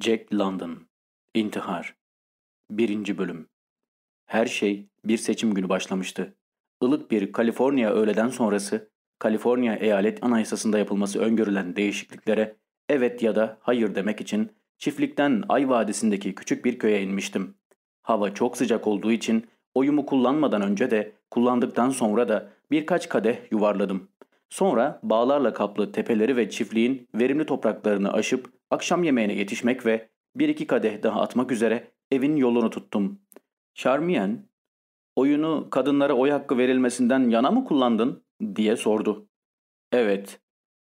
Jack London İntihar 1. Bölüm Her şey bir seçim günü başlamıştı. Ilık bir Kaliforniya öğleden sonrası, Kaliforniya eyalet anayasasında yapılması öngörülen değişikliklere evet ya da hayır demek için çiftlikten Ay Vadisi'ndeki küçük bir köye inmiştim. Hava çok sıcak olduğu için oyumu kullanmadan önce de kullandıktan sonra da birkaç kadeh yuvarladım. Sonra bağlarla kaplı tepeleri ve çiftliğin verimli topraklarını aşıp akşam yemeğine yetişmek ve bir iki kadeh daha atmak üzere evin yolunu tuttum. Charmian, oyunu kadınlara oy hakkı verilmesinden yana mı kullandın diye sordu. Evet.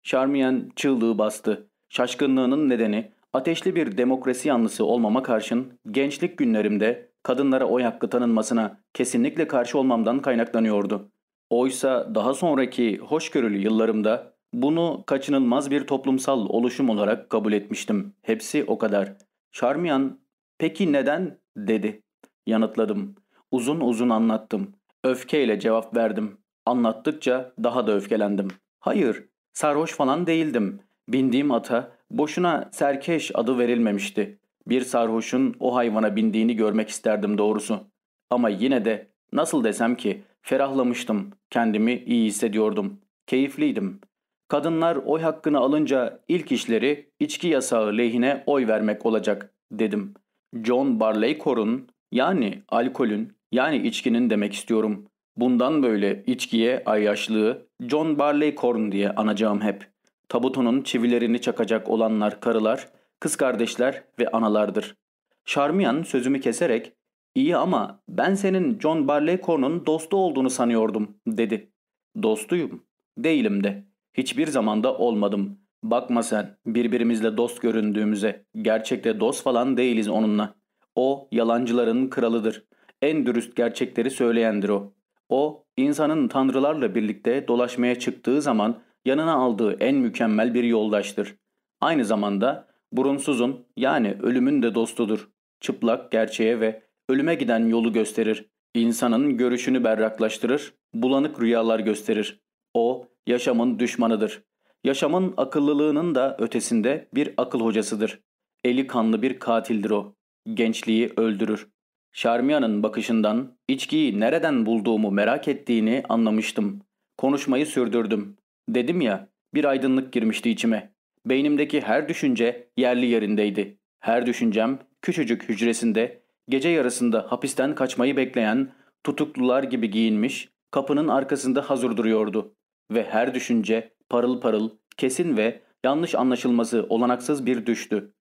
Charmian çığlığı bastı. Şaşkınlığının nedeni ateşli bir demokrasi yanlısı olmama karşın gençlik günlerimde kadınlara oy hakkı tanınmasına kesinlikle karşı olmamdan kaynaklanıyordu. Oysa daha sonraki hoşgörülü yıllarımda bunu kaçınılmaz bir toplumsal oluşum olarak kabul etmiştim. Hepsi o kadar. Charmian, peki neden? dedi. Yanıtladım. Uzun uzun anlattım. Öfkeyle cevap verdim. Anlattıkça daha da öfkelendim. Hayır, sarhoş falan değildim. Bindiğim ata boşuna serkeş adı verilmemişti. Bir sarhoşun o hayvana bindiğini görmek isterdim doğrusu. Ama yine de nasıl desem ki ferahlamıştım. Kendimi iyi hissediyordum. Keyifliydim. Kadınlar oy hakkını alınca ilk işleri içki yasağı lehine oy vermek olacak dedim. John Barleycorn yani alkolün yani içkinin demek istiyorum. Bundan böyle içkiye ayyaşlığı John Barleycorn diye anacağım hep. Tabutunun çivilerini çakacak olanlar karılar, kız kardeşler ve analardır. Charmian sözümü keserek iyi ama ben senin John Barleycorn'un dostu olduğunu sanıyordum dedi. Dostuyum. Değilim de. Hiçbir zamanda olmadım. Bakma sen birbirimizle dost göründüğümüze. Gerçekte dost falan değiliz onunla. O yalancıların kralıdır. En dürüst gerçekleri söyleyendir o. O insanın tanrılarla birlikte dolaşmaya çıktığı zaman yanına aldığı en mükemmel bir yoldaştır. Aynı zamanda burunsuzun yani ölümün de dostudur. Çıplak gerçeğe ve ölüme giden yolu gösterir. İnsanın görüşünü berraklaştırır, bulanık rüyalar gösterir. O yaşamın düşmanıdır. Yaşamın akıllılığının da ötesinde bir akıl hocasıdır. Eli kanlı bir katildir o. Gençliği öldürür. Şarmiyan'ın bakışından içkiyi nereden bulduğumu merak ettiğini anlamıştım. Konuşmayı sürdürdüm. Dedim ya bir aydınlık girmişti içime. Beynimdeki her düşünce yerli yerindeydi. Her düşüncem küçücük hücresinde gece yarısında hapisten kaçmayı bekleyen tutuklular gibi giyinmiş kapının arkasında hazır duruyordu ve her düşünce parıl parıl, kesin ve yanlış anlaşılması olanaksız bir düştü.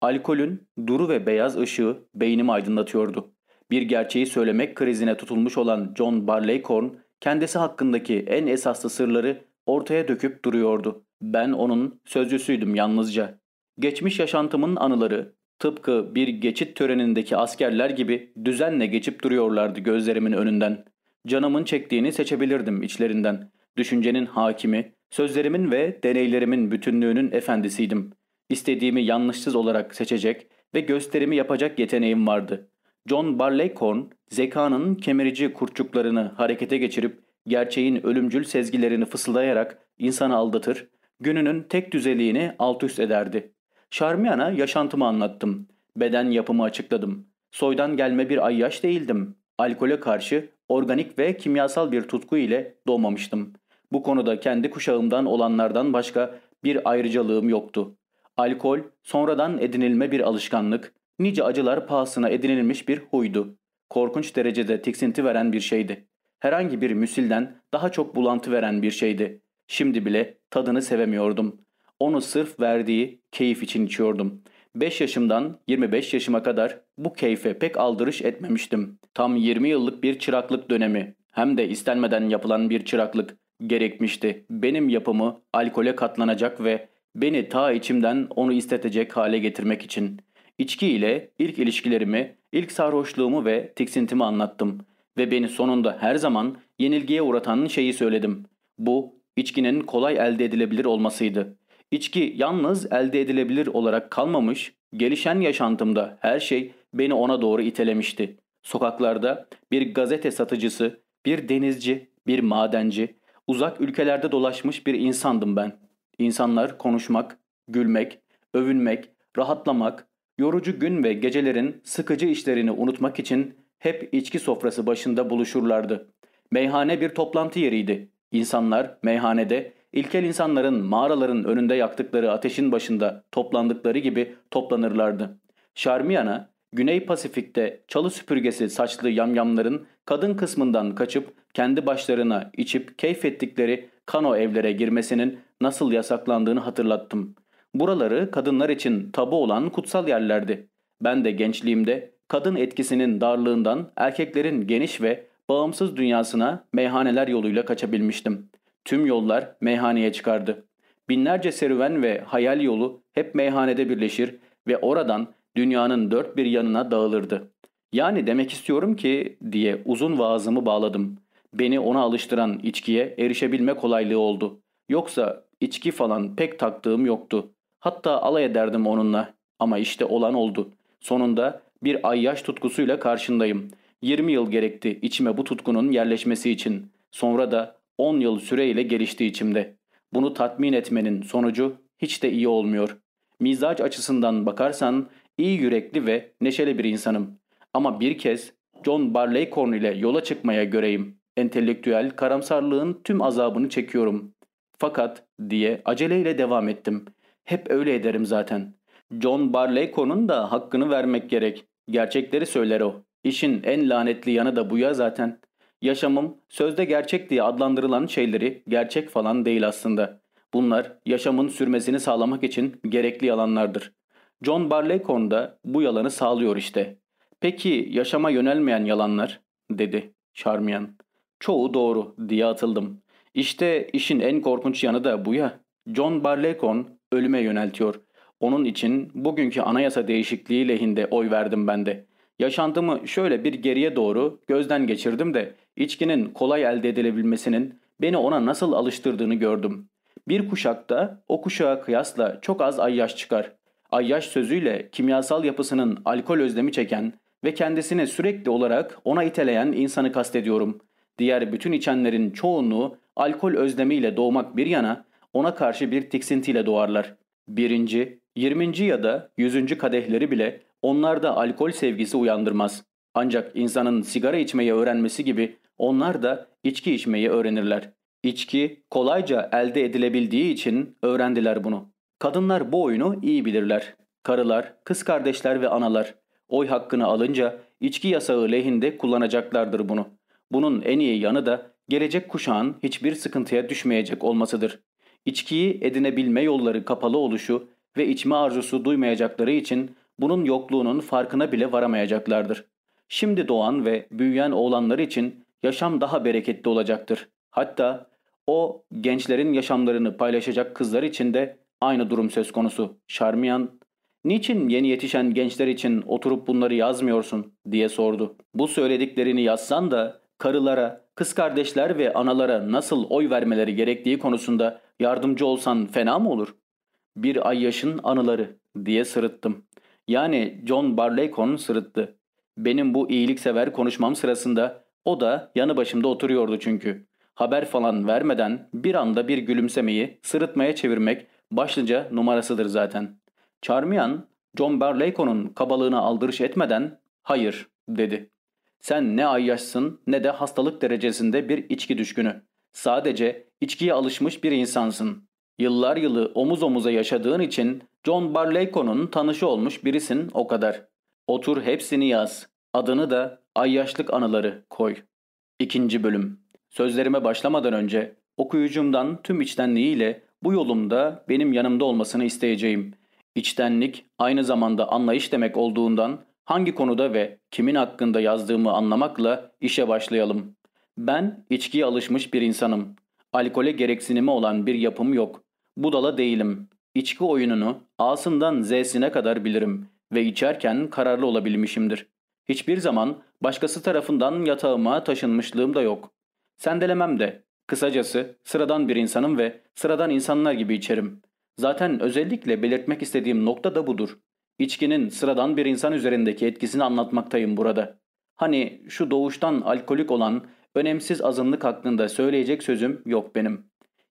Alkolün duru ve beyaz ışığı beynimi aydınlatıyordu. Bir gerçeği söylemek krizine tutulmuş olan John Barleycorn kendisi hakkındaki en esaslı sırları ortaya döküp duruyordu. Ben onun sözcüsüydüm yalnızca. Geçmiş yaşantımın anıları tıpkı bir geçit törenindeki askerler gibi düzenle geçip duruyorlardı gözlerimin önünden. Canımın çektiğini seçebilirdim içlerinden. Düşüncenin hakimi, sözlerimin ve deneylerimin bütünlüğünün efendisiydim. İstediğimi yanlışsız olarak seçecek ve gösterimi yapacak yeteneğim vardı. John Barleycorn, zekanın kemirici kurtçuklarını harekete geçirip gerçeğin ölümcül sezgilerini fısıldayarak insanı aldatır, gününün tek düzeliğini alt üst ederdi. Şarmiyan'a yaşantımı anlattım. Beden yapımı açıkladım. Soydan gelme bir ayyaş değildim. Alkole karşı organik ve kimyasal bir tutku ile doğmamıştım. Bu konuda kendi kuşağımdan olanlardan başka bir ayrıcalığım yoktu. Alkol sonradan edinilme bir alışkanlık, nice acılar pahasına edinilmiş bir huydu. Korkunç derecede tiksinti veren bir şeydi. Herhangi bir müsilden daha çok bulantı veren bir şeydi. Şimdi bile tadını sevemiyordum. Onu sırf verdiği keyif için içiyordum. 5 yaşımdan 25 yaşıma kadar bu keyfe pek aldırış etmemiştim. Tam 20 yıllık bir çıraklık dönemi hem de istenmeden yapılan bir çıraklık gerekmişti. Benim yapımı alkole katlanacak ve beni ta içimden onu istetecek hale getirmek için. İçki ile ilk ilişkilerimi, ilk sarhoşluğumu ve tiksintimi anlattım. Ve beni sonunda her zaman yenilgiye uğratan şeyi söyledim. Bu, içkinin kolay elde edilebilir olmasıydı. İçki yalnız elde edilebilir olarak kalmamış, gelişen yaşantımda her şey beni ona doğru itelemişti. Sokaklarda bir gazete satıcısı, bir denizci, bir madenci, uzak ülkelerde dolaşmış bir insandım ben. İnsanlar konuşmak, gülmek, övünmek, rahatlamak, yorucu gün ve gecelerin sıkıcı işlerini unutmak için hep içki sofrası başında buluşurlardı. Meyhane bir toplantı yeriydi. İnsanlar meyhanede ilkel insanların mağaraların önünde yaktıkları ateşin başında toplandıkları gibi toplanırlardı. Şarmiyana, Güney Pasifik'te çalı süpürgesi saçlı yamyamların kadın kısmından kaçıp kendi başlarına içip keyif ettikleri kano evlere girmesinin nasıl yasaklandığını hatırlattım. Buraları kadınlar için tabu olan kutsal yerlerdi. Ben de gençliğimde kadın etkisinin darlığından erkeklerin geniş ve bağımsız dünyasına meyhaneler yoluyla kaçabilmiştim. Tüm yollar meyhaneye çıkardı. Binlerce serüven ve hayal yolu hep meyhanede birleşir ve oradan dünyanın dört bir yanına dağılırdı. Yani demek istiyorum ki diye uzun vaazımı bağladım. Beni ona alıştıran içkiye erişebilme kolaylığı oldu. Yoksa içki falan pek taktığım yoktu. Hatta alay ederdim onunla. Ama işte olan oldu. Sonunda bir ayyaş tutkusuyla karşındayım. 20 yıl gerekti içime bu tutkunun yerleşmesi için. Sonra da 10 yıl süreyle gelişti içimde. Bunu tatmin etmenin sonucu hiç de iyi olmuyor. Mizaç açısından bakarsan iyi yürekli ve neşeli bir insanım. Ama bir kez John Barleycorn ile yola çıkmaya göreyim. Entelektüel karamsarlığın tüm azabını çekiyorum. Fakat diye aceleyle devam ettim. Hep öyle ederim zaten. John Barleycorn'un da hakkını vermek gerek. Gerçekleri söyler o. İşin en lanetli yanı da bu ya zaten. Yaşamım sözde gerçek diye adlandırılan şeyleri gerçek falan değil aslında. Bunlar yaşamın sürmesini sağlamak için gerekli yalanlardır. John Barleycorn da bu yalanı sağlıyor işte. Peki yaşama yönelmeyen yalanlar? dedi Charmian. Çoğu doğru diye atıldım. İşte işin en korkunç yanı da bu ya. John Barleycorn ölüme yöneltiyor. Onun için bugünkü anayasa değişikliği lehinde oy verdim ben de. Yaşantımı şöyle bir geriye doğru gözden geçirdim de içkinin kolay elde edilebilmesinin beni ona nasıl alıştırdığını gördüm. Bir kuşakta o kuşağa kıyasla çok az ayyaş çıkar. Ayyaş sözüyle kimyasal yapısının alkol özlemi çeken ve kendisini sürekli olarak ona iteleyen insanı kastediyorum. Diğer bütün içenlerin çoğunluğu alkol özlemiyle doğmak bir yana ona karşı bir tiksintiyle doğarlar. Birinci, yirminci ya da yüzüncü kadehleri bile onlarda alkol sevgisi uyandırmaz. Ancak insanın sigara içmeyi öğrenmesi gibi onlar da içki içmeyi öğrenirler. İçki kolayca elde edilebildiği için öğrendiler bunu. Kadınlar bu oyunu iyi bilirler. Karılar, kız kardeşler ve analar oy hakkını alınca içki yasağı lehinde kullanacaklardır bunu. Bunun en iyi yanı da gelecek kuşağın hiçbir sıkıntıya düşmeyecek olmasıdır. İçkiyi edinebilme yolları kapalı oluşu ve içme arzusu duymayacakları için bunun yokluğunun farkına bile varamayacaklardır. Şimdi doğan ve büyüyen oğlanlar için yaşam daha bereketli olacaktır. Hatta o gençlerin yaşamlarını paylaşacak kızlar için de aynı durum söz konusu. Şarmiyan, ''Niçin yeni yetişen gençler için oturup bunları yazmıyorsun?'' diye sordu. ''Bu söylediklerini yazsan da karılara, kız kardeşler ve analara nasıl oy vermeleri gerektiği konusunda yardımcı olsan fena mı olur?'' ''Bir ay yaşın anıları'' diye sırıttım. Yani John Barleycorn sırıttı. Benim bu iyiliksever konuşmam sırasında o da yanı başımda oturuyordu çünkü. Haber falan vermeden bir anda bir gülümsemeyi sırıtmaya çevirmek başlıca numarasıdır zaten. Charmian, John Barleycorn'un kabalığına aldırış etmeden hayır dedi. Sen ne ayyaşsın ne de hastalık derecesinde bir içki düşkünü. Sadece içkiye alışmış bir insansın. Yıllar yılı omuz omuza yaşadığın için John Barleycorn'un tanışı olmuş birisin o kadar. Otur hepsini yaz. Adını da Ayyaşlık Anıları koy. İkinci bölüm. Sözlerime başlamadan önce okuyucumdan tüm içtenliğiyle bu yolumda benim yanımda olmasını isteyeceğim. İçtenlik aynı zamanda anlayış demek olduğundan hangi konuda ve kimin hakkında yazdığımı anlamakla işe başlayalım. Ben içkiye alışmış bir insanım. Alkole gereksinimi olan bir yapım yok. Budala değilim. İçki oyununu A'sından Z'sine kadar bilirim ve içerken kararlı olabilmişimdir. Hiçbir zaman başkası tarafından yatağıma taşınmışlığım da yok. Sendelemem de. Kısacası sıradan bir insanım ve sıradan insanlar gibi içerim. Zaten özellikle belirtmek istediğim nokta da budur. İçkinin sıradan bir insan üzerindeki etkisini anlatmaktayım burada. Hani şu doğuştan alkolik olan önemsiz azınlık hakkında söyleyecek sözüm yok benim.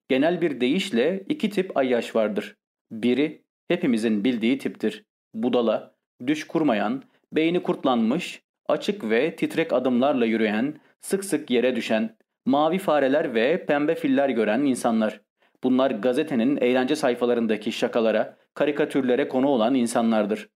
Genel bir deyişle iki tip ayyaş vardır. Biri hepimizin bildiği tiptir. Budala, düş kurmayan, beyni kurtlanmış, açık ve titrek adımlarla yürüyen, sık sık yere düşen, mavi fareler ve pembe filler gören insanlar. Bunlar gazetenin eğlence sayfalarındaki şakalara, karikatürlere konu olan insanlardır.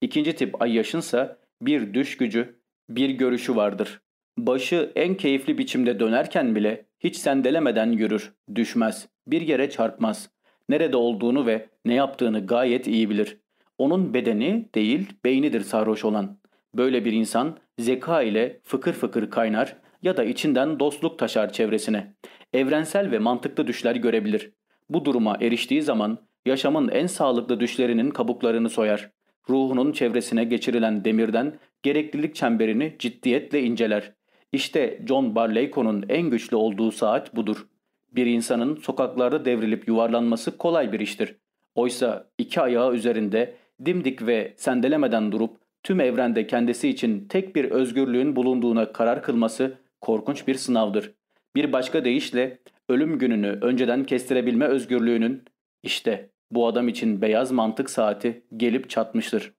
İkinci tip ayyaşınsa bir düş gücü, bir görüşü vardır. Başı en keyifli biçimde dönerken bile hiç sendelemeden yürür, düşmez, bir yere çarpmaz. Nerede olduğunu ve ne yaptığını gayet iyi bilir. Onun bedeni değil, beynidir sarhoş olan. Böyle bir insan zeka ile fıkır fıkır kaynar ya da içinden dostluk taşar çevresine. Evrensel ve mantıklı düşler görebilir. Bu duruma eriştiği zaman yaşamın en sağlıklı düşlerinin kabuklarını soyar. Ruhunun çevresine geçirilen demirden gereklilik çemberini ciddiyetle inceler. İşte John Barleycorn'un en güçlü olduğu saat budur. Bir insanın sokaklarda devrilip yuvarlanması kolay bir iştir. Oysa iki ayağı üzerinde dimdik ve sendelemeden durup tüm evrende kendisi için tek bir özgürlüğün bulunduğuna karar kılması korkunç bir sınavdır. Bir başka deyişle ölüm gününü önceden kestirebilme özgürlüğünün işte bu adam için beyaz mantık saati gelip çatmıştır.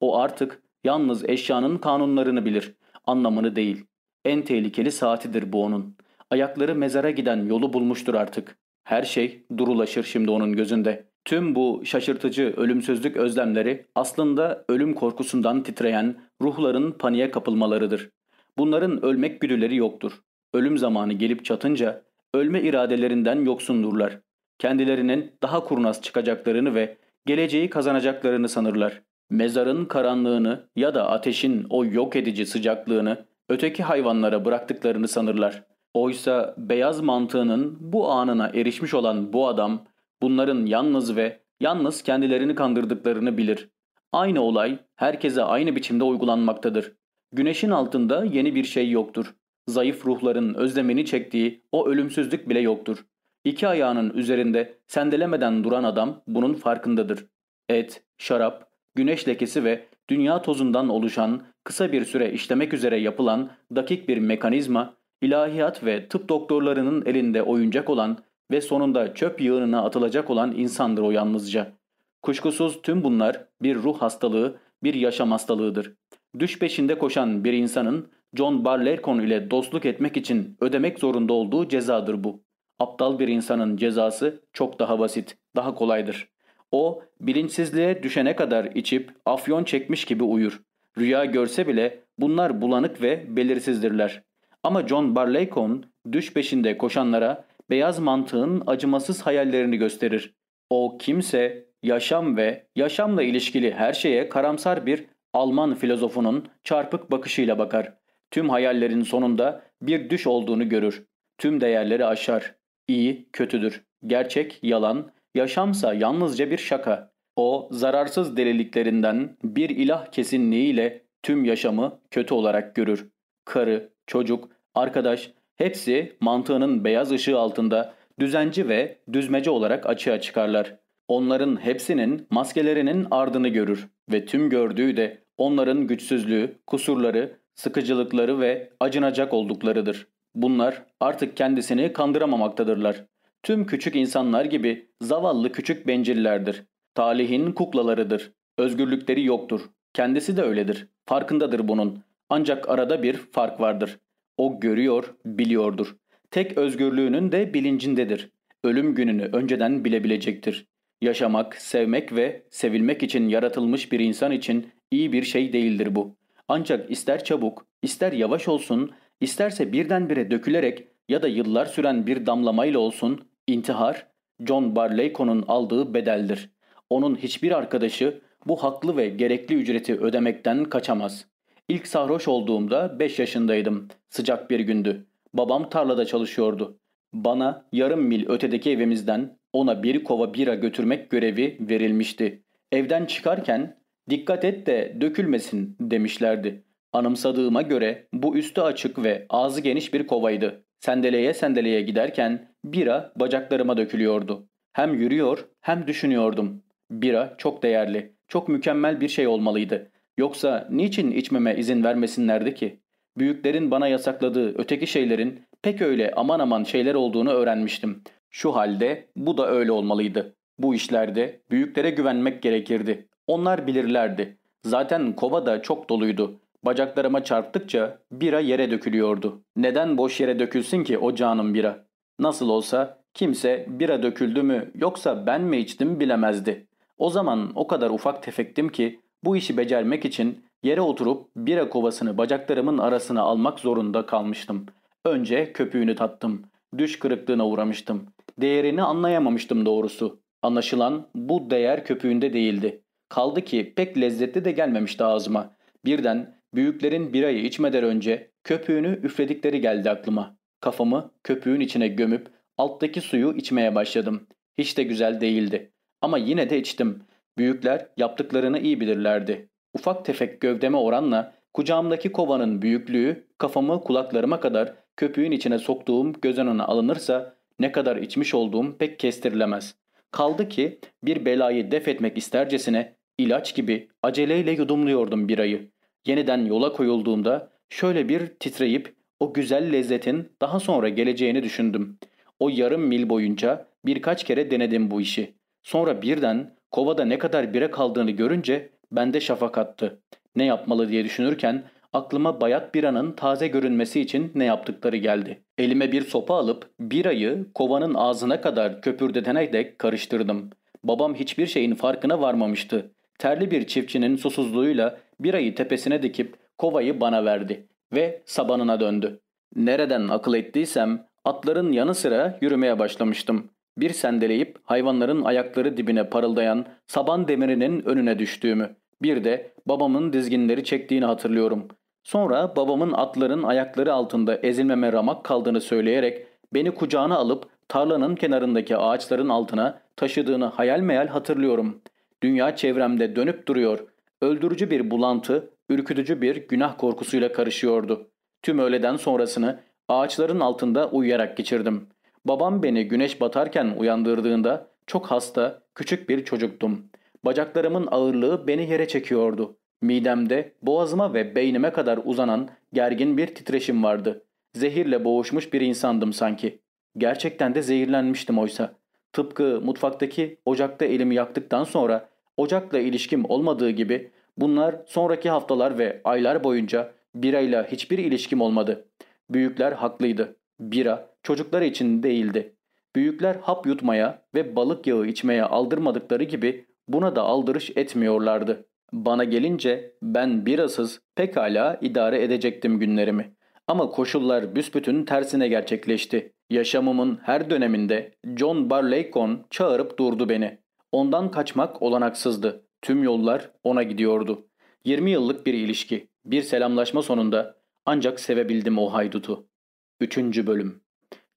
O artık yalnız eşyanın kanunlarını bilir, anlamını değil. En tehlikeli saatidir bu onun. Ayakları mezara giden yolu bulmuştur artık. Her şey durulaşır şimdi onun gözünde. Tüm bu şaşırtıcı ölümsüzlük özlemleri aslında ölüm korkusundan titreyen ruhların paniğe kapılmalarıdır. Bunların ölmek güdüleri yoktur. Ölüm zamanı gelip çatınca ölme iradelerinden yoksundurlar. Kendilerinin daha kurnaz çıkacaklarını ve geleceği kazanacaklarını sanırlar. Mezarın karanlığını ya da ateşin o yok edici sıcaklığını öteki hayvanlara bıraktıklarını sanırlar. Oysa beyaz mantığının bu anına erişmiş olan bu adam bunların yalnız ve yalnız kendilerini kandırdıklarını bilir. Aynı olay herkese aynı biçimde uygulanmaktadır. Güneşin altında yeni bir şey yoktur. Zayıf ruhların özlemini çektiği o ölümsüzlük bile yoktur. İki ayağının üzerinde sendelemeden duran adam bunun farkındadır. Et, şarap, güneş lekesi ve dünya tozundan oluşan kısa bir süre işlemek üzere yapılan dakik bir mekanizma, ilahiyat ve tıp doktorlarının elinde oyuncak olan ve sonunda çöp yığınına atılacak olan insandır o yalnızca. Kuşkusuz tüm bunlar bir ruh hastalığı, bir yaşam hastalığıdır. Düş peşinde koşan bir insanın John Barleycorn ile dostluk etmek için ödemek zorunda olduğu cezadır bu. Aptal bir insanın cezası çok daha basit, daha kolaydır. O bilinçsizliğe düşene kadar içip afyon çekmiş gibi uyur. Rüya görse bile bunlar bulanık ve belirsizdirler. Ama John Barleycorn düş peşinde koşanlara beyaz mantığın acımasız hayallerini gösterir. O kimse yaşam ve yaşamla ilişkili her şeye karamsar bir Alman filozofunun çarpık bakışıyla bakar. Tüm hayallerin sonunda bir düş olduğunu görür. Tüm değerleri aşar. İyi, kötüdür. Gerçek, yalan, yaşamsa yalnızca bir şaka. O zararsız deliliklerinden bir ilah kesinliğiyle tüm yaşamı kötü olarak görür. Karı, çocuk, arkadaş hepsi mantığının beyaz ışığı altında düzenci ve düzmece olarak açığa çıkarlar. Onların hepsinin maskelerinin ardını görür ve tüm gördüğü de onların güçsüzlüğü, kusurları, sıkıcılıkları ve acınacak olduklarıdır. Bunlar artık kendisini kandıramamaktadır. Tüm küçük insanlar gibi zavallı küçük bencillerdir. Talihin kuklalarıdır. Özgürlükleri yoktur. Kendisi de öyledir. Farkındadır bunun. Ancak arada bir fark vardır. O görüyor, biliyordur. Tek özgürlüğünün de bilincindedir. Ölüm gününü önceden bilebilecektir. Yaşamak, sevmek ve sevilmek için yaratılmış bir insan için iyi bir şey değildir bu. Ancak ister çabuk, ister yavaş olsun, isterse birdenbire dökülerek ya da yıllar süren bir damlamayla olsun, intihar, John Barleycorn'un aldığı bedeldir. Onun hiçbir arkadaşı bu haklı ve gerekli ücreti ödemekten kaçamaz. İlk sarhoş olduğumda 5 yaşındaydım. Sıcak bir gündü. Babam tarlada çalışıyordu. Bana yarım mil ötedeki evimizden ona bir kova bira götürmek görevi verilmişti. Evden çıkarken dikkat et de dökülmesin demişlerdi. Anımsadığıma göre bu üstü açık ve ağzı geniş bir kovaydı. Sendeleye sendeleye giderken bira bacaklarıma dökülüyordu. Hem yürüyor hem düşünüyordum. Bira çok değerli, çok mükemmel bir şey olmalıydı. Yoksa niçin içmeme izin vermesinlerdi ki? Büyüklerin bana yasakladığı öteki şeylerin pek öyle aman aman şeyler olduğunu öğrenmiştim. Şu halde bu da öyle olmalıydı. Bu işlerde büyüklere güvenmek gerekirdi. Onlar bilirlerdi. Zaten kova da çok doluydu. Bacaklarıma çarptıkça bira yere dökülüyordu. Neden boş yere dökülsün ki o canım bira? Nasıl olsa kimse bira döküldü mü yoksa ben mi içtim bilemezdi. O zaman o kadar ufak tefektim ki bu işi becermek için yere oturup bira kovasını bacaklarımın arasına almak zorunda kalmıştım. Önce köpüğünü tattım. Düş kırıklığına uğramıştım. Değerini anlayamamıştım doğrusu. Anlaşılan bu değer köpüğünde değildi. Kaldı ki pek lezzetli de gelmemişti ağzıma. Birden büyüklerin birayı içmeden önce köpüğünü üfledikleri geldi aklıma. Kafamı köpüğün içine gömüp alttaki suyu içmeye başladım. Hiç de güzel değildi. Ama yine de içtim. Büyükler yaptıklarını iyi bilirlerdi. Ufak tefek gövdeme oranla kucağımdaki kovanın büyüklüğü kafamı kulaklarıma kadar köpüğün içine soktuğum göz önüne alınırsa ne kadar içmiş olduğum pek kestirilemez. Kaldı ki bir belayı def etmek istercesine ilaç gibi aceleyle yudumluyordum birayı. Yeniden yola koyulduğumda şöyle bir titreyip o güzel lezzetin daha sonra geleceğini düşündüm. O yarım mil boyunca birkaç kere denedim bu işi. Sonra birden kovada ne kadar bire kaldığını görünce bende şafak attı. Ne yapmalı diye düşünürken aklıma bayat biranın taze görünmesi için ne yaptıkları geldi. Elime bir sopa alıp birayı kovanın ağzına kadar köpürdetene dek karıştırdım. Babam hiçbir şeyin farkına varmamıştı. Terli bir çiftçinin susuzluğuyla birayı tepesine dikip kovayı bana verdi ve sabanına döndü. Nereden akıl ettiysem atların yanı sıra yürümeye başlamıştım. Bir sendeleyip hayvanların ayakları dibine parıldayan saban demirinin önüne düştüğümü, bir de babamın dizginleri çektiğini hatırlıyorum. Sonra babamın atların ayakları altında ezilmeme ramak kaldığını söyleyerek beni kucağına alıp tarlanın kenarındaki ağaçların altına taşıdığını hayal meyal hatırlıyorum. Dünya çevremde dönüp duruyor. Öldürücü bir bulantı, ürkütücü bir günah korkusuyla karışıyordu. Tüm öğleden sonrasını ağaçların altında uyuyarak geçirdim. Babam beni güneş batarken uyandırdığında çok hasta, küçük bir çocuktum. Bacaklarımın ağırlığı beni yere çekiyordu. Midemde, boğazıma ve beynime kadar uzanan gergin bir titreşim vardı. Zehirle boğuşmuş bir insandım sanki. Gerçekten de zehirlenmiştim oysa. Tıpkı mutfaktaki ocakta elimi yaktıktan sonra ocakla ilişkim olmadığı gibi bunlar sonraki haftalar ve aylar boyunca birayla hiçbir ilişkim olmadı. Büyükler haklıydı. Bira çocuklar için değildi. Büyükler hap yutmaya ve balık yağı içmeye aldırmadıkları gibi buna da aldırış etmiyorlardı. Bana gelince ben birasız pekala idare edecektim günlerimi. Ama koşullar büsbütün tersine gerçekleşti. Yaşamımın her döneminde John Barleycorn çağırıp durdu beni. Ondan kaçmak olanaksızdı. Tüm yollar ona gidiyordu. 20 yıllık bir ilişki. Bir selamlaşma sonunda ancak sevebildim o haydutu. 3. Bölüm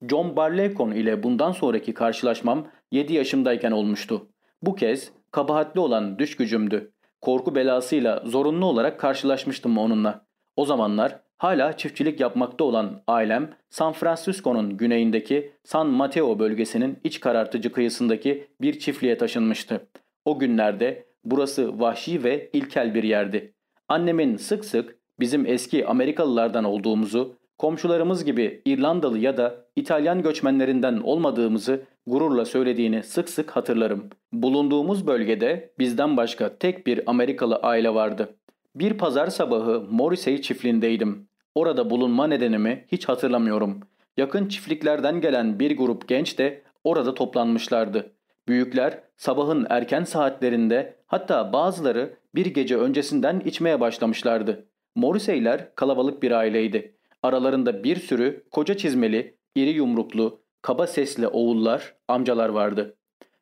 John Barleycorn ile bundan sonraki karşılaşmam 7 yaşımdayken olmuştu. Bu kez kabahatli olan düş gücümdü. Korku belasıyla zorunlu olarak karşılaşmıştım onunla. O zamanlar hala çiftçilik yapmakta olan ailem San Francisco'nun güneyindeki San Mateo bölgesinin iç karartıcı kıyısındaki bir çiftliğe taşınmıştı. O günlerde burası vahşi ve ilkel bir yerdi. Annemin sık sık bizim eski Amerikalılardan olduğumuzu, komşularımız gibi İrlandalı ya da İtalyan göçmenlerinden olmadığımızı gururla söylediğini sık sık hatırlarım. Bulunduğumuz bölgede bizden başka tek bir Amerikalı aile vardı. Bir pazar sabahı Morrissey çiftliğindeydim. Orada bulunma nedenimi hiç hatırlamıyorum. Yakın çiftliklerden gelen bir grup genç de orada toplanmışlardı. Büyükler sabahın erken saatlerinde hatta bazıları bir gece öncesinden içmeye başlamışlardı. Morrissey'ler kalabalık bir aileydi. Aralarında bir sürü koca çizmeli, iri yumruklu, kaba sesli oğullar, amcalar vardı.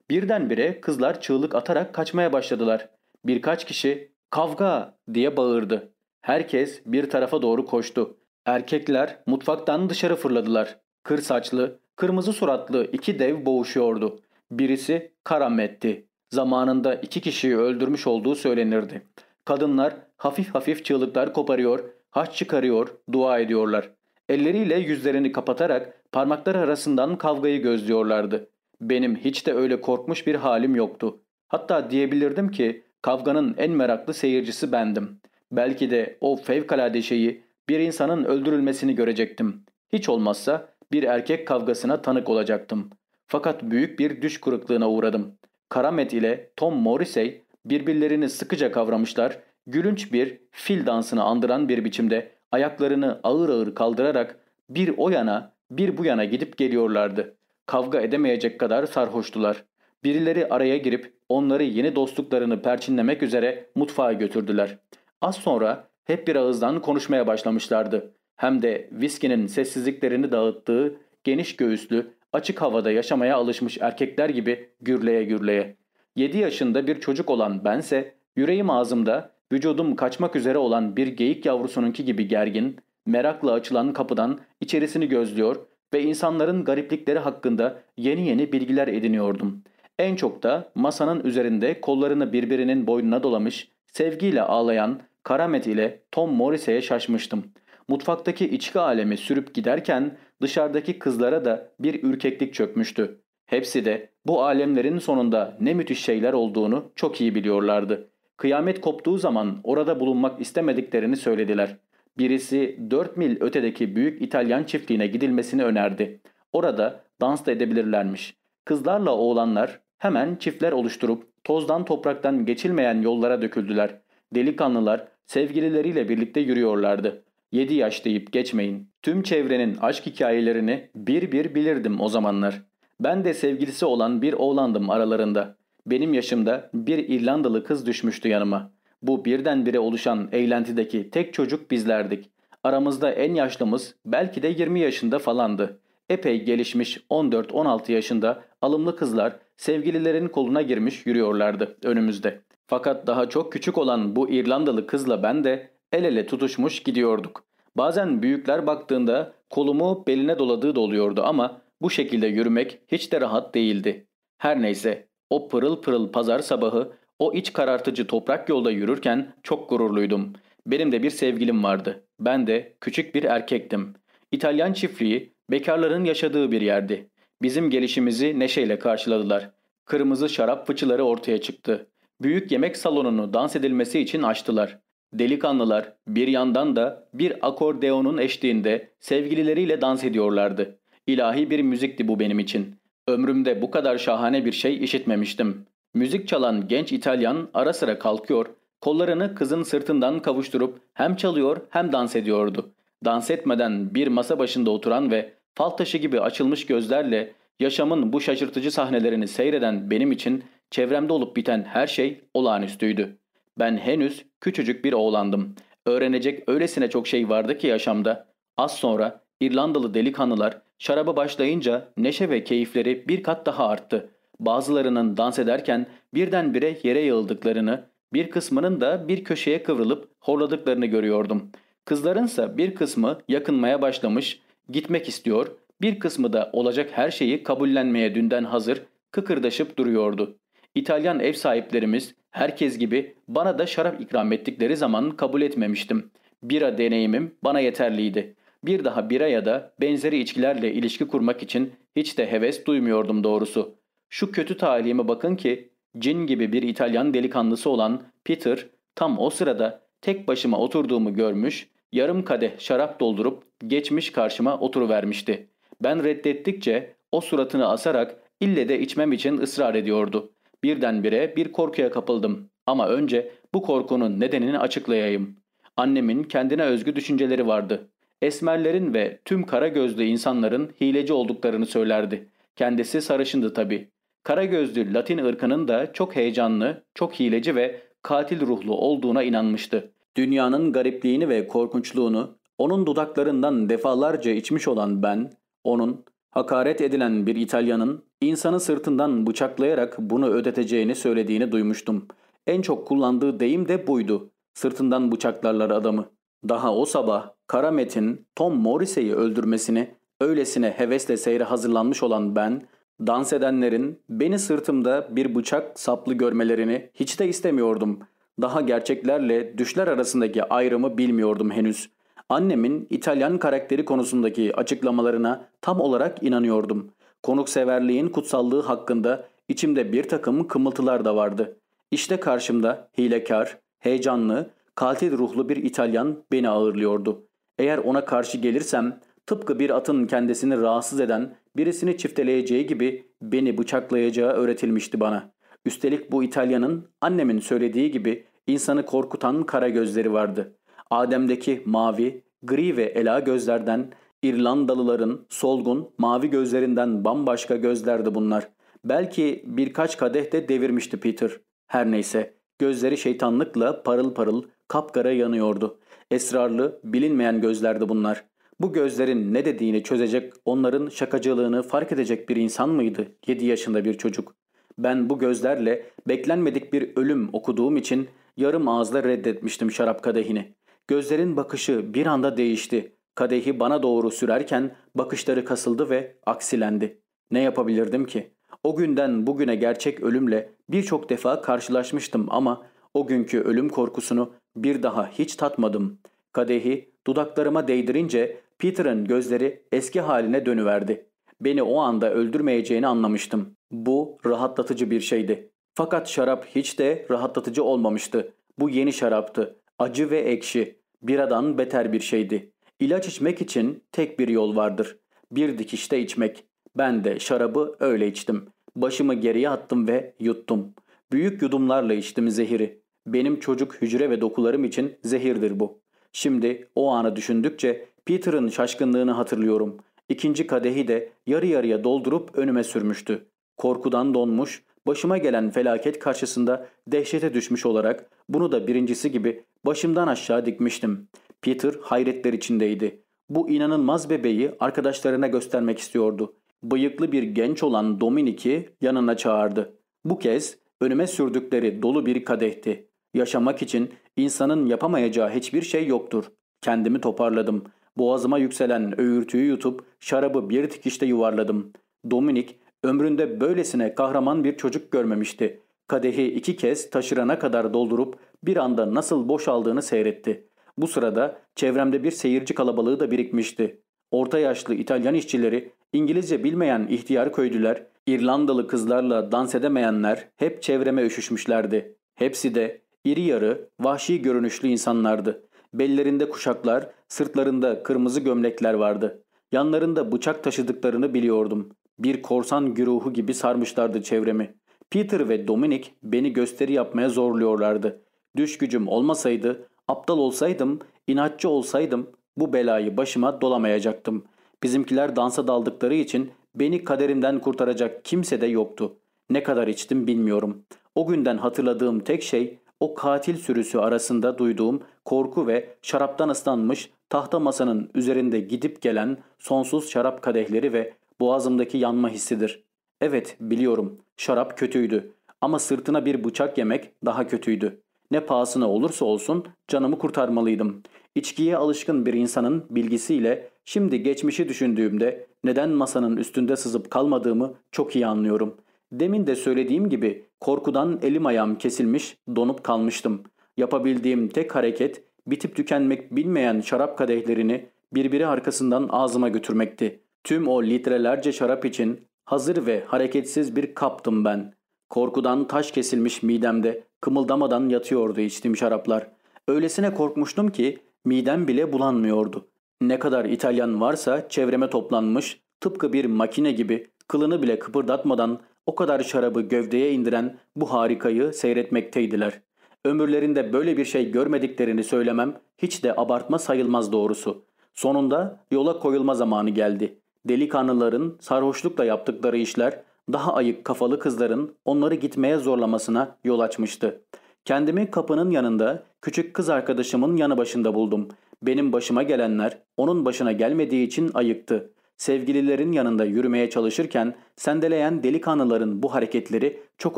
Birdenbire kızlar çığlık atarak kaçmaya başladılar. Birkaç kişi kavga diye bağırdı. Herkes bir tarafa doğru koştu. Erkekler mutfaktan dışarı fırladılar. Kır saçlı, kırmızı suratlı iki dev boğuşuyordu. Birisi Karamet'ti. Zamanında iki kişiyi öldürmüş olduğu söylenirdi. Kadınlar hafif hafif çığlıklar koparıyor, haç çıkarıyor, dua ediyorlar. Elleriyle yüzlerini kapatarak parmaklar arasından kavgayı gözlüyorlardı. Benim hiç de öyle korkmuş bir halim yoktu. Hatta diyebilirdim ki kavganın en meraklı seyircisi bendim. Belki de o fevkalade şeyi bir insanın öldürülmesini görecektim. Hiç olmazsa bir erkek kavgasına tanık olacaktım. Fakat büyük bir düş kırıklığına uğradım. Karamet ile Tom Morrissey birbirlerini sıkıca kavramışlar, Gülünç bir fil dansını andıran bir biçimde ayaklarını ağır ağır kaldırarak bir o yana bir bu yana gidip geliyorlardı. Kavga edemeyecek kadar sarhoştular. Birileri araya girip onları yeni dostluklarını perçinlemek üzere mutfağa götürdüler. Az sonra hep bir ağızdan konuşmaya başlamışlardı. Hem de viskinin sessizliklerini dağıttığı geniş göğüslü, açık havada yaşamaya alışmış erkekler gibi gürleye gürleye. Yedi yaşında bir çocuk olan bense yüreğim ağzımda, vücudum kaçmak üzere olan bir geyik yavrusununki gibi gergin, merakla açılan kapıdan içerisini gözlüyor ve insanların gariplikleri hakkında yeni yeni bilgiler ediniyordum. En çok da masanın üzerinde kollarını birbirinin boynuna dolamış, sevgiyle ağlayan Karamet ile Tom Morris'e şaşmıştım. Mutfaktaki içki alemi sürüp giderken dışarıdaki kızlara da bir ürkeklik çökmüştü. Hepsi de bu alemlerin sonunda ne müthiş şeyler olduğunu çok iyi biliyorlardı. Kıyamet koptuğu zaman orada bulunmak istemediklerini söylediler. Birisi 4 mil ötedeki büyük İtalyan çiftliğine gidilmesini önerdi. Orada dans da edebilirlermiş. Kızlarla oğlanlar hemen çiftler oluşturup tozdan topraktan geçilmeyen yollara döküldüler. Delikanlılar sevgilileriyle birlikte yürüyorlardı. 7 yaş deyip geçmeyin. Tüm çevrenin aşk hikayelerini bir bir bilirdim o zamanlar. Ben de sevgilisi olan bir oğlandım aralarında. Benim yaşımda bir İrlandalı kız düşmüştü yanıma. Bu birdenbire oluşan eğlentideki tek çocuk bizlerdik. Aramızda en yaşlımız belki de 20 yaşında falandı. Epey gelişmiş 14-16 yaşında alımlı kızlar sevgililerin koluna girmiş yürüyorlardı önümüzde. Fakat daha çok küçük olan bu İrlandalı kızla ben de el ele tutuşmuş gidiyorduk. Bazen büyükler baktığında kolumu beline doladığı da oluyordu ama bu şekilde yürümek hiç de rahat değildi. Her neyse o pırıl pırıl pazar sabahı o iç karartıcı toprak yolda yürürken çok gururluydum. Benim de bir sevgilim vardı. Ben de küçük bir erkektim. İtalyan çiftliği bekarların yaşadığı bir yerdi. Bizim gelişimizi neşeyle karşıladılar. Kırmızı şarap fıçıları ortaya çıktı. Büyük yemek salonunu dans edilmesi için açtılar. Delikanlılar bir yandan da bir akordeonun eşliğinde sevgilileriyle dans ediyorlardı. İlahi bir müzikti bu benim için. Ömrümde bu kadar şahane bir şey işitmemiştim. Müzik çalan genç İtalyan ara sıra kalkıyor, kollarını kızın sırtından kavuşturup hem çalıyor hem dans ediyordu. Dans etmeden bir masa başında oturan ve fal taşı gibi açılmış gözlerle yaşamın bu şaşırtıcı sahnelerini seyreden benim için çevremde olup biten her şey olağanüstüydü. Ben henüz küçücük bir oğlandım. Öğrenecek öylesine çok şey vardı ki yaşamda. Az sonra İrlandalı delikanlılar şaraba başlayınca neşe ve keyifleri bir kat daha arttı. Bazılarının dans ederken birdenbire yere yığıldıklarını, bir kısmının da bir köşeye kıvrılıp horladıklarını görüyordum. Kızlarınsa bir kısmı yakınmaya başlamış, gitmek istiyor, bir kısmı da olacak her şeyi kabullenmeye dünden hazır, kıkırdaşıp duruyordu. İtalyan ev sahiplerimiz herkes gibi bana da şarap ikram ettikleri zaman kabul etmemiştim. Bira deneyimim bana yeterliydi. Bir daha bira ya da benzeri içkilerle ilişki kurmak için hiç de heves duymuyordum doğrusu. Şu kötü talihime bakın ki cin gibi bir İtalyan delikanlısı olan Peter tam o sırada tek başıma oturduğumu görmüş, yarım kadeh şarap doldurup geçmiş karşıma oturuvermişti. Ben reddettikçe o suratını asarak ille de içmem için ısrar ediyordu. Birdenbire bir korkuya kapıldım. Ama önce bu korkunun nedenini açıklayayım. Annemin kendine özgü düşünceleri vardı. Esmerlerin ve tüm kara gözlü insanların hileci olduklarını söylerdi. Kendisi sarışındı tabii. Kara gözlü Latin ırkının da çok heyecanlı, çok hileci ve katil ruhlu olduğuna inanmıştı. Dünyanın garipliğini ve korkunçluğunu onun dudaklarından defalarca içmiş olan ben, onun hakaret edilen bir İtalyanın insanı sırtından bıçaklayarak bunu ödeteceğini söylediğini duymuştum. En çok kullandığı deyim de buydu. Sırtından bıçaklarlar adamı. Daha o sabah Karamet'in Tom Morrissey'i öldürmesini öylesine hevesle seyre hazırlanmış olan ben, dans edenlerin beni sırtımda bir bıçak saplı görmelerini hiç de istemiyordum. Daha gerçeklerle düşler arasındaki ayrımı bilmiyordum henüz. Annemin İtalyan karakteri konusundaki açıklamalarına tam olarak inanıyordum. Konukseverliğin kutsallığı hakkında içimde bir takım kımıltılar da vardı. İşte karşımda hilekar, heyecanlı, katil ruhlu bir İtalyan beni ağırlıyordu. Eğer ona karşı gelirsem tıpkı bir atın kendisini rahatsız eden birisini çifteleyeceği gibi beni bıçaklayacağı öğretilmişti bana. Üstelik bu İtalyanın annemin söylediği gibi insanı korkutan kara gözleri vardı. Adem'deki mavi, gri ve ela gözlerden, İrlandalıların solgun, mavi gözlerinden bambaşka gözlerdi bunlar. Belki birkaç kadeh de devirmişti Peter. Her neyse, gözleri şeytanlıkla parıl parıl, kapkara yanıyordu. Esrarlı, bilinmeyen gözlerdi bunlar. Bu gözlerin ne dediğini çözecek, onların şakacılığını fark edecek bir insan mıydı 7 yaşında bir çocuk? Ben bu gözlerle beklenmedik bir ölüm okuduğum için yarım ağızla reddetmiştim şarap kadehini. Gözlerin bakışı bir anda değişti. Kadehi bana doğru sürerken bakışları kasıldı ve aksilendi. Ne yapabilirdim ki? O günden bugüne gerçek ölümle birçok defa karşılaşmıştım ama o günkü ölüm korkusunu bir daha hiç tatmadım. Kadehi dudaklarıma değdirince Peter'ın gözleri eski haline dönüverdi. Beni o anda öldürmeyeceğini anlamıştım. Bu rahatlatıcı bir şeydi. Fakat şarap hiç de rahatlatıcı olmamıştı. Bu yeni şaraptı. Acı ve ekşi. Biradan beter bir şeydi. İlaç içmek için tek bir yol vardır. Bir dikişte içmek. Ben de şarabı öyle içtim. Başımı geriye attım ve yuttum. Büyük yudumlarla içtim zehiri. Benim çocuk hücre ve dokularım için zehirdir bu. Şimdi o anı düşündükçe Peter'ın şaşkınlığını hatırlıyorum. İkinci kadehi de yarı yarıya doldurup önüme sürmüştü. Korkudan donmuş, başıma gelen felaket karşısında dehşete düşmüş olarak bunu da birincisi gibi başımdan aşağı dikmiştim. Peter hayretler içindeydi. Bu inanılmaz bebeği arkadaşlarına göstermek istiyordu. Bıyıklı bir genç olan Dominik'i yanına çağırdı. Bu kez önüme sürdükleri dolu bir kadehti. Yaşamak için insanın yapamayacağı hiçbir şey yoktur. Kendimi toparladım. Boğazıma yükselen öğürtüyü yutup şarabı bir dikişte yuvarladım. Dominik ömründe böylesine kahraman bir çocuk görmemişti. Kadehi iki kez taşırana kadar doldurup bir anda nasıl boşaldığını seyretti. Bu sırada çevremde bir seyirci kalabalığı da birikmişti. Orta yaşlı İtalyan işçileri, İngilizce bilmeyen ihtiyar köylüler, İrlandalı kızlarla dans edemeyenler hep çevreme üşüşmüşlerdi. Hepsi de iri yarı, vahşi görünüşlü insanlardı. Bellerinde kuşaklar, sırtlarında kırmızı gömlekler vardı. Yanlarında bıçak taşıdıklarını biliyordum. Bir korsan güruhu gibi sarmışlardı çevremi. Peter ve Dominic beni gösteri yapmaya zorluyorlardı. Düş gücüm olmasaydı, aptal olsaydım, inatçı olsaydım bu belayı başıma dolamayacaktım. Bizimkiler dansa daldıkları için beni kaderimden kurtaracak kimse de yoktu. Ne kadar içtim bilmiyorum. O günden hatırladığım tek şey o katil sürüsü arasında duyduğum korku ve şaraptan ıslanmış tahta masanın üzerinde gidip gelen sonsuz şarap kadehleri ve boğazımdaki yanma hissidir. Evet biliyorum şarap kötüydü ama sırtına bir bıçak yemek daha kötüydü. Ne pahasına olursa olsun canımı kurtarmalıydım. İçkiye alışkın bir insanın bilgisiyle şimdi geçmişi düşündüğümde neden masanın üstünde sızıp kalmadığımı çok iyi anlıyorum. Demin de söylediğim gibi korkudan elim ayağım kesilmiş, donup kalmıştım. Yapabildiğim tek hareket bitip tükenmek bilmeyen şarap kadehlerini birbiri arkasından ağzıma götürmekti. Tüm o litrelerce şarap için hazır ve hareketsiz bir kaptım ben. Korkudan taş kesilmiş midemde kımıldamadan yatıyordu içtiğim şaraplar. Öylesine korkmuştum ki midem bile bulanmıyordu. Ne kadar İtalyan varsa çevreme toplanmış, tıpkı bir makine gibi kılını bile kıpırdatmadan o kadar şarabı gövdeye indiren bu harikayı seyretmekteydiler. Ömürlerinde böyle bir şey görmediklerini söylemem hiç de abartma sayılmaz doğrusu. Sonunda yola koyulma zamanı geldi. Delikanlıların sarhoşlukla yaptıkları işler daha ayık kafalı kızların onları gitmeye zorlamasına yol açmıştı. Kendimi kapının yanında küçük kız arkadaşımın yanı başında buldum. Benim başıma gelenler onun başına gelmediği için ayıktı. Sevgililerin yanında yürümeye çalışırken sendeleyen delikanlıların bu hareketleri çok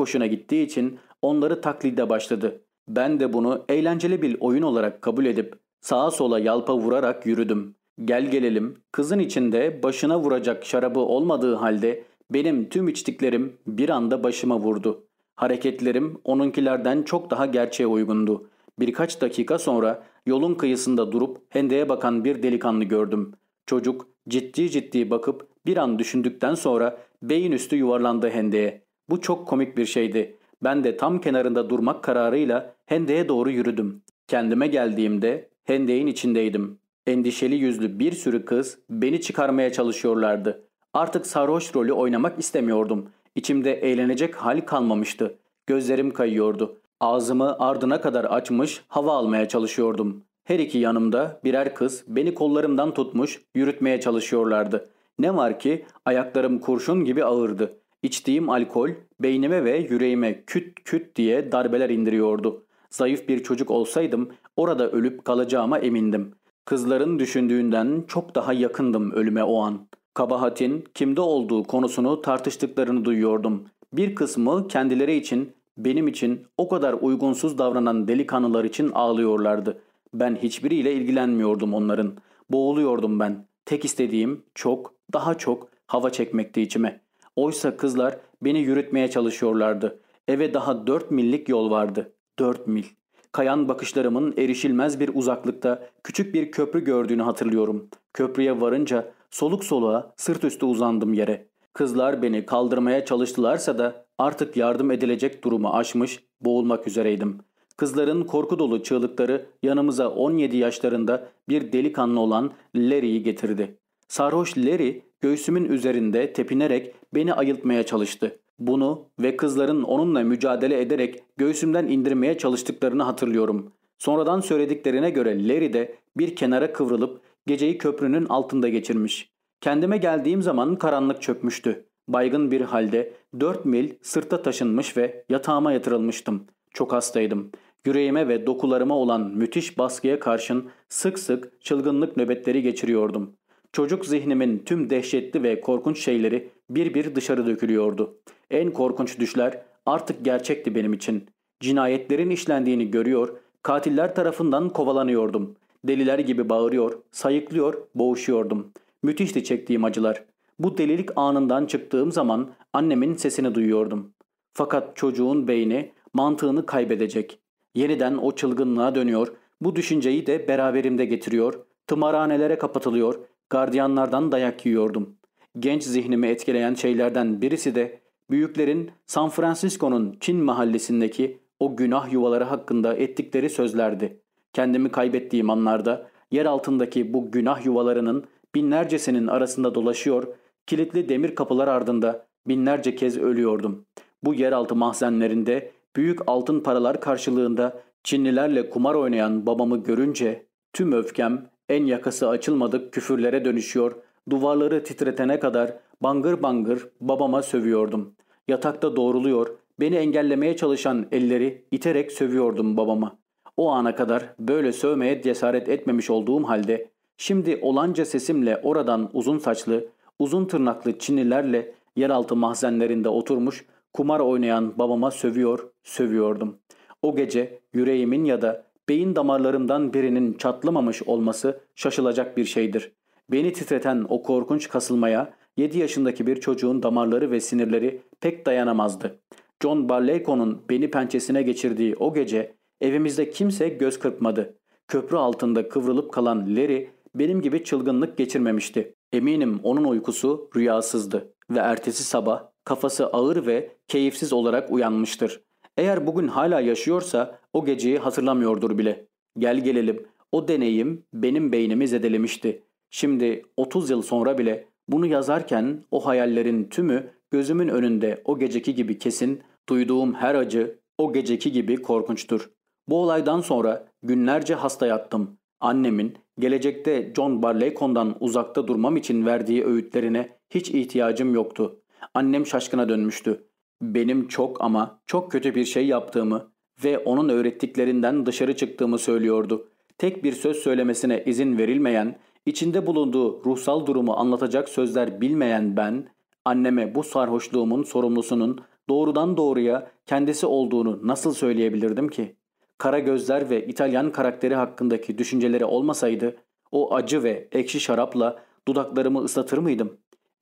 hoşuna gittiği için onları taklide başladı. Ben de bunu eğlenceli bir oyun olarak kabul edip sağa sola yalpa vurarak yürüdüm. Gel gelelim kızın içinde başına vuracak şarabı olmadığı halde benim tüm içtiklerim bir anda başıma vurdu. Hareketlerim onunkilerden çok daha gerçeğe uygundu. Birkaç dakika sonra yolun kıyısında durup hendeye bakan bir delikanlı gördüm. Çocuk ciddi ciddi bakıp bir an düşündükten sonra beyin üstü yuvarlandı hendeye. Bu çok komik bir şeydi. Ben de tam kenarında durmak kararıyla hendeye doğru yürüdüm. Kendime geldiğimde hendeyin içindeydim. Endişeli yüzlü bir sürü kız beni çıkarmaya çalışıyorlardı. Artık sarhoş rolü oynamak istemiyordum. İçimde eğlenecek hal kalmamıştı. Gözlerim kayıyordu. Ağzımı ardına kadar açmış hava almaya çalışıyordum. Her iki yanımda birer kız beni kollarımdan tutmuş yürütmeye çalışıyorlardı. Ne var ki ayaklarım kurşun gibi ağırdı. İçtiğim alkol beynime ve yüreğime küt küt diye darbeler indiriyordu. Zayıf bir çocuk olsaydım orada ölüp kalacağıma emindim. Kızların düşündüğünden çok daha yakındım ölüme o an. Kabahatin kimde olduğu konusunu tartıştıklarını duyuyordum. Bir kısmı kendileri için, benim için o kadar uygunsuz davranan delikanlılar için ağlıyorlardı. Ben hiçbiriyle ilgilenmiyordum onların. Boğuluyordum ben. Tek istediğim çok, daha çok hava çekmekti içime. Oysa kızlar beni yürütmeye çalışıyorlardı. Eve daha dört millik yol vardı. Dört mil. Kayan bakışlarımın erişilmez bir uzaklıkta küçük bir köprü gördüğünü hatırlıyorum. Köprüye varınca soluk soluğa sırt üstü uzandım yere. Kızlar beni kaldırmaya çalıştılarsa da artık yardım edilecek durumu aşmış, boğulmak üzereydim. Kızların korku dolu çığlıkları yanımıza 17 yaşlarında bir delikanlı olan Larry'i getirdi. Sarhoş Larry göğsümün üzerinde tepinerek beni ayıltmaya çalıştı. Bunu ve kızların onunla mücadele ederek göğsümden indirmeye çalıştıklarını hatırlıyorum. Sonradan söylediklerine göre Larry de bir kenara kıvrılıp geceyi köprünün altında geçirmiş. Kendime geldiğim zaman karanlık çökmüştü. Baygın bir halde dört mil sırta taşınmış ve yatağıma yatırılmıştım. Çok hastaydım. Yüreğime ve dokularıma olan müthiş baskıya karşın sık sık çılgınlık nöbetleri geçiriyordum. Çocuk zihnimin tüm dehşetli ve korkunç şeyleri bir bir dışarı dökülüyordu. En korkunç düşler artık gerçekti benim için. Cinayetlerin işlendiğini görüyor, katiller tarafından kovalanıyordum. Deliler gibi bağırıyor, sayıklıyor, boğuşuyordum. Müthişti çektiğim acılar. Bu delilik anından çıktığım zaman annemin sesini duyuyordum. Fakat çocuğun beyni mantığını kaybedecek. Yeniden o çılgınlığa dönüyor, bu düşünceyi de beraberimde getiriyor, tımarhanelere kapatılıyor, gardiyanlardan dayak yiyordum. Genç zihnimi etkileyen şeylerden birisi de büyüklerin San Francisco'nun Çin mahallesindeki o günah yuvaları hakkında ettikleri sözlerdi. Kendimi kaybettiğim anlarda yer altındaki bu günah yuvalarının binlercesinin arasında dolaşıyor, kilitli demir kapılar ardında binlerce kez ölüyordum. Bu yeraltı mahzenlerinde büyük altın paralar karşılığında Çinlilerle kumar oynayan babamı görünce tüm öfkem en yakası açılmadık küfürlere dönüşüyor, duvarları titretene kadar bangır bangır babama sövüyordum. Yatakta doğruluyor, beni engellemeye çalışan elleri iterek sövüyordum babama. O ana kadar böyle sövmeye cesaret etmemiş olduğum halde şimdi olanca sesimle oradan uzun saçlı, uzun tırnaklı Çinlilerle yeraltı mahzenlerinde oturmuş kumar oynayan babama sövüyor, sövüyordum. O gece yüreğimin ya da beyin damarlarımdan birinin çatlamamış olması şaşılacak bir şeydir. Beni titreten o korkunç kasılmaya 7 yaşındaki bir çocuğun damarları ve sinirleri pek dayanamazdı. John Barleycorn'un beni pençesine geçirdiği o gece evimizde kimse göz kırpmadı. Köprü altında kıvrılıp kalan Larry benim gibi çılgınlık geçirmemişti. Eminim onun uykusu rüyasızdı ve ertesi sabah kafası ağır ve keyifsiz olarak uyanmıştır. Eğer bugün hala yaşıyorsa o geceyi hatırlamıyordur bile. Gel gelelim o deneyim benim beynimi zedelemişti. Şimdi 30 yıl sonra bile bunu yazarken o hayallerin tümü gözümün önünde o geceki gibi kesin, duyduğum her acı o geceki gibi korkunçtur. Bu olaydan sonra günlerce hasta yattım. Annemin gelecekte John Barleycon'dan uzakta durmam için verdiği öğütlerine hiç ihtiyacım yoktu. Annem şaşkına dönmüştü. Benim çok ama çok kötü bir şey yaptığımı ve onun öğrettiklerinden dışarı çıktığımı söylüyordu. Tek bir söz söylemesine izin verilmeyen, içinde bulunduğu ruhsal durumu anlatacak sözler bilmeyen ben, anneme bu sarhoşluğumun sorumlusunun doğrudan doğruya kendisi olduğunu nasıl söyleyebilirdim ki? Kara gözler ve İtalyan karakteri hakkındaki düşünceleri olmasaydı, o acı ve ekşi şarapla dudaklarımı ıslatır mıydım?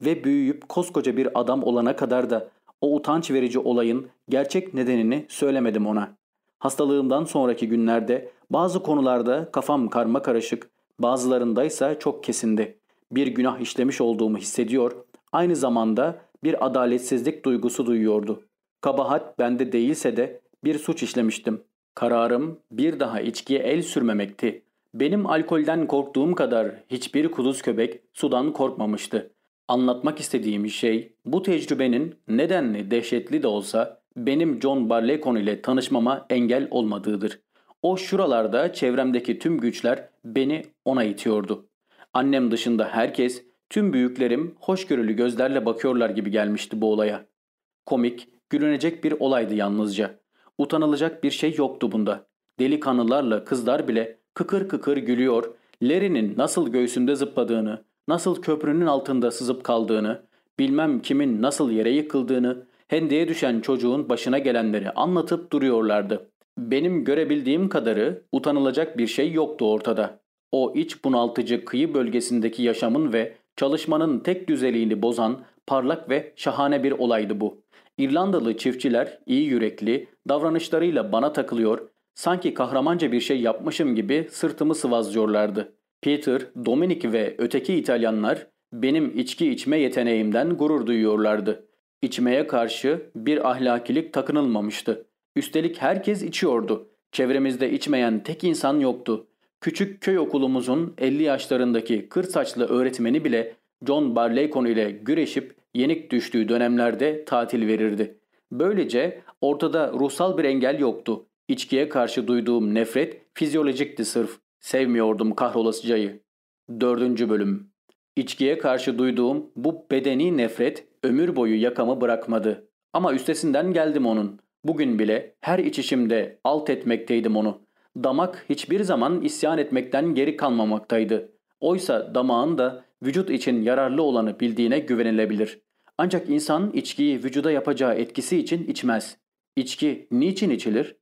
Ve büyüyüp koskoca bir adam olana kadar da o utanç verici olayın gerçek nedenini söylemedim ona. Hastalığımdan sonraki günlerde bazı konularda kafam karma karışık, bazılarındaysa çok kesindi. Bir günah işlemiş olduğumu hissediyor, aynı zamanda bir adaletsizlik duygusu duyuyordu. Kabahat bende değilse de bir suç işlemiştim. Kararım bir daha içkiye el sürmemekti. Benim alkolden korktuğum kadar hiçbir kuduz köpek sudan korkmamıştı. Anlatmak istediğim şey bu tecrübenin nedenli dehşetli de olsa benim John Barleycorn ile tanışmama engel olmadığıdır. O şuralarda çevremdeki tüm güçler beni ona itiyordu. Annem dışında herkes, tüm büyüklerim hoşgörülü gözlerle bakıyorlar gibi gelmişti bu olaya. Komik, gülünecek bir olaydı yalnızca. Utanılacak bir şey yoktu bunda. Delikanlılarla kızlar bile kıkır kıkır gülüyor, Larry'nin nasıl göğsünde zıpladığını, nasıl köprünün altında sızıp kaldığını, bilmem kimin nasıl yere yıkıldığını, hendeye düşen çocuğun başına gelenleri anlatıp duruyorlardı. Benim görebildiğim kadarı utanılacak bir şey yoktu ortada. O iç bunaltıcı kıyı bölgesindeki yaşamın ve çalışmanın tek düzeliğini bozan parlak ve şahane bir olaydı bu. İrlandalı çiftçiler iyi yürekli, davranışlarıyla bana takılıyor, sanki kahramanca bir şey yapmışım gibi sırtımı sıvazlıyorlardı. Peter, Dominic ve öteki İtalyanlar benim içki içme yeteneğimden gurur duyuyorlardı. İçmeye karşı bir ahlakilik takınılmamıştı. Üstelik herkes içiyordu. Çevremizde içmeyen tek insan yoktu. Küçük köy okulumuzun 50 yaşlarındaki kır saçlı öğretmeni bile John Barleycorn ile güreşip yenik düştüğü dönemlerde tatil verirdi. Böylece ortada ruhsal bir engel yoktu. İçkiye karşı duyduğum nefret fizyolojikti sırf. Sevmiyordum kahrolasıcayı. Dördüncü bölüm. İçkiye karşı duyduğum bu bedeni nefret ömür boyu yakamı bırakmadı. Ama üstesinden geldim onun. Bugün bile her içişimde alt etmekteydim onu. Damak hiçbir zaman isyan etmekten geri kalmamaktaydı. Oysa damağın da vücut için yararlı olanı bildiğine güvenilebilir. Ancak insan içkiyi vücuda yapacağı etkisi için içmez. İçki niçin içilir?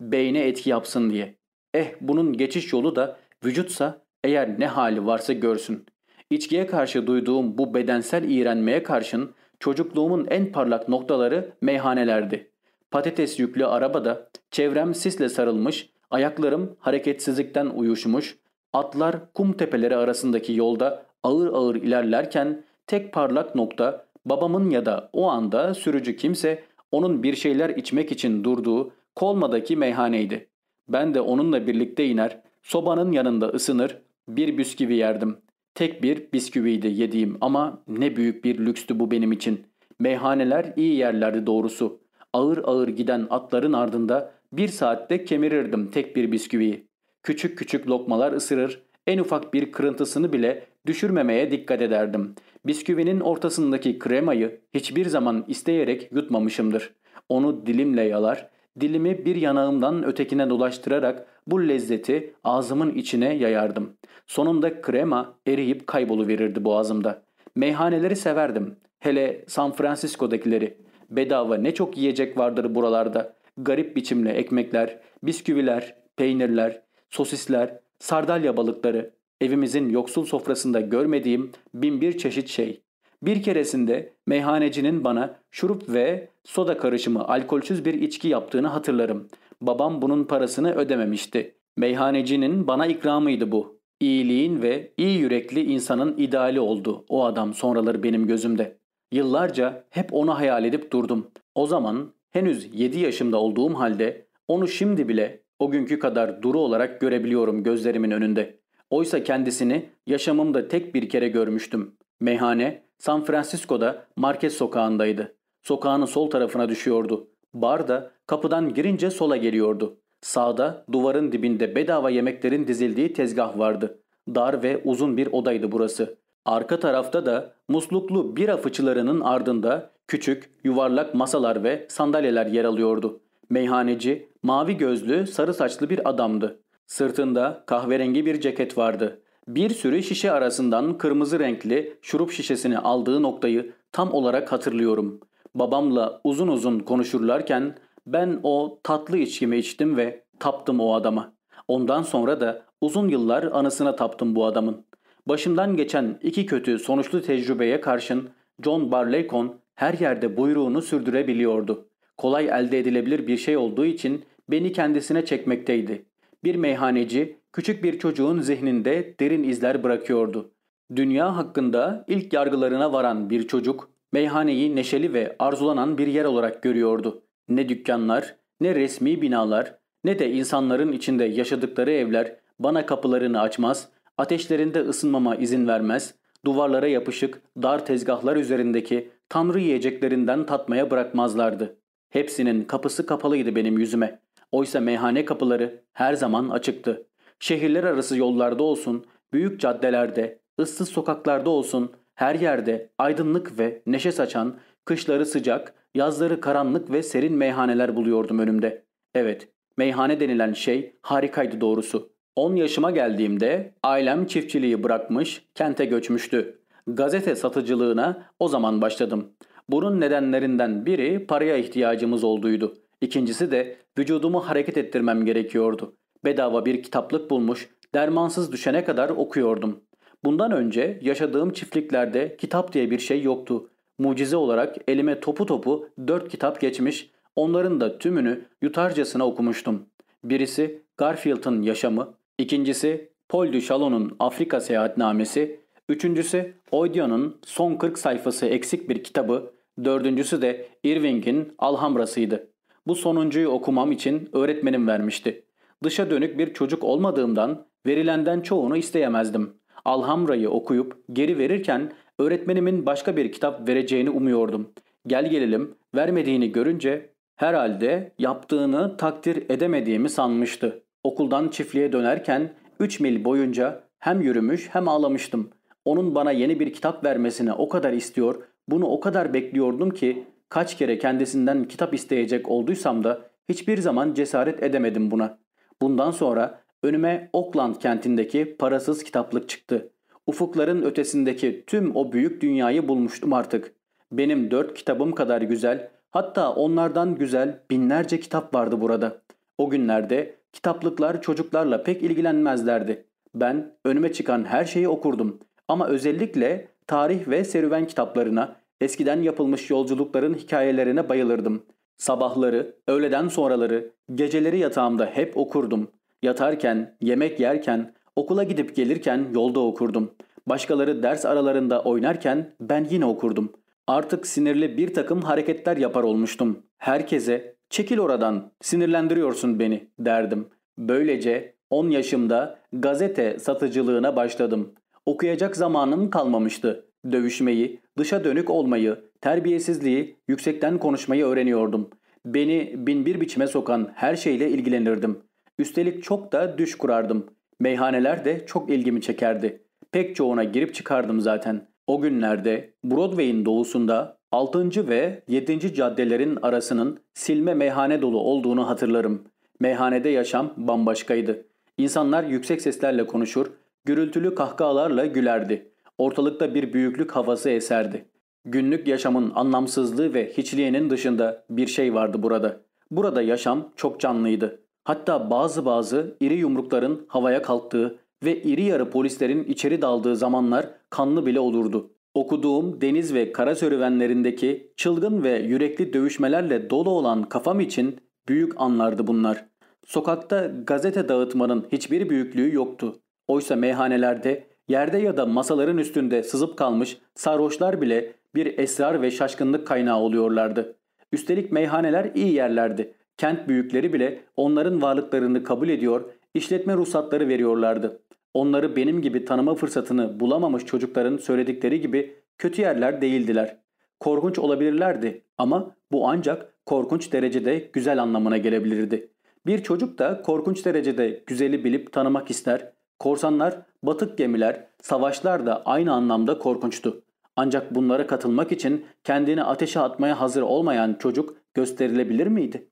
Beyne etki yapsın diye. Eh bunun geçiş yolu da vücutsa eğer ne hali varsa görsün. İçkiye karşı duyduğum bu bedensel iğrenmeye karşın çocukluğumun en parlak noktaları meyhanelerdi. Patates yüklü arabada çevrem sisle sarılmış, ayaklarım hareketsizlikten uyuşmuş, atlar kum tepeleri arasındaki yolda ağır ağır ilerlerken tek parlak nokta babamın ya da o anda sürücü kimse onun bir şeyler içmek için durduğu Kolma'daki meyhaneydi. Ben de onunla birlikte iner, sobanın yanında ısınır, bir bisküvi yerdim. Tek bir bisküviydi yediğim ama ne büyük bir lükstü bu benim için. Meyhaneler iyi yerlerdi doğrusu. Ağır ağır giden atların ardında bir saatte kemirirdim tek bir bisküviyi. Küçük küçük lokmalar ısırır, en ufak bir kırıntısını bile düşürmemeye dikkat ederdim. Bisküvinin ortasındaki kremayı hiçbir zaman isteyerek yutmamışımdır. Onu dilimle yalar, dilimi bir yanağımdan ötekine dolaştırarak bu lezzeti ağzımın içine yayardım. Sonunda krema eriyip kayboluverirdi boğazımda. Meyhaneleri severdim. Hele San Francisco'dakileri. Bedava ne çok yiyecek vardır buralarda. Garip biçimli ekmekler, bisküviler, peynirler, sosisler, sardalya balıkları. Evimizin yoksul sofrasında görmediğim bin bir çeşit şey. Bir keresinde meyhanecinin bana şurup ve soda karışımı alkolsüz bir içki yaptığını hatırlarım. Babam bunun parasını ödememişti. Meyhanecinin bana ikramıydı bu. İyiliğin ve iyi yürekli insanın ideali oldu o adam sonraları benim gözümde. Yıllarca hep onu hayal edip durdum. O zaman henüz 7 yaşımda olduğum halde onu şimdi bile o günkü kadar duru olarak görebiliyorum gözlerimin önünde. Oysa kendisini yaşamımda tek bir kere görmüştüm. Meyhane San Francisco'da Marquez sokağındaydı. Sokağın sol tarafına düşüyordu. Bar da kapıdan girince sola geliyordu. Sağda duvarın dibinde bedava yemeklerin dizildiği tezgah vardı. Dar ve uzun bir odaydı burası. Arka tarafta da musluklu bira fıçılarının ardında küçük, yuvarlak masalar ve sandalyeler yer alıyordu. Meyhaneci, mavi gözlü, sarı saçlı bir adamdı. Sırtında kahverengi bir ceket vardı. Bir sürü şişe arasından kırmızı renkli şurup şişesini aldığı noktayı tam olarak hatırlıyorum. Babamla uzun uzun konuşurlarken ben o tatlı içkimi içtim ve taptım o adama. Ondan sonra da uzun yıllar anısına taptım bu adamın. Başımdan geçen iki kötü sonuçlu tecrübeye karşın John Barleycorn her yerde buyruğunu sürdürebiliyordu. Kolay elde edilebilir bir şey olduğu için beni kendisine çekmekteydi. Bir meyhaneci küçük bir çocuğun zihninde derin izler bırakıyordu. Dünya hakkında ilk yargılarına varan bir çocuk meyhaneyi neşeli ve arzulanan bir yer olarak görüyordu. Ne dükkanlar, ne resmi binalar, ne de insanların içinde yaşadıkları evler bana kapılarını açmaz, ateşlerinde ısınmama izin vermez, duvarlara yapışık dar tezgahlar üzerindeki tanrı yiyeceklerinden tatmaya bırakmazlardı. Hepsinin kapısı kapalıydı benim yüzüme. Oysa meyhane kapıları her zaman açıktı. Şehirler arası yollarda olsun, büyük caddelerde, ıssız sokaklarda olsun, her yerde aydınlık ve neşe saçan, kışları sıcak, yazları karanlık ve serin meyhaneler buluyordum önümde. Evet, meyhane denilen şey harikaydı doğrusu. 10 yaşıma geldiğimde ailem çiftçiliği bırakmış, kente göçmüştü. Gazete satıcılığına o zaman başladım. Bunun nedenlerinden biri paraya ihtiyacımız olduğuydu. İkincisi de vücudumu hareket ettirmem gerekiyordu. Bedava bir kitaplık bulmuş, dermansız düşene kadar okuyordum. Bundan önce yaşadığım çiftliklerde kitap diye bir şey yoktu. Mucize olarak elime topu topu dört kitap geçmiş, onların da tümünü yutarcasına okumuştum. Birisi Garfield'ın Yaşamı, ikincisi Paul du Afrika Seyahatnamesi, üçüncüsü Oydion'un son 40 sayfası eksik bir kitabı, dördüncüsü de Irving'in Alhambra'sıydı. Bu sonuncuyu okumam için öğretmenim vermişti. Dışa dönük bir çocuk olmadığımdan verilenden çoğunu isteyemezdim. Alhamra'yı okuyup geri verirken öğretmenimin başka bir kitap vereceğini umuyordum. Gel gelelim vermediğini görünce herhalde yaptığını takdir edemediğimi sanmıştı. Okuldan çiftliğe dönerken 3 mil boyunca hem yürümüş hem ağlamıştım. Onun bana yeni bir kitap vermesine o kadar istiyor, bunu o kadar bekliyordum ki kaç kere kendisinden kitap isteyecek olduysam da hiçbir zaman cesaret edemedim buna. Bundan sonra önüme Oakland kentindeki parasız kitaplık çıktı. Ufukların ötesindeki tüm o büyük dünyayı bulmuştum artık. Benim dört kitabım kadar güzel, hatta onlardan güzel binlerce kitap vardı burada. O günlerde kitaplıklar çocuklarla pek ilgilenmezlerdi. Ben önüme çıkan her şeyi okurdum. Ama özellikle tarih ve serüven kitaplarına, eskiden yapılmış yolculukların hikayelerine bayılırdım. Sabahları, öğleden sonraları, geceleri yatağımda hep okurdum. Yatarken, yemek yerken, okula gidip gelirken yolda okurdum. Başkaları ders aralarında oynarken ben yine okurdum. Artık sinirli bir takım hareketler yapar olmuştum. Herkese çekil oradan sinirlendiriyorsun beni derdim. Böylece 10 yaşımda gazete satıcılığına başladım. Okuyacak zamanım kalmamıştı. Dövüşmeyi, dışa dönük olmayı, terbiyesizliği, yüksekten konuşmayı öğreniyordum. Beni binbir biçime sokan her şeyle ilgilenirdim. Üstelik çok da düş kurardım. Meyhaneler de çok ilgimi çekerdi. Pek çoğuna girip çıkardım zaten. O günlerde Broadway'in doğusunda 6. ve 7. caddelerin arasının silme meyhane dolu olduğunu hatırlarım. Meyhanede yaşam bambaşkaydı. İnsanlar yüksek seslerle konuşur, gürültülü kahkahalarla gülerdi. Ortalıkta bir büyüklük havası eserdi. Günlük yaşamın anlamsızlığı ve hiçliğinin dışında bir şey vardı burada. Burada yaşam çok canlıydı. Hatta bazı bazı iri yumrukların havaya kalktığı ve iri yarı polislerin içeri daldığı zamanlar kanlı bile olurdu. Okuduğum deniz ve kara serüvenlerindeki çılgın ve yürekli dövüşmelerle dolu olan kafam için büyük anlardı bunlar. Sokakta gazete dağıtmanın hiçbir büyüklüğü yoktu. Oysa meyhanelerde yerde ya da masaların üstünde sızıp kalmış sarhoşlar bile bir esrar ve şaşkınlık kaynağı oluyorlardı. Üstelik meyhaneler iyi yerlerdi. Kent büyükleri bile onların varlıklarını kabul ediyor, işletme ruhsatları veriyorlardı. Onları benim gibi tanıma fırsatını bulamamış çocukların söyledikleri gibi kötü yerler değildiler. Korkunç olabilirlerdi ama bu ancak korkunç derecede güzel anlamına gelebilirdi. Bir çocuk da korkunç derecede güzeli bilip tanımak ister. Korsanlar, batık gemiler, savaşlar da aynı anlamda korkunçtu. Ancak bunlara katılmak için kendini ateşe atmaya hazır olmayan çocuk gösterilebilir miydi?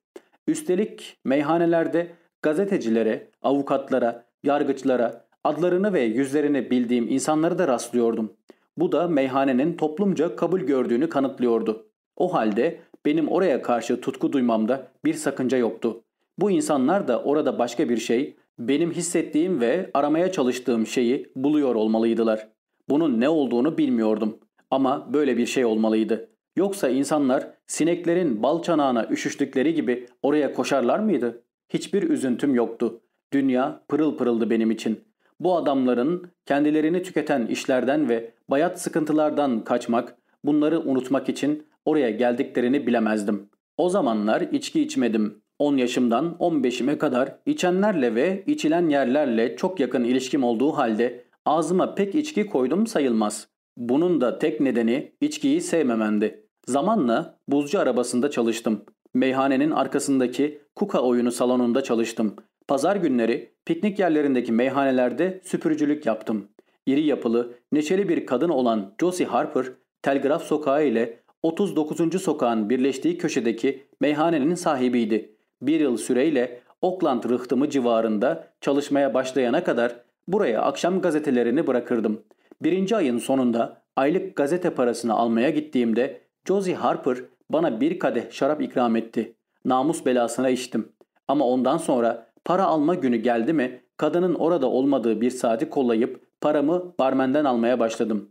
Üstelik meyhanelerde gazetecilere, avukatlara, yargıçlara, adlarını ve yüzlerini bildiğim insanları da rastlıyordum. Bu da meyhanenin toplumca kabul gördüğünü kanıtlıyordu. O halde benim oraya karşı tutku duymamda bir sakınca yoktu. Bu insanlar da orada başka bir şey, benim hissettiğim ve aramaya çalıştığım şeyi buluyor olmalıydılar. Bunun ne olduğunu bilmiyordum ama böyle bir şey olmalıydı. Yoksa insanlar sineklerin bal çanağına üşüştükleri gibi oraya koşarlar mıydı? Hiçbir üzüntüm yoktu. Dünya pırıl pırıldı benim için. Bu adamların kendilerini tüketen işlerden ve bayat sıkıntılardan kaçmak, bunları unutmak için oraya geldiklerini bilemezdim. O zamanlar içki içmedim. 10 yaşımdan 15'ime kadar içenlerle ve içilen yerlerle çok yakın ilişkim olduğu halde ağzıma pek içki koydum sayılmaz. Bunun da tek nedeni içkiyi sevmemendi. Zamanla buzcu arabasında çalıştım. Meyhanenin arkasındaki kuka oyunu salonunda çalıştım. Pazar günleri piknik yerlerindeki meyhanelerde süpürücülük yaptım. İri yapılı, neşeli bir kadın olan Josie Harper, Telgraf Sokağı ile 39. sokağın birleştiği köşedeki meyhanenin sahibiydi. Bir yıl süreyle Oakland rıhtımı civarında çalışmaya başlayana kadar buraya akşam gazetelerini bırakırdım. Birinci ayın sonunda aylık gazete parasını almaya gittiğimde Josie Harper bana bir kadeh şarap ikram etti. Namus belasına içtim. Ama ondan sonra para alma günü geldi mi kadının orada olmadığı bir saati kollayıp paramı barmenden almaya başladım.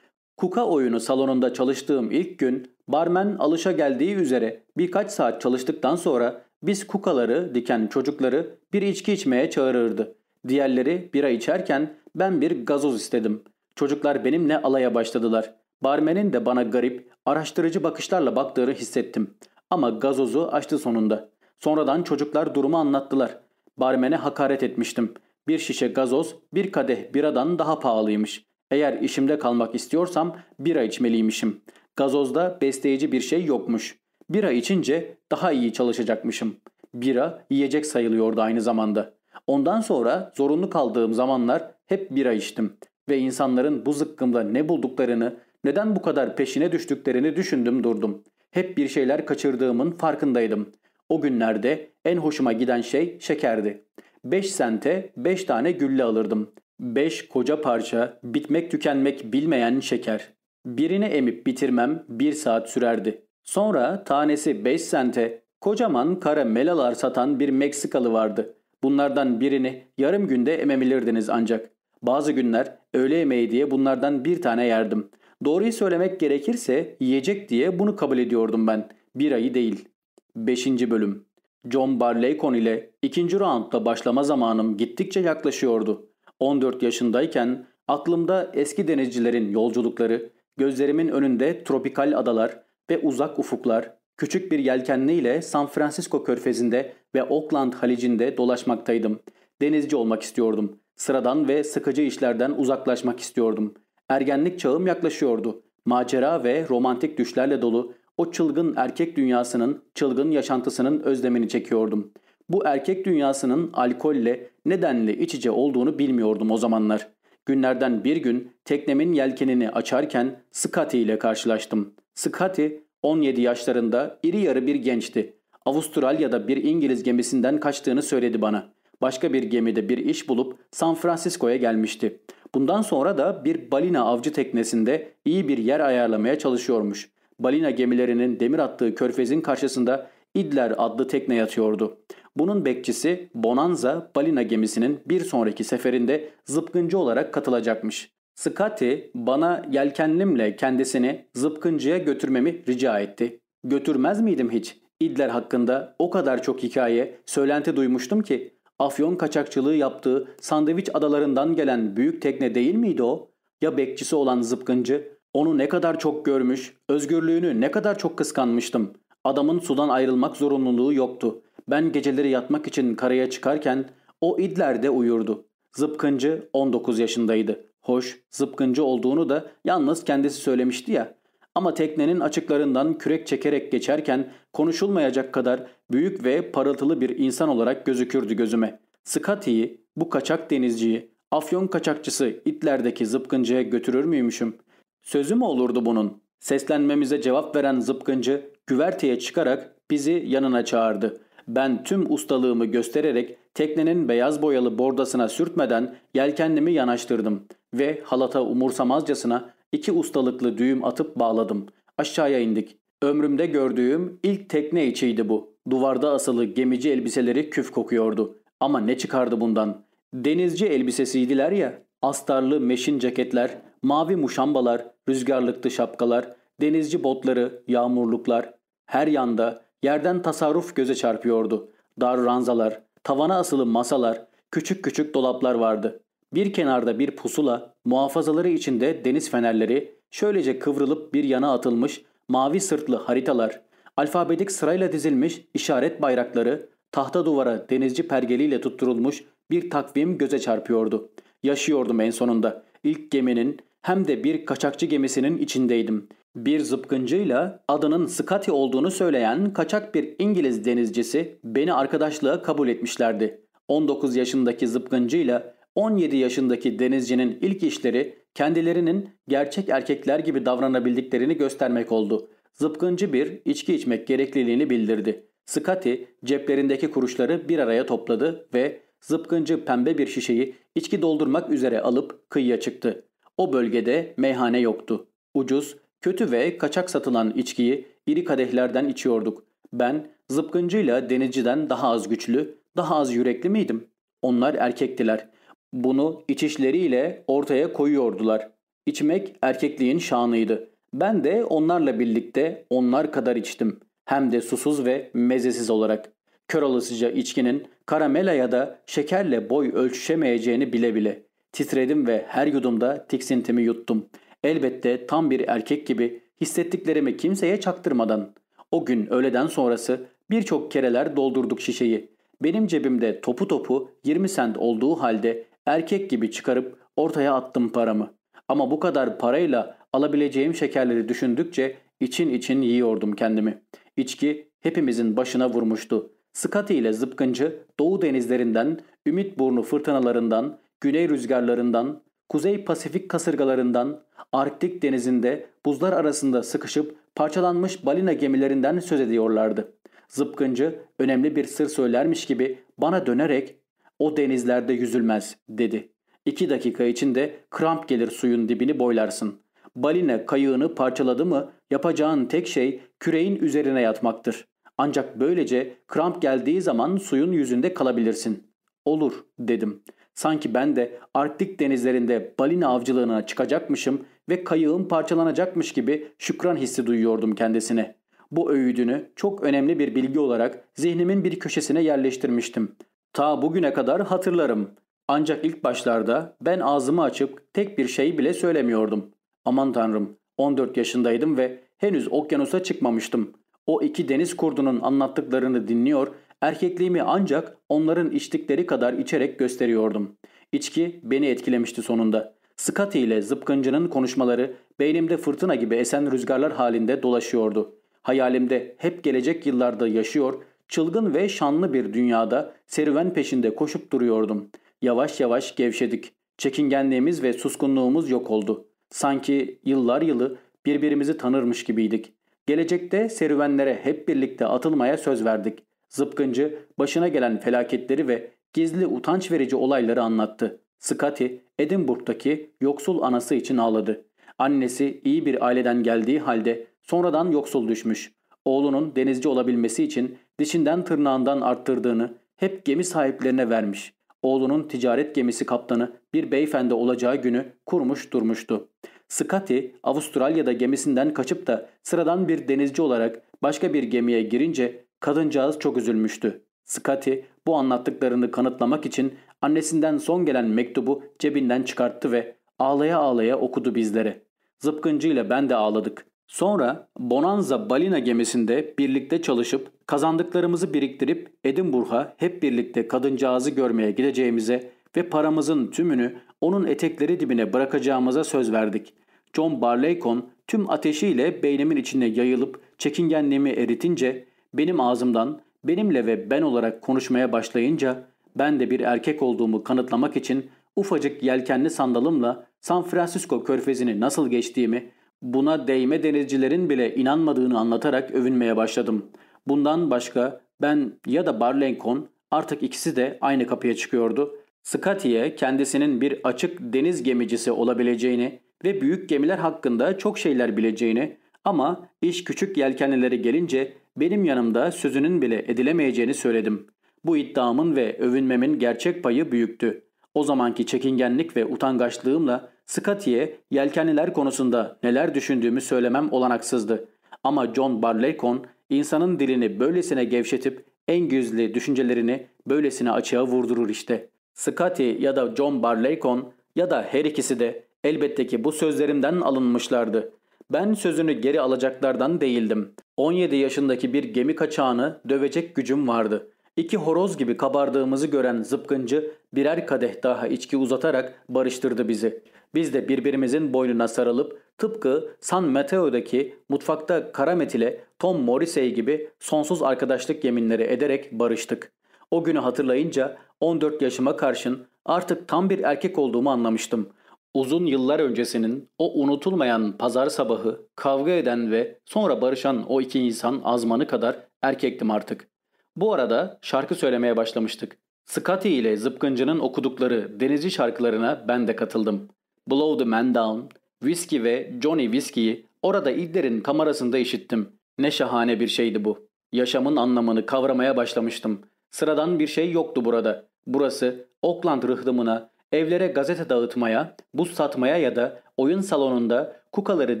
Kuka oyunu salonunda çalıştığım ilk gün barmen alışa geldiği üzere birkaç saat çalıştıktan sonra biz kukaları diken çocukları bir içki içmeye çağırırdı. Diğerleri bira içerken ben bir gazoz istedim. Çocuklar benimle alaya başladılar. Barmenin de bana garip, araştırıcı bakışlarla baktığını hissettim. Ama gazozu açtı sonunda. Sonradan çocuklar durumu anlattılar. Barmene hakaret etmiştim. Bir şişe gazoz bir kadeh biradan daha pahalıymış. Eğer işimde kalmak istiyorsam bira içmeliymişim. Gazozda besleyici bir şey yokmuş. Bira içince daha iyi çalışacakmışım. Bira yiyecek sayılıyordu aynı zamanda. Ondan sonra zorunlu kaldığım zamanlar hep bira içtim. Ve insanların bu zıkkımda ne bulduklarını, neden bu kadar peşine düştüklerini düşündüm durdum. Hep bir şeyler kaçırdığımın farkındaydım. O günlerde en hoşuma giden şey şekerdi. 5 sente 5 tane gülle alırdım. 5 koca parça bitmek tükenmek bilmeyen şeker. Birini emip bitirmem 1 saat sürerdi. Sonra tanesi 5 sente kocaman kara melalar satan bir Meksikalı vardı. Bunlardan birini yarım günde ememilirdiniz ancak. Bazı günler öğle yemeği diye bunlardan bir tane yerdim. Doğruyu söylemek gerekirse yiyecek diye bunu kabul ediyordum ben. Bir ayı değil. 5. Bölüm John Barleycorn ile ikinci roundda başlama zamanım gittikçe yaklaşıyordu. 14 yaşındayken aklımda eski denizcilerin yolculukları, gözlerimin önünde tropikal adalar ve uzak ufuklar, küçük bir yelkenliyle San Francisco körfezinde ve Oakland halicinde dolaşmaktaydım. Denizci olmak istiyordum. Sıradan ve sıkıcı işlerden uzaklaşmak istiyordum. Ergenlik çağım yaklaşıyordu. Macera ve romantik düşlerle dolu o çılgın erkek dünyasının çılgın yaşantısının özlemini çekiyordum. Bu erkek dünyasının alkolle nedenle iç içe olduğunu bilmiyordum o zamanlar. Günlerden bir gün teknemin yelkenini açarken Scotty ile karşılaştım. Scotty 17 yaşlarında iri yarı bir gençti. Avustralya'da bir İngiliz gemisinden kaçtığını söyledi bana. Başka bir gemide bir iş bulup San Francisco'ya gelmişti. Bundan sonra da bir balina avcı teknesinde iyi bir yer ayarlamaya çalışıyormuş. Balina gemilerinin demir attığı körfezin karşısında İdler adlı tekne yatıyordu. Bunun bekçisi Bonanza balina gemisinin bir sonraki seferinde zıpkıncı olarak katılacakmış. Scotty bana yelkenlimle kendisini zıpkıncıya götürmemi rica etti. Götürmez miydim hiç? İdler hakkında o kadar çok hikaye, söylenti duymuştum ki afyon kaçakçılığı yaptığı sandviç adalarından gelen büyük tekne değil miydi o? Ya bekçisi olan zıpkıncı? Onu ne kadar çok görmüş, özgürlüğünü ne kadar çok kıskanmıştım. Adamın sudan ayrılmak zorunluluğu yoktu. Ben geceleri yatmak için karaya çıkarken o idlerde uyurdu. Zıpkıncı 19 yaşındaydı. Hoş, zıpkıncı olduğunu da yalnız kendisi söylemişti ya. Ama teknenin açıklarından kürek çekerek geçerken konuşulmayacak kadar büyük ve parıltılı bir insan olarak gözükürdü gözüme. Scotty'yi, bu kaçak denizciyi, afyon kaçakçısı itlerdeki zıpkıncıya götürür müymüşüm? Sözü mü olurdu bunun? Seslenmemize cevap veren zıpkıncı güverteye çıkarak bizi yanına çağırdı. Ben tüm ustalığımı göstererek teknenin beyaz boyalı bordasına sürtmeden yelkenlimi yanaştırdım ve halata umursamazcasına iki ustalıklı düğüm atıp bağladım. Aşağıya indik. Ömrümde gördüğüm ilk tekne içiydi bu. Duvarda asılı gemici elbiseleri küf kokuyordu. Ama ne çıkardı bundan? Denizci elbisesiydiler ya. Astarlı meşin ceketler, mavi muşambalar, rüzgarlıklı şapkalar, denizci botları, yağmurluklar. Her yanda yerden tasarruf göze çarpıyordu. Dar ranzalar, tavana asılı masalar, küçük küçük dolaplar vardı. Bir kenarda bir pusula, muhafazaları içinde deniz fenerleri, şöylece kıvrılıp bir yana atılmış mavi sırtlı haritalar, alfabetik sırayla dizilmiş işaret bayrakları, tahta duvara denizci pergeliyle tutturulmuş bir takvim göze çarpıyordu. Yaşıyordum en sonunda. İlk geminin hem de bir kaçakçı gemisinin içindeydim. Bir zıpkıncıyla adının Scotty olduğunu söyleyen kaçak bir İngiliz denizcisi beni arkadaşlığa kabul etmişlerdi. 19 yaşındaki zıpkıncıyla 17 yaşındaki denizcinin ilk işleri kendilerinin gerçek erkekler gibi davranabildiklerini göstermek oldu. Zıpkıncı bir içki içmek gerekliliğini bildirdi. Scotty ceplerindeki kuruşları bir araya topladı ve zıpkıncı pembe bir şişeyi içki doldurmak üzere alıp kıyıya çıktı. O bölgede meyhane yoktu. Ucuz, kötü ve kaçak satılan içkiyi iri kadehlerden içiyorduk. Ben zıpkıncıyla denizciden daha az güçlü, daha az yürekli miydim? Onlar erkektiler. Bunu içişleriyle ortaya koyuyordular. İçmek erkekliğin şanıydı. Ben de onlarla birlikte onlar kadar içtim. Hem de susuz ve mezesiz olarak. Kör olasıca içkinin karamela ya da şekerle boy ölçüşemeyeceğini bile bile. Titredim ve her yudumda tiksintimi yuttum. Elbette tam bir erkek gibi hissettiklerimi kimseye çaktırmadan. O gün öğleden sonrası birçok kereler doldurduk şişeyi. Benim cebimde topu topu 20 sent olduğu halde erkek gibi çıkarıp ortaya attım paramı. Ama bu kadar parayla alabileceğim şekerleri düşündükçe için için yiyordum kendimi. İçki hepimizin başına vurmuştu. Scotty ile zıpkıncı Doğu denizlerinden, Ümit burnu fırtınalarından, güney rüzgarlarından, Kuzey Pasifik kasırgalarından, Arktik denizinde buzlar arasında sıkışıp parçalanmış balina gemilerinden söz ediyorlardı. Zıpkıncı önemli bir sır söylermiş gibi bana dönerek o denizlerde yüzülmez dedi. İki dakika içinde kramp gelir suyun dibini boylarsın. Balina kayığını parçaladı mı yapacağın tek şey küreğin üzerine yatmaktır. Ancak böylece kramp geldiği zaman suyun yüzünde kalabilirsin. Olur dedim. Sanki ben de Arktik denizlerinde balina avcılığına çıkacakmışım ve kayığım parçalanacakmış gibi şükran hissi duyuyordum kendisine. Bu öğüdünü çok önemli bir bilgi olarak zihnimin bir köşesine yerleştirmiştim. Ta bugüne kadar hatırlarım. Ancak ilk başlarda ben ağzımı açıp tek bir şey bile söylemiyordum. Aman tanrım 14 yaşındaydım ve henüz okyanusa çıkmamıştım. O iki deniz kurdunun anlattıklarını dinliyor, erkekliğimi ancak onların içtikleri kadar içerek gösteriyordum. İçki beni etkilemişti sonunda. Scotty ile zıpkıncının konuşmaları beynimde fırtına gibi esen rüzgarlar halinde dolaşıyordu. Hayalimde hep gelecek yıllarda yaşıyor, çılgın ve şanlı bir dünyada serüven peşinde koşup duruyordum. Yavaş yavaş gevşedik. Çekingenliğimiz ve suskunluğumuz yok oldu. Sanki yıllar yılı birbirimizi tanırmış gibiydik. Gelecekte serüvenlere hep birlikte atılmaya söz verdik. Zıpkıncı başına gelen felaketleri ve gizli utanç verici olayları anlattı. Scotty, Edinburgh'daki yoksul anası için ağladı. Annesi iyi bir aileden geldiği halde sonradan yoksul düşmüş. Oğlunun denizci olabilmesi için dişinden tırnağından arttırdığını hep gemi sahiplerine vermiş. Oğlunun ticaret gemisi kaptanı bir beyefendi olacağı günü kurmuş durmuştu. Scotty Avustralya'da gemisinden kaçıp da sıradan bir denizci olarak başka bir gemiye girince kadıncağız çok üzülmüştü. Scotty bu anlattıklarını kanıtlamak için annesinden son gelen mektubu cebinden çıkarttı ve ağlaya ağlaya okudu bizlere. Zıpkıncı ile ben de ağladık. Sonra Bonanza balina gemisinde birlikte çalışıp kazandıklarımızı biriktirip Edinburgh'a hep birlikte kadıncağızı görmeye gideceğimize ve paramızın tümünü onun etekleri dibine bırakacağımıza söz verdik. John Barleycon tüm ateşiyle beynimin içine yayılıp çekingenliğimi eritince benim ağzımdan benimle ve ben olarak konuşmaya başlayınca ben de bir erkek olduğumu kanıtlamak için ufacık yelkenli sandalımla San Francisco körfezini nasıl geçtiğimi buna değme denizcilerin bile inanmadığını anlatarak övünmeye başladım. Bundan başka ben ya da Barleycon artık ikisi de aynı kapıya çıkıyordu. Scotty'ye kendisinin bir açık deniz gemicisi olabileceğini ve büyük gemiler hakkında çok şeyler bileceğini ama iş küçük yelkenlilere gelince benim yanımda sözünün bile edilemeyeceğini söyledim. Bu iddiamın ve övünmemin gerçek payı büyüktü. O zamanki çekingenlik ve utangaçlığımla Scotty'ye yelkenliler konusunda neler düşündüğümü söylemem olanaksızdı. Ama John Barleycon insanın dilini böylesine gevşetip en gizli düşüncelerini böylesine açığa vurdurur işte. Scotty ya da John Barleycon ya da her ikisi de elbette ki bu sözlerimden alınmışlardı. Ben sözünü geri alacaklardan değildim. 17 yaşındaki bir gemi kaçağını dövecek gücüm vardı. İki horoz gibi kabardığımızı gören zıpkıncı birer kadeh daha içki uzatarak barıştırdı bizi. Biz de birbirimizin boynuna sarılıp tıpkı San Mateo'daki mutfakta Karamet ile Tom Morrissey gibi sonsuz arkadaşlık yeminleri ederek barıştık. O günü hatırlayınca 14 yaşıma karşın artık tam bir erkek olduğumu anlamıştım. Uzun yıllar öncesinin o unutulmayan pazar sabahı kavga eden ve sonra barışan o iki insan azmanı kadar erkektim artık. Bu arada şarkı söylemeye başlamıştık. Scotty ile Zıpkıncı'nın okudukları denizci şarkılarına ben de katıldım. Blow the Man Down, Whiskey ve Johnny Whiskey'i orada İdler'in kamerasında işittim. Ne şahane bir şeydi bu. Yaşamın anlamını kavramaya başlamıştım. Sıradan bir şey yoktu burada. Burası Oakland rıhdımına, evlere gazete dağıtmaya, buz satmaya ya da oyun salonunda kukaları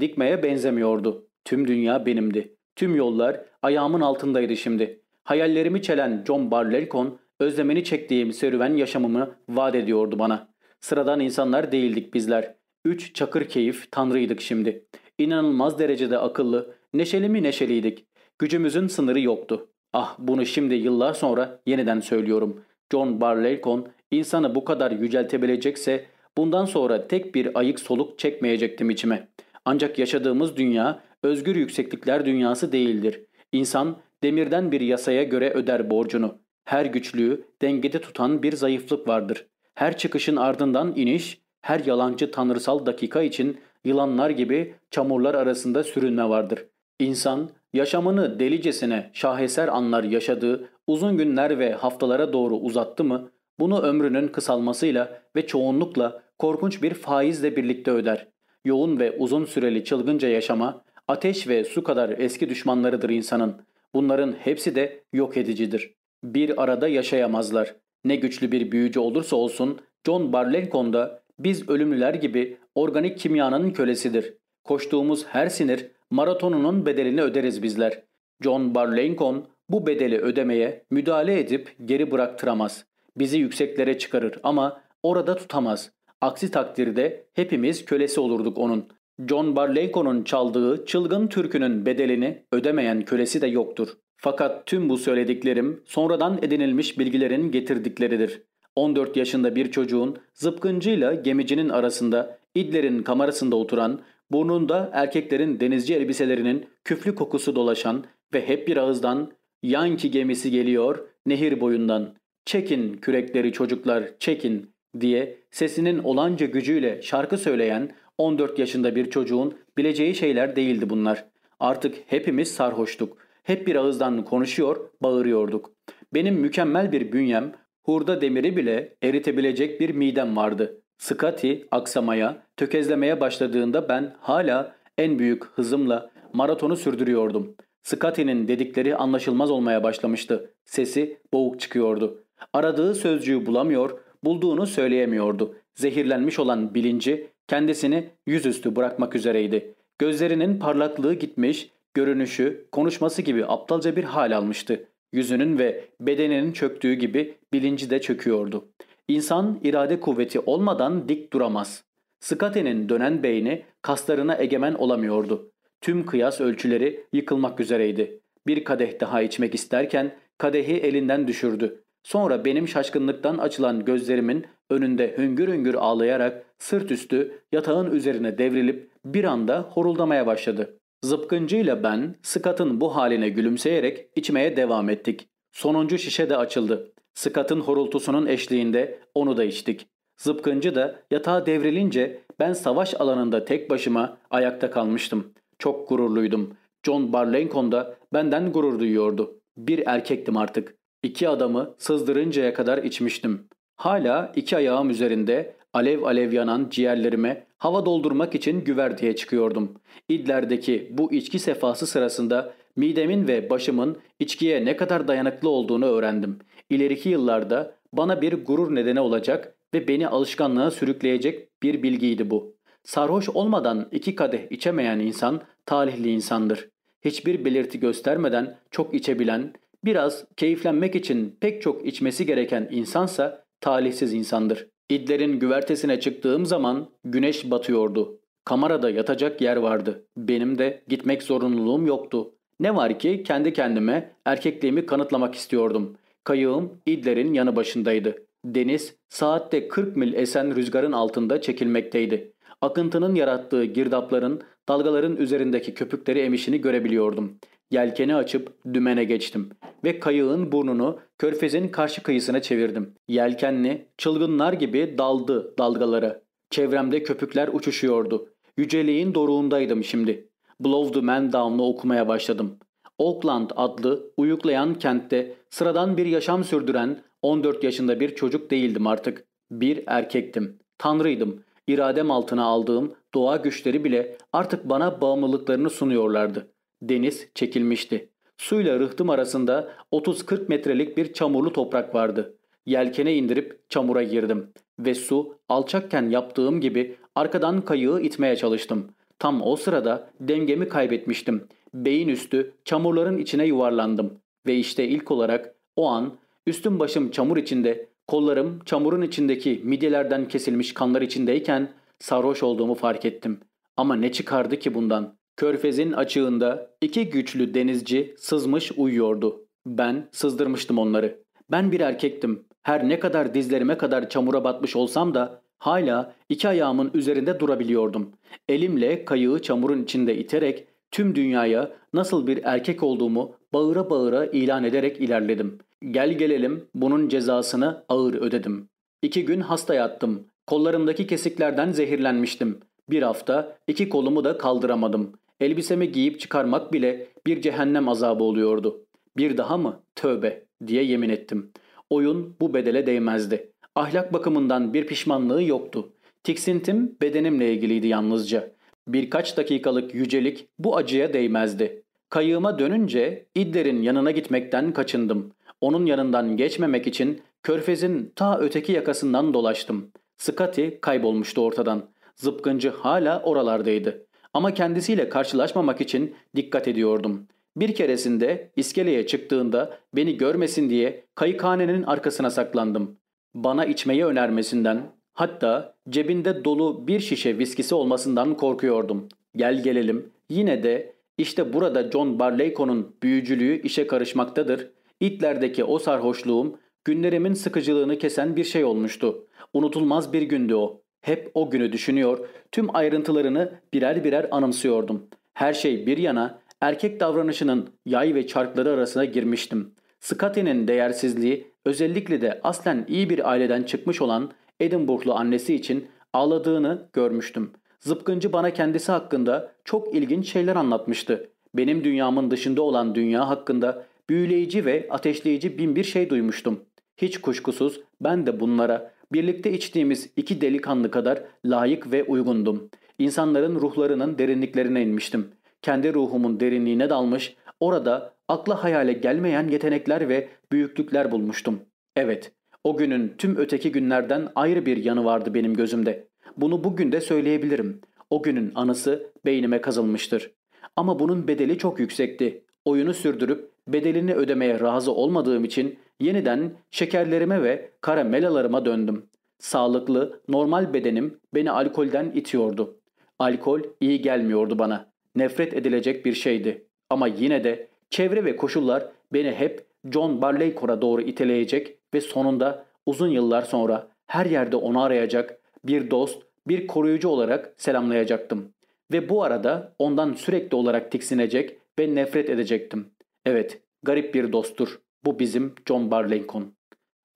dikmeye benzemiyordu. Tüm dünya benimdi. Tüm yollar ayağımın altındaydı şimdi. Hayallerimi çelen John Barleycorn özlemeni çektiğim serüven yaşamımı vaat ediyordu bana. Sıradan insanlar değildik bizler. Üç çakır keyif tanrıydık şimdi. İnanılmaz derecede akıllı, neşeli mi neşeliydik. Gücümüzün sınırı yoktu. Ah bunu şimdi yıllar sonra yeniden söylüyorum. John Barleycorn insanı bu kadar yüceltebilecekse bundan sonra tek bir ayık soluk çekmeyecektim içime. Ancak yaşadığımız dünya özgür yükseklikler dünyası değildir. İnsan demirden bir yasaya göre öder borcunu. Her güçlüğü dengede tutan bir zayıflık vardır. Her çıkışın ardından iniş, her yalancı tanrısal dakika için yılanlar gibi çamurlar arasında sürünme vardır. İnsan yaşamını delicesine şaheser anlar yaşadığı uzun günler ve haftalara doğru uzattı mı bunu ömrünün kısalmasıyla ve çoğunlukla korkunç bir faizle birlikte öder. Yoğun ve uzun süreli çılgınca yaşama, ateş ve su kadar eski düşmanlarıdır insanın. Bunların hepsi de yok edicidir. Bir arada yaşayamazlar. Ne güçlü bir büyücü olursa olsun John Barlencon'da biz ölümlüler gibi organik kimyanın kölesidir. Koştuğumuz her sinir maratonunun bedelini öderiz bizler. John Barlencon bu bedeli ödemeye müdahale edip geri bıraktıramaz. Bizi yükseklere çıkarır ama orada tutamaz. Aksi takdirde hepimiz kölesi olurduk onun. John Barleycorn'un çaldığı çılgın türkünün bedelini ödemeyen kölesi de yoktur. Fakat tüm bu söylediklerim sonradan edinilmiş bilgilerin getirdikleridir. 14 yaşında bir çocuğun zıpkıncıyla gemicinin arasında İdler'in kamerasında oturan, burnunda erkeklerin denizci elbiselerinin küflü kokusu dolaşan ve hep bir ağızdan Yankee gemisi geliyor nehir boyundan. Çekin kürekleri çocuklar çekin diye sesinin olanca gücüyle şarkı söyleyen 14 yaşında bir çocuğun bileceği şeyler değildi bunlar. Artık hepimiz sarhoştuk. Hep bir ağızdan konuşuyor, bağırıyorduk. Benim mükemmel bir bünyem, hurda demiri bile eritebilecek bir midem vardı. Skati aksamaya, tökezlemeye başladığında ben hala en büyük hızımla maratonu sürdürüyordum. Skati'nin dedikleri anlaşılmaz olmaya başlamıştı. Sesi boğuk çıkıyordu. Aradığı sözcüğü bulamıyor, bulduğunu söyleyemiyordu. Zehirlenmiş olan bilinci kendisini yüzüstü bırakmak üzereydi. Gözlerinin parlaklığı gitmiş, görünüşü, konuşması gibi aptalca bir hal almıştı. Yüzünün ve bedeninin çöktüğü gibi bilinci de çöküyordu. İnsan irade kuvveti olmadan dik duramaz. Skate'nin dönen beyni kaslarına egemen olamıyordu. Tüm kıyas ölçüleri yıkılmak üzereydi. Bir kadeh daha içmek isterken kadehi elinden düşürdü. Sonra benim şaşkınlıktan açılan gözlerimin önünde hüngür hüngür ağlayarak sırt üstü yatağın üzerine devrilip bir anda horuldamaya başladı. Zıpkıncıyla ben Scott'ın bu haline gülümseyerek içmeye devam ettik. Sonuncu şişe de açıldı. Scott'ın horultusunun eşliğinde onu da içtik. Zıpkıncı da yatağa devrilince ben savaş alanında tek başıma ayakta kalmıştım. Çok gururluydum. John Barlencon da benden gurur duyuyordu. Bir erkektim artık. İki adamı sızdırıncaya kadar içmiştim. Hala iki ayağım üzerinde alev alev yanan ciğerlerime hava doldurmak için güverteye çıkıyordum. İdler'deki bu içki sefası sırasında midemin ve başımın içkiye ne kadar dayanıklı olduğunu öğrendim. İleriki yıllarda bana bir gurur nedeni olacak ve beni alışkanlığa sürükleyecek bir bilgiydi bu. Sarhoş olmadan iki kadeh içemeyen insan talihli insandır. Hiçbir belirti göstermeden çok içebilen, Biraz keyiflenmek için pek çok içmesi gereken insansa talihsiz insandır. İdlerin güvertesine çıktığım zaman güneş batıyordu. Kamerada yatacak yer vardı. Benim de gitmek zorunluluğum yoktu. Ne var ki kendi kendime erkekliğimi kanıtlamak istiyordum. Kayığım İdler'in yanı başındaydı. Deniz saatte 40 mil esen rüzgarın altında çekilmekteydi. Akıntının yarattığı girdapların, dalgaların üzerindeki köpükleri emişini görebiliyordum. Yelkeni açıp dümene geçtim ve kayığın burnunu körfezin karşı kıyısına çevirdim. Yelkenli çılgınlar gibi daldı dalgalara. Çevremde köpükler uçuşuyordu. Yüceliğin doruğundaydım şimdi. Blow the Man Down'u okumaya başladım. Oakland adlı uyuklayan kentte sıradan bir yaşam sürdüren 14 yaşında bir çocuk değildim artık. Bir erkektim. Tanrıydım. İradem altına aldığım doğa güçleri bile artık bana bağımlılıklarını sunuyorlardı. Deniz çekilmişti. Suyla rıhtım arasında 30-40 metrelik bir çamurlu toprak vardı. Yelkene indirip çamura girdim ve su alçakken yaptığım gibi arkadan kayığı itmeye çalıştım. Tam o sırada dengemi kaybetmiştim. Beyin üstü çamurların içine yuvarlandım ve işte ilk olarak o an üstüm başım çamur içinde, kollarım çamurun içindeki midyelerden kesilmiş kanlar içindeyken sarhoş olduğumu fark ettim. Ama ne çıkardı ki bundan? Körfezin açığında iki güçlü denizci sızmış uyuyordu. Ben sızdırmıştım onları. Ben bir erkektim. Her ne kadar dizlerime kadar çamura batmış olsam da hala iki ayağımın üzerinde durabiliyordum. Elimle kayığı çamurun içinde iterek tüm dünyaya nasıl bir erkek olduğumu bağıra bağıra ilan ederek ilerledim. Gel gelelim bunun cezasını ağır ödedim. İki gün hasta yattım. Kollarımdaki kesiklerden zehirlenmiştim. Bir hafta iki kolumu da kaldıramadım. Elbisemi giyip çıkarmak bile bir cehennem azabı oluyordu. Bir daha mı? Tövbe diye yemin ettim. Oyun bu bedele değmezdi. Ahlak bakımından bir pişmanlığı yoktu. Tiksintim bedenimle ilgiliydi yalnızca. Birkaç dakikalık yücelik bu acıya değmezdi. Kayığıma dönünce İdler'in yanına gitmekten kaçındım. Onun yanından geçmemek için körfezin ta öteki yakasından dolaştım. Scotty kaybolmuştu ortadan. Zıpkıncı hala oralardaydı. Ama kendisiyle karşılaşmamak için dikkat ediyordum. Bir keresinde iskeleye çıktığında beni görmesin diye kayıkhanenin arkasına saklandım. Bana içmeyi önermesinden, hatta cebinde dolu bir şişe viskisi olmasından korkuyordum. Gel gelelim, yine de işte burada John Barleycorn'un büyücülüğü işe karışmaktadır. İtlerdeki o sarhoşluğum günlerimin sıkıcılığını kesen bir şey olmuştu. Unutulmaz bir gündü o. Hep o günü düşünüyor, tüm ayrıntılarını birer birer anımsıyordum. Her şey bir yana erkek davranışının yay ve çarkları arasına girmiştim. Scotty'nin değersizliği özellikle de aslen iyi bir aileden çıkmış olan Edinburgh'lu annesi için ağladığını görmüştüm. Zıpkıncı bana kendisi hakkında çok ilginç şeyler anlatmıştı. Benim dünyamın dışında olan dünya hakkında büyüleyici ve ateşleyici bin bir şey duymuştum. Hiç kuşkusuz ben de bunlara birlikte içtiğimiz iki delikanlı kadar layık ve uygundum. İnsanların ruhlarının derinliklerine inmiştim. Kendi ruhumun derinliğine dalmış, orada akla hayale gelmeyen yetenekler ve büyüklükler bulmuştum. Evet, o günün tüm öteki günlerden ayrı bir yanı vardı benim gözümde. Bunu bugün de söyleyebilirim. O günün anısı beynime kazılmıştır. Ama bunun bedeli çok yüksekti. Oyunu sürdürüp bedelini ödemeye razı olmadığım için yeniden şekerlerime ve karamelalarıma döndüm. Sağlıklı, normal bedenim beni alkolden itiyordu. Alkol iyi gelmiyordu bana. Nefret edilecek bir şeydi. Ama yine de çevre ve koşullar beni hep John Barleycor'a doğru iteleyecek ve sonunda uzun yıllar sonra her yerde onu arayacak, bir dost, bir koruyucu olarak selamlayacaktım. Ve bu arada ondan sürekli olarak tiksinecek ve nefret edecektim. Evet, garip bir dosttur. Bu bizim John Barleycorn.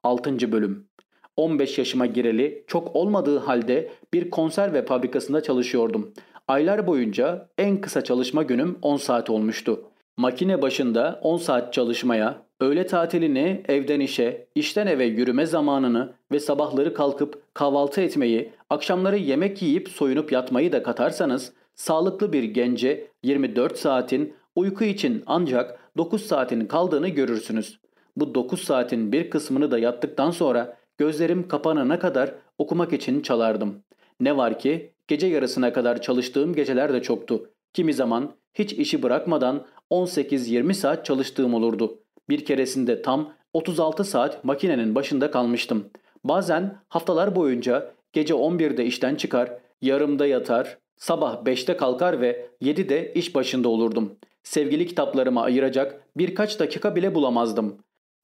6. Bölüm 15 yaşıma gireli çok olmadığı halde bir konserve fabrikasında çalışıyordum. Aylar boyunca en kısa çalışma günüm 10 saat olmuştu. Makine başında 10 saat çalışmaya, öğle tatilini evden işe, işten eve yürüme zamanını ve sabahları kalkıp kahvaltı etmeyi, akşamları yemek yiyip soyunup yatmayı da katarsanız sağlıklı bir gence 24 saatin uyku için ancak 9 saatin kaldığını görürsünüz. Bu 9 saatin bir kısmını da yattıktan sonra gözlerim kapanana kadar okumak için çalardım. Ne var ki gece yarısına kadar çalıştığım geceler de çoktu. Kimi zaman hiç işi bırakmadan 18-20 saat çalıştığım olurdu. Bir keresinde tam 36 saat makinenin başında kalmıştım. Bazen haftalar boyunca gece 11'de işten çıkar, yarımda yatar, sabah 5'te kalkar ve 7'de iş başında olurdum. Sevgili kitaplarıma ayıracak birkaç dakika bile bulamazdım.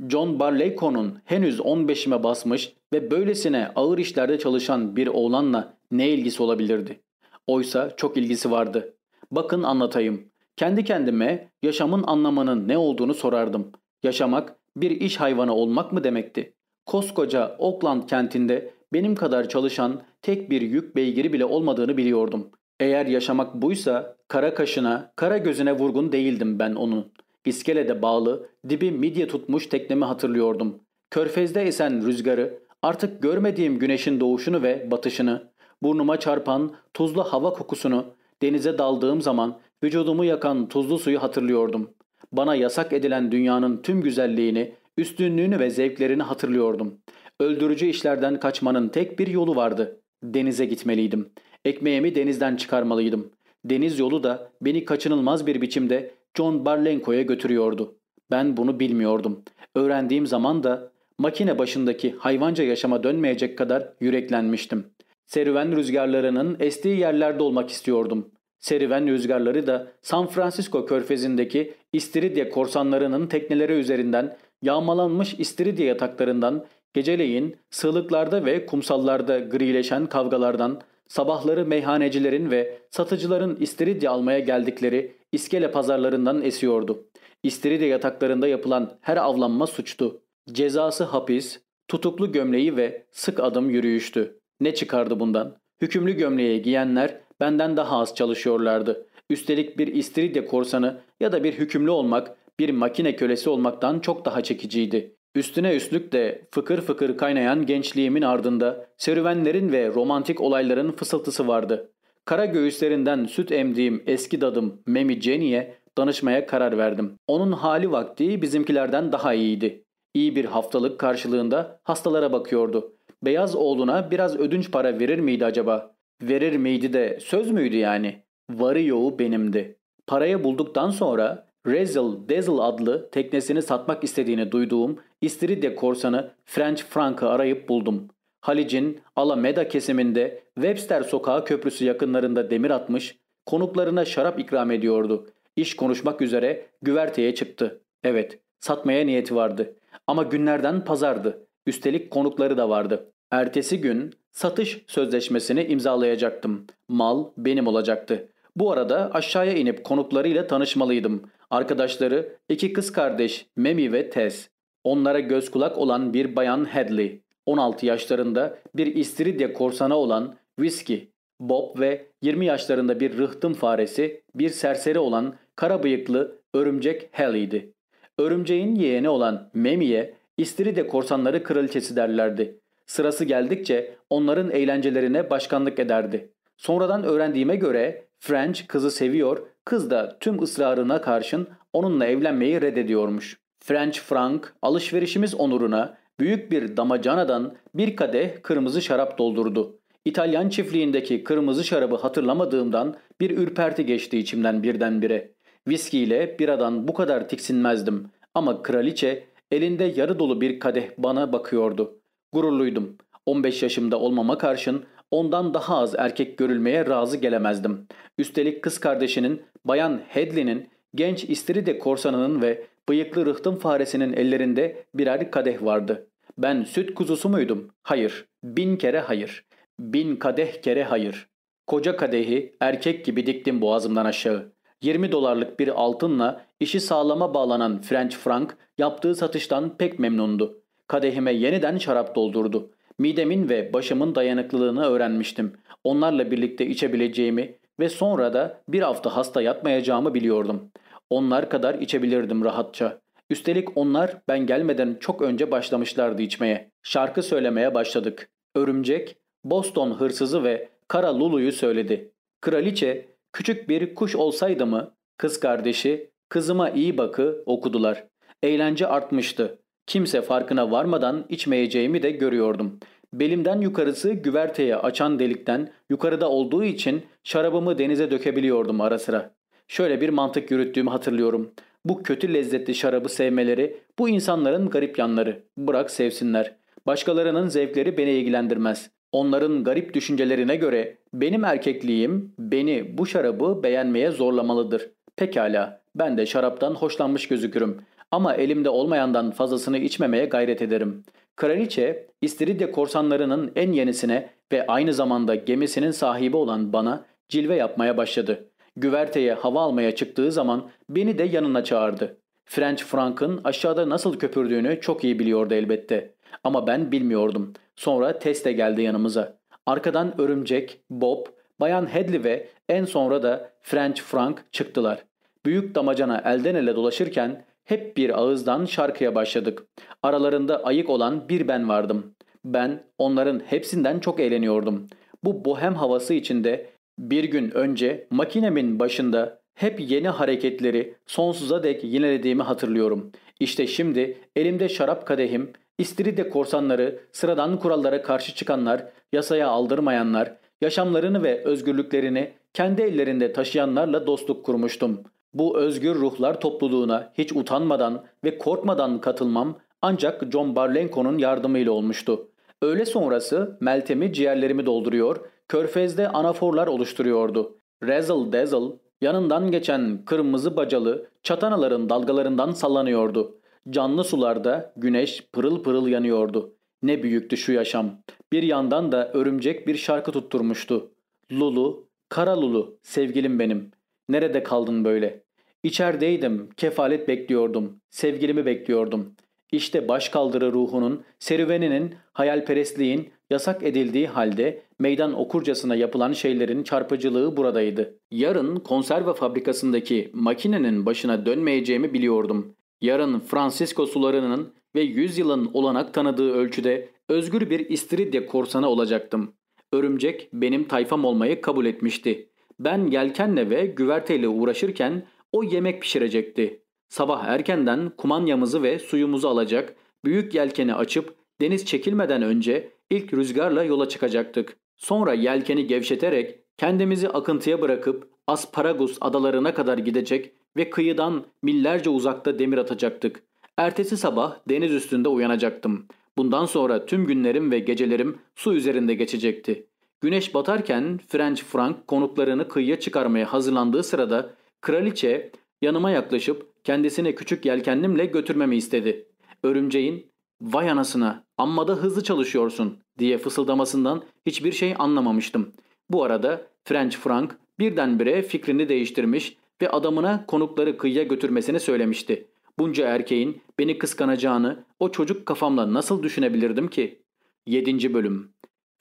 John Barleycorn'un henüz 15'ime basmış ve böylesine ağır işlerde çalışan bir oğlanla ne ilgisi olabilirdi? Oysa çok ilgisi vardı. Bakın anlatayım. Kendi kendime yaşamın anlamının ne olduğunu sorardım. Yaşamak bir iş hayvanı olmak mı demekti? Koskoca Oakland kentinde benim kadar çalışan tek bir yük beygiri bile olmadığını biliyordum. Eğer yaşamak buysa kara kaşına, kara gözüne vurgun değildim ben onun. İskelede bağlı, dibi midye tutmuş teknemi hatırlıyordum. Körfezde esen rüzgarı, artık görmediğim güneşin doğuşunu ve batışını, burnuma çarpan tuzlu hava kokusunu, denize daldığım zaman vücudumu yakan tuzlu suyu hatırlıyordum. Bana yasak edilen dünyanın tüm güzelliğini, üstünlüğünü ve zevklerini hatırlıyordum. Öldürücü işlerden kaçmanın tek bir yolu vardı. Denize gitmeliydim. Ekmeğimi denizden çıkarmalıydım. Deniz yolu da beni kaçınılmaz bir biçimde John Barlenko'ya götürüyordu. Ben bunu bilmiyordum. Öğrendiğim zaman da makine başındaki hayvanca yaşama dönmeyecek kadar yüreklenmiştim. Serüven rüzgarlarının estiği yerlerde olmak istiyordum. Serüven rüzgarları da San Francisco körfezindeki İstiridye korsanlarının tekneleri üzerinden yağmalanmış İstiridye yataklarından geceleyin sığlıklarda ve kumsallarda grileşen kavgalardan sabahları meyhanecilerin ve satıcıların istiridye almaya geldikleri iskele pazarlarından esiyordu. İstiridye yataklarında yapılan her avlanma suçtu. Cezası hapis, tutuklu gömleği ve sık adım yürüyüştü. Ne çıkardı bundan? Hükümlü gömleği giyenler benden daha az çalışıyorlardı. Üstelik bir istiridye korsanı ya da bir hükümlü olmak, bir makine kölesi olmaktan çok daha çekiciydi. Üstüne üstlük de fıkır fıkır kaynayan gençliğimin ardında serüvenlerin ve romantik olayların fısıltısı vardı. Kara göğüslerinden süt emdiğim eski dadım Memi Jenny'e danışmaya karar verdim. Onun hali vakti bizimkilerden daha iyiydi. İyi bir haftalık karşılığında hastalara bakıyordu. Beyaz oğluna biraz ödünç para verir miydi acaba? Verir miydi de söz müydü yani? Varı yoğu benimdi. Parayı bulduktan sonra Razzle Dazzle adlı teknesini satmak istediğini duyduğum İstiridye korsanı French Frank'ı arayıp buldum. Halic'in Alameda kesiminde Webster Sokağı Köprüsü yakınlarında demir atmış, konuklarına şarap ikram ediyordu. İş konuşmak üzere güverteye çıktı. Evet, satmaya niyeti vardı. Ama günlerden pazardı. Üstelik konukları da vardı. Ertesi gün satış sözleşmesini imzalayacaktım. Mal benim olacaktı. Bu arada aşağıya inip konuklarıyla tanışmalıydım. Arkadaşları iki kız kardeş Memi ve Tess. Onlara göz kulak olan bir bayan Hadley. 16 yaşlarında bir istiridye korsanı olan Whiskey. Bob ve 20 yaşlarında bir rıhtım faresi, bir serseri olan kara bıyıklı örümcek Halley'di. Örümceğin yeğeni olan Memi'ye istiridye korsanları kraliçesi derlerdi. Sırası geldikçe onların eğlencelerine başkanlık ederdi. Sonradan öğrendiğime göre French kızı seviyor, kız da tüm ısrarına karşın onunla evlenmeyi reddediyormuş. French Frank alışverişimiz onuruna büyük bir damacanadan bir kadeh kırmızı şarap doldurdu. İtalyan çiftliğindeki kırmızı şarabı hatırlamadığımdan bir ürperti geçti içimden birdenbire. Viski ile biradan bu kadar tiksinmezdim ama kraliçe elinde yarı dolu bir kadeh bana bakıyordu. Gururluydum. 15 yaşımda olmama karşın ondan daha az erkek görülmeye razı gelemezdim. Üstelik kız kardeşinin Bayan Hedley'nin genç İstiridye korsanının ve bıyıklı rıhtım faresinin ellerinde birer kadeh vardı. Ben süt kuzusu muydum? Hayır. Bin kere hayır. Bin kadeh kere hayır. Koca kadehi erkek gibi diktim boğazımdan aşağı. 20 dolarlık bir altınla işi sağlama bağlanan French Frank yaptığı satıştan pek memnundu. Kadehime yeniden şarap doldurdu. Midemin ve başımın dayanıklılığını öğrenmiştim. Onlarla birlikte içebileceğimi ve sonra da bir hafta hasta yatmayacağımı biliyordum. Onlar kadar içebilirdim rahatça. Üstelik onlar ben gelmeden çok önce başlamışlardı içmeye. Şarkı söylemeye başladık. Örümcek, Boston hırsızı ve Kara Lulu'yu söyledi. Kraliçe, küçük bir kuş olsaydı mı, kız kardeşi, kızıma iyi bakı okudular. Eğlence artmıştı. Kimse farkına varmadan içmeyeceğimi de görüyordum. Belimden yukarısı güverteye açan delikten yukarıda olduğu için şarabımı denize dökebiliyordum ara sıra. Şöyle bir mantık yürüttüğümü hatırlıyorum. Bu kötü lezzetli şarabı sevmeleri bu insanların garip yanları. Bırak sevsinler. Başkalarının zevkleri beni ilgilendirmez. Onların garip düşüncelerine göre benim erkekliğim beni bu şarabı beğenmeye zorlamalıdır. Pekala ben de şaraptan hoşlanmış gözükürüm. Ama elimde olmayandan fazlasını içmemeye gayret ederim. Kraliçe, İstiridye korsanlarının en yenisine ve aynı zamanda gemisinin sahibi olan bana cilve yapmaya başladı. Güverteye hava almaya çıktığı zaman beni de yanına çağırdı. French Frank'ın aşağıda nasıl köpürdüğünü çok iyi biliyordu elbette. Ama ben bilmiyordum. Sonra Teste geldi yanımıza. Arkadan Örümcek, Bob, Bayan Hedley ve en sonra da French Frank çıktılar. Büyük damacana elden ele dolaşırken hep bir ağızdan şarkıya başladık. Aralarında ayık olan bir ben vardım. Ben onların hepsinden çok eğleniyordum. Bu bohem havası içinde bir gün önce makinemin başında hep yeni hareketleri sonsuza dek yinelediğimi hatırlıyorum. İşte şimdi elimde şarap kadehim, İstiridye korsanları, sıradan kurallara karşı çıkanlar, yasaya aldırmayanlar, yaşamlarını ve özgürlüklerini kendi ellerinde taşıyanlarla dostluk kurmuştum. Bu özgür ruhlar topluluğuna hiç utanmadan ve korkmadan katılmam ancak John Barlenko'nun yardımıyla olmuştu. Öğle sonrası Meltem'i ciğerlerimi dolduruyor, körfezde anaforlar oluşturuyordu. Razzle dazzle yanından geçen kırmızı bacalı çatanaların dalgalarından sallanıyordu. Canlı sularda güneş pırıl pırıl yanıyordu. Ne büyüktü şu yaşam. Bir yandan da örümcek bir şarkı tutturmuştu. Lulu, kara Lulu, sevgilim benim. Nerede kaldın böyle? İçerideydim, kefalet bekliyordum, sevgilimi bekliyordum. İşte başkaldırı ruhunun, serüveninin, hayalperestliğin yasak edildiği halde meydan okurcasına yapılan şeylerin çarpıcılığı buradaydı. Yarın konserve fabrikasındaki makinenin başına dönmeyeceğimi biliyordum. Yarın Francisco sularının ve yüzyılın olanak tanıdığı ölçüde özgür bir istiridye korsanı olacaktım. Örümcek benim tayfam olmayı kabul etmişti. Ben yelkenle ve güverteyle uğraşırken o yemek pişirecekti. Sabah erkenden kumanyamızı ve suyumuzu alacak, büyük yelkeni açıp deniz çekilmeden önce ilk rüzgarla yola çıkacaktık. Sonra yelkeni gevşeterek kendimizi akıntıya bırakıp Asparagus adalarına kadar gidecek ve kıyıdan millerce uzakta demir atacaktık. Ertesi sabah deniz üstünde uyanacaktım. Bundan sonra tüm günlerim ve gecelerim su üzerinde geçecekti. Güneş batarken French Frank konuklarını kıyıya çıkarmaya hazırlandığı sırada kraliçe yanıma yaklaşıp kendisine küçük yelkenlimle götürmemi istedi. Örümceğin vay anasına amma da hızlı çalışıyorsun diye fısıldamasından hiçbir şey anlamamıştım. Bu arada French Frank birdenbire fikrini değiştirmiş ve adamına konukları kıyıya götürmesini söylemişti. Bunca erkeğin beni kıskanacağını o çocuk kafamla nasıl düşünebilirdim ki? 7. Bölüm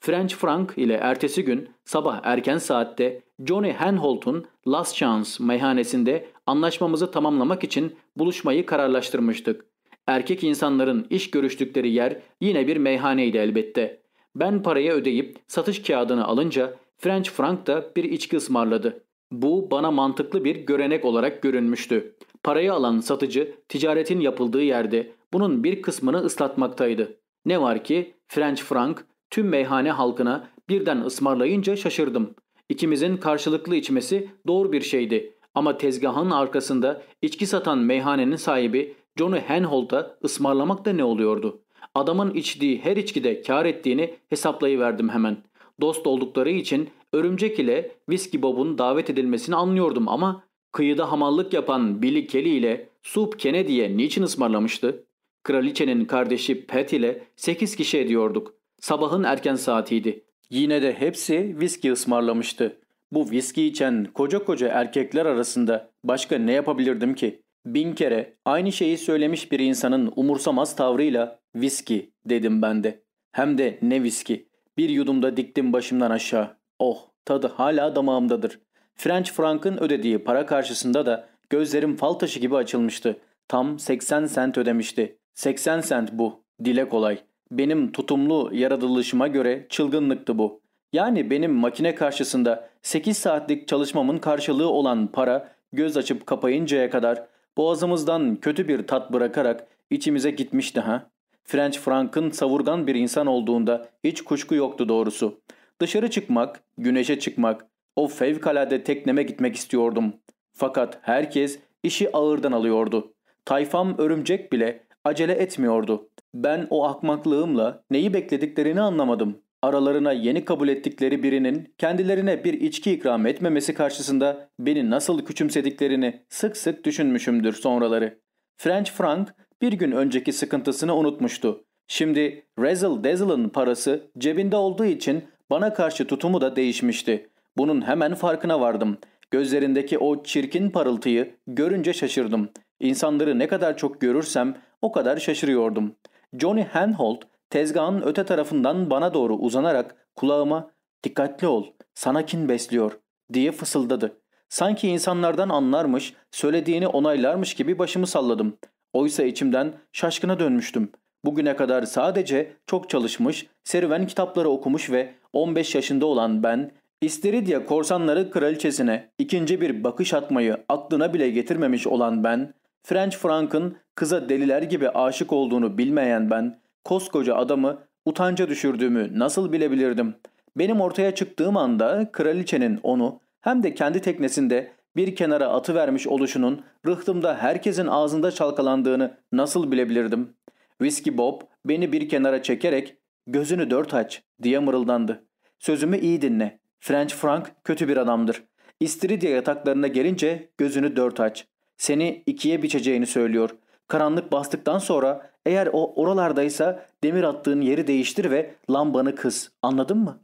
French Frank ile ertesi gün sabah erken saatte Johnny Henholt'un Last Chance meyhanesinde anlaşmamızı tamamlamak için buluşmayı kararlaştırmıştık. Erkek insanların iş görüştükleri yer yine bir meyhaneydi elbette. Ben parayı ödeyip satış kağıdını alınca French Frank da bir içki ısmarladı. Bu bana mantıklı bir görenek olarak görünmüştü. Parayı alan satıcı ticaretin yapıldığı yerde bunun bir kısmını ıslatmaktaydı. Ne var ki French Frank tüm meyhane halkına birden ısmarlayınca şaşırdım. İkimizin karşılıklı içmesi doğru bir şeydi. Ama tezgahın arkasında içki satan meyhanenin sahibi Johnny Henholt'a ısmarlamak da ne oluyordu? Adamın içtiği her içkide kar ettiğini hesaplayıverdim hemen. Dost oldukları için Örümcek ile Whiskey Bob'un davet edilmesini anlıyordum ama kıyıda hamallık yapan Billy Kelly ile Soup Kennedy'ye niçin ısmarlamıştı? Kraliçenin kardeşi Pat ile 8 kişi ediyorduk. Sabahın erken saatiydi. Yine de hepsi viski ısmarlamıştı. Bu viski içen koca koca erkekler arasında başka ne yapabilirdim ki? Bin kere aynı şeyi söylemiş bir insanın umursamaz tavrıyla viski dedim ben de. Hem de ne viski. Bir yudumda diktim başımdan aşağı. Oh tadı hala damağımdadır. French Frank'ın ödediği para karşısında da gözlerim fal taşı gibi açılmıştı. Tam 80 sent ödemişti. 80 sent bu. Dile kolay. Benim tutumlu yaratılışıma göre çılgınlıktı bu. Yani benim makine karşısında 8 saatlik çalışmamın karşılığı olan para göz açıp kapayıncaya kadar boğazımızdan kötü bir tat bırakarak içimize gitmişti ha. French Frank'ın savurgan bir insan olduğunda hiç kuşku yoktu doğrusu. Dışarı çıkmak, güneşe çıkmak, o fevkalade tekneme gitmek istiyordum. Fakat herkes işi ağırdan alıyordu. Tayfam örümcek bile acele etmiyordu. Ben o akmaklığımla neyi beklediklerini anlamadım. Aralarına yeni kabul ettikleri birinin kendilerine bir içki ikram etmemesi karşısında beni nasıl küçümsediklerini sık sık düşünmüşümdür sonraları. French Frank bir gün önceki sıkıntısını unutmuştu. Şimdi Razzle Dazzle'ın parası cebinde olduğu için bana karşı tutumu da değişmişti. Bunun hemen farkına vardım. Gözlerindeki o çirkin parıltıyı görünce şaşırdım. İnsanları ne kadar çok görürsem o kadar şaşırıyordum. Johnny Hanholt tezgahın öte tarafından bana doğru uzanarak kulağıma ''Dikkatli ol, sana kin besliyor.'' diye fısıldadı. Sanki insanlardan anlarmış, söylediğini onaylarmış gibi başımı salladım. Oysa içimden şaşkına dönmüştüm. Bugüne kadar sadece çok çalışmış, serüven kitapları okumuş ve 15 yaşında olan ben, İstiridya korsanları kraliçesine ikinci bir bakış atmayı aklına bile getirmemiş olan ben, French Frank'ın kıza deliler gibi aşık olduğunu bilmeyen ben, koskoca adamı utanca düşürdüğümü nasıl bilebilirdim? Benim ortaya çıktığım anda kraliçenin onu hem de kendi teknesinde bir kenara atı vermiş oluşunun rıhtımda herkesin ağzında çalkalandığını nasıl bilebilirdim? Whiskey Bob beni bir kenara çekerek gözünü dört aç diye mırıldandı. Sözümü iyi dinle. French Frank kötü bir adamdır. İstiridye yataklarına gelince gözünü dört aç. Seni ikiye biçeceğini söylüyor. Karanlık bastıktan sonra eğer o oralardaysa demir attığın yeri değiştir ve lambanı kız. Anladın mı?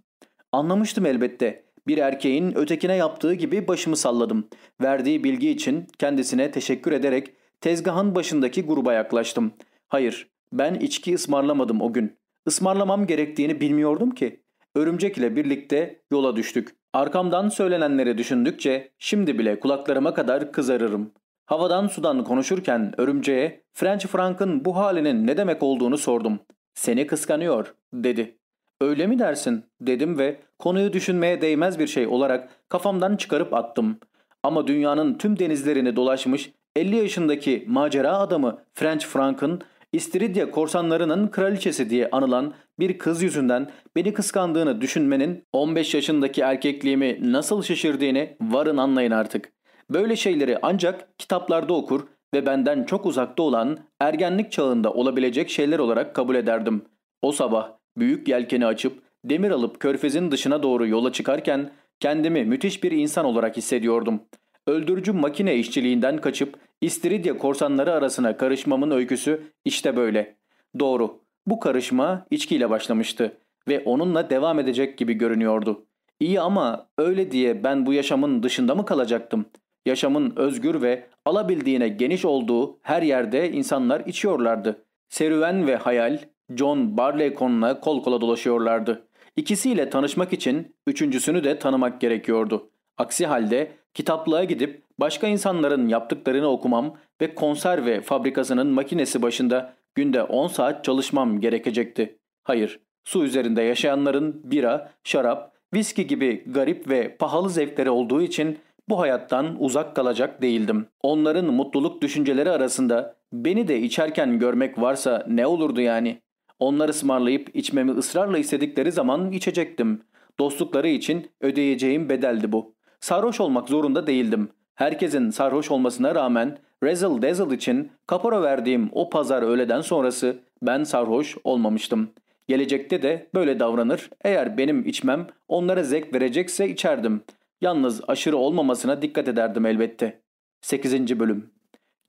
Anlamıştım elbette. Bir erkeğin ötekine yaptığı gibi başımı salladım. Verdiği bilgi için kendisine teşekkür ederek tezgahın başındaki gruba yaklaştım. Hayır, ben içki ısmarlamadım o gün. Ismarlamam gerektiğini bilmiyordum ki. Örümcek ile birlikte yola düştük. Arkamdan söylenenleri düşündükçe şimdi bile kulaklarıma kadar kızarırım. Havadan sudan konuşurken örümceğe French Frank'ın bu halinin ne demek olduğunu sordum. Seni kıskanıyor dedi. Öyle mi dersin dedim ve konuyu düşünmeye değmez bir şey olarak kafamdan çıkarıp attım. Ama dünyanın tüm denizlerini dolaşmış 50 yaşındaki macera adamı French Frank'ın İstiridye korsanlarının kraliçesi diye anılan bir kız yüzünden beni kıskandığını düşünmenin 15 yaşındaki erkekliğimi nasıl şaşırdığını varın anlayın artık. Böyle şeyleri ancak kitaplarda okur ve benden çok uzakta olan ergenlik çağında olabilecek şeyler olarak kabul ederdim. O sabah büyük yelkeni açıp demir alıp körfezin dışına doğru yola çıkarken kendimi müthiş bir insan olarak hissediyordum. Öldürücü makine işçiliğinden kaçıp İstiridye korsanları arasına karışmamın öyküsü işte böyle. Doğru, bu karışma içkiyle başlamıştı ve onunla devam edecek gibi görünüyordu. İyi ama öyle diye ben bu yaşamın dışında mı kalacaktım? Yaşamın özgür ve alabildiğine geniş olduğu her yerde insanlar içiyorlardı. Serüven ve hayal John Barleycorn'la kol kola dolaşıyorlardı. İkisiyle tanışmak için üçüncüsünü de tanımak gerekiyordu. Aksi halde kitaplığa gidip başka insanların yaptıklarını okumam ve konserve fabrikasının makinesi başında günde 10 saat çalışmam gerekecekti. Hayır, su üzerinde yaşayanların bira, şarap, viski gibi garip ve pahalı zevkleri olduğu için bu hayattan uzak kalacak değildim. Onların mutluluk düşünceleri arasında beni de içerken görmek varsa ne olurdu yani? Onlar ısmarlayıp içmemi ısrarla istedikleri zaman içecektim. Dostlukları için ödeyeceğim bedeldi bu. Sarhoş olmak zorunda değildim. Herkesin sarhoş olmasına rağmen Razzle Dazzle için kapora verdiğim o pazar öğleden sonrası ben sarhoş olmamıştım. Gelecekte de böyle davranır. Eğer benim içmem onlara zevk verecekse içerdim. Yalnız aşırı olmamasına dikkat ederdim elbette. 8. Bölüm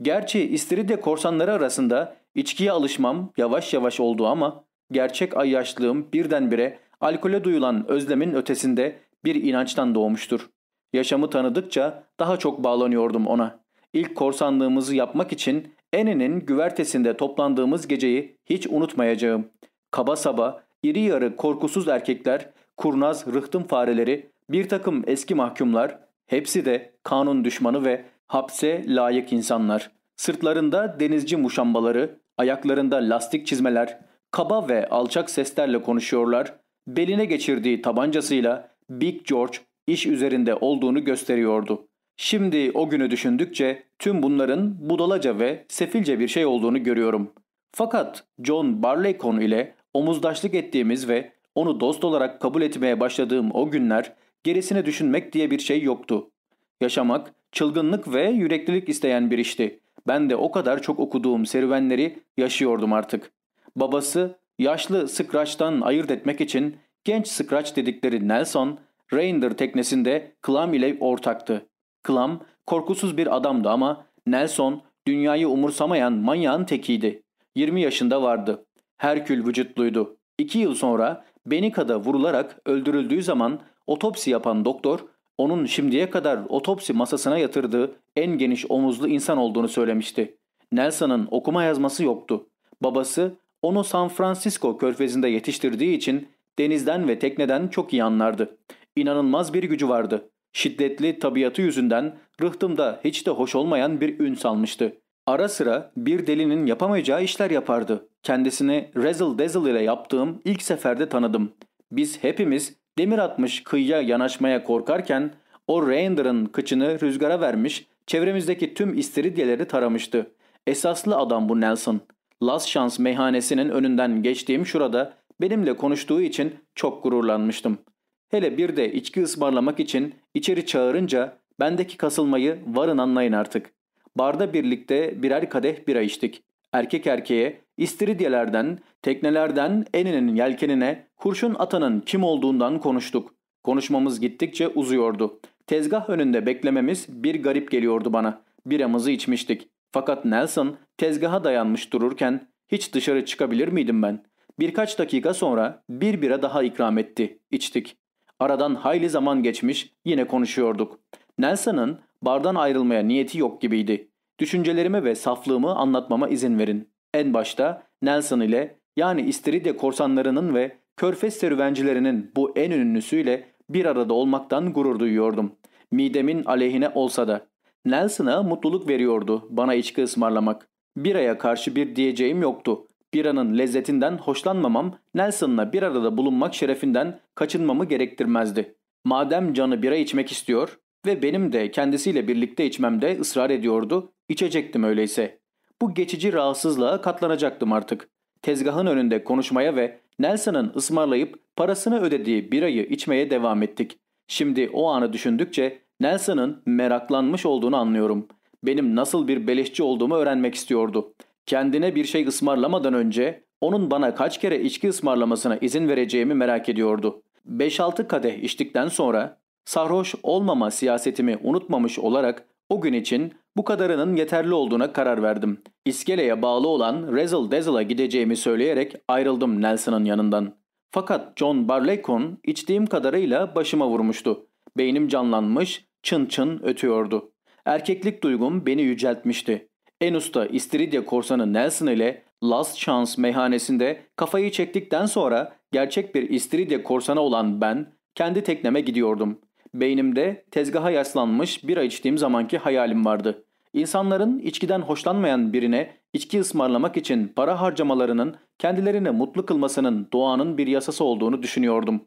Gerçi İstiridye korsanları arasında içkiye alışmam yavaş yavaş oldu ama gerçek ayyaşlığım birdenbire alkole duyulan özlemin ötesinde bir inançtan doğmuştur. Yaşamı tanıdıkça daha çok bağlanıyordum ona. İlk korsanlığımızı yapmak için Ene'nin güvertesinde toplandığımız geceyi hiç unutmayacağım. Kaba saba, iri yarı korkusuz erkekler, kurnaz rıhtım fareleri, bir takım eski mahkumlar, hepsi de kanun düşmanı ve hapse layık insanlar. Sırtlarında denizci muşambaları, ayaklarında lastik çizmeler, kaba ve alçak seslerle konuşuyorlar. Beline geçirdiği tabancasıyla Big George iş üzerinde olduğunu gösteriyordu. Şimdi o günü düşündükçe tüm bunların budalaca ve sefilce bir şey olduğunu görüyorum. Fakat John Barleycorn ile omuzdaşlık ettiğimiz ve onu dost olarak kabul etmeye başladığım o günler gerisini düşünmek diye bir şey yoktu. Yaşamak, çılgınlık ve yüreklilik isteyen bir işti. Ben de o kadar çok okuduğum serüvenleri yaşıyordum artık. Babası yaşlı Scratch'tan ayırt etmek için genç Scratch dedikleri Nelson, Rainder teknesinde Clam ile ortaktı. Clam korkusuz bir adamdı ama Nelson Dünyayı umursamayan manyağın tekiydi. 20 yaşında vardı. Herkül vücutluydu. İki yıl sonra Benika'da vurularak öldürüldüğü zaman otopsi yapan doktor onun şimdiye kadar otopsi masasına yatırdığı en geniş omuzlu insan olduğunu söylemişti. Nelson'ın okuma yazması yoktu. Babası onu San Francisco körfezinde yetiştirdiği için denizden ve tekneden çok iyi anlardı. İnanılmaz bir gücü vardı. Şiddetli tabiatı yüzünden rıhtımda hiç de hoş olmayan bir ün salmıştı. Ara sıra bir delinin yapamayacağı işler yapardı. Kendisini Razzle Dazzle ile yaptığım ilk seferde tanıdım. Biz hepimiz demir atmış kıyıya yanaşmaya korkarken o Reinder'ın kıçını rüzgara vermiş, çevremizdeki tüm istiridyeleri taramıştı. Esaslı adam bu Nelson. Las Şans meyhanesinin önünden geçtiğim şurada benimle konuştuğu için çok gururlanmıştım. Hele bir de içki ısmarlamak için içeri çağırınca bendeki kasılmayı varın anlayın artık. Barda birlikte birer kadeh bira içtik. Erkek erkeğe istiridyelerden, teknelerden eninin yelkenine, kurşun atanın kim olduğundan konuştuk. Konuşmamız gittikçe uzuyordu. Tezgah önünde beklememiz bir garip geliyordu bana. Biramızı içmiştik. Fakat Nelson tezgaha dayanmış dururken hiç dışarı çıkabilir miydim ben? Birkaç dakika sonra bir bira daha ikram etti. İçtik. Aradan hayli zaman geçmiş yine konuşuyorduk. Nelson'ın bardan ayrılmaya niyeti yok gibiydi. Düşüncelerimi ve saflığımı anlatmama izin verin. En başta Nelson ile yani İstiridye korsanlarının ve körfez serüvencilerinin bu en ünlüsüyle bir arada olmaktan gurur duyuyordum. Midemin aleyhine olsa da. Nelson'a mutluluk veriyordu bana içki ısmarlamak. Biraya karşı bir diyeceğim yoktu. Biranın lezzetinden hoşlanmamam Nelson'la bir arada bulunmak şerefinden kaçınmamı gerektirmezdi. Madem canı bira içmek istiyor ve benim de kendisiyle birlikte içmemde ısrar ediyordu, içecektim öyleyse. Bu geçici rahatsızlığa katlanacaktım artık. Tezgahın önünde konuşmaya ve Nelson'ın ısmarlayıp parasını ödediği birayı içmeye devam ettik. Şimdi o anı düşündükçe Nelson'ın meraklanmış olduğunu anlıyorum. Benim nasıl bir beleşçi olduğumu öğrenmek istiyordu. Kendine bir şey ısmarlamadan önce onun bana kaç kere içki ısmarlamasına izin vereceğimi merak ediyordu. 5-6 kadeh içtikten sonra sarhoş olmama siyasetimi unutmamış olarak o gün için bu kadarının yeterli olduğuna karar verdim. İskeleye bağlı olan Razzle Dazzle'a gideceğimi söyleyerek ayrıldım Nelson'ın yanından. Fakat John Barleycorn içtiğim kadarıyla başıma vurmuştu. Beynim canlanmış, çın çın ötüyordu. Erkeklik duygum beni yüceltmişti. En usta İstiridye korsanı Nelson ile Last Chance meyhanesinde kafayı çektikten sonra gerçek bir İstiridye korsanı olan ben kendi tekneme gidiyordum. Beynimde tezgaha yaslanmış bira içtiğim zamanki hayalim vardı. İnsanların içkiden hoşlanmayan birine içki ısmarlamak için para harcamalarının kendilerini mutlu kılmasının doğanın bir yasası olduğunu düşünüyordum.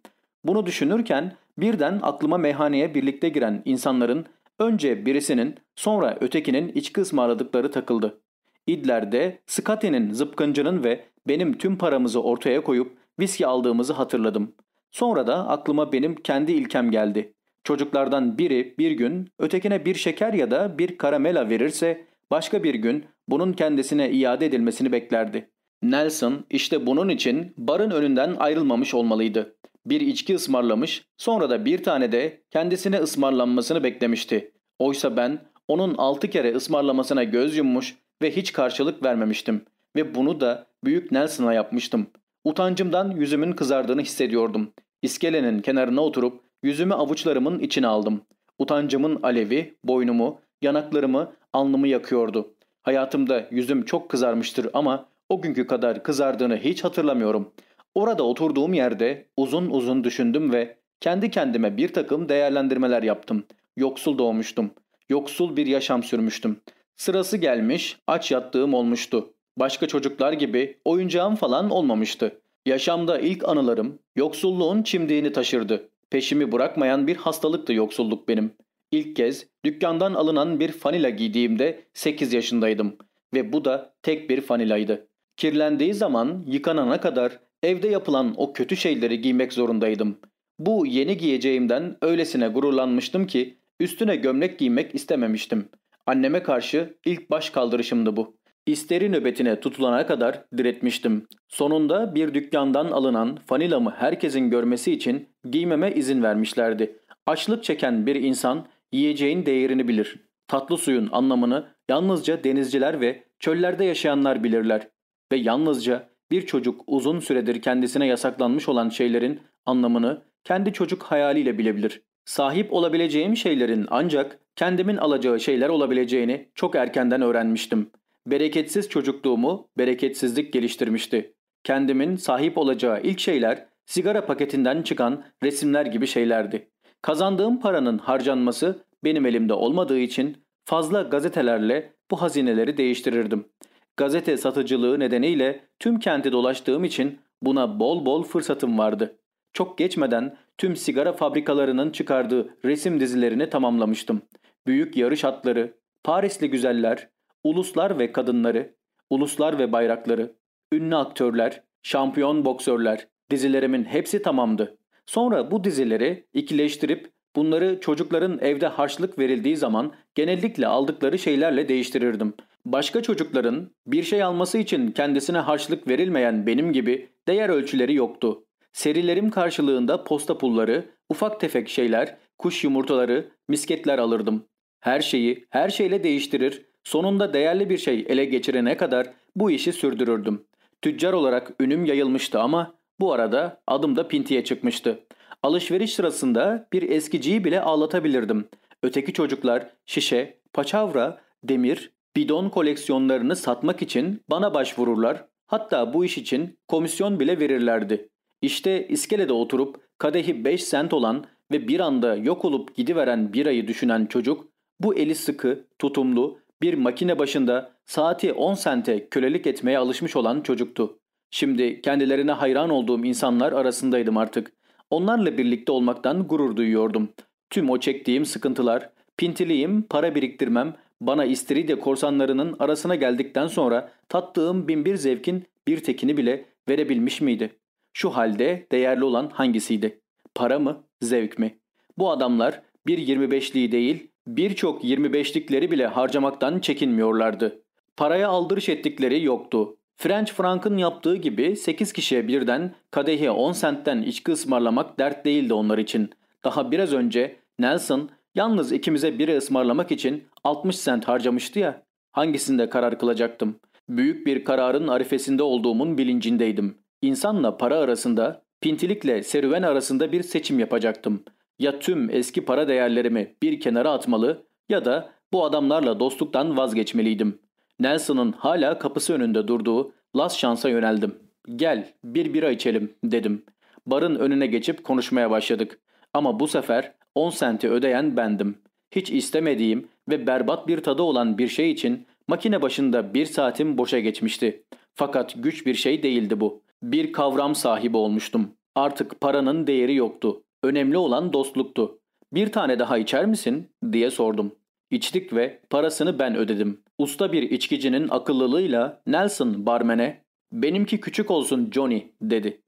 Bunu düşünürken birden aklıma meyhaneye birlikte giren insanların önce birisinin sonra ötekinin içki ısmarladıkları takıldı. İdler'de Scotty'nin zıpkıncının ve benim tüm paramızı ortaya koyup viski aldığımızı hatırladım. Sonra da aklıma benim kendi ilkem geldi. Çocuklardan biri bir gün ötekine bir şeker ya da bir karamela verirse başka bir gün bunun kendisine iade edilmesini beklerdi. Nelson işte bunun için barın önünden ayrılmamış olmalıydı. Bir içki ısmarlamış sonra da bir tane de kendisine ısmarlanmasını beklemişti. Oysa ben onun altı kere ısmarlamasına göz yummuş ve hiç karşılık vermemiştim. Ve bunu da Büyük Nelson'a yapmıştım. Utancımdan yüzümün kızardığını hissediyordum. İskelenin kenarına oturup yüzümü avuçlarımın içine aldım. Utancımın alevi, boynumu, yanaklarımı, alnımı yakıyordu. Hayatımda yüzüm çok kızarmıştır ama o günkü kadar kızardığını hiç hatırlamıyorum. Orada oturduğum yerde uzun uzun düşündüm ve kendi kendime bir takım değerlendirmeler yaptım. Yoksul doğmuştum. Yoksul bir yaşam sürmüştüm. Sırası gelmiş, aç yattığım olmuştu. Başka çocuklar gibi oyuncağım falan olmamıştı. Yaşamda ilk anılarım yoksulluğun çimdiğini taşırdı. Peşimi bırakmayan bir hastalıktı yoksulluk benim. İlk kez dükkandan alınan bir fanila giydiğimde 8 yaşındaydım ve bu da tek bir fanilaydı. Kirlendiği zaman yıkanana kadar evde yapılan o kötü şeyleri giymek zorundaydım. Bu yeni giyeceğimden öylesine gururlanmıştım ki üstüne gömlek giymek istememiştim. Anneme karşı ilk baş kaldırışımdı bu. İsteri nöbetine tutulana kadar diretmiştim. Sonunda bir dükkandan alınan fanilamı herkesin görmesi için giymeme izin vermişlerdi. Açlık çeken bir insan yiyeceğin değerini bilir. Tatlı suyun anlamını yalnızca denizciler ve çöllerde yaşayanlar bilirler. Ve yalnızca bir çocuk uzun süredir kendisine yasaklanmış olan şeylerin anlamını kendi çocuk hayaliyle bilebilir. Sahip olabileceğim şeylerin ancak kendimin alacağı şeyler olabileceğini çok erkenden öğrenmiştim. Bereketsiz çocukluğumu bereketsizlik geliştirmişti. Kendimin sahip olacağı ilk şeyler sigara paketinden çıkan resimler gibi şeylerdi. Kazandığım paranın harcanması benim elimde olmadığı için fazla gazetelerle bu hazineleri değiştirirdim. Gazete satıcılığı nedeniyle tüm kenti dolaştığım için buna bol bol fırsatım vardı. Çok geçmeden tüm sigara fabrikalarının çıkardığı resim dizilerini tamamlamıştım. Büyük yarış atları, Parisli güzeller, uluslar ve kadınları, uluslar ve bayrakları, ünlü aktörler, şampiyon boksörler, dizilerimin hepsi tamamdı. Sonra bu dizileri ikileştirip bunları çocukların evde harçlık verildiği zaman genellikle aldıkları şeylerle değiştirirdim. Başka çocukların bir şey alması için kendisine harçlık verilmeyen benim gibi değer ölçüleri yoktu. Serilerim karşılığında posta pulları, ufak tefek şeyler, kuş yumurtaları, misketler alırdım. Her şeyi her şeyle değiştirir, sonunda değerli bir şey ele geçirene kadar bu işi sürdürürdüm. Tüccar olarak ünüm yayılmıştı ama bu arada adım da pintiye çıkmıştı. Alışveriş sırasında bir eskiciyi bile ağlatabilirdim. Öteki çocuklar şişe, paçavra, demir, bidon koleksiyonlarını satmak için bana başvururlar. Hatta bu iş için komisyon bile verirlerdi. İşte iskelede oturup kadehi 5 sent olan ve bir anda yok olup gidiveren birayı düşünen çocuk bu eli sıkı, tutumlu, bir makine başında saati 10 sente kölelik etmeye alışmış olan çocuktu. Şimdi kendilerine hayran olduğum insanlar arasındaydım artık. Onlarla birlikte olmaktan gurur duyuyordum. Tüm o çektiğim sıkıntılar, pintiliğim, para biriktirmem, bana İstiridye korsanlarının arasına geldikten sonra tattığım binbir zevkin bir tekini bile verebilmiş miydi? Şu halde değerli olan hangisiydi? Para mı, zevk mi? Bu adamlar bir 25'liği değil, birçok 25'likleri bile harcamaktan çekinmiyorlardı. Paraya aldırış ettikleri yoktu. French Frank'ın yaptığı gibi 8 kişiye birden kadehi 10 sentten içki ısmarlamak dert değildi onlar için. Daha biraz önce Nelson yalnız ikimize biri ısmarlamak için 60 sent harcamıştı ya. Hangisinde karar kılacaktım? Büyük bir kararın arifesinde olduğumun bilincindeydim. İnsanla para arasında, pintilikle serüven arasında bir seçim yapacaktım. Ya tüm eski para değerlerimi bir kenara atmalı ya da bu adamlarla dostluktan vazgeçmeliydim. Nelson'ın hala kapısı önünde durduğu Las Şans'a yöneldim. Gel bir bira içelim dedim. Barın önüne geçip konuşmaya başladık. Ama bu sefer 10 senti ödeyen bendim. Hiç istemediğim ve berbat bir tadı olan bir şey için makine başında bir saatim boşa geçmişti. Fakat güç bir şey değildi bu. Bir kavram sahibi olmuştum. Artık paranın değeri yoktu. Önemli olan dostluktu. Bir tane daha içer misin diye sordum. İçtik ve parasını ben ödedim. Usta bir içkicinin akıllılığıyla Nelson barmene ''Benimki küçük olsun Johnny'' dedi.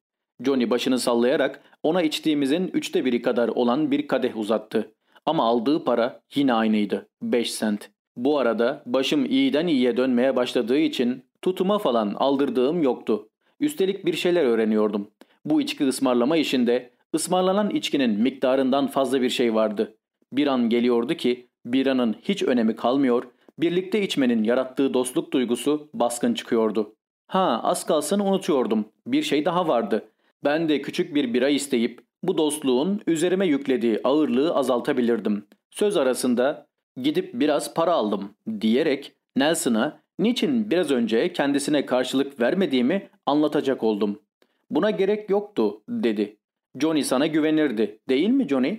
Johnny başını sallayarak ona içtiğimizin üçte biri kadar olan bir kadeh uzattı. Ama aldığı para yine aynıydı. 5 sent. Bu arada başım iyiden iyiye dönmeye başladığı için tutuma falan aldırdığım yoktu. Üstelik bir şeyler öğreniyordum. Bu içki ısmarlama işinde ısmarlanan içkinin miktarından fazla bir şey vardı. Bir an geliyordu ki biranın hiç önemi kalmıyor, birlikte içmenin yarattığı dostluk duygusu baskın çıkıyordu. Ha az kalsın unutuyordum. Bir şey daha vardı. Ben de küçük bir bira isteyip bu dostluğun üzerime yüklediği ağırlığı azaltabilirdim. Söz arasında gidip biraz para aldım diyerek Nelson'a niçin biraz önce kendisine karşılık vermediğimi anlatacak oldum. Buna gerek yoktu dedi. Johnny sana güvenirdi değil mi Johnny?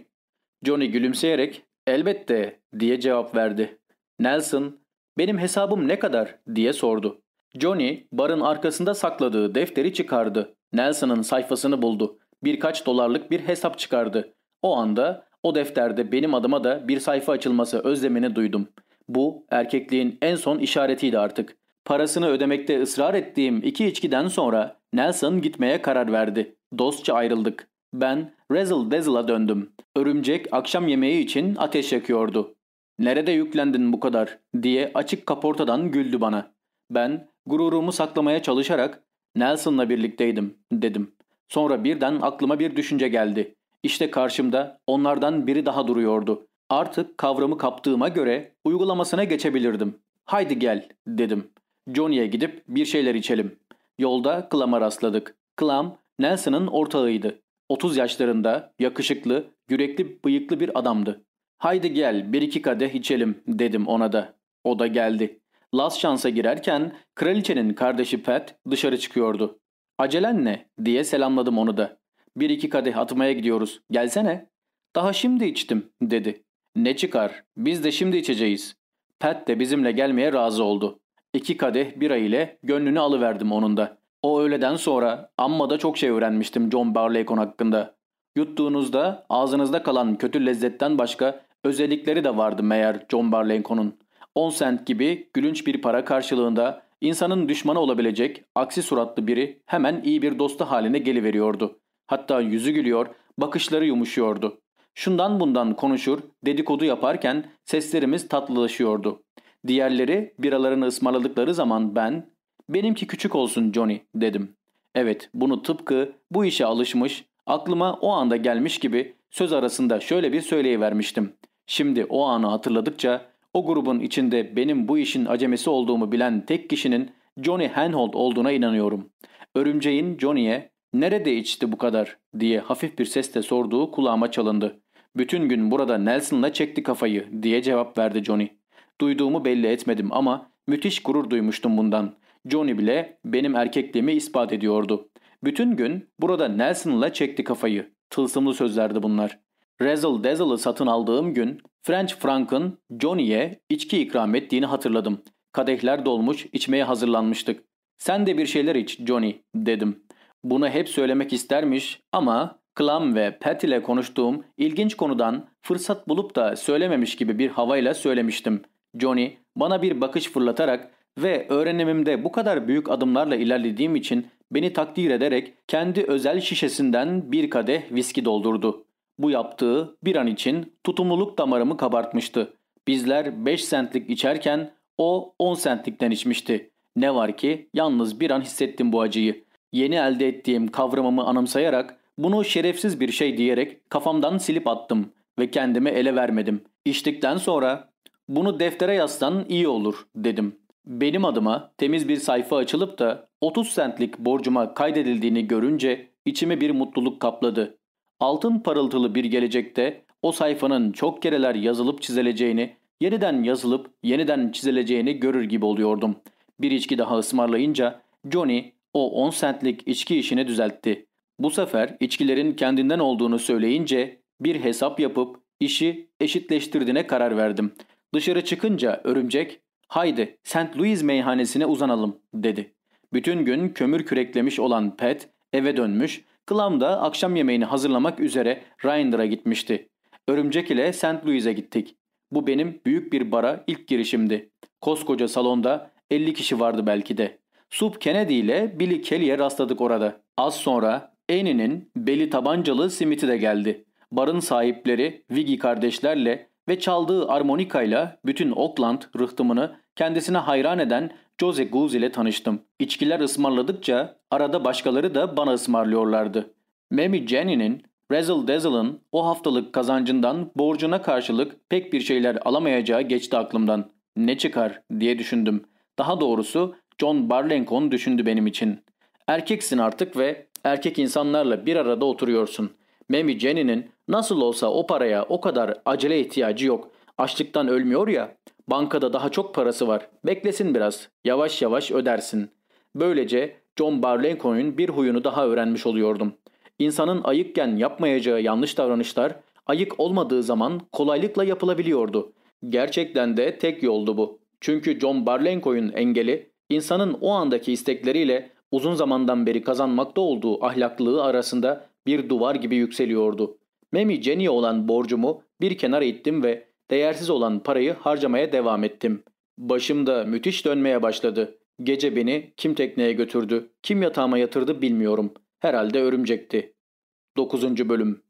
Johnny gülümseyerek elbette diye cevap verdi. Nelson benim hesabım ne kadar diye sordu. Johnny barın arkasında sakladığı defteri çıkardı. Nelson'ın sayfasını buldu. Birkaç dolarlık bir hesap çıkardı. O anda o defterde benim adıma da bir sayfa açılması özlemini duydum. Bu erkekliğin en son işaretiydi artık. Parasını ödemekte ısrar ettiğim iki içkiden sonra Nelson gitmeye karar verdi. Dostça ayrıldık. Ben Razzle Dazzle'a döndüm. Örümcek akşam yemeği için ateş yakıyordu. ''Nerede yüklendin bu kadar?'' diye açık kaportadan güldü bana. Ben gururumu saklamaya çalışarak ''Nelson'la birlikteydim'' dedim. Sonra birden aklıma bir düşünce geldi. İşte karşımda onlardan biri daha duruyordu. Artık kavramı kaptığıma göre uygulamasına geçebilirdim. Haydi gel dedim. Johnny'ye gidip bir şeyler içelim. Yolda Clam'a rastladık. Clam, Nelson'ın ortağıydı. 30 yaşlarında, yakışıklı, yürekli, bıyıklı bir adamdı. Haydi gel bir iki kadeh içelim dedim ona da. O da geldi. Las şansa girerken kraliçenin kardeşi Pat dışarı çıkıyordu. Acelen ne diye selamladım onu da. Bir iki kadeh atmaya gidiyoruz. Gelsene. Daha şimdi içtim dedi. Ne çıkar? Biz de şimdi içeceğiz. Pat de bizimle gelmeye razı oldu. İki kadeh bira ile gönlünü alıverdim onun da. O öğleden sonra amma da çok şey öğrenmiştim John Barleycorn hakkında. Yuttuğunuzda ağzınızda kalan kötü lezzetten başka özellikleri de vardı meğer John Barleycorn'un. 10 sent gibi gülünç bir para karşılığında insanın düşmanı olabilecek aksi suratlı biri hemen iyi bir dostu haline geliveriyordu. Hatta yüzü gülüyor, bakışları yumuşuyordu. Şundan bundan konuşur, dedikodu yaparken seslerimiz tatlılaşıyordu. Diğerleri biralarını ısmarladıkları zaman ben ''Benimki küçük olsun Johnny'' dedim. Evet bunu tıpkı bu işe alışmış, aklıma o anda gelmiş gibi söz arasında şöyle bir söyleyivermiştim. Şimdi o anı hatırladıkça o grubun içinde benim bu işin acemesi olduğumu bilen tek kişinin Johnny Henhold olduğuna inanıyorum. Örümceğin Johnny'e ''Nerede içti bu kadar?'' diye hafif bir sesle sorduğu kulağıma çalındı. ''Bütün gün burada Nelson'la çekti kafayı'' diye cevap verdi Johnny. Duyduğumu belli etmedim ama müthiş gurur duymuştum bundan. Johnny bile benim erkekliğimi ispat ediyordu. Bütün gün burada Nelson'la çekti kafayı. Tılsımlı sözlerdi bunlar. Razzle Dazzle'ı satın aldığım gün French Frank'ın Johnny'ye içki ikram ettiğini hatırladım. Kadehler dolmuş, içmeye hazırlanmıştık. Sen de bir şeyler iç Johnny dedim. Bunu hep söylemek istermiş ama Clam ve Pat ile konuştuğum ilginç konudan fırsat bulup da söylememiş gibi bir havayla söylemiştim. Johnny bana bir bakış fırlatarak ve öğrenimimde bu kadar büyük adımlarla ilerlediğim için beni takdir ederek kendi özel şişesinden bir kadeh viski doldurdu. Bu yaptığı bir an için tutumluluk damarımı kabartmıştı. Bizler 5 sentlik içerken o 10 sentlikten içmişti. Ne var ki yalnız bir an hissettim bu acıyı. Yeni elde ettiğim kavramımı anımsayarak bunu şerefsiz bir şey diyerek kafamdan silip attım ve kendimi ele vermedim. İçtikten sonra bunu deftere yazsan iyi olur dedim. Benim adıma temiz bir sayfa açılıp da 30 centlik borcuma kaydedildiğini görünce içime bir mutluluk kapladı. Altın parıltılı bir gelecekte o sayfanın çok kereler yazılıp çizileceğini, yeniden yazılıp yeniden çizileceğini görür gibi oluyordum. Bir içki daha ısmarlayınca Johnny o 10 centlik içki işini düzeltti. Bu sefer içkilerin kendinden olduğunu söyleyince bir hesap yapıp işi eşitleştirdiğine karar verdim. Dışarı çıkınca örümcek haydi St. Louis meyhanesine uzanalım dedi. Bütün gün kömür küreklemiş olan Pat eve dönmüş, Clam da akşam yemeğini hazırlamak üzere Ryander'a gitmişti. Örümcek ile St. Louis'e gittik. Bu benim büyük bir bara ilk girişimdi. Koskoca salonda 50 kişi vardı belki de. Sub Kennedy ile Billy Kelly'e rastladık orada. Az sonra Annie'nin beli tabancalı Smith'i de geldi. Barın sahipleri Wiggy kardeşlerle ve çaldığı armonikayla bütün Oakland rıhtımını kendisine hayran eden Jose Guz ile tanıştım. İçkiler ısmarladıkça arada başkaları da bana ısmarlıyorlardı. Mammy Jenny'nin Razzle Dazzle'ın o haftalık kazancından borcuna karşılık pek bir şeyler alamayacağı geçti aklımdan. Ne çıkar diye düşündüm. Daha doğrusu John Barlenkon düşündü benim için. Erkeksin artık ve erkek insanlarla bir arada oturuyorsun. Mammy Jenny'nin nasıl olsa o paraya o kadar acele ihtiyacı yok. Açlıktan ölmüyor ya. Bankada daha çok parası var. Beklesin biraz. Yavaş yavaş ödersin. Böylece John Barleycorn'un bir huyunu daha öğrenmiş oluyordum. İnsanın ayıkken yapmayacağı yanlış davranışlar ayık olmadığı zaman kolaylıkla yapılabiliyordu. Gerçekten de tek yoldu bu. Çünkü John Barleycorn'un engeli insanın o andaki istekleriyle uzun zamandan beri kazanmakta olduğu ahlaklılığı arasında bir duvar gibi yükseliyordu. Memi Jenny'e olan borcumu bir kenara ittim ve değersiz olan parayı harcamaya devam ettim. Başımda müthiş dönmeye başladı. Gece beni kim tekneye götürdü, kim yatağıma yatırdı bilmiyorum. Herhalde örümcekti. 9. Bölüm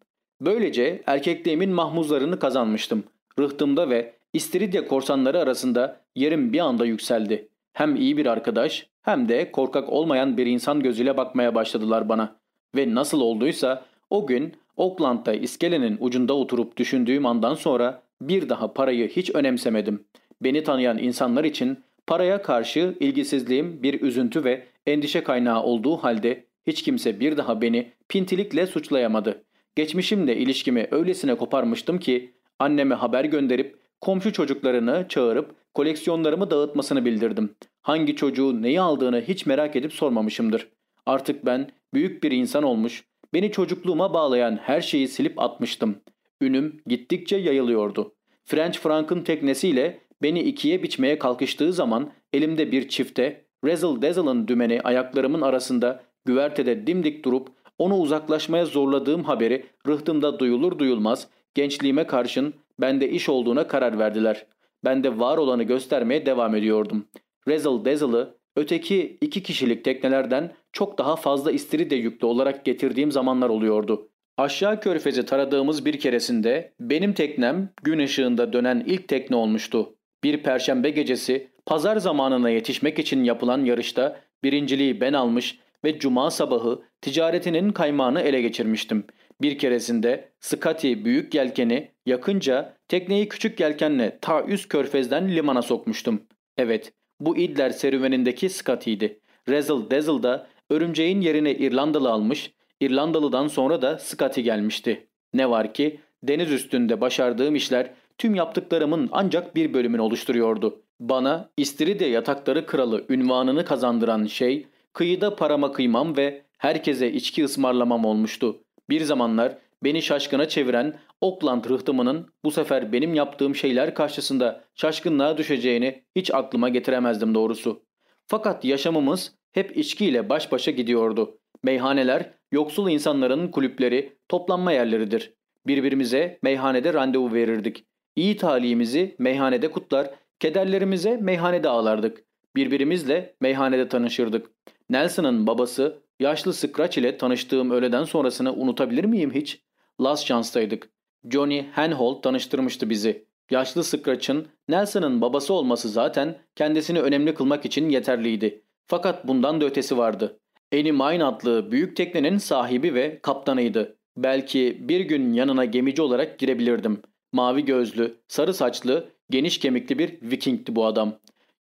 Böylece erkekliğimin mahmuzlarını kazanmıştım. Rıhtımda ve İstiridye korsanları arasında yerim bir anda yükseldi. Hem iyi bir arkadaş hem de korkak olmayan bir insan gözüyle bakmaya başladılar bana. Ve nasıl olduysa o gün Oakland'da iskelenin ucunda oturup düşündüğüm andan sonra bir daha parayı hiç önemsemedim. Beni tanıyan insanlar için Paraya karşı ilgisizliğim bir üzüntü ve endişe kaynağı olduğu halde hiç kimse bir daha beni pintilikle suçlayamadı. Geçmişimle ilişkimi öylesine koparmıştım ki anneme haber gönderip komşu çocuklarını çağırıp koleksiyonlarımı dağıtmasını bildirdim. Hangi çocuğu neyi aldığını hiç merak edip sormamışımdır. Artık ben büyük bir insan olmuş, beni çocukluğuma bağlayan her şeyi silip atmıştım. Ünüm gittikçe yayılıyordu. French Frank'ın teknesiyle beni ikiye biçmeye kalkıştığı zaman elimde bir çifte, Razzle Dazzle'ın dümeni ayaklarımın arasında güvertede dimdik durup onu uzaklaşmaya zorladığım haberi rıhtımda duyulur duyulmaz gençliğime karşın bende iş olduğuna karar verdiler. Ben de var olanı göstermeye devam ediyordum. Razzle Dazzle'ı öteki iki kişilik teknelerden çok daha fazla istiridye yüklü olarak getirdiğim zamanlar oluyordu. Aşağı körfezi taradığımız bir keresinde benim teknem gün ışığında dönen ilk tekne olmuştu. Bir perşembe gecesi pazar zamanına yetişmek için yapılan yarışta birinciliği ben almış ve cuma sabahı ticaretinin kaymağını ele geçirmiştim. Bir keresinde Scotty büyük yelkeni yakınca tekneyi küçük yelkenle ta üst körfezden limana sokmuştum. Evet bu İdler serüvenindeki Scotty'ydi. Razzle Dazzle da örümceğin yerine İrlandalı almış, İrlandalı'dan sonra da Scotty gelmişti. Ne var ki deniz üstünde başardığım işler tüm yaptıklarımın ancak bir bölümünü oluşturuyordu. Bana İstiridye yatakları kralı ünvanını kazandıran şey kıyıda parama kıymam ve herkese içki ısmarlamam olmuştu. Bir zamanlar beni şaşkına çeviren Oakland rıhtımının bu sefer benim yaptığım şeyler karşısında şaşkınlığa düşeceğini hiç aklıma getiremezdim doğrusu. Fakat yaşamımız hep içkiyle baş başa gidiyordu. Meyhaneler, yoksul insanların kulüpleri, toplanma yerleridir. Birbirimize meyhanede randevu verirdik. İyi talihimizi meyhanede kutlar, kederlerimize meyhanede ağlardık. Birbirimizle meyhanede tanışırdık. Nelson'ın babası yaşlı Scratch ile tanıştığım öğleden sonrasını unutabilir miyim hiç? Last Chance'daydık. Johnny Henhold tanıştırmıştı bizi. Yaşlı Scratch'ın Nelson'ın babası olması zaten kendisini önemli kılmak için yeterliydi. Fakat bundan da ötesi vardı. Eni Mine adlı büyük teknenin sahibi ve kaptanıydı. Belki bir gün yanına gemici olarak girebilirdim. Mavi gözlü, sarı saçlı, geniş kemikli bir vikingti bu adam.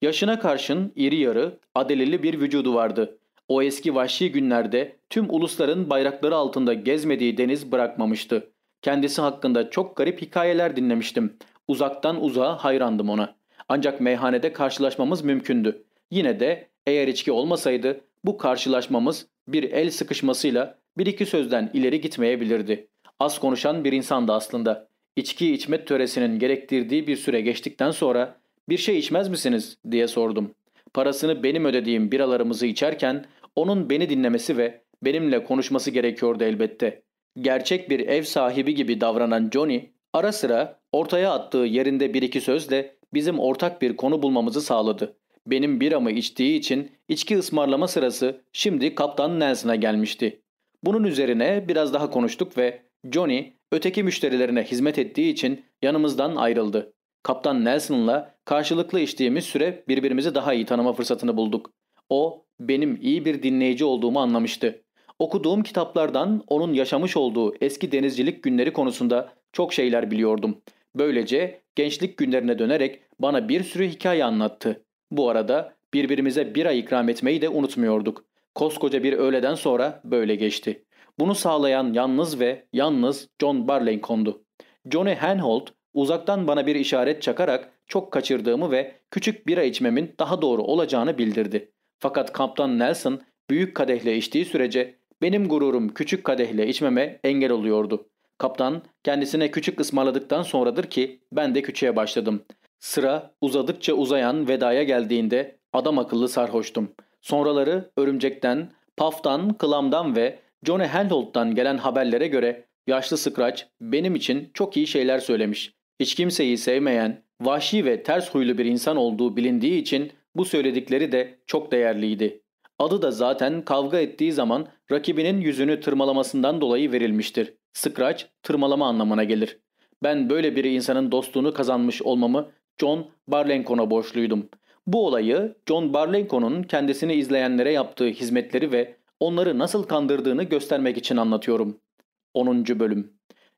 Yaşına karşın iri yarı, adeleli bir vücudu vardı. O eski vahşi günlerde tüm ulusların bayrakları altında gezmediği deniz bırakmamıştı. Kendisi hakkında çok garip hikayeler dinlemiştim. Uzaktan uzağa hayrandım ona. Ancak meyhanede karşılaşmamız mümkündü. Yine de eğer içki olmasaydı bu karşılaşmamız bir el sıkışmasıyla bir iki sözden ileri gitmeyebilirdi. Az konuşan bir insandı aslında. İçki içme töresinin gerektirdiği bir süre geçtikten sonra bir şey içmez misiniz diye sordum. Parasını benim ödediğim biralarımızı içerken onun beni dinlemesi ve benimle konuşması gerekiyordu elbette. Gerçek bir ev sahibi gibi davranan Johnny ara sıra ortaya attığı yerinde bir iki sözle bizim ortak bir konu bulmamızı sağladı. Benim biramı içtiği için içki ısmarlama sırası şimdi Kaptan Nelson'a gelmişti. Bunun üzerine biraz daha konuştuk ve Johnny öteki müşterilerine hizmet ettiği için yanımızdan ayrıldı. Kaptan Nelson'la karşılıklı içtiğimiz süre birbirimizi daha iyi tanıma fırsatını bulduk. O benim iyi bir dinleyici olduğumu anlamıştı. Okuduğum kitaplardan onun yaşamış olduğu eski denizcilik günleri konusunda çok şeyler biliyordum. Böylece gençlik günlerine dönerek bana bir sürü hikaye anlattı. Bu arada birbirimize bira ikram etmeyi de unutmuyorduk. Koskoca bir öğleden sonra böyle geçti. Bunu sağlayan yalnız ve yalnız John Barleycon'du. Johnny Henhold uzaktan bana bir işaret çakarak çok kaçırdığımı ve küçük bira içmemin daha doğru olacağını bildirdi. Fakat Kaptan Nelson büyük kadehle içtiği sürece benim gururum küçük kadehle içmeme engel oluyordu. Kaptan kendisine küçük ısmarladıktan sonradır ki ben de küçüğe başladım. Sıra uzadıkça uzayan vedaya geldiğinde adam akıllı sarhoştum. Sonraları örümcekten, Puff'tan, Kılam'dan ve Johnny Handhold'dan gelen haberlere göre yaşlı Scratch benim için çok iyi şeyler söylemiş. Hiç kimseyi sevmeyen, vahşi ve ters huylu bir insan olduğu bilindiği için bu söyledikleri de çok değerliydi. Adı da zaten kavga ettiği zaman rakibinin yüzünü tırmalamasından dolayı verilmiştir. Scratch tırmalama anlamına gelir. Ben böyle bir insanın dostluğunu kazanmış olmamı John Barlencon'a borçluydum. Bu olayı John Barlencon'un kendisini izleyenlere yaptığı hizmetleri ve onları nasıl kandırdığını göstermek için anlatıyorum. 10. Bölüm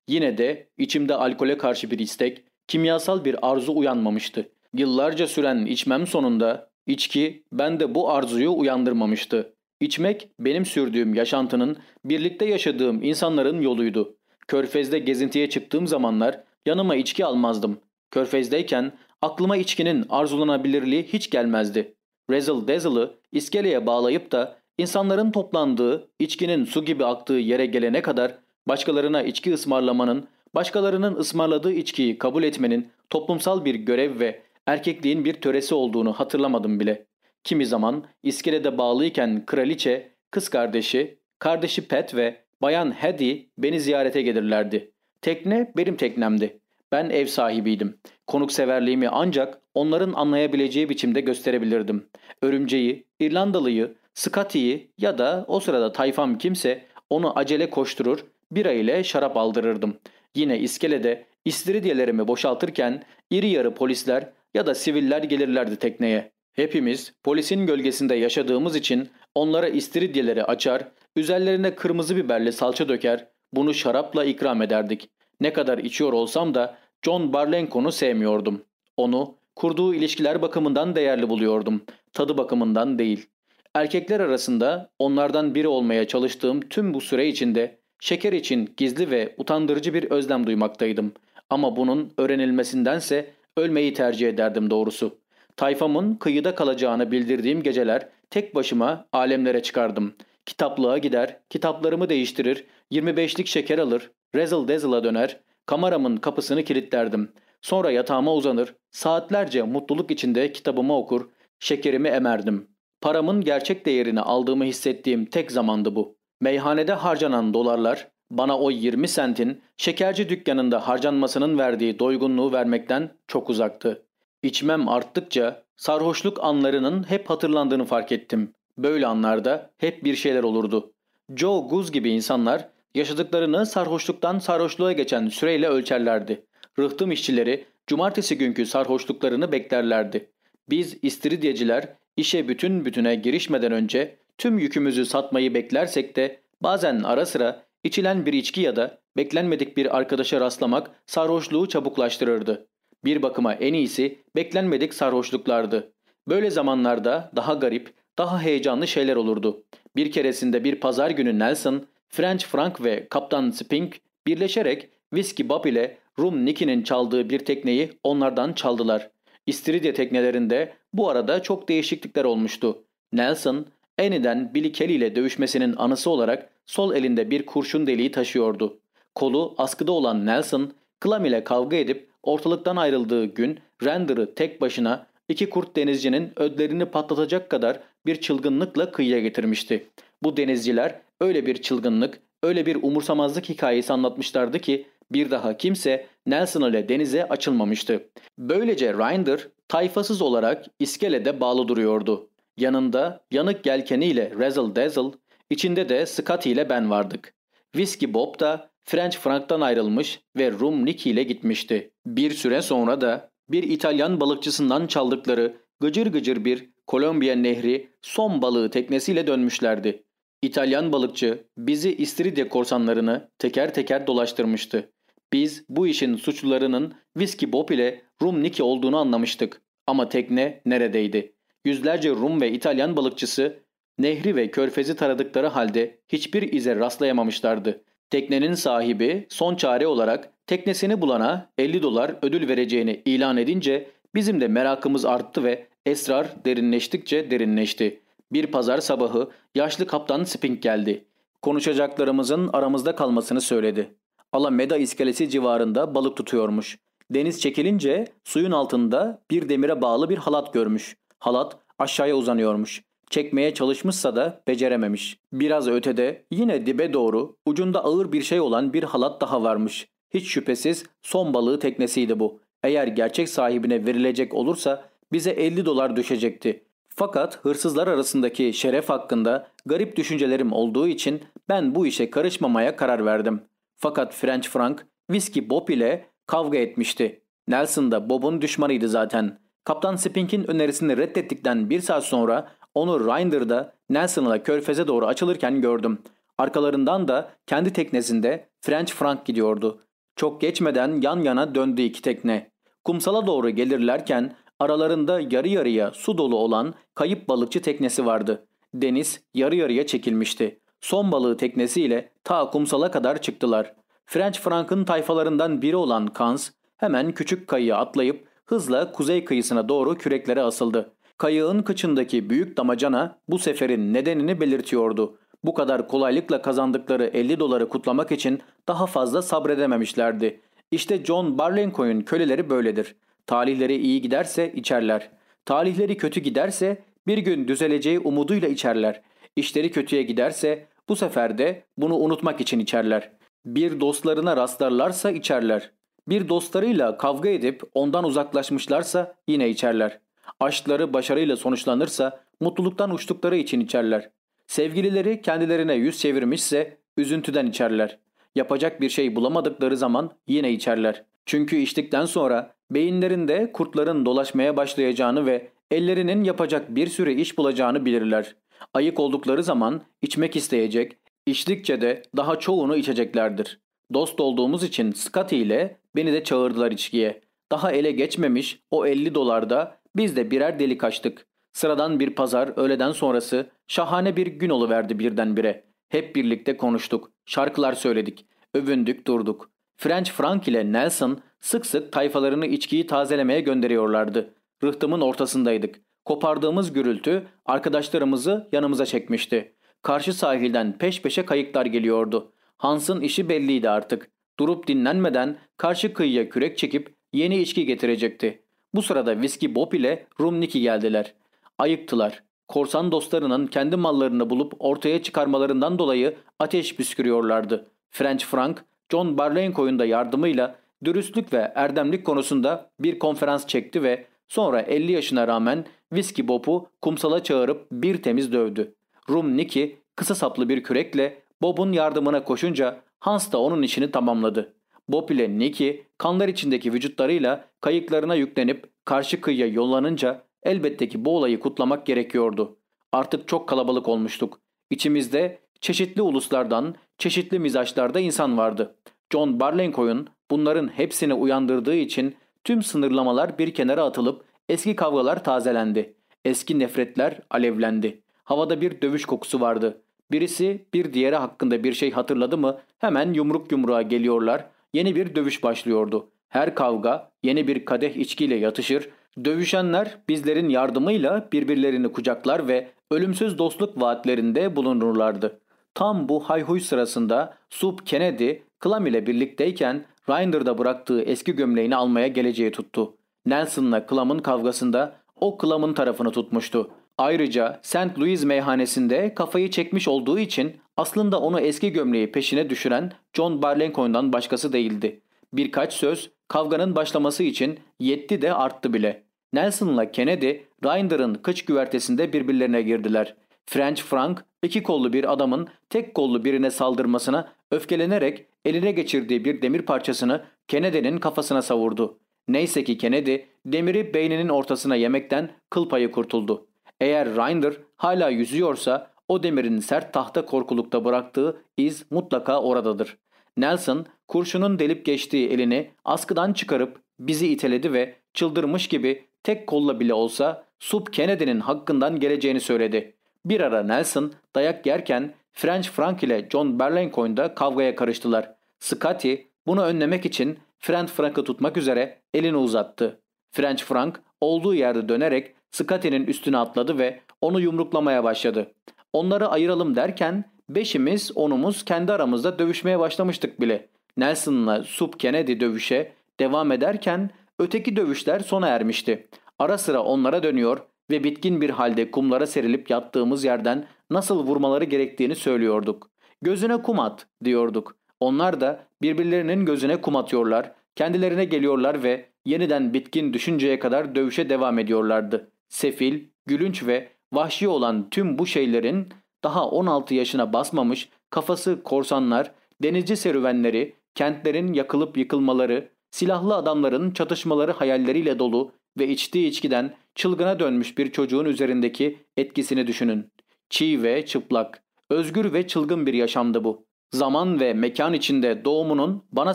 Yine de içimde alkole karşı bir istek, kimyasal bir arzu uyanmamıştı. Yıllarca süren içmem sonunda İçki bende bu arzuyu uyandırmamıştı. İçmek benim sürdüğüm yaşantının, birlikte yaşadığım insanların yoluydu. Körfez'de gezintiye çıktığım zamanlar yanıma içki almazdım. Körfez'deyken aklıma içkinin arzulanabilirliği hiç gelmezdi. Razzle Dazzle'ı iskeleye bağlayıp da insanların toplandığı, içkinin su gibi aktığı yere gelene kadar başkalarına içki ısmarlamanın, başkalarının ısmarladığı içkiyi kabul etmenin toplumsal bir görev ve erkekliğin bir töresi olduğunu hatırlamadım bile. Kimi zaman iskelede bağlıyken kraliçe, kız kardeşi, kardeşi Pet ve bayan Hedy beni ziyarete gelirlerdi. Tekne benim teknemdi. Ben ev sahibiydim. Konukseverliğimi ancak onların anlayabileceği biçimde gösterebilirdim. Örümceği, İrlandalıyı, Scotty'yi ya da o sırada tayfam kimse onu acele koşturur, bira ile şarap aldırırdım. Yine iskelede istiridyelerimi boşaltırken iri yarı polisler ya da siviller gelirlerdi tekneye. Hepimiz polisin gölgesinde yaşadığımız için onlara istiridyeleri açar, üzerlerine kırmızı biberli salça döker, bunu şarapla ikram ederdik. Ne kadar içiyor olsam da John Barlenco'nu sevmiyordum. Onu kurduğu ilişkiler bakımından değerli buluyordum. Tadı bakımından değil. Erkekler arasında onlardan biri olmaya çalıştığım tüm bu süre içinde şeker için gizli ve utandırıcı bir özlem duymaktaydım. Ama bunun öğrenilmesindense ölmeyi tercih ederdim doğrusu. Tayfamın kıyıda kalacağını bildirdiğim geceler tek başıma alemlere çıkardım. Kitaplığa gider, kitaplarımı değiştirir, 25'lik şeker alır, razzle dazzle'a döner, kameramın kapısını kilitlerdim. Sonra yatağıma uzanır, saatlerce mutluluk içinde kitabımı okur, şekerimi emerdim. Paramın gerçek değerini aldığımı hissettiğim tek zamandı bu. Meyhanede harcanan dolarlar bana o 20 sentin şekerci dükkanında harcanmasının verdiği doygunluğu vermekten çok uzaktı. İçmem arttıkça sarhoşluk anlarının hep hatırlandığını fark ettim. Böyle anlarda hep bir şeyler olurdu. Joe Guz gibi insanlar yaşadıklarını sarhoşluktan sarhoşluğa geçen süreyle ölçerlerdi. Rıhtım işçileri cumartesi günkü sarhoşluklarını beklerlerdi. Biz istiridyeciler işe bütün bütüne girişmeden önce tüm yükümüzü satmayı beklersek de bazen ara sıra içilen bir içki ya da beklenmedik bir arkadaşa rastlamak sarhoşluğu çabuklaştırırdı. Bir bakıma en iyisi beklenmedik sarhoşluklardı. Böyle zamanlarda daha garip, daha heyecanlı şeyler olurdu. Bir keresinde bir pazar günü Nelson, French Frank ve Kaptan Spink birleşerek Whiskey Bob ile Rum Nicky'nin çaldığı bir tekneyi onlardan çaldılar. İstiridye teknelerinde bu arada çok değişiklikler olmuştu. Nelson, Annie'den Billy Kelly ile dövüşmesinin anısı olarak sol elinde bir kurşun deliği taşıyordu. Kolu askıda olan Nelson, Clam ile kavga edip ortalıktan ayrıldığı gün Render'ı tek başına iki kurt denizcinin ödlerini patlatacak kadar bir çılgınlıkla kıyıya getirmişti. Bu denizciler öyle bir çılgınlık, öyle bir umursamazlık hikayesi anlatmışlardı ki bir daha kimse Nelson ile denize açılmamıştı. Böylece Rinder tayfasız olarak iskelede bağlı duruyordu. Yanında yanık gelkeniyle Razzle Dazzle, içinde de Scotty ile ben vardık. Whiskey Bob da French Frank'tan ayrılmış ve Rum Nicky ile gitmişti. Bir süre sonra da bir İtalyan balıkçısından çaldıkları gıcır gıcır bir Kolombiya nehri son balığı teknesiyle dönmüşlerdi. İtalyan balıkçı bizi İstiridye korsanlarını teker teker dolaştırmıştı. Biz bu işin suçlularının Whiskey Bob ile Rum Nicky olduğunu anlamıştık. Ama tekne neredeydi? Yüzlerce Rum ve İtalyan balıkçısı nehri ve körfezi taradıkları halde hiçbir ize rastlayamamışlardı. Teknenin sahibi son çare olarak teknesini bulana 50 dolar ödül vereceğini ilan edince bizim de merakımız arttı ve esrar derinleştikçe derinleşti. Bir pazar sabahı yaşlı kaptan Spink geldi. Konuşacaklarımızın aramızda kalmasını söyledi. Alameda iskelesi civarında balık tutuyormuş. Deniz çekilince suyun altında bir demire bağlı bir halat görmüş. Halat aşağıya uzanıyormuş. Çekmeye çalışmışsa da becerememiş. Biraz ötede yine dibe doğru ucunda ağır bir şey olan bir halat daha varmış. Hiç şüphesiz son balığı teknesiydi bu. Eğer gerçek sahibine verilecek olursa bize 50 dolar düşecekti. Fakat hırsızlar arasındaki şeref hakkında garip düşüncelerim olduğu için ben bu işe karışmamaya karar verdim. Fakat French Frank, Whiskey Bob ile kavga etmişti. Nelson da Bob'un düşmanıydı zaten. Kaptan Spink'in önerisini reddettikten bir saat sonra onu Rinder'da Nelson'la körfeze doğru açılırken gördüm. Arkalarından da kendi teknesinde French Frank gidiyordu. Çok geçmeden yan yana döndü iki tekne. Kumsala doğru gelirlerken Aralarında yarı yarıya su dolu olan kayıp balıkçı teknesi vardı. Deniz yarı yarıya çekilmişti. Son balığı teknesiyle ta kumsala kadar çıktılar. French Frank'ın tayfalarından biri olan Kans hemen küçük kayıya atlayıp hızla kuzey kıyısına doğru küreklere asıldı. Kayığın kıçındaki büyük damacana bu seferin nedenini belirtiyordu. Bu kadar kolaylıkla kazandıkları 50 doları kutlamak için daha fazla sabredememişlerdi. İşte John Barlencoy'un köleleri böyledir. Talihleri iyi giderse içerler. Talihleri kötü giderse bir gün düzeleceği umuduyla içerler. İşleri kötüye giderse bu sefer de bunu unutmak için içerler. Bir dostlarına rastlarlarsa içerler. Bir dostlarıyla kavga edip ondan uzaklaşmışlarsa yine içerler. Aşkları başarıyla sonuçlanırsa mutluluktan uçtukları için içerler. Sevgilileri kendilerine yüz çevirmişse üzüntüden içerler. Yapacak bir şey bulamadıkları zaman yine içerler. Çünkü içtikten sonra beyinlerinde kurtların dolaşmaya başlayacağını ve ellerinin yapacak bir sürü iş bulacağını bilirler. Ayık oldukları zaman içmek isteyecek, içtikçe de daha çoğunu içeceklerdir. Dost olduğumuz için Scotty ile beni de çağırdılar içkiye. Daha ele geçmemiş o 50 dolarda biz de birer delik açtık. Sıradan bir pazar öğleden sonrası şahane bir gün oluverdi birdenbire. Hep birlikte konuştuk, şarkılar söyledik, övündük durduk. French Frank ile Nelson sık sık tayfalarını içkiyi tazelemeye gönderiyorlardı. Rıhtımın ortasındaydık. Kopardığımız gürültü arkadaşlarımızı yanımıza çekmişti. Karşı sahilden peş peşe kayıklar geliyordu. Hans'ın işi belliydi artık. Durup dinlenmeden karşı kıyıya kürek çekip yeni içki getirecekti. Bu sırada Whiskey Bob ile Rum Nicky geldiler. Ayıktılar. Korsan dostlarının kendi mallarını bulup ortaya çıkarmalarından dolayı ateş püskürüyorlardı. French Frank, John Barley'in da yardımıyla dürüstlük ve erdemlik konusunda bir konferans çekti ve sonra 50 yaşına rağmen Whiskey Bob'u kumsala çağırıp bir temiz dövdü. Rum Nicky kısa saplı bir kürekle Bob'un yardımına koşunca Hans da onun işini tamamladı. Bob ile Nicky kanlar içindeki vücutlarıyla kayıklarına yüklenip karşı kıyıya yollanınca elbette ki bu olayı kutlamak gerekiyordu. Artık çok kalabalık olmuştuk. İçimizde çeşitli uluslardan, çeşitli mizaçlarda insan vardı. John Barlencoy'un bunların hepsini uyandırdığı için tüm sınırlamalar bir kenara atılıp eski kavgalar tazelendi. Eski nefretler alevlendi. Havada bir dövüş kokusu vardı. Birisi bir diğeri hakkında bir şey hatırladı mı hemen yumruk yumruğa geliyorlar. Yeni bir dövüş başlıyordu. Her kavga yeni bir kadeh içkiyle yatışır. Dövüşenler bizlerin yardımıyla birbirlerini kucaklar ve ölümsüz dostluk vaatlerinde bulunurlardı. Tam bu hayhuy sırasında Sup Kennedy, Clam ile birlikteyken Rinder'da bıraktığı eski gömleğini almaya geleceği tuttu. Nelson'la Clam'ın kavgasında o Clam'ın tarafını tutmuştu. Ayrıca St. Louis meyhanesinde kafayı çekmiş olduğu için aslında onu eski gömleği peşine düşüren John Barlencoin'dan başkası değildi. Birkaç söz kavganın başlaması için yetti de arttı bile. Nelson'la Kennedy, Rinder'ın kıç güvertesinde birbirlerine girdiler. French Frank, iki kollu bir adamın tek kollu birine saldırmasına öfkelenerek eline geçirdiği bir demir parçasını Kennedy'nin kafasına savurdu. Neyse ki Kennedy demiri beyninin ortasına yemekten kıl payı kurtuldu. Eğer Rinder hala yüzüyorsa o demirin sert tahta korkulukta bıraktığı iz mutlaka oradadır. Nelson kurşunun delip geçtiği elini askıdan çıkarıp bizi iteledi ve çıldırmış gibi tek kolla bile olsa Sup Kennedy'nin hakkından geleceğini söyledi. Bir ara Nelson dayak yerken French Frank ile John Berlincoin da kavgaya karıştılar. Scotty bunu önlemek için French Frank'ı tutmak üzere elini uzattı. French Frank olduğu yerde dönerek Scotty'nin üstüne atladı ve onu yumruklamaya başladı. Onları ayıralım derken beşimiz onumuz kendi aramızda dövüşmeye başlamıştık bile. Nelson'la Sup Kennedy dövüşe devam ederken öteki dövüşler sona ermişti. Ara sıra onlara dönüyor ve bitkin bir halde kumlara serilip yattığımız yerden nasıl vurmaları gerektiğini söylüyorduk. Gözüne kum at diyorduk. Onlar da birbirlerinin gözüne kum atıyorlar, kendilerine geliyorlar ve yeniden bitkin düşünceye kadar dövüşe devam ediyorlardı. Sefil, gülünç ve vahşi olan tüm bu şeylerin daha 16 yaşına basmamış kafası korsanlar, denizci serüvenleri, kentlerin yakılıp yıkılmaları, silahlı adamların çatışmaları hayalleriyle dolu ve içtiği içkiden çılgına dönmüş bir çocuğun üzerindeki etkisini düşünün. Çiğ ve çıplak, özgür ve çılgın bir yaşamdı bu. Zaman ve mekan içinde doğumunun bana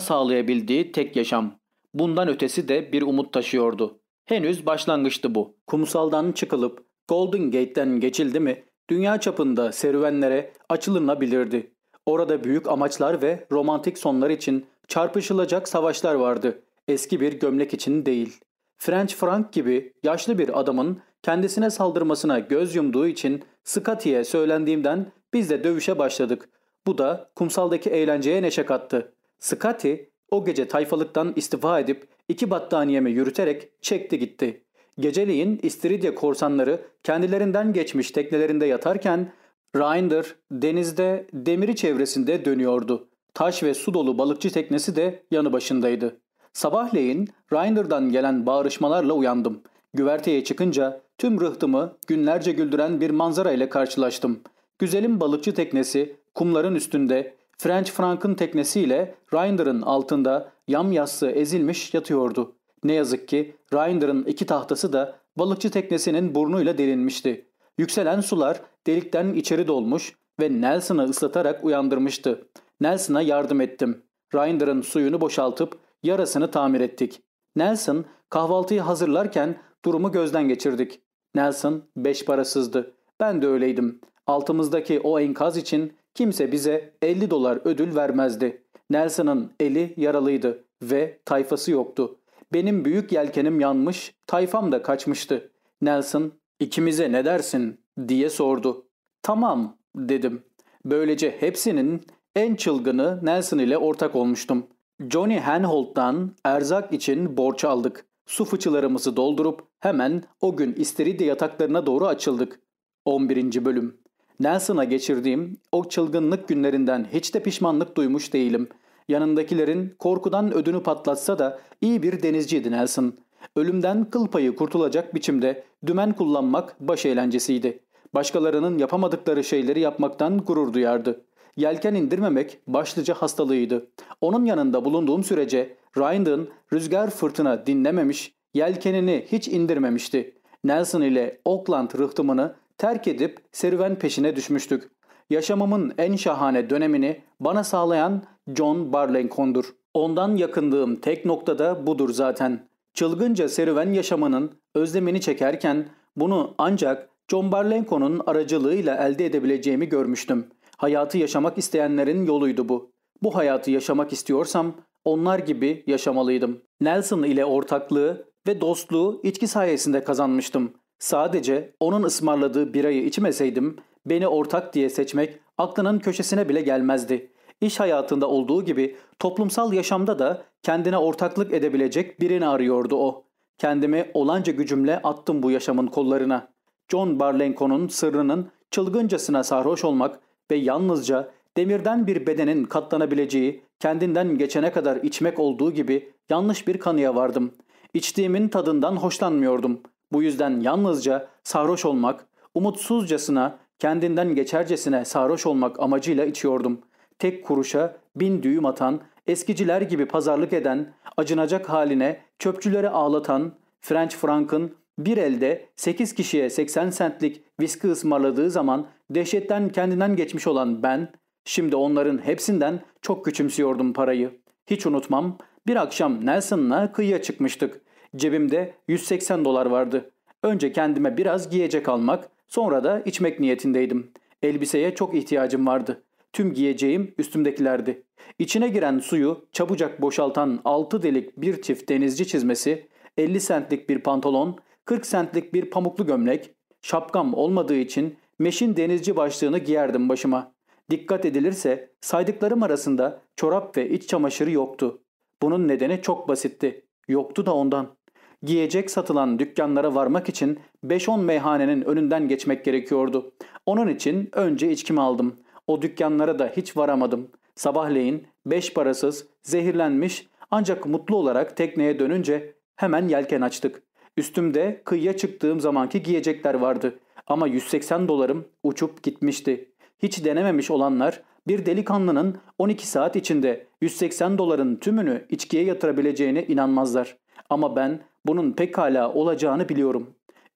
sağlayabildiği tek yaşam. Bundan ötesi de bir umut taşıyordu. Henüz başlangıçtı bu. Kumsaldan çıkılıp Golden Gate'den geçildi mi dünya çapında serüvenlere açılınabilirdi. Orada büyük amaçlar ve romantik sonlar için çarpışılacak savaşlar vardı. Eski bir gömlek için değil. French Frank gibi yaşlı bir adamın kendisine saldırmasına göz yumduğu için Scotty'ye söylendiğimden biz de dövüşe başladık. Bu da kumsaldaki eğlenceye neşe kattı. Scotty o gece tayfalıktan istifa edip iki battaniyemi yürüterek çekti gitti. Geceliğin İstiridye korsanları kendilerinden geçmiş teknelerinde yatarken Reinder denizde demiri çevresinde dönüyordu. Taş ve su dolu balıkçı teknesi de yanı başındaydı. Sabahleyin Reinder'dan gelen bağırışmalarla uyandım. Güverteye çıkınca tüm rıhtımı günlerce güldüren bir manzara ile karşılaştım. Güzelim balıkçı teknesi kumların üstünde French Frank'ın teknesiyle Reinder'ın altında yamyassı ezilmiş yatıyordu. Ne yazık ki Reinder'ın iki tahtası da balıkçı teknesinin burnuyla delinmişti. Yükselen sular delikten içeri dolmuş ve Nelson'ı ıslatarak uyandırmıştı. Nelson'a yardım ettim. Reinder'ın suyunu boşaltıp yarasını tamir ettik. Nelson kahvaltıyı hazırlarken durumu gözden geçirdik. Nelson beş parasızdı. Ben de öyleydim. Altımızdaki o enkaz için kimse bize 50 dolar ödül vermezdi. Nelson'ın eli yaralıydı ve tayfası yoktu. Benim büyük yelkenim yanmış, tayfam da kaçmıştı. Nelson, ikimize ne dersin diye sordu. Tamam dedim. Böylece hepsinin en çılgını Nelson ile ortak olmuştum. Johnny Hanholt'tan erzak için borç aldık. Su fıçılarımızı doldurup hemen o gün istiridye yataklarına doğru açıldık. 11. Bölüm Nelson'a geçirdiğim o çılgınlık günlerinden hiç de pişmanlık duymuş değilim. Yanındakilerin korkudan ödünü patlatsa da iyi bir denizciydi Nelson. Ölümden kıl payı kurtulacak biçimde dümen kullanmak baş eğlencesiydi. Başkalarının yapamadıkları şeyleri yapmaktan gurur duyardı. Yelken indirmemek başlıca hastalığıydı. Onun yanında bulunduğum sürece Ryan'ın rüzgar fırtına dinlememiş, yelkenini hiç indirmemişti. Nelson ile Oakland rıhtımını terk edip serüven peşine düşmüştük. Yaşamımın en şahane dönemini bana sağlayan John Barleycorn'dur. Ondan yakındığım tek noktada budur zaten. Çılgınca serüven yaşamının özlemini çekerken bunu ancak John Barleycorn'un aracılığıyla elde edebileceğimi görmüştüm. Hayatı yaşamak isteyenlerin yoluydu bu. Bu hayatı yaşamak istiyorsam onlar gibi yaşamalıydım. Nelson ile ortaklığı ve dostluğu içki sayesinde kazanmıştım. Sadece onun ısmarladığı birayı içmeseydim beni ortak diye seçmek aklının köşesine bile gelmezdi. İş hayatında olduğu gibi toplumsal yaşamda da kendine ortaklık edebilecek birini arıyordu o. Kendimi olanca gücümle attım bu yaşamın kollarına. John Barlenko'nun sırrının çılgıncasına sarhoş olmak ve yalnızca demirden bir bedenin katlanabileceği, kendinden geçene kadar içmek olduğu gibi yanlış bir kanıya vardım. İçtiğimin tadından hoşlanmıyordum. Bu yüzden yalnızca sarhoş olmak, umutsuzcasına, kendinden geçercesine sarhoş olmak amacıyla içiyordum. Tek kuruşa bin düğüm atan, eskiciler gibi pazarlık eden, acınacak haline çöpçüleri ağlatan, French Frank'ın bir elde 8 kişiye 80 centlik viski ısmarladığı zaman dehşetten kendinden geçmiş olan ben, şimdi onların hepsinden çok küçümsüyordum parayı. Hiç unutmam, bir akşam Nelson'la kıyıya çıkmıştık. Cebimde 180 dolar vardı. Önce kendime biraz giyecek almak, sonra da içmek niyetindeydim. Elbiseye çok ihtiyacım vardı. Tüm giyeceğim üstümdekilerdi. İçine giren suyu çabucak boşaltan 6 delik bir çift denizci çizmesi, 50 centlik bir pantolon, 40 centlik bir pamuklu gömlek, şapkam olmadığı için meşin denizci başlığını giyerdim başıma. Dikkat edilirse saydıklarım arasında çorap ve iç çamaşırı yoktu. Bunun nedeni çok basitti. Yoktu da ondan. Giyecek satılan dükkanlara varmak için 5-10 meyhanenin önünden geçmek gerekiyordu. Onun için önce içkimi aldım. O dükkanlara da hiç varamadım. Sabahleyin beş parasız, zehirlenmiş ancak mutlu olarak tekneye dönünce hemen yelken açtık. Üstümde kıyıya çıktığım zamanki giyecekler vardı. Ama 180 dolarım uçup gitmişti. Hiç denememiş olanlar bir delikanlının 12 saat içinde 180 doların tümünü içkiye yatırabileceğine inanmazlar. Ama ben bunun pekala olacağını biliyorum.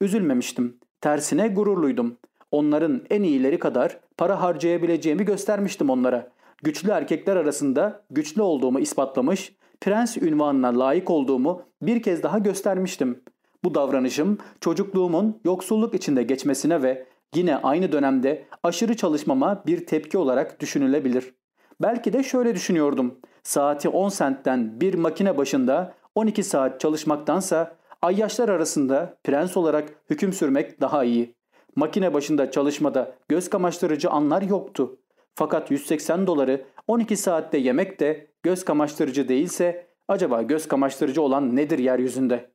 Üzülmemiştim. Tersine gururluydum. Onların en iyileri kadar para harcayabileceğimi göstermiştim onlara. Güçlü erkekler arasında güçlü olduğumu ispatlamış, prens ünvanına layık olduğumu bir kez daha göstermiştim. Bu davranışım çocukluğumun yoksulluk içinde geçmesine ve yine aynı dönemde aşırı çalışmama bir tepki olarak düşünülebilir. Belki de şöyle düşünüyordum. Saati 10 sentten bir makine başında 12 saat çalışmaktansa ayyaşlar arasında prens olarak hüküm sürmek daha iyi. Makine başında çalışmada göz kamaştırıcı anlar yoktu. Fakat 180 doları 12 saatte yemek de göz kamaştırıcı değilse acaba göz kamaştırıcı olan nedir yeryüzünde?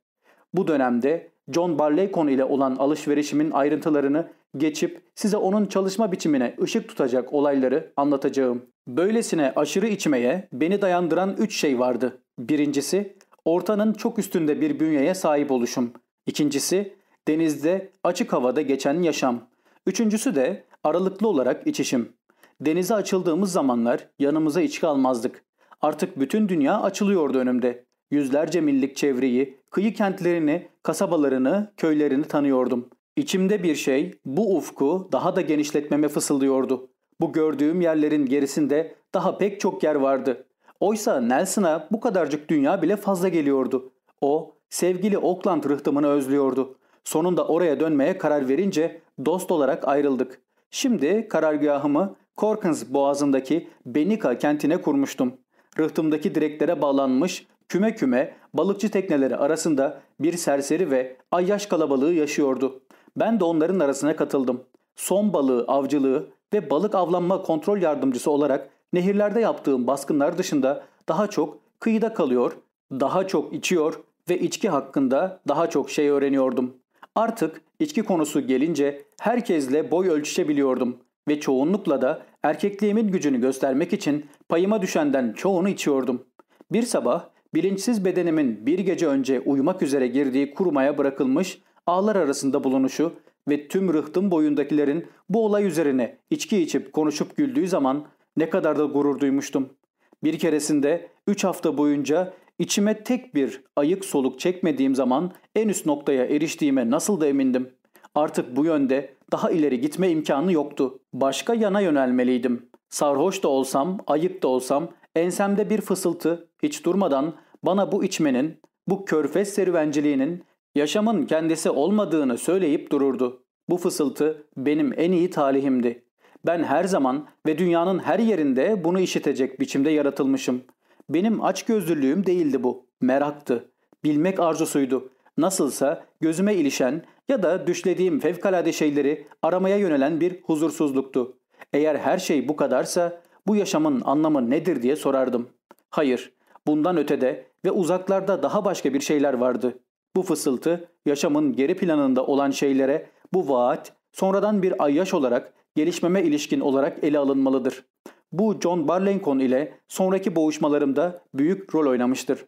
Bu dönemde John Barleycorn ile olan alışverişimin ayrıntılarını geçip size onun çalışma biçimine ışık tutacak olayları anlatacağım. Böylesine aşırı içmeye beni dayandıran üç şey vardı. Birincisi, ortanın çok üstünde bir bünyeye sahip oluşum. İkincisi, denizde açık havada geçen yaşam. Üçüncüsü de aralıklı olarak içişim. Denize açıldığımız zamanlar yanımıza içki almazdık. Artık bütün dünya açılıyordu önümde. Yüzlerce millik çevreyi, kıyı kentlerini, kasabalarını, köylerini tanıyordum. İçimde bir şey bu ufku daha da genişletmeme fısıldıyordu. Bu gördüğüm yerlerin gerisinde daha pek çok yer vardı. Oysa Nelson'a bu kadarcık dünya bile fazla geliyordu. O sevgili Oakland rıhtımını özlüyordu. Sonunda oraya dönmeye karar verince dost olarak ayrıldık. Şimdi karargahımı Corkins boğazındaki Benika kentine kurmuştum. Rıhtımdaki direklere bağlanmış küme küme balıkçı tekneleri arasında bir serseri ve ayyaş kalabalığı yaşıyordu. Ben de onların arasına katıldım. Son balığı avcılığı ve balık avlanma kontrol yardımcısı olarak nehirlerde yaptığım baskınlar dışında daha çok kıyıda kalıyor, daha çok içiyor ve içki hakkında daha çok şey öğreniyordum. Artık içki konusu gelince herkesle boy ölçüşebiliyordum ve çoğunlukla da erkekliğimin gücünü göstermek için payıma düşenden çoğunu içiyordum. Bir sabah bilinçsiz bedenimin bir gece önce uyumak üzere girdiği kurumaya bırakılmış ağlar arasında bulunuşu ve tüm rıhtım boyundakilerin bu olay üzerine içki içip konuşup güldüğü zaman ne kadar da gurur duymuştum. Bir keresinde 3 hafta boyunca içime tek bir ayık soluk çekmediğim zaman en üst noktaya eriştiğime nasıl da emindim. Artık bu yönde daha ileri gitme imkanı yoktu. Başka yana yönelmeliydim. Sarhoş da olsam, ayık da olsam ensemde bir fısıltı hiç durmadan bana bu içmenin, bu körfez serüvenciliğinin yaşamın kendisi olmadığını söyleyip dururdu. Bu fısıltı benim en iyi talihimdi. Ben her zaman ve dünyanın her yerinde bunu işitecek biçimde yaratılmışım. Benim açgözlülüğüm değildi bu. Meraktı. Bilmek arzusuydu. Nasılsa gözüme ilişen ya da düşlediğim fevkalade şeyleri aramaya yönelen bir huzursuzluktu. Eğer her şey bu kadarsa bu yaşamın anlamı nedir diye sorardım. Hayır, bundan ötede ve uzaklarda daha başka bir şeyler vardı. Bu fısıltı yaşamın geri planında olan şeylere bu vaat sonradan bir ayyaş olarak gelişmeme ilişkin olarak ele alınmalıdır. Bu John Barleycorn ile sonraki boğuşmalarımda büyük rol oynamıştır.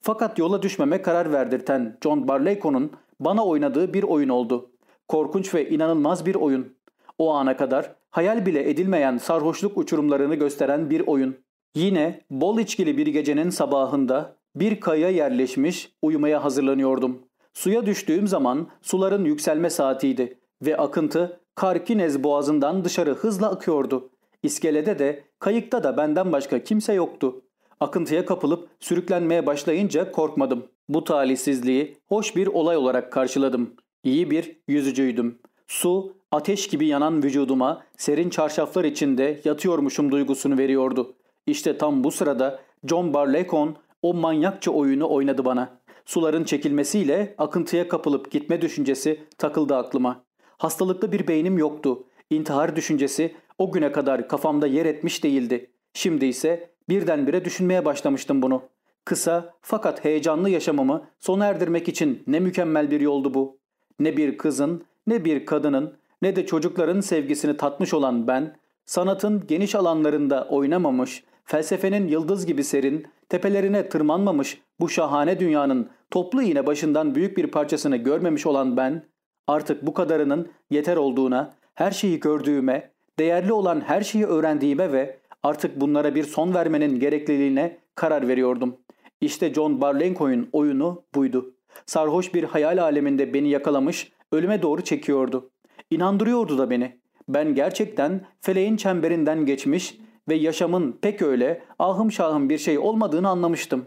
Fakat yola düşmeme karar verdirten John Barleycorn'un bana oynadığı bir oyun oldu. Korkunç ve inanılmaz bir oyun. O ana kadar hayal bile edilmeyen sarhoşluk uçurumlarını gösteren bir oyun. Yine bol içkili bir gecenin sabahında bir kaya yerleşmiş uyumaya hazırlanıyordum. Suya düştüğüm zaman suların yükselme saatiydi ve akıntı Karkinez boğazından dışarı hızla akıyordu. İskelede de kayıkta da benden başka kimse yoktu. Akıntıya kapılıp sürüklenmeye başlayınca korkmadım. Bu talihsizliği hoş bir olay olarak karşıladım. İyi bir yüzücüydüm. Su ateş gibi yanan vücuduma serin çarşaflar içinde yatıyormuşum duygusunu veriyordu. İşte tam bu sırada John Barleycorn o manyakça oyunu oynadı bana. Suların çekilmesiyle akıntıya kapılıp gitme düşüncesi takıldı aklıma. Hastalıklı bir beynim yoktu. İntihar düşüncesi o güne kadar kafamda yer etmiş değildi. Şimdi ise birdenbire düşünmeye başlamıştım bunu. Kısa fakat heyecanlı yaşamımı sona erdirmek için ne mükemmel bir yoldu bu. Ne bir kızın, ne bir kadının, ne de çocukların sevgisini tatmış olan ben, sanatın geniş alanlarında oynamamış, felsefenin yıldız gibi serin, tepelerine tırmanmamış bu şahane dünyanın toplu iğne başından büyük bir parçasını görmemiş olan ben, artık bu kadarının yeter olduğuna, her şeyi gördüğüme, değerli olan her şeyi öğrendiğime ve artık bunlara bir son vermenin gerekliliğine karar veriyordum. İşte John Barlenco'nun oyunu buydu. Sarhoş bir hayal aleminde beni yakalamış, ölüme doğru çekiyordu. İnandırıyordu da beni. Ben gerçekten feleğin çemberinden geçmiş ve yaşamın pek öyle ahım şahım bir şey olmadığını anlamıştım.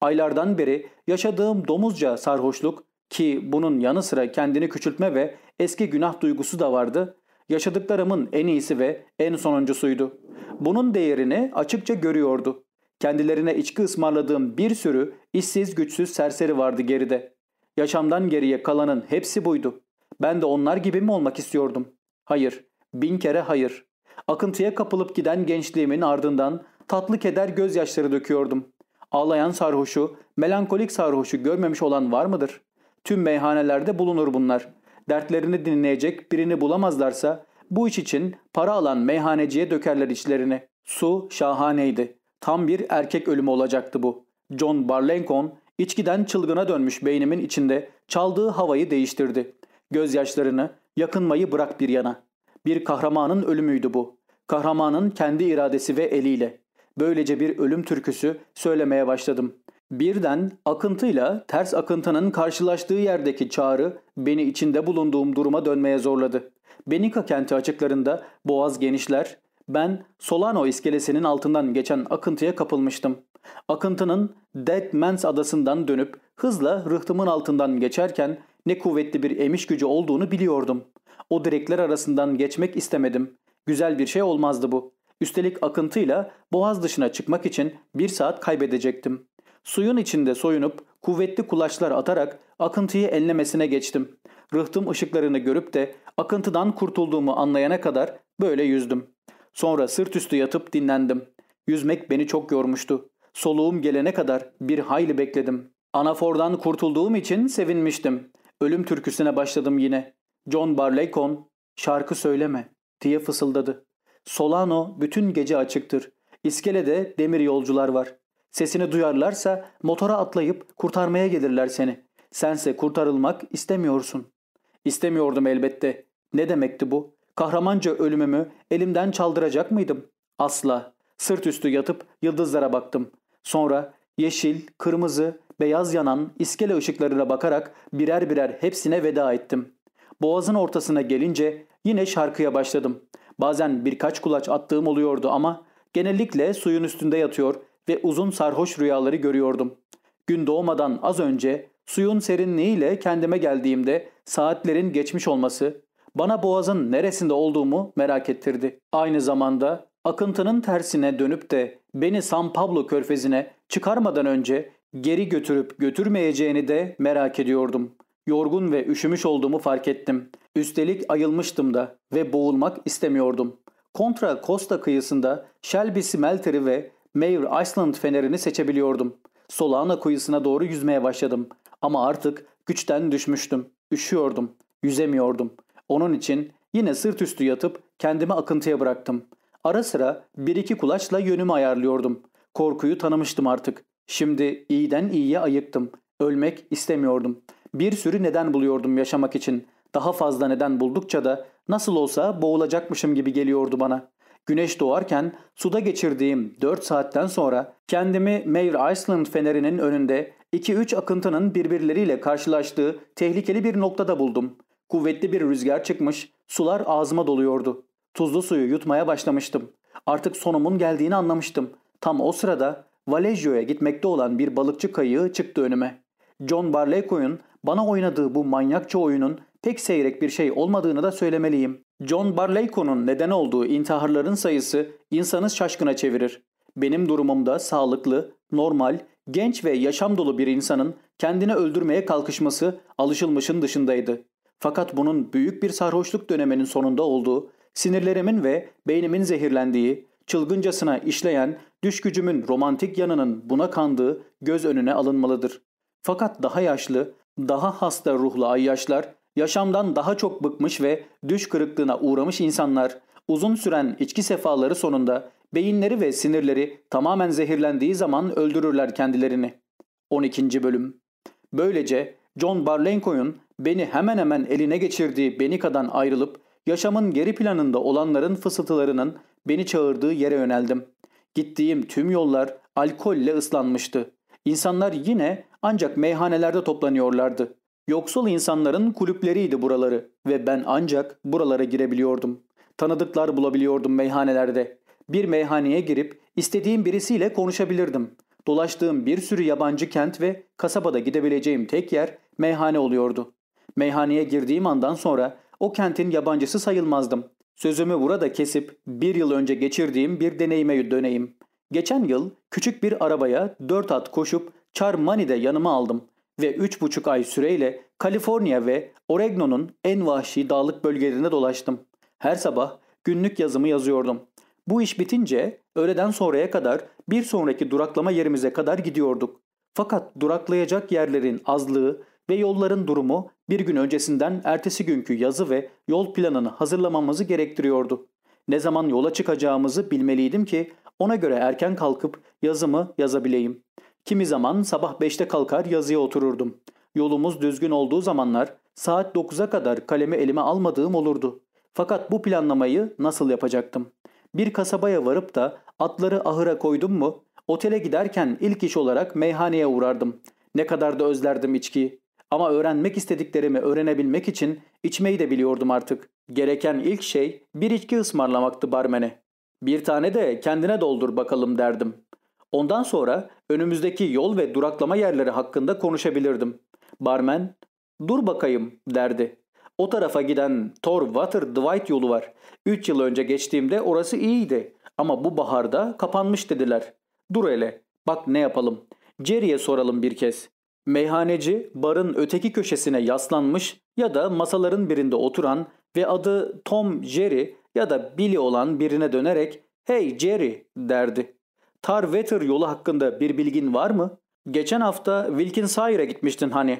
Aylardan beri yaşadığım domuzca sarhoşluk ki bunun yanı sıra kendini küçültme ve eski günah duygusu da vardı, yaşadıklarımın en iyisi ve en sonuncusuydu. Bunun değerini açıkça görüyordu. Kendilerine içki ısmarladığım bir sürü işsiz güçsüz serseri vardı geride. Yaşamdan geriye kalanın hepsi buydu. Ben de onlar gibi mi olmak istiyordum? Hayır, bin kere hayır. Akıntıya kapılıp giden gençliğimin ardından tatlı keder gözyaşları döküyordum. Ağlayan sarhoşu, melankolik sarhoşu görmemiş olan var mıdır? Tüm meyhanelerde bulunur bunlar. Dertlerini dinleyecek birini bulamazlarsa bu iş için para alan meyhaneciye dökerler içlerini. Su şahaneydi. Tam bir erkek ölümü olacaktı bu. John Barlencon içkiden çılgına dönmüş beynimin içinde çaldığı havayı değiştirdi. Gözyaşlarını, yakınmayı bırak bir yana. Bir kahramanın ölümüydü bu. Kahramanın kendi iradesi ve eliyle. Böylece bir ölüm türküsü söylemeye başladım. Birden akıntıyla ters akıntının karşılaştığı yerdeki çağrı beni içinde bulunduğum duruma dönmeye zorladı. Benika kenti açıklarında boğaz genişler, ben Solano iskelesinin altından geçen akıntıya kapılmıştım. Akıntının Dead Man's adasından dönüp hızla rıhtımın altından geçerken ne kuvvetli bir emiş gücü olduğunu biliyordum. O direkler arasından geçmek istemedim. Güzel bir şey olmazdı bu. Üstelik akıntıyla boğaz dışına çıkmak için bir saat kaybedecektim. Suyun içinde soyunup kuvvetli kulaçlar atarak akıntıyı enlemesine geçtim. Rıhtım ışıklarını görüp de akıntıdan kurtulduğumu anlayana kadar böyle yüzdüm. Sonra sırt üstü yatıp dinlendim. Yüzmek beni çok yormuştu. Soluğum gelene kadar bir hayli bekledim. Anafordan kurtulduğum için sevinmiştim. Ölüm türküsüne başladım yine. John Barleycorn, şarkı söyleme diye fısıldadı. Solano bütün gece açıktır. İskelede demir yolcular var. Sesini duyarlarsa motora atlayıp kurtarmaya gelirler seni. Sense kurtarılmak istemiyorsun. İstemiyordum elbette. Ne demekti bu? Kahramanca ölümümü elimden çaldıracak mıydım? Asla. Sırt üstü yatıp yıldızlara baktım. Sonra yeşil, kırmızı, beyaz yanan iskele ışıklarına bakarak birer birer hepsine veda ettim. Boğazın ortasına gelince yine şarkıya başladım. Bazen birkaç kulaç attığım oluyordu ama genellikle suyun üstünde yatıyor ve uzun sarhoş rüyaları görüyordum. Gün doğmadan az önce suyun serinliğiyle kendime geldiğimde saatlerin geçmiş olması bana boğazın neresinde olduğumu merak ettirdi. Aynı zamanda akıntının tersine dönüp de beni San Pablo körfezine çıkarmadan önce geri götürüp götürmeyeceğini de merak ediyordum. Yorgun ve üşümüş olduğumu fark ettim. Üstelik ayılmıştım da ve boğulmak istemiyordum. Kontra Costa kıyısında Shelby Smelter'i ve Mayor Island fenerini seçebiliyordum. Solana kuyusuna doğru yüzmeye başladım. Ama artık güçten düşmüştüm. Üşüyordum. Yüzemiyordum. Onun için yine sırt üstü yatıp kendimi akıntıya bıraktım. Ara sıra bir iki kulaçla yönümü ayarlıyordum. Korkuyu tanımıştım artık. Şimdi iyiden iyiye ayıktım. Ölmek istemiyordum. Bir sürü neden buluyordum yaşamak için. Daha fazla neden buldukça da nasıl olsa boğulacakmışım gibi geliyordu bana. Güneş doğarken suda geçirdiğim 4 saatten sonra kendimi Mayor Island fenerinin önünde 2-3 akıntının birbirleriyle karşılaştığı tehlikeli bir noktada buldum. Kuvvetli bir rüzgar çıkmış, sular ağzıma doluyordu. Tuzlu suyu yutmaya başlamıştım. Artık sonumun geldiğini anlamıştım. Tam o sırada Vallejo'ya gitmekte olan bir balıkçı kayığı çıktı önüme. John Barleycorn'un bana oynadığı bu manyakça oyunun pek seyrek bir şey olmadığını da söylemeliyim. John Barleycorn'un neden olduğu intiharların sayısı insanı şaşkına çevirir. Benim durumumda sağlıklı, normal, genç ve yaşam dolu bir insanın kendini öldürmeye kalkışması alışılmışın dışındaydı. Fakat bunun büyük bir sarhoşluk döneminin sonunda olduğu, sinirlerimin ve beynimin zehirlendiği, çılgıncasına işleyen düş gücümün romantik yanının buna kandığı göz önüne alınmalıdır. Fakat daha yaşlı, daha hasta ruhlu ayyaşlar, yaşamdan daha çok bıkmış ve düş kırıklığına uğramış insanlar, uzun süren içki sefaları sonunda beyinleri ve sinirleri tamamen zehirlendiği zaman öldürürler kendilerini. 12. Bölüm Böylece John Barlenco'nun beni hemen hemen eline geçirdiği Benika'dan ayrılıp yaşamın geri planında olanların fısıltılarının beni çağırdığı yere yöneldim. Gittiğim tüm yollar alkolle ıslanmıştı. İnsanlar yine ancak meyhanelerde toplanıyorlardı. Yoksul insanların kulüpleriydi buraları ve ben ancak buralara girebiliyordum. Tanıdıklar bulabiliyordum meyhanelerde. Bir meyhaneye girip istediğim birisiyle konuşabilirdim. Dolaştığım bir sürü yabancı kent ve kasabada gidebileceğim tek yer meyhane oluyordu. Meyhaneye girdiğim andan sonra o kentin yabancısı sayılmazdım. Sözümü burada kesip bir yıl önce geçirdiğim bir deneyime döneyim. Geçen yıl küçük bir arabaya dört at koşup Charmani'de yanıma aldım ve üç buçuk ay süreyle Kaliforniya ve Oregon'un en vahşi dağlık bölgelerine dolaştım. Her sabah günlük yazımı yazıyordum. Bu iş bitince öğleden sonraya kadar bir sonraki duraklama yerimize kadar gidiyorduk. Fakat duraklayacak yerlerin azlığı ve yolların durumu bir gün öncesinden ertesi günkü yazı ve yol planını hazırlamamızı gerektiriyordu. Ne zaman yola çıkacağımızı bilmeliydim ki ona göre erken kalkıp yazımı yazabileyim. Kimi zaman sabah 5'te kalkar yazıya otururdum. Yolumuz düzgün olduğu zamanlar saat 9'a kadar kalemi elime almadığım olurdu. Fakat bu planlamayı nasıl yapacaktım? Bir kasabaya varıp da atları ahıra koydum mu otele giderken ilk iş olarak meyhaneye uğrardım. Ne kadar da özlerdim içkiyi. Ama öğrenmek istediklerimi öğrenebilmek için içmeyi de biliyordum artık. Gereken ilk şey bir içki ısmarlamaktı barmene. Bir tane de kendine doldur bakalım derdim. Ondan sonra önümüzdeki yol ve duraklama yerleri hakkında konuşabilirdim. Barmen, dur bakayım derdi. O tarafa giden Tor Water Dwight yolu var. 3 yıl önce geçtiğimde orası iyiydi. Ama bu baharda kapanmış dediler. Dur hele, bak ne yapalım. Jerry'e soralım bir kez. Meyhaneci barın öteki köşesine yaslanmış ya da masaların birinde oturan ve adı Tom Jerry ya da Billy olan birine dönerek ''Hey Jerry'' derdi. Tarwater yolu hakkında bir bilgin var mı? Geçen hafta Wilkinsire'a gitmiştin hani.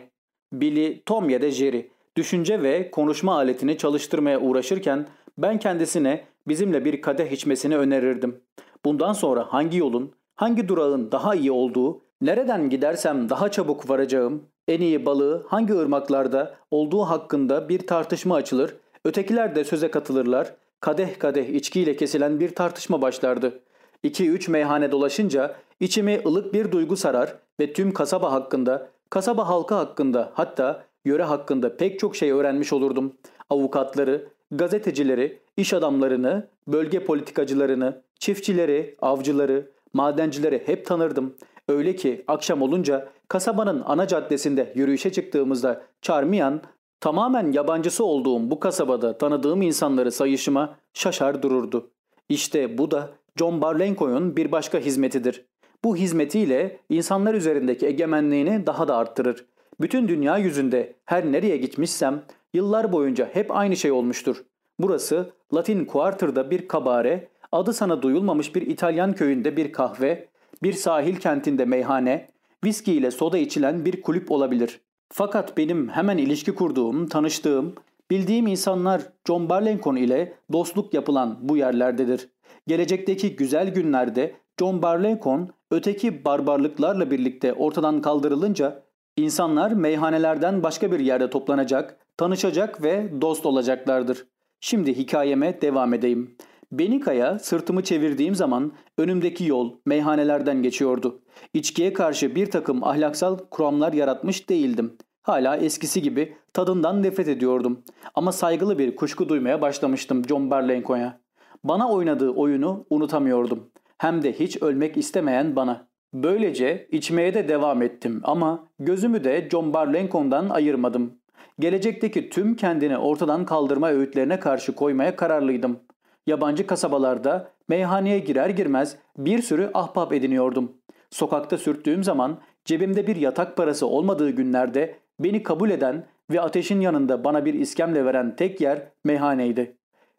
Billy, Tom ya da Jerry düşünce ve konuşma aletini çalıştırmaya uğraşırken ben kendisine bizimle bir kadeh içmesini önerirdim. Bundan sonra hangi yolun, hangi durağın daha iyi olduğu, nereden gidersem daha çabuk varacağım, en iyi balığı hangi ırmaklarda olduğu hakkında bir tartışma açılır, ötekiler de söze katılırlar, kadeh kadeh içkiyle kesilen bir tartışma başlardı. 2-3 meyhane dolaşınca içimi ılık bir duygu sarar ve tüm kasaba hakkında, kasaba halkı hakkında hatta yöre hakkında pek çok şey öğrenmiş olurdum. Avukatları, gazetecileri, iş adamlarını, bölge politikacılarını, çiftçileri, avcıları, madencileri hep tanırdım. Öyle ki akşam olunca kasabanın ana caddesinde yürüyüşe çıktığımızda Charmian tamamen yabancısı olduğum bu kasabada tanıdığım insanları sayışıma şaşar dururdu. İşte bu da John Barlenco'nun bir başka hizmetidir. Bu hizmetiyle insanlar üzerindeki egemenliğini daha da arttırır. Bütün dünya yüzünde her nereye gitmişsem yıllar boyunca hep aynı şey olmuştur. Burası Latin Quarter'da bir kabare, adı sana duyulmamış bir İtalyan köyünde bir kahve, bir sahil kentinde meyhane, viski ile soda içilen bir kulüp olabilir. Fakat benim hemen ilişki kurduğum, tanıştığım, bildiğim insanlar John Barlencon ile dostluk yapılan bu yerlerdedir. Gelecekteki güzel günlerde John Barleycorn öteki barbarlıklarla birlikte ortadan kaldırılınca insanlar meyhanelerden başka bir yerde toplanacak, tanışacak ve dost olacaklardır. Şimdi hikayeme devam edeyim. Benika'ya sırtımı çevirdiğim zaman önümdeki yol meyhanelerden geçiyordu. İçkiye karşı bir takım ahlaksal kuramlar yaratmış değildim. Hala eskisi gibi tadından nefret ediyordum. Ama saygılı bir kuşku duymaya başlamıştım John Barlenco'ya. Bana oynadığı oyunu unutamıyordum. Hem de hiç ölmek istemeyen bana. Böylece içmeye de devam ettim ama gözümü de John Barlencon'dan ayırmadım. Gelecekteki tüm kendini ortadan kaldırma öğütlerine karşı koymaya kararlıydım. Yabancı kasabalarda meyhaneye girer girmez bir sürü ahbap ediniyordum. Sokakta sürttüğüm zaman cebimde bir yatak parası olmadığı günlerde beni kabul eden ve ateşin yanında bana bir iskemle veren tek yer meyhaneydi.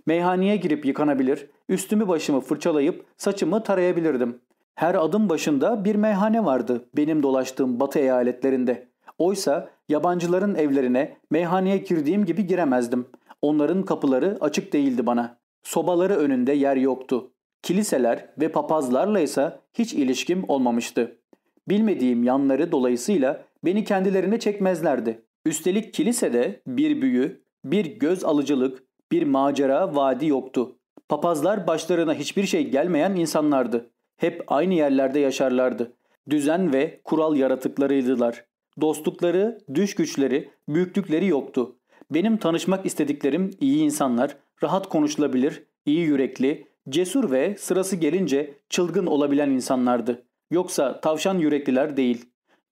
Meyhaneye girip yıkanabilir, üstümü başımı fırçalayıp saçımı tarayabilirdim. Her adım başında bir meyhane vardı benim dolaştığım batı eyaletlerinde. Oysa yabancıların evlerine meyhaneye girdiğim gibi giremezdim. Onların kapıları açık değildi bana. Sobaları önünde yer yoktu. Kiliseler ve papazlarla ise hiç ilişkim olmamıştı. Bilmediğim yanları dolayısıyla beni kendilerine çekmezlerdi. Üstelik kilisede bir büyü, bir göz alıcılık, bir macera vaadi yoktu. Papazlar başlarına hiçbir şey gelmeyen insanlardı. Hep aynı yerlerde yaşarlardı. Düzen ve kural yaratıklarıydılar. Dostlukları, düş güçleri, büyüklükleri yoktu. Benim tanışmak istediklerim iyi insanlar, rahat konuşulabilir, iyi yürekli, cesur ve sırası gelince çılgın olabilen insanlardı. Yoksa tavşan yürekliler değil.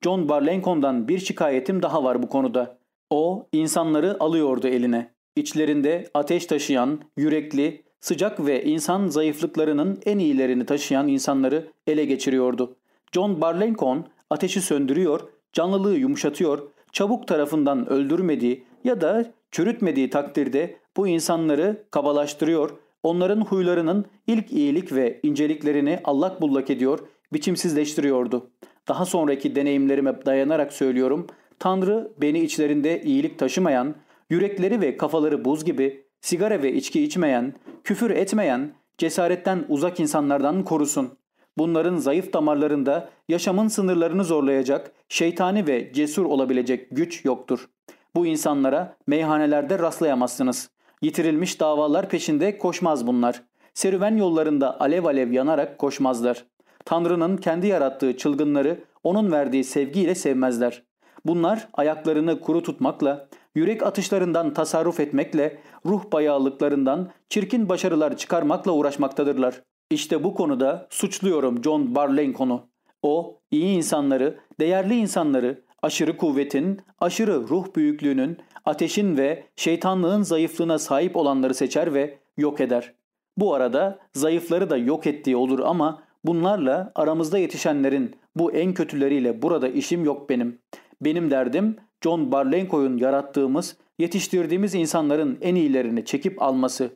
John Barlencon'dan bir şikayetim daha var bu konuda. O insanları alıyordu eline. İçlerinde ateş taşıyan, yürekli, sıcak ve insan zayıflıklarının en iyilerini taşıyan insanları ele geçiriyordu. John Barlencon ateşi söndürüyor, canlılığı yumuşatıyor, çabuk tarafından öldürmediği ya da çürütmediği takdirde bu insanları kabalaştırıyor, onların huylarının ilk iyilik ve inceliklerini allak bullak ediyor, biçimsizleştiriyordu. Daha sonraki deneyimlerime dayanarak söylüyorum, Tanrı beni içlerinde iyilik taşımayan, yürekleri ve kafaları buz gibi, sigara ve içki içmeyen, küfür etmeyen, cesaretten uzak insanlardan korusun. Bunların zayıf damarlarında yaşamın sınırlarını zorlayacak, şeytani ve cesur olabilecek güç yoktur. Bu insanlara meyhanelerde rastlayamazsınız. Yitirilmiş davalar peşinde koşmaz bunlar. Serüven yollarında alev alev yanarak koşmazlar. Tanrı'nın kendi yarattığı çılgınları onun verdiği sevgiyle sevmezler. Bunlar ayaklarını kuru tutmakla, yürek atışlarından tasarruf etmekle, ruh bayağılıklarından çirkin başarılar çıkarmakla uğraşmaktadırlar. İşte bu konuda suçluyorum John Barlencon'u. O, iyi insanları, değerli insanları, aşırı kuvvetin, aşırı ruh büyüklüğünün, ateşin ve şeytanlığın zayıflığına sahip olanları seçer ve yok eder. Bu arada zayıfları da yok ettiği olur ama bunlarla aramızda yetişenlerin bu en kötüleriyle burada işim yok benim. Benim derdim John Barlenco'yun yarattığımız, yetiştirdiğimiz insanların en iyilerini çekip alması.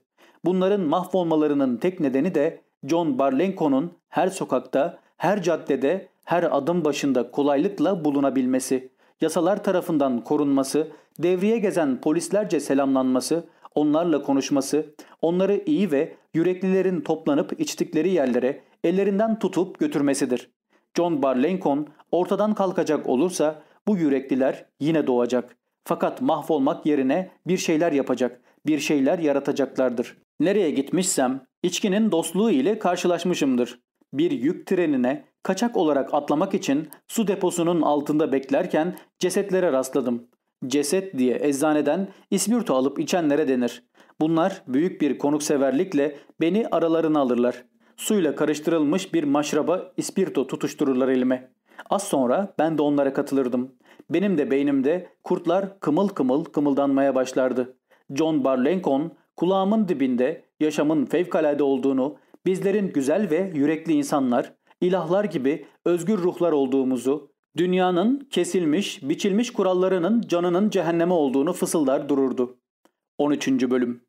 Bunların mahvolmalarının tek nedeni de John Barlenco'nun her sokakta, her caddede, her adım başında kolaylıkla bulunabilmesi, yasalar tarafından korunması, devriye gezen polislerce selamlanması, onlarla konuşması, onları iyi ve yüreklilerin toplanıp içtikleri yerlere ellerinden tutup götürmesidir. John Barlencon ortadan kalkacak olursa bu yürekliler yine doğacak. Fakat mahvolmak yerine bir şeyler yapacak, bir şeyler yaratacaklardır. Nereye gitmişsem içkinin dostluğu ile karşılaşmışımdır. Bir yük trenine kaçak olarak atlamak için su deposunun altında beklerken cesetlere rastladım. Ceset diye eczaneden ispirto alıp içenlere denir. Bunlar büyük bir konukseverlikle beni aralarına alırlar. Suyla karıştırılmış bir maşraba ispirto tutuştururlar elime. Az sonra ben de onlara katılırdım. Benim de beynimde kurtlar kımıl kımıl kımıldanmaya başlardı. John Barlencon kulağımın dibinde yaşamın fevkalade olduğunu, bizlerin güzel ve yürekli insanlar, ilahlar gibi özgür ruhlar olduğumuzu, dünyanın kesilmiş, biçilmiş kurallarının canının cehenneme olduğunu fısıldar dururdu. 13. Bölüm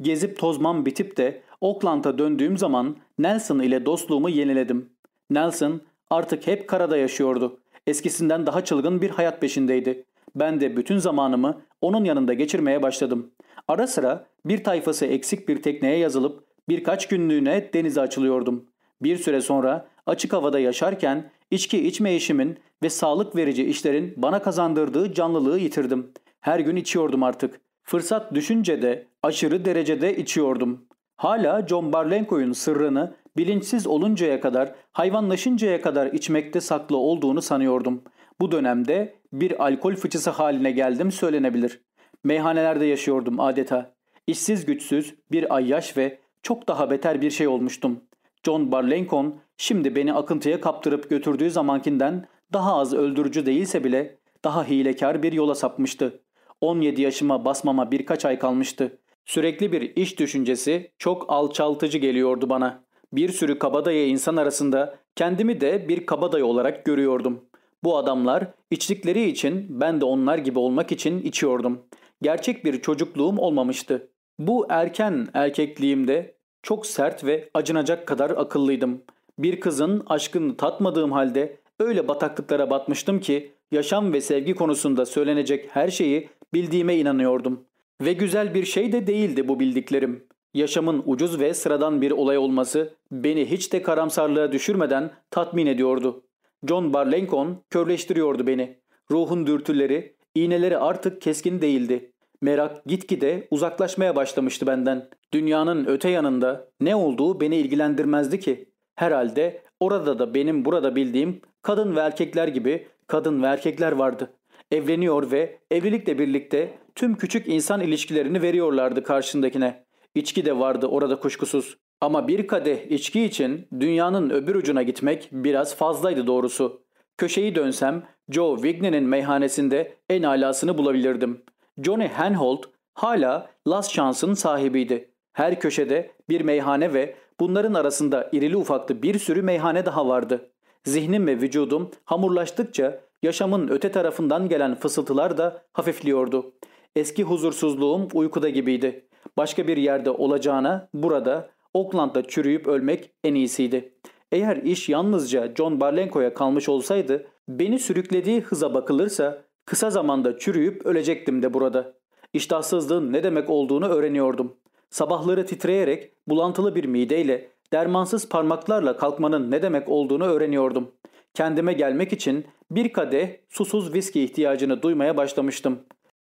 Gezip tozmam bitip de Oakland'a döndüğüm zaman Nelson ile dostluğumu yeniledim. Nelson artık hep karada yaşıyordu. Eskisinden daha çılgın bir hayat peşindeydi. Ben de bütün zamanımı onun yanında geçirmeye başladım. Ara sıra bir tayfası eksik bir tekneye yazılıp birkaç günlüğüne denize açılıyordum. Bir süre sonra açık havada yaşarken içki içme işimin ve sağlık verici işlerin bana kazandırdığı canlılığı yitirdim. Her gün içiyordum artık. Fırsat düşünce de aşırı derecede içiyordum. Hala John Barlenco'yun sırrını bilinçsiz oluncaya kadar, hayvanlaşıncaya kadar içmekte saklı olduğunu sanıyordum. Bu dönemde bir alkol fıçısı haline geldim söylenebilir. Meyhanelerde yaşıyordum adeta. İşsiz güçsüz, bir ayyaş ve çok daha beter bir şey olmuştum. John Barlencon şimdi beni akıntıya kaptırıp götürdüğü zamankinden daha az öldürücü değilse bile daha hilekar bir yola sapmıştı. 17 yaşıma basmama birkaç ay kalmıştı. Sürekli bir iş düşüncesi çok alçaltıcı geliyordu bana. Bir sürü kabadayı insan arasında kendimi de bir kabadayı olarak görüyordum. Bu adamlar içtikleri için ben de onlar gibi olmak için içiyordum. Gerçek bir çocukluğum olmamıştı. Bu erken erkekliğimde çok sert ve acınacak kadar akıllıydım. Bir kızın aşkını tatmadığım halde öyle bataklıklara batmıştım ki yaşam ve sevgi konusunda söylenecek her şeyi bildiğime inanıyordum. Ve güzel bir şey de değildi bu bildiklerim. Yaşamın ucuz ve sıradan bir olay olması beni hiç de karamsarlığa düşürmeden tatmin ediyordu. John Barlencon körleştiriyordu beni. Ruhun dürtüleri, iğneleri artık keskin değildi. Merak gitgide uzaklaşmaya başlamıştı benden. Dünyanın öte yanında ne olduğu beni ilgilendirmezdi ki. Herhalde orada da benim burada bildiğim kadın ve erkekler gibi kadın ve erkekler vardı. Evleniyor ve evlilikle birlikte tüm küçük insan ilişkilerini veriyorlardı karşındakine. İçki de vardı orada kuşkusuz. Ama bir kadeh içki için dünyanın öbür ucuna gitmek biraz fazlaydı doğrusu. Köşeyi dönsem Joe Wigney'nin meyhanesinde en alasını bulabilirdim. Johnny Henhold hala Last Chance'ın sahibiydi. Her köşede bir meyhane ve bunların arasında irili ufaklı bir sürü meyhane daha vardı. Zihnim ve vücudum hamurlaştıkça yaşamın öte tarafından gelen fısıltılar da hafifliyordu. Eski huzursuzluğum uykuda gibiydi. Başka bir yerde olacağına burada Oakland'da çürüyüp ölmek en iyisiydi. Eğer iş yalnızca John Barlenko'ya kalmış olsaydı beni sürüklediği hıza bakılırsa kısa zamanda çürüyüp ölecektim de burada. İştahsızlığın ne demek olduğunu öğreniyordum. Sabahları titreyerek bulantılı bir mideyle dermansız parmaklarla kalkmanın ne demek olduğunu öğreniyordum. Kendime gelmek için bir kadeh susuz viski ihtiyacını duymaya başlamıştım.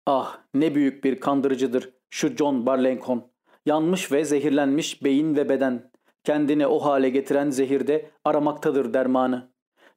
Ah ne büyük bir kandırıcıdır şu John Barlenkon. Yanmış ve zehirlenmiş beyin ve beden. Kendini o hale getiren zehirde aramaktadır dermanı.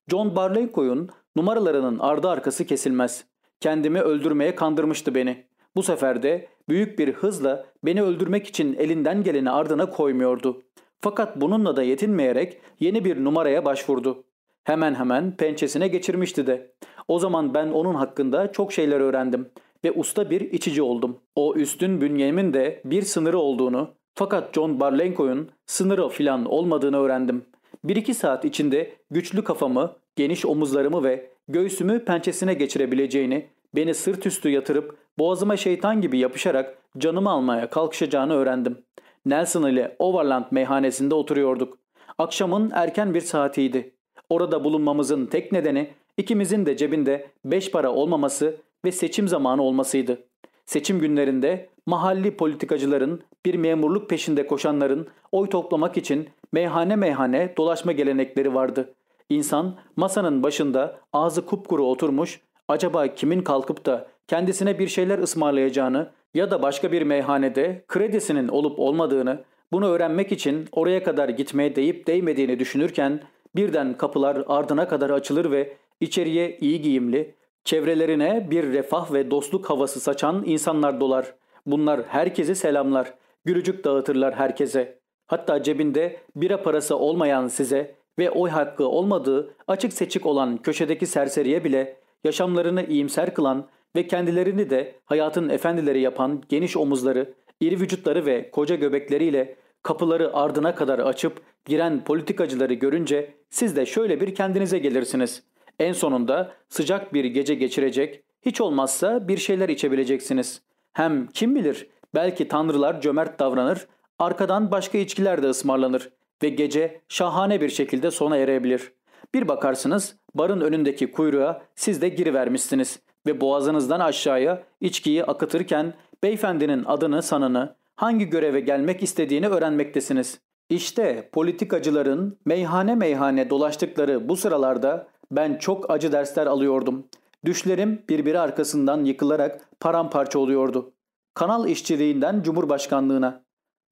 John Barlenko'nun numaralarının ardı arkası kesilmez. Kendimi öldürmeye kandırmıştı beni. Bu sefer de büyük bir hızla beni öldürmek için elinden geleni ardına koymuyordu. Fakat bununla da yetinmeyerek yeni bir numaraya başvurdu. Hemen hemen pençesine geçirmişti de. O zaman ben onun hakkında çok şeyler öğrendim ve usta bir içici oldum. O üstün bünyemin de bir sınırı olduğunu fakat John Barlenko'nun sınırı filan olmadığını öğrendim. Bir iki saat içinde güçlü kafamı, geniş omuzlarımı ve göğsümü pençesine geçirebileceğini, beni sırt üstü yatırıp boğazıma şeytan gibi yapışarak canımı almaya kalkışacağını öğrendim. Nelson ile Overland meyhanesinde oturuyorduk. Akşamın erken bir saatiydi. Orada bulunmamızın tek nedeni ikimizin de cebinde beş para olmaması ve seçim zamanı olmasıydı. Seçim günlerinde mahalli politikacıların, bir memurluk peşinde koşanların oy toplamak için meyhane meyhane dolaşma gelenekleri vardı. İnsan masanın başında ağzı kupkuru oturmuş, acaba kimin kalkıp da kendisine bir şeyler ısmarlayacağını ya da başka bir meyhanede kredisinin olup olmadığını, bunu öğrenmek için oraya kadar gitmeye değip değmediğini düşünürken birden kapılar ardına kadar açılır ve içeriye iyi giyimli, çevrelerine bir refah ve dostluk havası saçan insanlar dolar. Bunlar herkesi selamlar, gülücük dağıtırlar herkese. Hatta cebinde bira parası olmayan size ve oy hakkı olmadığı açık seçik olan köşedeki serseriye bile yaşamlarını iyimser kılan ve kendilerini de hayatın efendileri yapan geniş omuzları, iri vücutları ve koca göbekleriyle kapıları ardına kadar açıp giren politikacıları görünce siz de şöyle bir kendinize gelirsiniz. En sonunda sıcak bir gece geçirecek, hiç olmazsa bir şeyler içebileceksiniz. Hem kim bilir belki tanrılar cömert davranır, arkadan başka içkiler de ısmarlanır ve gece şahane bir şekilde sona erebilir. Bir bakarsınız barın önündeki kuyruğa siz de girivermişsiniz ve boğazınızdan aşağıya içkiyi akıtırken beyefendinin adını sanını, hangi göreve gelmek istediğini öğrenmektesiniz. İşte politikacıların meyhane meyhane dolaştıkları bu sıralarda ben çok acı dersler alıyordum. Düşlerim birbiri arkasından yıkılarak paramparça oluyordu. Kanal işçiliğinden cumhurbaşkanlığına.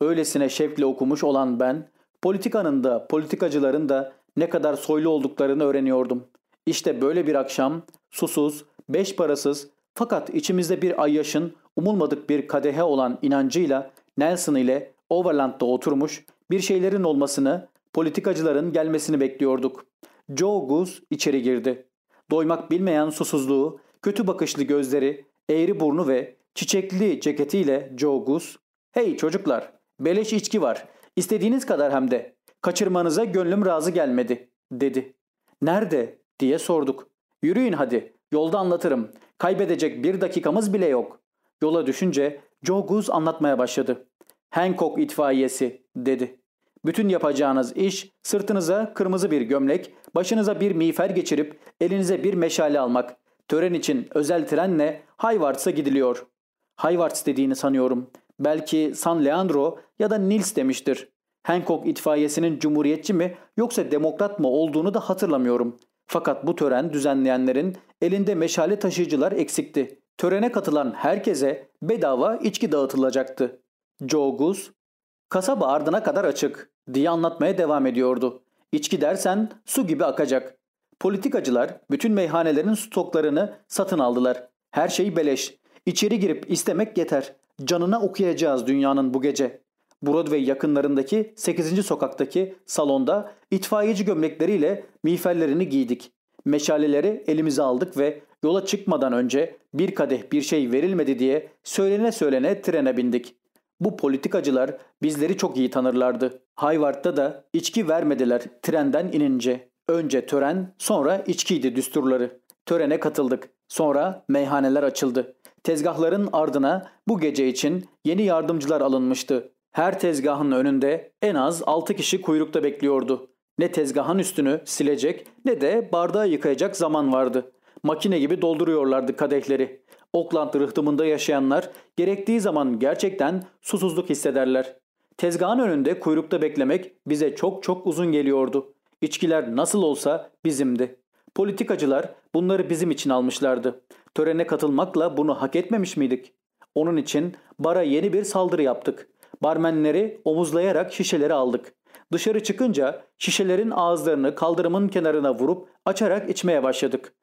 Öylesine şevkle okumuş olan ben, politikanın da politikacıların da ne kadar soylu olduklarını öğreniyordum. İşte böyle bir akşam susuz, beş parasız fakat içimizde bir ayyaşın umulmadık bir kadehe olan inancıyla Nelson ile Overland'da oturmuş bir şeylerin olmasını, politikacıların gelmesini bekliyorduk. Joe Goose içeri girdi. Doymak bilmeyen susuzluğu, kötü bakışlı gözleri, eğri burnu ve çiçekli ceketiyle Joe Goose, ''Hey çocuklar, beleş içki var. İstediğiniz kadar hem de. Kaçırmanıza gönlüm razı gelmedi.'' dedi. ''Nerede?'' diye sorduk. ''Yürüyün hadi. Yolda anlatırım. Kaybedecek bir dakikamız bile yok.'' Yola düşünce Joe Goose anlatmaya başladı. Hancock itfaiyesi dedi. Bütün yapacağınız iş sırtınıza kırmızı bir gömlek, başınıza bir miğfer geçirip elinize bir meşale almak. Tören için özel trenle Hayvarts'a gidiliyor. Hayvarts dediğini sanıyorum. Belki San Leandro ya da Nils demiştir. Hancock itfaiyesinin cumhuriyetçi mi yoksa demokrat mı olduğunu da hatırlamıyorum. Fakat bu tören düzenleyenlerin elinde meşale taşıyıcılar eksikti. Törene katılan herkese bedava içki dağıtılacaktı. Joe Goose, kasaba ardına kadar açık diye anlatmaya devam ediyordu. İçki dersen su gibi akacak. Politikacılar bütün meyhanelerin stoklarını satın aldılar. Her şey beleş. İçeri girip istemek yeter. Canına okuyacağız dünyanın bu gece. Broadway yakınlarındaki 8. sokaktaki salonda itfaiyeci gömlekleriyle miğferlerini giydik. Meşaleleri elimize aldık ve yola çıkmadan önce bir kadeh bir şey verilmedi diye söylene söylene trene bindik. Bu politikacılar bizleri çok iyi tanırlardı. Hayvard'da da içki vermediler trenden inince. Önce tören, sonra içkiydi düsturları. Törene katıldık. Sonra meyhaneler açıldı. Tezgahların ardına bu gece için yeni yardımcılar alınmıştı. Her tezgahın önünde en az 6 kişi kuyrukta bekliyordu. Ne tezgahın üstünü silecek ne de bardağı yıkayacak zaman vardı. Makine gibi dolduruyorlardı kadehleri. Oakland rıhtımında yaşayanlar gerektiği zaman gerçekten susuzluk hissederler. Tezgahın önünde kuyrukta beklemek bize çok çok uzun geliyordu. İçkiler nasıl olsa bizimdi. Politikacılar bunları bizim için almışlardı. Törene katılmakla bunu hak etmemiş miydik? Onun için bara yeni bir saldırı yaptık. Barmenleri omuzlayarak şişeleri aldık. Dışarı çıkınca şişelerin ağızlarını kaldırımın kenarına vurup açarak içmeye başladık.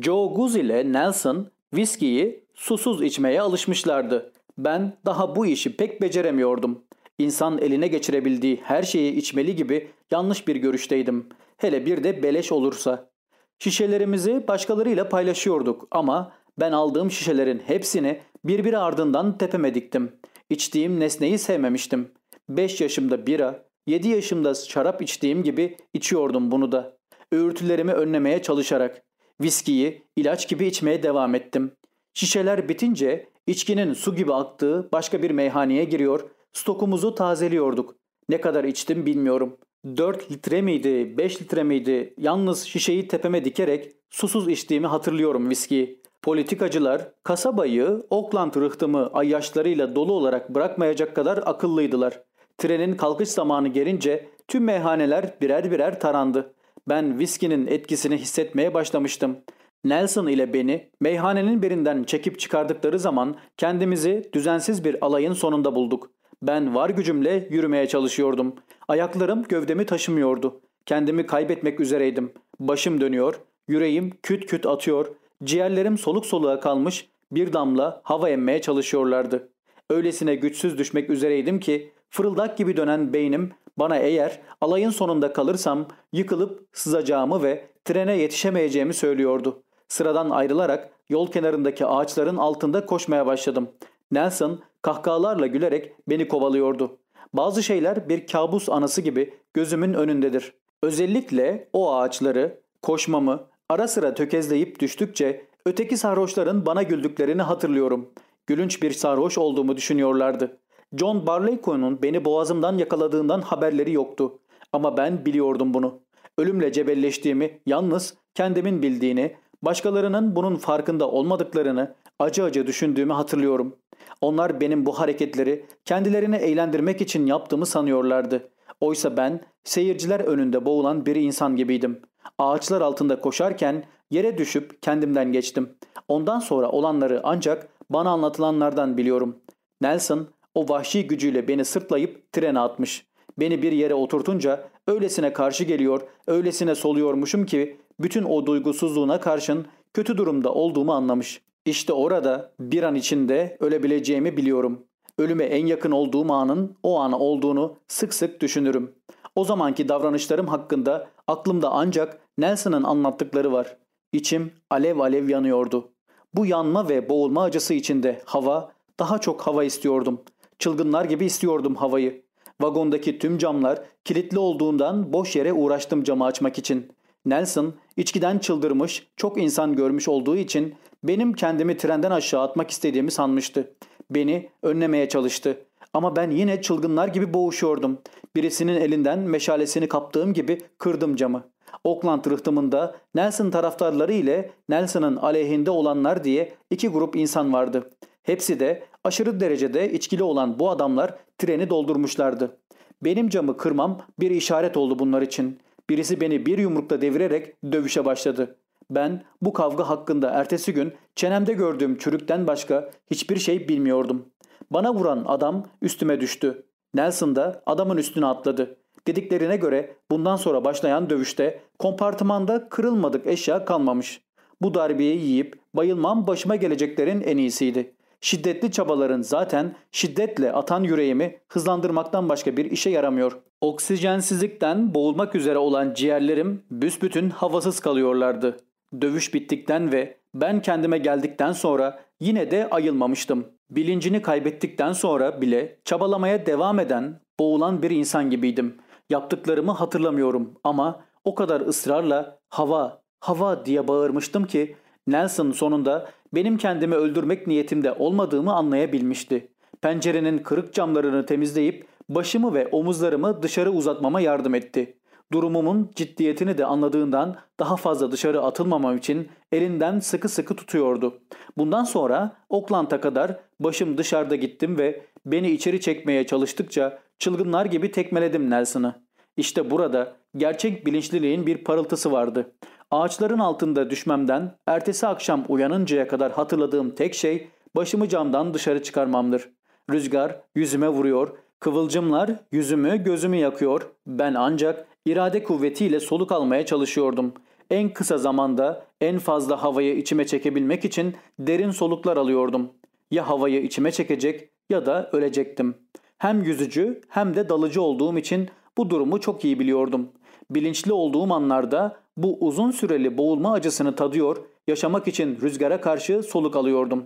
Joe Guz ile Nelson viskiyi susuz içmeye alışmışlardı. Ben daha bu işi pek beceremiyordum. İnsan eline geçirebildiği her şeyi içmeli gibi yanlış bir görüşteydim. Hele bir de beleş olursa. Şişelerimizi başkalarıyla paylaşıyorduk ama ben aldığım şişelerin hepsini birbiri ardından tepeme diktim. İçtiğim nesneyi sevmemiştim. 5 yaşımda bira, 7 yaşımda şarap içtiğim gibi içiyordum bunu da. Öğürtülerimi önlemeye çalışarak. Viskiyi ilaç gibi içmeye devam ettim. Şişeler bitince içkinin su gibi aktığı başka bir meyhaneye giriyor, stokumuzu tazeliyorduk. Ne kadar içtim bilmiyorum. 4 litre miydi, 5 litre miydi? Yalnız şişeyi tepeme dikerek susuz içtiğimi hatırlıyorum viskiyi. Politikacılar kasabayı Oakland rıhtımı ayyaşlarıyla dolu olarak bırakmayacak kadar akıllıydılar. Trenin kalkış zamanı gelince tüm meyhaneler birer birer tarandı. Ben viskinin etkisini hissetmeye başlamıştım. Nelson ile beni meyhanenin birinden çekip çıkardıkları zaman kendimizi düzensiz bir alayın sonunda bulduk. Ben var gücümle yürümeye çalışıyordum. Ayaklarım gövdemi taşımıyordu. Kendimi kaybetmek üzereydim. Başım dönüyor, yüreğim küt küt atıyor, ciğerlerim soluk soluğa kalmış bir damla hava emmeye çalışıyorlardı. Öylesine güçsüz düşmek üzereydim ki fırıldak gibi dönen beynim bana eğer alayın sonunda kalırsam yıkılıp sızacağımı ve trene yetişemeyeceğimi söylüyordu. Sıradan ayrılarak yol kenarındaki ağaçların altında koşmaya başladım. Nelson kahkahalarla gülerek beni kovalıyordu. Bazı şeyler bir kabus anası gibi gözümün önündedir. Özellikle o ağaçları, koşmamı ara sıra tökezleyip düştükçe öteki sarhoşların bana güldüklerini hatırlıyorum. Gülünç bir sarhoş olduğumu düşünüyorlardı. John Barleycorn'un beni boğazımdan yakaladığından haberleri yoktu. Ama ben biliyordum bunu. Ölümle cebelleştiğimi yalnız kendimin bildiğini, başkalarının bunun farkında olmadıklarını acı acı düşündüğümü hatırlıyorum. Onlar benim bu hareketleri kendilerini eğlendirmek için yaptığımı sanıyorlardı. Oysa ben seyirciler önünde boğulan bir insan gibiydim. Ağaçlar altında koşarken yere düşüp kendimden geçtim. Ondan sonra olanları ancak bana anlatılanlardan biliyorum. Nelson o vahşi gücüyle beni sırtlayıp trene atmış. Beni bir yere oturtunca öylesine karşı geliyor, öylesine soluyormuşum ki bütün o duygusuzluğuna karşın kötü durumda olduğumu anlamış. İşte orada bir an içinde ölebileceğimi biliyorum. Ölüme en yakın olduğum anın o an olduğunu sık sık düşünürüm. O zamanki davranışlarım hakkında aklımda ancak Nelson'ın anlattıkları var. İçim alev alev yanıyordu. Bu yanma ve boğulma acısı içinde hava, daha çok hava istiyordum. Çılgınlar gibi istiyordum havayı. Vagondaki tüm camlar kilitli olduğundan boş yere uğraştım camı açmak için. Nelson içkiden çıldırmış, çok insan görmüş olduğu için benim kendimi trenden aşağı atmak istediğimi sanmıştı. Beni önlemeye çalıştı. Ama ben yine çılgınlar gibi boğuşuyordum. Birisinin elinden meşalesini kaptığım gibi kırdım camı. Oakland rıhtımında Nelson taraftarları ile Nelson'ın aleyhinde olanlar diye iki grup insan vardı. Hepsi de aşırı derecede içkili olan bu adamlar treni doldurmuşlardı. Benim camı kırmam bir işaret oldu bunlar için. Birisi beni bir yumrukta devirerek dövüşe başladı. Ben bu kavga hakkında ertesi gün çenemde gördüğüm çürükten başka hiçbir şey bilmiyordum. Bana vuran adam üstüme düştü. Nelson da adamın üstüne atladı. Dediklerine göre bundan sonra başlayan dövüşte kompartımanda kırılmadık eşya kalmamış. Bu darbeyi yiyip bayılmam başıma geleceklerin en iyisiydi. Şiddetli çabaların zaten şiddetle atan yüreğimi hızlandırmaktan başka bir işe yaramıyor. Oksijensizlikten boğulmak üzere olan ciğerlerim büsbütün havasız kalıyorlardı. Dövüş bittikten ve ben kendime geldikten sonra yine de ayılmamıştım. Bilincini kaybettikten sonra bile çabalamaya devam eden, boğulan bir insan gibiydim. Yaptıklarımı hatırlamıyorum ama o kadar ısrarla hava, hava diye bağırmıştım ki Nelson sonunda benim kendimi öldürmek niyetimde olmadığımı anlayabilmişti. Pencerenin kırık camlarını temizleyip başımı ve omuzlarımı dışarı uzatmama yardım etti. Durumumun ciddiyetini de anladığından daha fazla dışarı atılmamam için elinden sıkı sıkı tutuyordu. Bundan sonra Oakland'a kadar başım dışarıda gittim ve beni içeri çekmeye çalıştıkça çılgınlar gibi tekmeledim Nelson'ı. İşte burada gerçek bilinçliliğin bir parıltısı vardı. Ağaçların altında düşmemden ertesi akşam uyanıncaya kadar hatırladığım tek şey başımı camdan dışarı çıkarmamdır. Rüzgar yüzüme vuruyor, kıvılcımlar yüzümü gözümü yakıyor. Ben ancak irade kuvvetiyle soluk almaya çalışıyordum. En kısa zamanda en fazla havayı içime çekebilmek için derin soluklar alıyordum. Ya havayı içime çekecek ya da ölecektim. Hem yüzücü hem de dalıcı olduğum için bu durumu çok iyi biliyordum. Bilinçli olduğum anlarda bu uzun süreli boğulma acısını tadıyor, yaşamak için rüzgara karşı soluk alıyordum.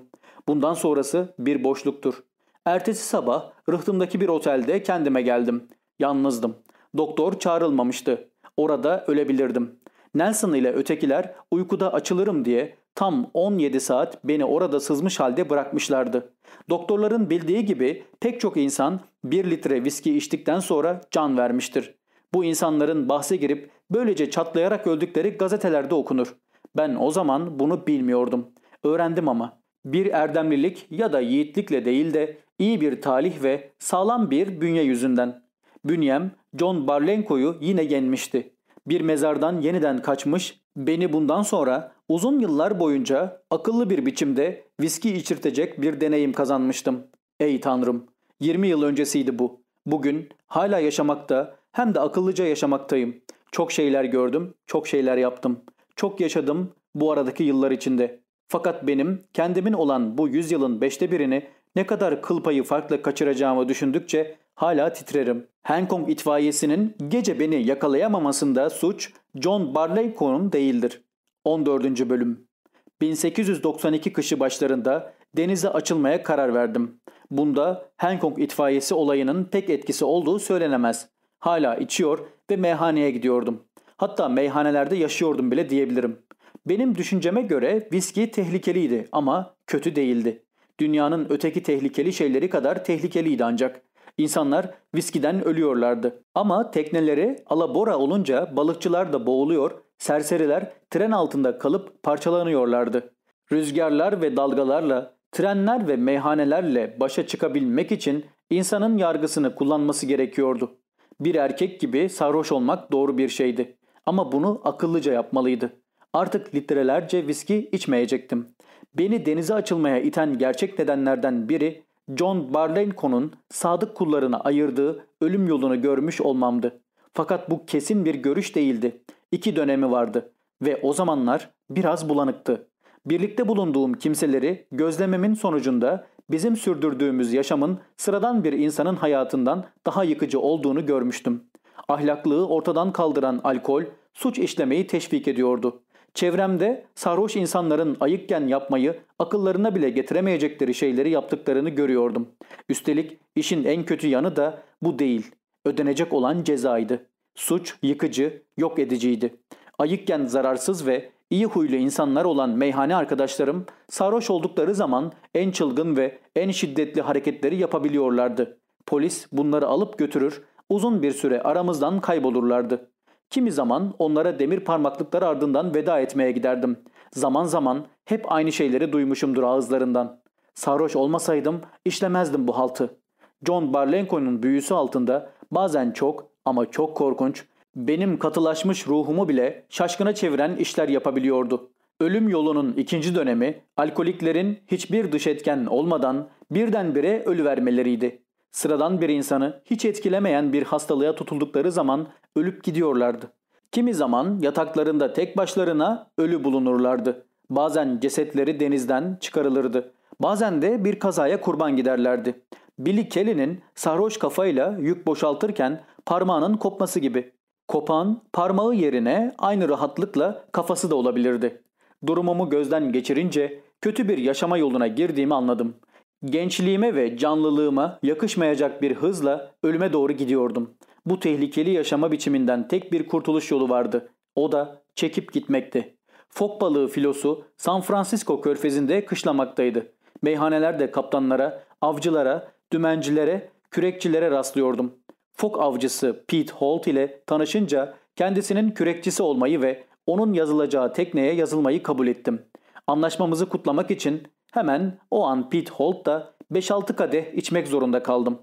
Bundan sonrası bir boşluktur. Ertesi sabah rıhtımdaki bir otelde kendime geldim. Yalnızdım. Doktor çağrılmamıştı. Orada ölebilirdim. Nelson ile ötekiler uykuda açılırım diye tam 17 saat beni orada sızmış halde bırakmışlardı. Doktorların bildiği gibi pek çok insan 1 litre viski içtikten sonra can vermiştir. Bu insanların bahse girip böylece çatlayarak öldükleri gazetelerde okunur. Ben o zaman bunu bilmiyordum. Öğrendim ama. Bir erdemlilik ya da yiğitlikle değil de iyi bir talih ve sağlam bir bünye yüzünden. Bünyem John Barlenko'yu yine yenmişti. Bir mezardan yeniden kaçmış, beni bundan sonra uzun yıllar boyunca akıllı bir biçimde viski içirtecek bir deneyim kazanmıştım. Ey tanrım! 20 yıl öncesiydi bu. Bugün hala yaşamakta hem de akıllıca yaşamaktayım. Çok şeyler gördüm, çok şeyler yaptım. Çok yaşadım bu aradaki yıllar içinde. Fakat benim kendimin olan bu yüzyılın beşte birini ne kadar kıl payı farklı kaçıracağımı düşündükçe hala titrerim. Hancock itfaiyesinin gece beni yakalayamamasında suç John Barleycorn değildir. 14. Bölüm 1892 kışı başlarında denize açılmaya karar verdim. Bunda Hancock itfaiyesi olayının pek etkisi olduğu söylenemez. Hala içiyor ve meyhaneye gidiyordum. Hatta meyhanelerde yaşıyordum bile diyebilirim. Benim düşünceme göre viski tehlikeliydi ama kötü değildi. Dünyanın öteki tehlikeli şeyleri kadar tehlikeliydi ancak. İnsanlar viskiden ölüyorlardı. Ama tekneleri alabora olunca balıkçılar da boğuluyor, serseriler tren altında kalıp parçalanıyorlardı. Rüzgarlar ve dalgalarla, trenler ve meyhanelerle başa çıkabilmek için insanın yargısını kullanması gerekiyordu. Bir erkek gibi sarhoş olmak doğru bir şeydi. Ama bunu akıllıca yapmalıydı. Artık litrelerce viski içmeyecektim. Beni denize açılmaya iten gerçek nedenlerden biri John Barlenco'nun sadık kullarına ayırdığı ölüm yolunu görmüş olmamdı. Fakat bu kesin bir görüş değildi. İki dönemi vardı ve o zamanlar biraz bulanıktı. Birlikte bulunduğum kimseleri gözlememin sonucunda bizim sürdürdüğümüz yaşamın sıradan bir insanın hayatından daha yıkıcı olduğunu görmüştüm. Ahlaklığı ortadan kaldıran alkol suç işlemeyi teşvik ediyordu. Çevremde sarhoş insanların ayıkken yapmayı akıllarına bile getiremeyecekleri şeyleri yaptıklarını görüyordum. Üstelik işin en kötü yanı da bu değil. Ödenecek olan cezaydı. Suç yıkıcı, yok ediciydi. Ayıkken zararsız ve iyi huylu insanlar olan meyhane arkadaşlarım sarhoş oldukları zaman en çılgın ve en şiddetli hareketleri yapabiliyorlardı. Polis bunları alıp götürür, uzun bir süre aramızdan kaybolurlardı. Kimi zaman onlara demir parmaklıklar ardından veda etmeye giderdim. Zaman zaman hep aynı şeyleri duymuşumdur ağızlarından. Sarhoş olmasaydım işlemezdim bu haltı. John Barlenco'nun büyüsü altında bazen çok ama çok korkunç, benim katılaşmış ruhumu bile şaşkına çeviren işler yapabiliyordu. Ölüm yolunun ikinci dönemi alkoliklerin hiçbir dış etken olmadan birdenbire ölüvermeleriydi. Sıradan bir insanı hiç etkilemeyen bir hastalığa tutuldukları zaman ölüp gidiyorlardı. Kimi zaman yataklarında tek başlarına ölü bulunurlardı. Bazen cesetleri denizden çıkarılırdı. Bazen de bir kazaya kurban giderlerdi. Billy Kelly'nin sarhoş kafayla yük boşaltırken parmağının kopması gibi. Kopan parmağı yerine aynı rahatlıkla kafası da olabilirdi. Durumumu gözden geçirince kötü bir yaşama yoluna girdiğimi anladım. Gençliğime ve canlılığıma yakışmayacak bir hızla ölüme doğru gidiyordum. Bu tehlikeli yaşama biçiminden tek bir kurtuluş yolu vardı. O da çekip gitmekti. Fok balığı filosu San Francisco körfezinde kışlamaktaydı. Meyhanelerde kaptanlara, avcılara, dümencilere, kürekçilere rastlıyordum. Fok avcısı Pete Holt ile tanışınca kendisinin kürekçisi olmayı ve onun yazılacağı tekneye yazılmayı kabul ettim. Anlaşmamızı kutlamak için hemen o an Pete Holt da 5-6 kadeh içmek zorunda kaldım.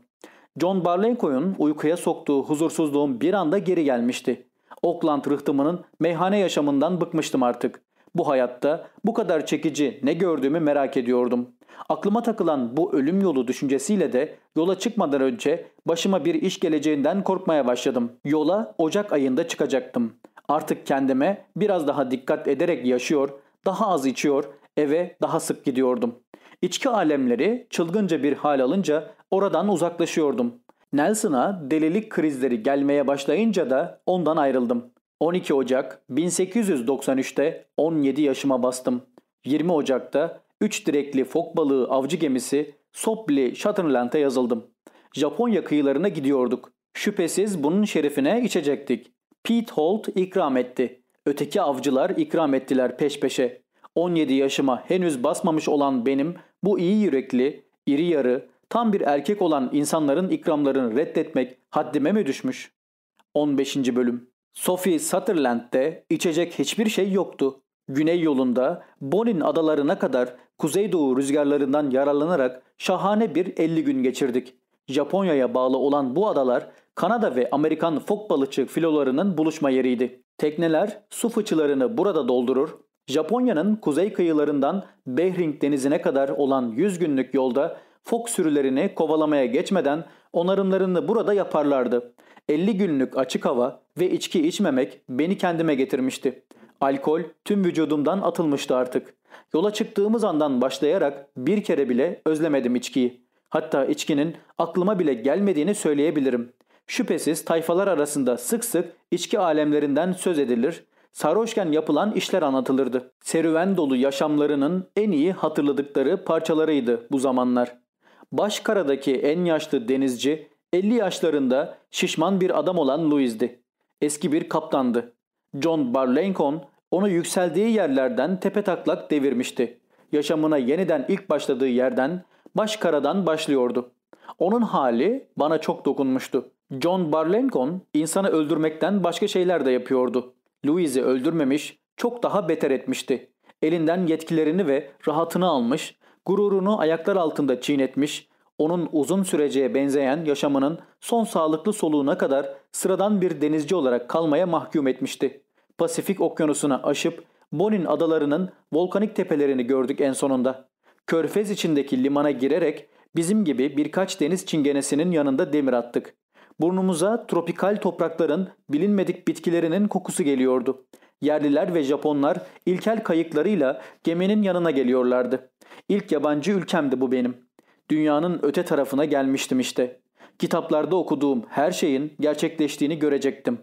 John Barlenco'nun uykuya soktuğu huzursuzluğum bir anda geri gelmişti. Oakland rıhtımının meyhane yaşamından bıkmıştım artık. Bu hayatta bu kadar çekici ne gördüğümü merak ediyordum. Aklıma takılan bu ölüm yolu düşüncesiyle de yola çıkmadan önce başıma bir iş geleceğinden korkmaya başladım. Yola Ocak ayında çıkacaktım. Artık kendime biraz daha dikkat ederek yaşıyor, daha az içiyor, eve daha sık gidiyordum. İçki alemleri çılgınca bir hal alınca oradan uzaklaşıyordum. Nelson'a delilik krizleri gelmeye başlayınca da ondan ayrıldım. 12 Ocak 1893'te 17 yaşıma bastım. 20 Ocak'ta 3 direkli fok balığı avcı gemisi Sopli Sutherland'e yazıldım. Japonya kıyılarına gidiyorduk. Şüphesiz bunun şerefine içecektik. Pete Holt ikram etti. Öteki avcılar ikram ettiler peş peşe. 17 yaşıma henüz basmamış olan benim bu iyi yürekli, iri yarı, tam bir erkek olan insanların ikramlarını reddetmek haddime mi düşmüş? 15. Bölüm Sophie Sutherland'de içecek hiçbir şey yoktu. Güney yolunda Bonin adalarına kadar kuzeydoğu rüzgarlarından yararlanarak şahane bir 50 gün geçirdik. Japonya'ya bağlı olan bu adalar Kanada ve Amerikan fok balıkçı filolarının buluşma yeriydi. Tekneler su fıçılarını burada doldurur, Japonya'nın kuzey kıyılarından Bering denizine kadar olan 100 günlük yolda fok sürülerini kovalamaya geçmeden onarımlarını burada yaparlardı. 50 günlük açık hava ve içki içmemek beni kendime getirmişti. Alkol tüm vücudumdan atılmıştı artık. Yola çıktığımız andan başlayarak bir kere bile özlemedim içkiyi. Hatta içkinin aklıma bile gelmediğini söyleyebilirim. Şüphesiz tayfalar arasında sık sık içki alemlerinden söz edilir, sarhoşken yapılan işler anlatılırdı. Serüven dolu yaşamlarının en iyi hatırladıkları parçalarıydı bu zamanlar. Başkara'daki en yaşlı denizci 50 yaşlarında şişman bir adam olan Louis'di. Eski bir kaptandı. John Barlencon onu yükseldiği yerlerden tepe taklak devirmişti. Yaşamına yeniden ilk başladığı yerden Başkara'dan başlıyordu. Onun hali bana çok dokunmuştu. John Barlencon insanı öldürmekten başka şeyler de yapıyordu. Louis'i öldürmemiş, çok daha beter etmişti. Elinden yetkilerini ve rahatını almış, gururunu ayaklar altında çiğnetmiş, onun uzun süreceğe benzeyen yaşamının son sağlıklı soluğuna kadar sıradan bir denizci olarak kalmaya mahkum etmişti. Pasifik okyanusuna aşıp Bonin adalarının volkanik tepelerini gördük en sonunda. Körfez içindeki limana girerek bizim gibi birkaç deniz çingenesinin yanında demir attık. Burnumuza tropikal toprakların bilinmedik bitkilerinin kokusu geliyordu. Yerliler ve Japonlar ilkel kayıklarıyla geminin yanına geliyorlardı. İlk yabancı ülkemdi bu benim. Dünyanın öte tarafına gelmiştim işte. Kitaplarda okuduğum her şeyin gerçekleştiğini görecektim.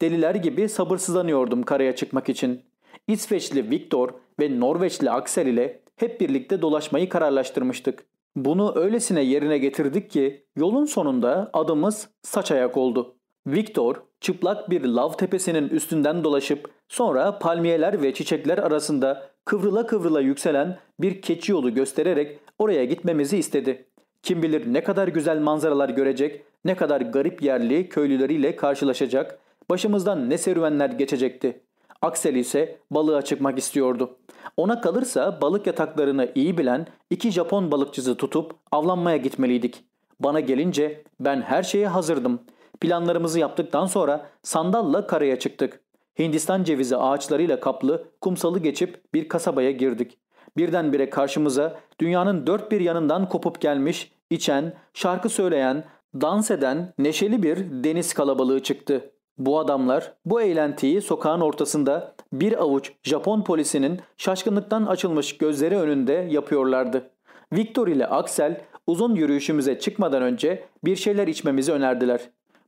Deliler gibi sabırsızlanıyordum karaya çıkmak için. İsveçli Viktor ve Norveçli Axel ile hep birlikte dolaşmayı kararlaştırmıştık. Bunu öylesine yerine getirdik ki yolun sonunda adımız saç ayak oldu. Viktor çıplak bir lav tepesinin üstünden dolaşıp sonra palmiyeler ve çiçekler arasında kıvrıla kıvrıla yükselen bir keçi yolu göstererek oraya gitmemizi istedi. Kim bilir ne kadar güzel manzaralar görecek, ne kadar garip yerli köylüleriyle karşılaşacak, başımızdan ne serüvenler geçecekti. Axel ise balığa çıkmak istiyordu. Ona kalırsa balık yataklarını iyi bilen iki Japon balıkçısı tutup avlanmaya gitmeliydik. Bana gelince ben her şeye hazırdım. Planlarımızı yaptıktan sonra sandalla karaya çıktık. Hindistan cevizi ağaçlarıyla kaplı kumsalı geçip bir kasabaya girdik. Birdenbire karşımıza dünyanın dört bir yanından kopup gelmiş, içen, şarkı söyleyen, dans eden neşeli bir deniz kalabalığı çıktı. Bu adamlar bu eğlentiyi sokağın ortasında bir avuç Japon polisinin şaşkınlıktan açılmış gözleri önünde yapıyorlardı. Victor ile Axel uzun yürüyüşümüze çıkmadan önce bir şeyler içmemizi önerdiler.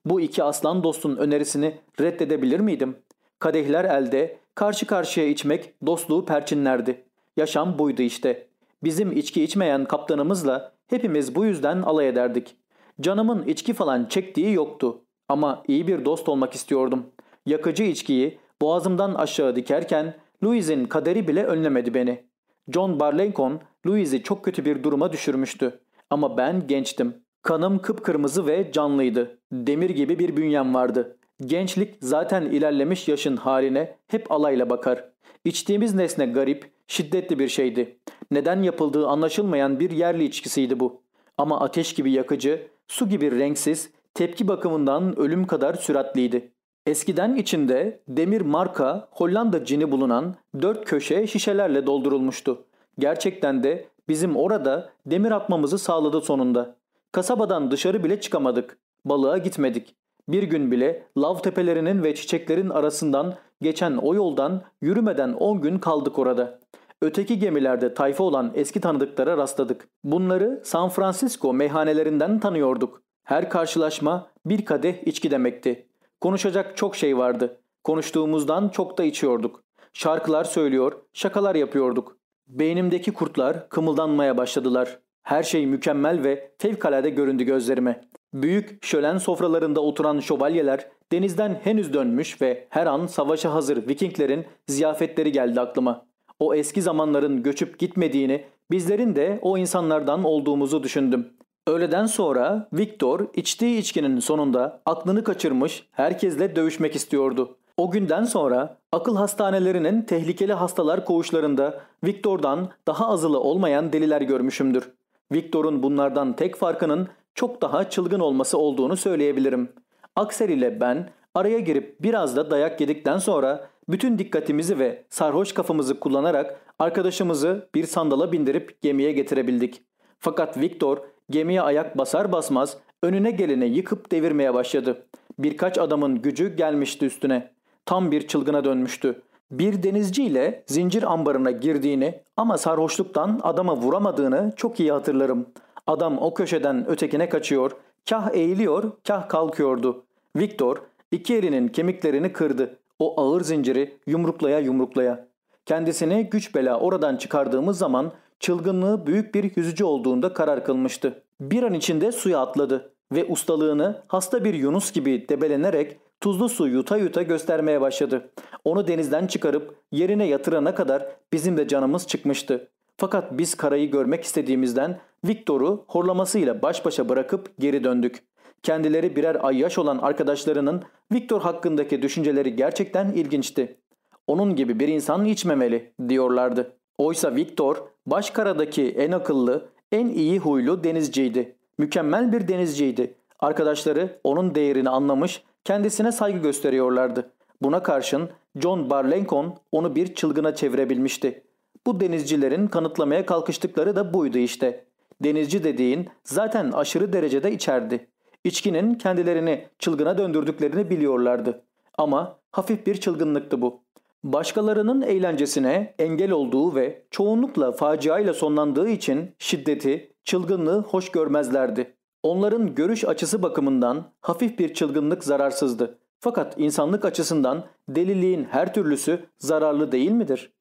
Bu iki aslan dostun önerisini reddedebilir miydim? Kadehler elde, karşı karşıya içmek dostluğu perçinlerdi. Yaşam buydu işte. Bizim içki içmeyen kaptanımızla hepimiz bu yüzden alay ederdik. Canımın içki falan çektiği yoktu. Ama iyi bir dost olmak istiyordum. Yakıcı içkiyi boğazımdan aşağı dikerken Louise'in kaderi bile önlemedi beni. John Barleycon Louise'i çok kötü bir duruma düşürmüştü. Ama ben gençtim. Kanım kıpkırmızı ve canlıydı. Demir gibi bir bünyem vardı. Gençlik zaten ilerlemiş yaşın haline hep alayla bakar. İçtiğimiz nesne garip, şiddetli bir şeydi. Neden yapıldığı anlaşılmayan bir yerli içkisiydi bu. Ama ateş gibi yakıcı, su gibi renksiz, tepki bakımından ölüm kadar süratliydi. Eskiden içinde demir marka Hollanda cini bulunan dört köşe şişelerle doldurulmuştu. Gerçekten de bizim orada demir atmamızı sağladı sonunda. Kasabadan dışarı bile çıkamadık. Balığa gitmedik. Bir gün bile lav tepelerinin ve çiçeklerin arasından geçen o yoldan yürümeden 10 gün kaldık orada. Öteki gemilerde tayfa olan eski tanıdıklara rastladık. Bunları San Francisco meyhanelerinden tanıyorduk. Her karşılaşma bir kadeh içki demekti. Konuşacak çok şey vardı. Konuştuğumuzdan çok da içiyorduk. Şarkılar söylüyor, şakalar yapıyorduk. Beynimdeki kurtlar kımıldanmaya başladılar. Her şey mükemmel ve fevkalade göründü gözlerime. Büyük şölen sofralarında oturan şövalyeler denizden henüz dönmüş ve her an savaşa hazır Vikinglerin ziyafetleri geldi aklıma. O eski zamanların göçüp gitmediğini, bizlerin de o insanlardan olduğumuzu düşündüm. Öğleden sonra Viktor içtiği içkinin sonunda aklını kaçırmış herkesle dövüşmek istiyordu. O günden sonra akıl hastanelerinin tehlikeli hastalar koğuşlarında Viktor'dan daha azılı olmayan deliler görmüşümdür. Viktor'un bunlardan tek farkının çok daha çılgın olması olduğunu söyleyebilirim. Aksel ile ben araya girip biraz da dayak yedikten sonra bütün dikkatimizi ve sarhoş kafamızı kullanarak arkadaşımızı bir sandala bindirip gemiye getirebildik. Fakat Viktor gemiye ayak basar basmaz önüne geleni yıkıp devirmeye başladı. Birkaç adamın gücü gelmişti üstüne. Tam bir çılgına dönmüştü. Bir denizciyle zincir ambarına girdiğini ama sarhoşluktan adama vuramadığını çok iyi hatırlarım. Adam o köşeden ötekine kaçıyor, kah eğiliyor, kah kalkıyordu. Viktor iki elinin kemiklerini kırdı. O ağır zinciri yumruklaya yumruklaya. Kendisini güç bela oradan çıkardığımız zaman çılgınlığı büyük bir yüzücü olduğunda karar kılmıştı. Bir an içinde suya atladı ve ustalığını hasta bir yunus gibi debelenerek tuzlu su yuta yuta göstermeye başladı. Onu denizden çıkarıp yerine yatırana kadar bizim de canımız çıkmıştı. Fakat biz karayı görmek istediğimizden Viktor'u horlamasıyla baş başa bırakıp geri döndük. Kendileri birer ay yaş olan arkadaşlarının Viktor hakkındaki düşünceleri gerçekten ilginçti. Onun gibi bir insan içmemeli diyorlardı. Oysa Viktor başkaradaki en akıllı, en iyi huylu denizciydi. Mükemmel bir denizciydi. Arkadaşları onun değerini anlamış, kendisine saygı gösteriyorlardı. Buna karşın John Barlencon onu bir çılgına çevirebilmişti. Bu denizcilerin kanıtlamaya kalkıştıkları da buydu işte. Denizci dediğin zaten aşırı derecede içerdi. İçkinin kendilerini çılgına döndürdüklerini biliyorlardı. Ama hafif bir çılgınlıktı bu. Başkalarının eğlencesine engel olduğu ve çoğunlukla faciayla sonlandığı için şiddeti, çılgınlığı hoş görmezlerdi. Onların görüş açısı bakımından hafif bir çılgınlık zararsızdı. Fakat insanlık açısından deliliğin her türlüsü zararlı değil midir?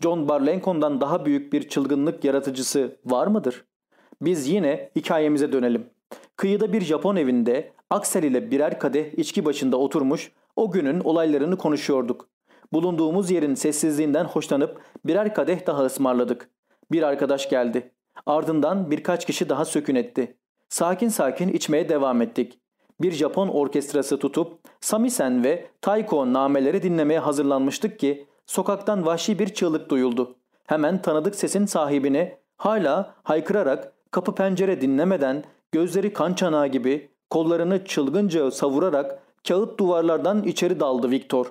John Barlencon'dan daha büyük bir çılgınlık yaratıcısı var mıdır? Biz yine hikayemize dönelim. Kıyıda bir Japon evinde Axel ile birer kadeh içki başında oturmuş o günün olaylarını konuşuyorduk. Bulunduğumuz yerin sessizliğinden hoşlanıp birer kadeh daha ısmarladık. Bir arkadaş geldi. Ardından birkaç kişi daha sökün etti. Sakin sakin içmeye devam ettik. Bir Japon orkestrası tutup samisen ve taiko nameleri dinlemeye hazırlanmıştık ki sokaktan vahşi bir çığlık duyuldu. Hemen tanıdık sesin sahibini hala haykırarak kapı pencere dinlemeden gözleri kan çanağı gibi kollarını çılgınca savurarak kağıt duvarlardan içeri daldı Viktor.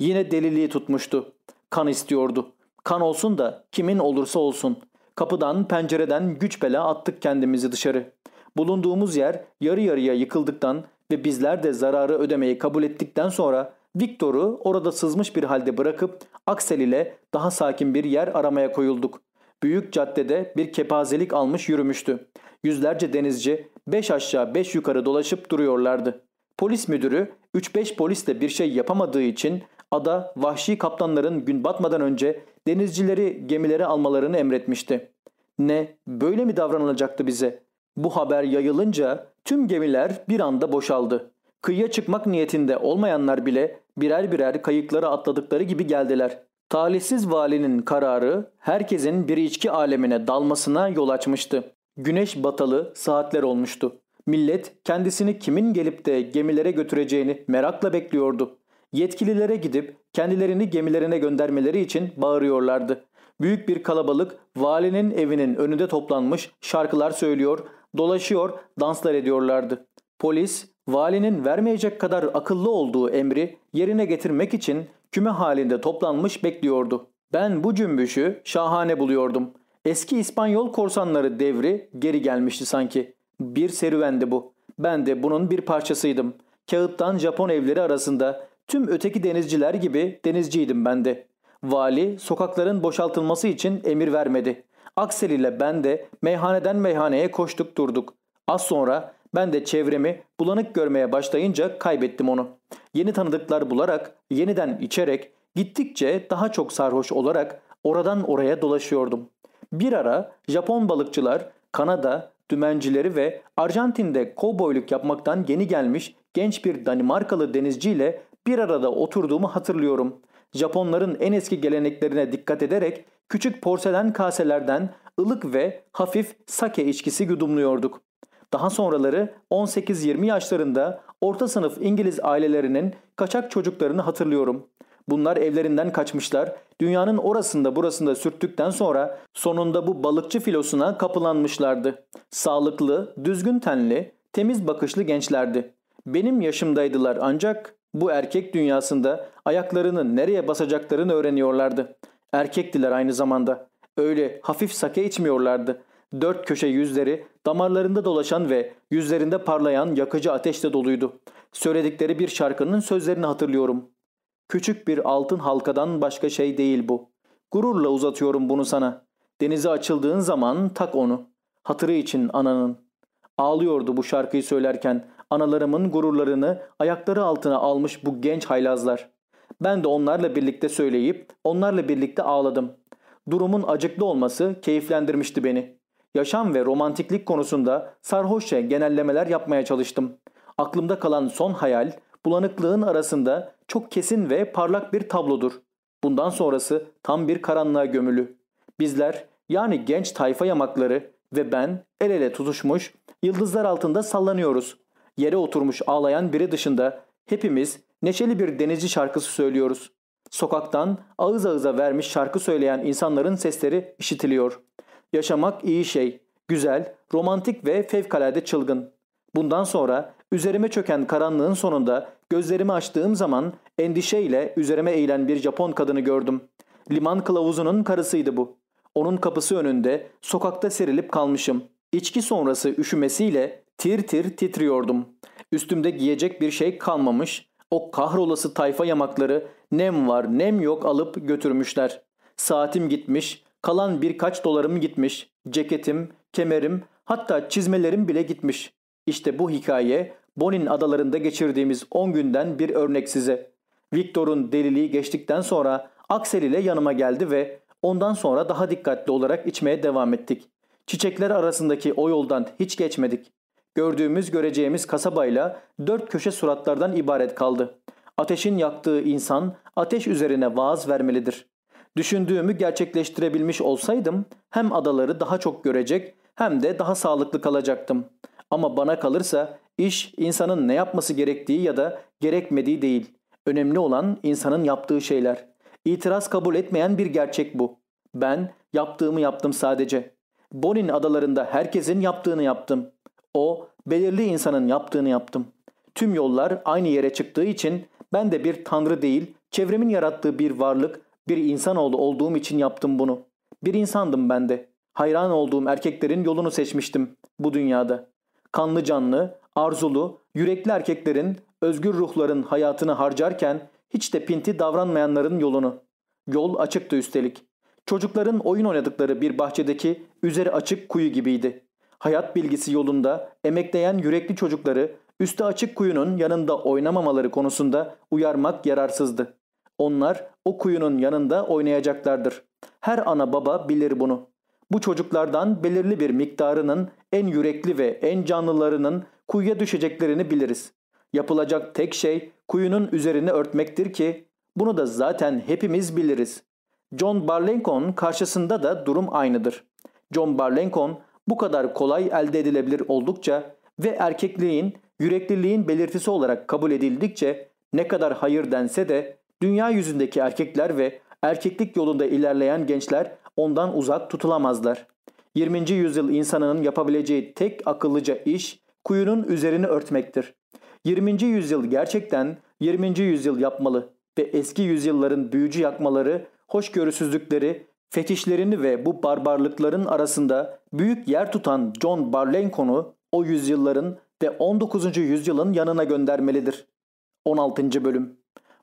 Yine deliliği tutmuştu. Kan istiyordu. Kan olsun da kimin olursa olsun. Kapıdan pencereden güç bela attık kendimizi dışarı. Bulunduğumuz yer yarı yarıya yıkıldıktan ve bizler de zararı ödemeyi kabul ettikten sonra Viktor'u orada sızmış bir halde bırakıp Aksel ile daha sakin bir yer aramaya koyulduk. Büyük caddede bir kepazelik almış yürümüştü. Yüzlerce denizci beş aşağı beş yukarı dolaşıp duruyorlardı. Polis müdürü 3-5 polisle bir şey yapamadığı için Ada vahşi kaptanların gün batmadan önce denizcileri gemilere almalarını emretmişti. Ne böyle mi davranılacaktı bize? Bu haber yayılınca tüm gemiler bir anda boşaldı. Kıyıya çıkmak niyetinde olmayanlar bile birer birer kayıklara atladıkları gibi geldiler. Talihsiz valinin kararı herkesin bir içki alemine dalmasına yol açmıştı. Güneş batalı saatler olmuştu. Millet kendisini kimin gelip de gemilere götüreceğini merakla bekliyordu. Yetkililere gidip kendilerini gemilerine göndermeleri için bağırıyorlardı. Büyük bir kalabalık valinin evinin önünde toplanmış şarkılar söylüyor, dolaşıyor, danslar ediyorlardı. Polis valinin vermeyecek kadar akıllı olduğu emri yerine getirmek için küme halinde toplanmış bekliyordu. Ben bu cümbüşü şahane buluyordum. Eski İspanyol korsanları devri geri gelmişti sanki. Bir serüvendi bu. Ben de bunun bir parçasıydım. Kağıttan Japon evleri arasında tüm öteki denizciler gibi denizciydim ben de. Vali sokakların boşaltılması için emir vermedi. Aksel ile ben de meyhaneden meyhaneye koştuk durduk. Az sonra ben de çevremi bulanık görmeye başlayınca kaybettim onu. Yeni tanıdıklar bularak, yeniden içerek, gittikçe daha çok sarhoş olarak oradan oraya dolaşıyordum. Bir ara Japon balıkçılar, Kanada, dümencileri ve Arjantin'de kovboyluk yapmaktan yeni gelmiş genç bir Danimarkalı denizciyle bir arada oturduğumu hatırlıyorum. Japonların en eski geleneklerine dikkat ederek küçük porselen kaselerden ılık ve hafif sake içkisi yudumluyorduk. Daha sonraları 18-20 yaşlarında orta sınıf İngiliz ailelerinin kaçak çocuklarını hatırlıyorum. Bunlar evlerinden kaçmışlar, dünyanın orasında burasında sürttükten sonra sonunda bu balıkçı filosuna kapılanmışlardı. Sağlıklı, düzgün tenli, temiz bakışlı gençlerdi. Benim yaşımdaydılar ancak bu erkek dünyasında ayaklarını nereye basacaklarını öğreniyorlardı. Erkektiler aynı zamanda. Öyle hafif sake içmiyorlardı. Dört köşe yüzleri damarlarında dolaşan ve yüzlerinde parlayan yakıcı ateşle doluydu. Söyledikleri bir şarkının sözlerini hatırlıyorum. Küçük bir altın halkadan başka şey değil bu. Gururla uzatıyorum bunu sana. Denize açıldığın zaman tak onu. Hatırı için ananın. Ağlıyordu bu şarkıyı söylerken analarımın gururlarını ayakları altına almış bu genç haylazlar. Ben de onlarla birlikte söyleyip onlarla birlikte ağladım. Durumun acıklı olması keyiflendirmişti beni. Yaşam ve romantiklik konusunda sarhoşça genellemeler yapmaya çalıştım. Aklımda kalan son hayal bulanıklığın arasında çok kesin ve parlak bir tablodur. Bundan sonrası tam bir karanlığa gömülü. Bizler yani genç tayfa yamakları ve ben el ele tutuşmuş yıldızlar altında sallanıyoruz. Yere oturmuş ağlayan biri dışında hepimiz neşeli bir denizci şarkısı söylüyoruz. Sokaktan ağız ağıza vermiş şarkı söyleyen insanların sesleri işitiliyor. Yaşamak iyi şey, güzel, romantik ve fevkalade çılgın. Bundan sonra üzerime çöken karanlığın sonunda gözlerimi açtığım zaman endişeyle üzerime eğilen bir Japon kadını gördüm. Liman kılavuzunun karısıydı bu. Onun kapısı önünde sokakta serilip kalmışım. İçki sonrası üşümesiyle tir tir titriyordum. Üstümde giyecek bir şey kalmamış. O kahrolası tayfa yamakları nem var nem yok alıp götürmüşler. Saatim gitmiş, kalan birkaç dolarım gitmiş. Ceketim, kemerim, hatta çizmelerim bile gitmiş. İşte bu hikaye Bonin adalarında geçirdiğimiz 10 günden bir örnek size. Victor'un deliliği geçtikten sonra Axel ile yanıma geldi ve ondan sonra daha dikkatli olarak içmeye devam ettik. Çiçekler arasındaki o yoldan hiç geçmedik. Gördüğümüz göreceğimiz kasabayla dört köşe suratlardan ibaret kaldı. Ateşin yaktığı insan ateş üzerine vaaz vermelidir. Düşündüğümü gerçekleştirebilmiş olsaydım hem adaları daha çok görecek hem de daha sağlıklı kalacaktım. Ama bana kalırsa iş insanın ne yapması gerektiği ya da gerekmediği değil. Önemli olan insanın yaptığı şeyler. İtiraz kabul etmeyen bir gerçek bu. Ben yaptığımı yaptım sadece. Bonin adalarında herkesin yaptığını yaptım. O belirli insanın yaptığını yaptım. Tüm yollar aynı yere çıktığı için ben de bir tanrı değil, çevremin yarattığı bir varlık, bir insanoğlu olduğum için yaptım bunu. Bir insandım ben de. Hayran olduğum erkeklerin yolunu seçmiştim bu dünyada. Kanlı canlı, arzulu, yürekli erkeklerin, özgür ruhların hayatını harcarken hiç de pinti davranmayanların yolunu. Yol açıktı üstelik. Çocukların oyun oynadıkları bir bahçedeki üzeri açık kuyu gibiydi. Hayat bilgisi yolunda emekleyen yürekli çocukları üstü açık kuyunun yanında oynamamaları konusunda uyarmak yararsızdı. Onlar o kuyunun yanında oynayacaklardır. Her ana baba bilir bunu. Bu çocuklardan belirli bir miktarının en yürekli ve en canlılarının kuyuya düşeceklerini biliriz. Yapılacak tek şey kuyunun üzerini örtmektir ki bunu da zaten hepimiz biliriz. John Barlencon karşısında da durum aynıdır. John Barlencon bu kadar kolay elde edilebilir oldukça ve erkekliğin, yürekliliğin belirtisi olarak kabul edildikçe ne kadar hayır dense de dünya yüzündeki erkekler ve erkeklik yolunda ilerleyen gençler ondan uzak tutulamazlar. 20. yüzyıl insanının yapabileceği tek akıllıca iş kuyunun üzerini örtmektir. 20. yüzyıl gerçekten 20. yüzyıl yapmalı ve eski yüzyılların büyücü yakmaları, hoşgörüsüzlükleri, fetişlerini ve bu barbarlıkların arasında büyük yer tutan John Barlencon'u o yüzyılların ve 19. yüzyılın yanına göndermelidir. 16. Bölüm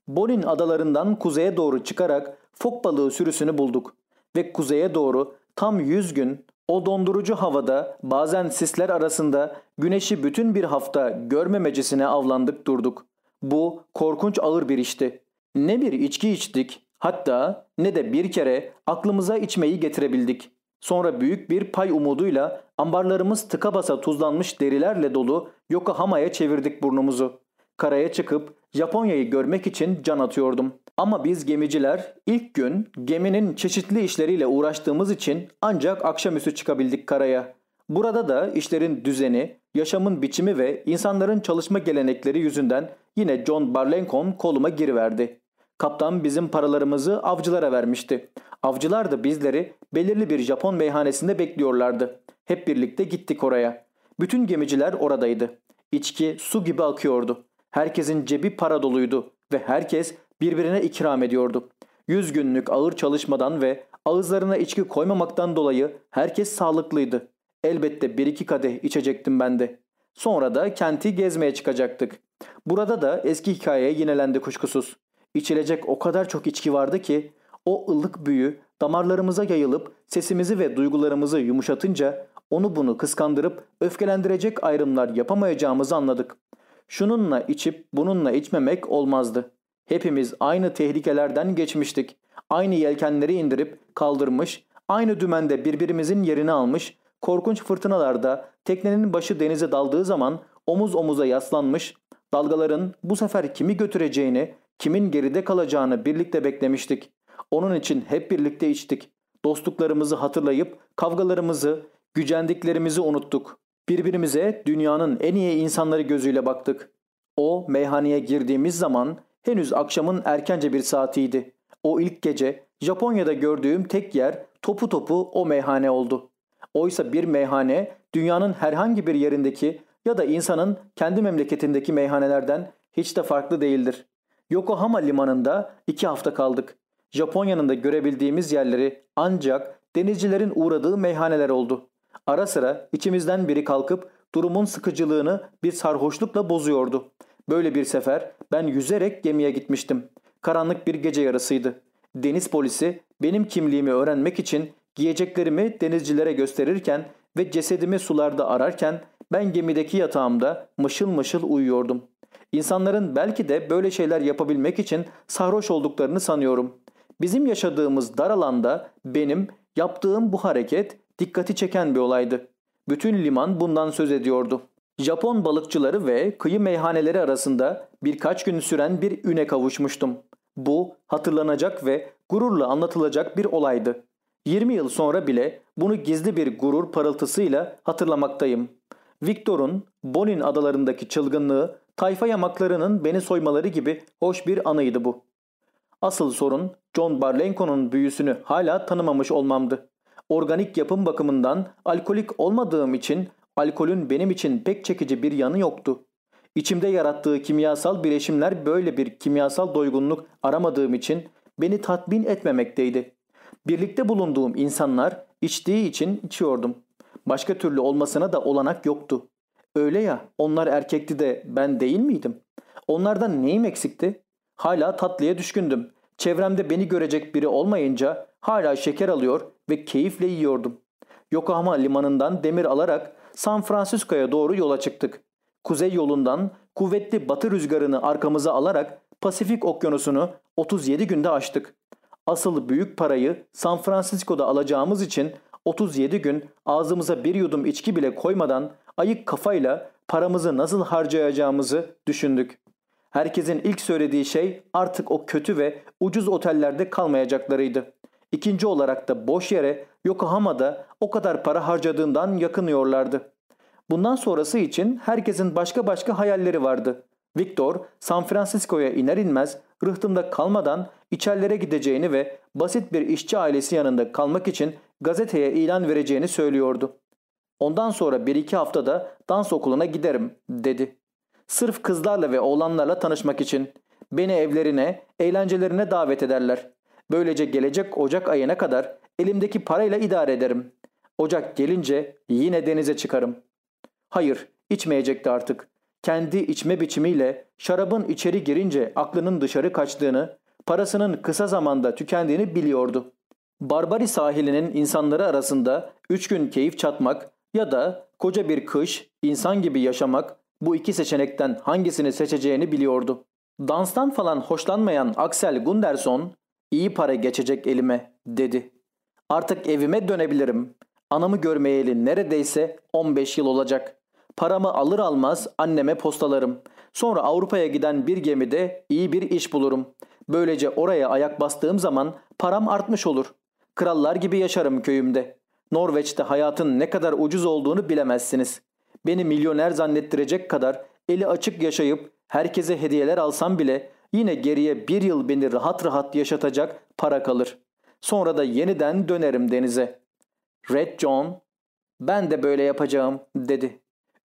Bonin adalarından kuzeye doğru çıkarak fok balığı sürüsünü bulduk ve kuzeye doğru tam 100 gün o dondurucu havada bazen sisler arasında güneşi bütün bir hafta görmemecesine avlandık durduk. Bu korkunç ağır bir işti. Ne bir içki içtik hatta ne de bir kere aklımıza içmeyi getirebildik. Sonra büyük bir pay umuduyla ambarlarımız tıka basa tuzlanmış derilerle dolu Yokohama'ya çevirdik burnumuzu. Karaya çıkıp Japonya'yı görmek için can atıyordum. Ama biz gemiciler ilk gün geminin çeşitli işleriyle uğraştığımız için ancak akşamüstü çıkabildik karaya. Burada da işlerin düzeni, yaşamın biçimi ve insanların çalışma gelenekleri yüzünden yine John Barlencon koluma giriverdi. Kaptan bizim paralarımızı avcılara vermişti. Avcılar da bizleri belirli bir Japon meyhanesinde bekliyorlardı. Hep birlikte gittik oraya. Bütün gemiciler oradaydı. İçki su gibi akıyordu. Herkesin cebi para doluydu ve herkes birbirine ikram ediyordu. Yüz günlük ağır çalışmadan ve ağızlarına içki koymamaktan dolayı herkes sağlıklıydı. Elbette bir iki kadeh içecektim ben de. Sonra da kenti gezmeye çıkacaktık. Burada da eski hikaye yinelendi kuşkusuz. İçilecek o kadar çok içki vardı ki o ılık büyü damarlarımıza yayılıp sesimizi ve duygularımızı yumuşatınca onu bunu kıskandırıp öfkelendirecek ayrımlar yapamayacağımızı anladık. Şununla içip bununla içmemek olmazdı. Hepimiz aynı tehlikelerden geçmiştik. Aynı yelkenleri indirip kaldırmış, aynı dümende birbirimizin yerini almış, korkunç fırtınalarda teknenin başı denize daldığı zaman omuz omuza yaslanmış, dalgaların bu sefer kimi götüreceğini, kimin geride kalacağını birlikte beklemiştik. Onun için hep birlikte içtik. Dostluklarımızı hatırlayıp kavgalarımızı, gücendiklerimizi unuttuk. Birbirimize dünyanın en iyi insanları gözüyle baktık. O meyhaneye girdiğimiz zaman henüz akşamın erkence bir saatiydi. O ilk gece Japonya'da gördüğüm tek yer topu topu o meyhane oldu. Oysa bir meyhane dünyanın herhangi bir yerindeki ya da insanın kendi memleketindeki meyhanelerden hiç de farklı değildir. Yokohama limanında iki hafta kaldık. Japonya'nın da görebildiğimiz yerleri ancak denizcilerin uğradığı meyhaneler oldu. Ara sıra içimizden biri kalkıp durumun sıkıcılığını bir sarhoşlukla bozuyordu. Böyle bir sefer ben yüzerek gemiye gitmiştim. Karanlık bir gece yarısıydı. Deniz polisi benim kimliğimi öğrenmek için giyeceklerimi denizcilere gösterirken ve cesedimi sularda ararken ben gemideki yatağımda mışıl mışıl uyuyordum. İnsanların belki de böyle şeyler yapabilmek için sarhoş olduklarını sanıyorum. Bizim yaşadığımız dar alanda benim yaptığım bu hareket dikkati çeken bir olaydı. Bütün liman bundan söz ediyordu. Japon balıkçıları ve kıyı meyhaneleri arasında birkaç gün süren bir üne kavuşmuştum. Bu hatırlanacak ve gururla anlatılacak bir olaydı. 20 yıl sonra bile bunu gizli bir gurur parıltısıyla hatırlamaktayım. Victor'un Bonin adalarındaki çılgınlığı tayfa yamaklarının beni soymaları gibi hoş bir anıydı bu. Asıl sorun John Barlenco'nun büyüsünü hala tanımamış olmamdı. Organik yapım bakımından alkolik olmadığım için alkolün benim için pek çekici bir yanı yoktu. İçimde yarattığı kimyasal bileşimler böyle bir kimyasal doygunluk aramadığım için beni tatmin etmemekteydi. Birlikte bulunduğum insanlar içtiği için içiyordum. Başka türlü olmasına da olanak yoktu. Öyle ya onlar erkekti de ben değil miydim? Onlardan neyim eksikti? Hala tatlıya düşkündüm. Çevremde beni görecek biri olmayınca hala şeker alıyor ve keyifle yiyordum. Yokohama limanından demir alarak San Francisco'ya doğru yola çıktık. Kuzey yolundan kuvvetli batı rüzgarını arkamıza alarak Pasifik okyanusunu 37 günde aştık. Asıl büyük parayı San Francisco'da alacağımız için 37 gün ağzımıza bir yudum içki bile koymadan ayık kafayla paramızı nasıl harcayacağımızı düşündük. Herkesin ilk söylediği şey artık o kötü ve ucuz otellerde kalmayacaklarıydı. İkinci olarak da boş yere Yokohama'da o kadar para harcadığından yakınıyorlardı. Bundan sonrası için herkesin başka başka hayalleri vardı. Victor, San Francisco'ya iner inmez rıhtımda kalmadan içerlere gideceğini ve basit bir işçi ailesi yanında kalmak için gazeteye ilan vereceğini söylüyordu. Ondan sonra bir iki haftada dans okuluna giderim dedi. Sırf kızlarla ve oğlanlarla tanışmak için. Beni evlerine, eğlencelerine davet ederler. Böylece gelecek Ocak ayına kadar elimdeki parayla idare ederim. Ocak gelince yine denize çıkarım. Hayır, içmeyecekti artık. Kendi içme biçimiyle şarabın içeri girince aklının dışarı kaçtığını, parasının kısa zamanda tükendiğini biliyordu. Barbari sahilinin insanları arasında üç gün keyif çatmak ya da koca bir kış insan gibi yaşamak bu iki seçenekten hangisini seçeceğini biliyordu. Danstan falan hoşlanmayan Axel Gunderson iyi para geçecek elime dedi. Artık evime dönebilirim. Anamı görmeyeli neredeyse 15 yıl olacak. Paramı alır almaz anneme postalarım. Sonra Avrupa'ya giden bir gemide iyi bir iş bulurum. Böylece oraya ayak bastığım zaman param artmış olur. Krallar gibi yaşarım köyümde. Norveç'te hayatın ne kadar ucuz olduğunu bilemezsiniz. Beni milyoner zannettirecek kadar eli açık yaşayıp herkese hediyeler alsam bile yine geriye bir yıl beni rahat rahat yaşatacak para kalır. Sonra da yeniden dönerim denize. Red John, ben de böyle yapacağım dedi.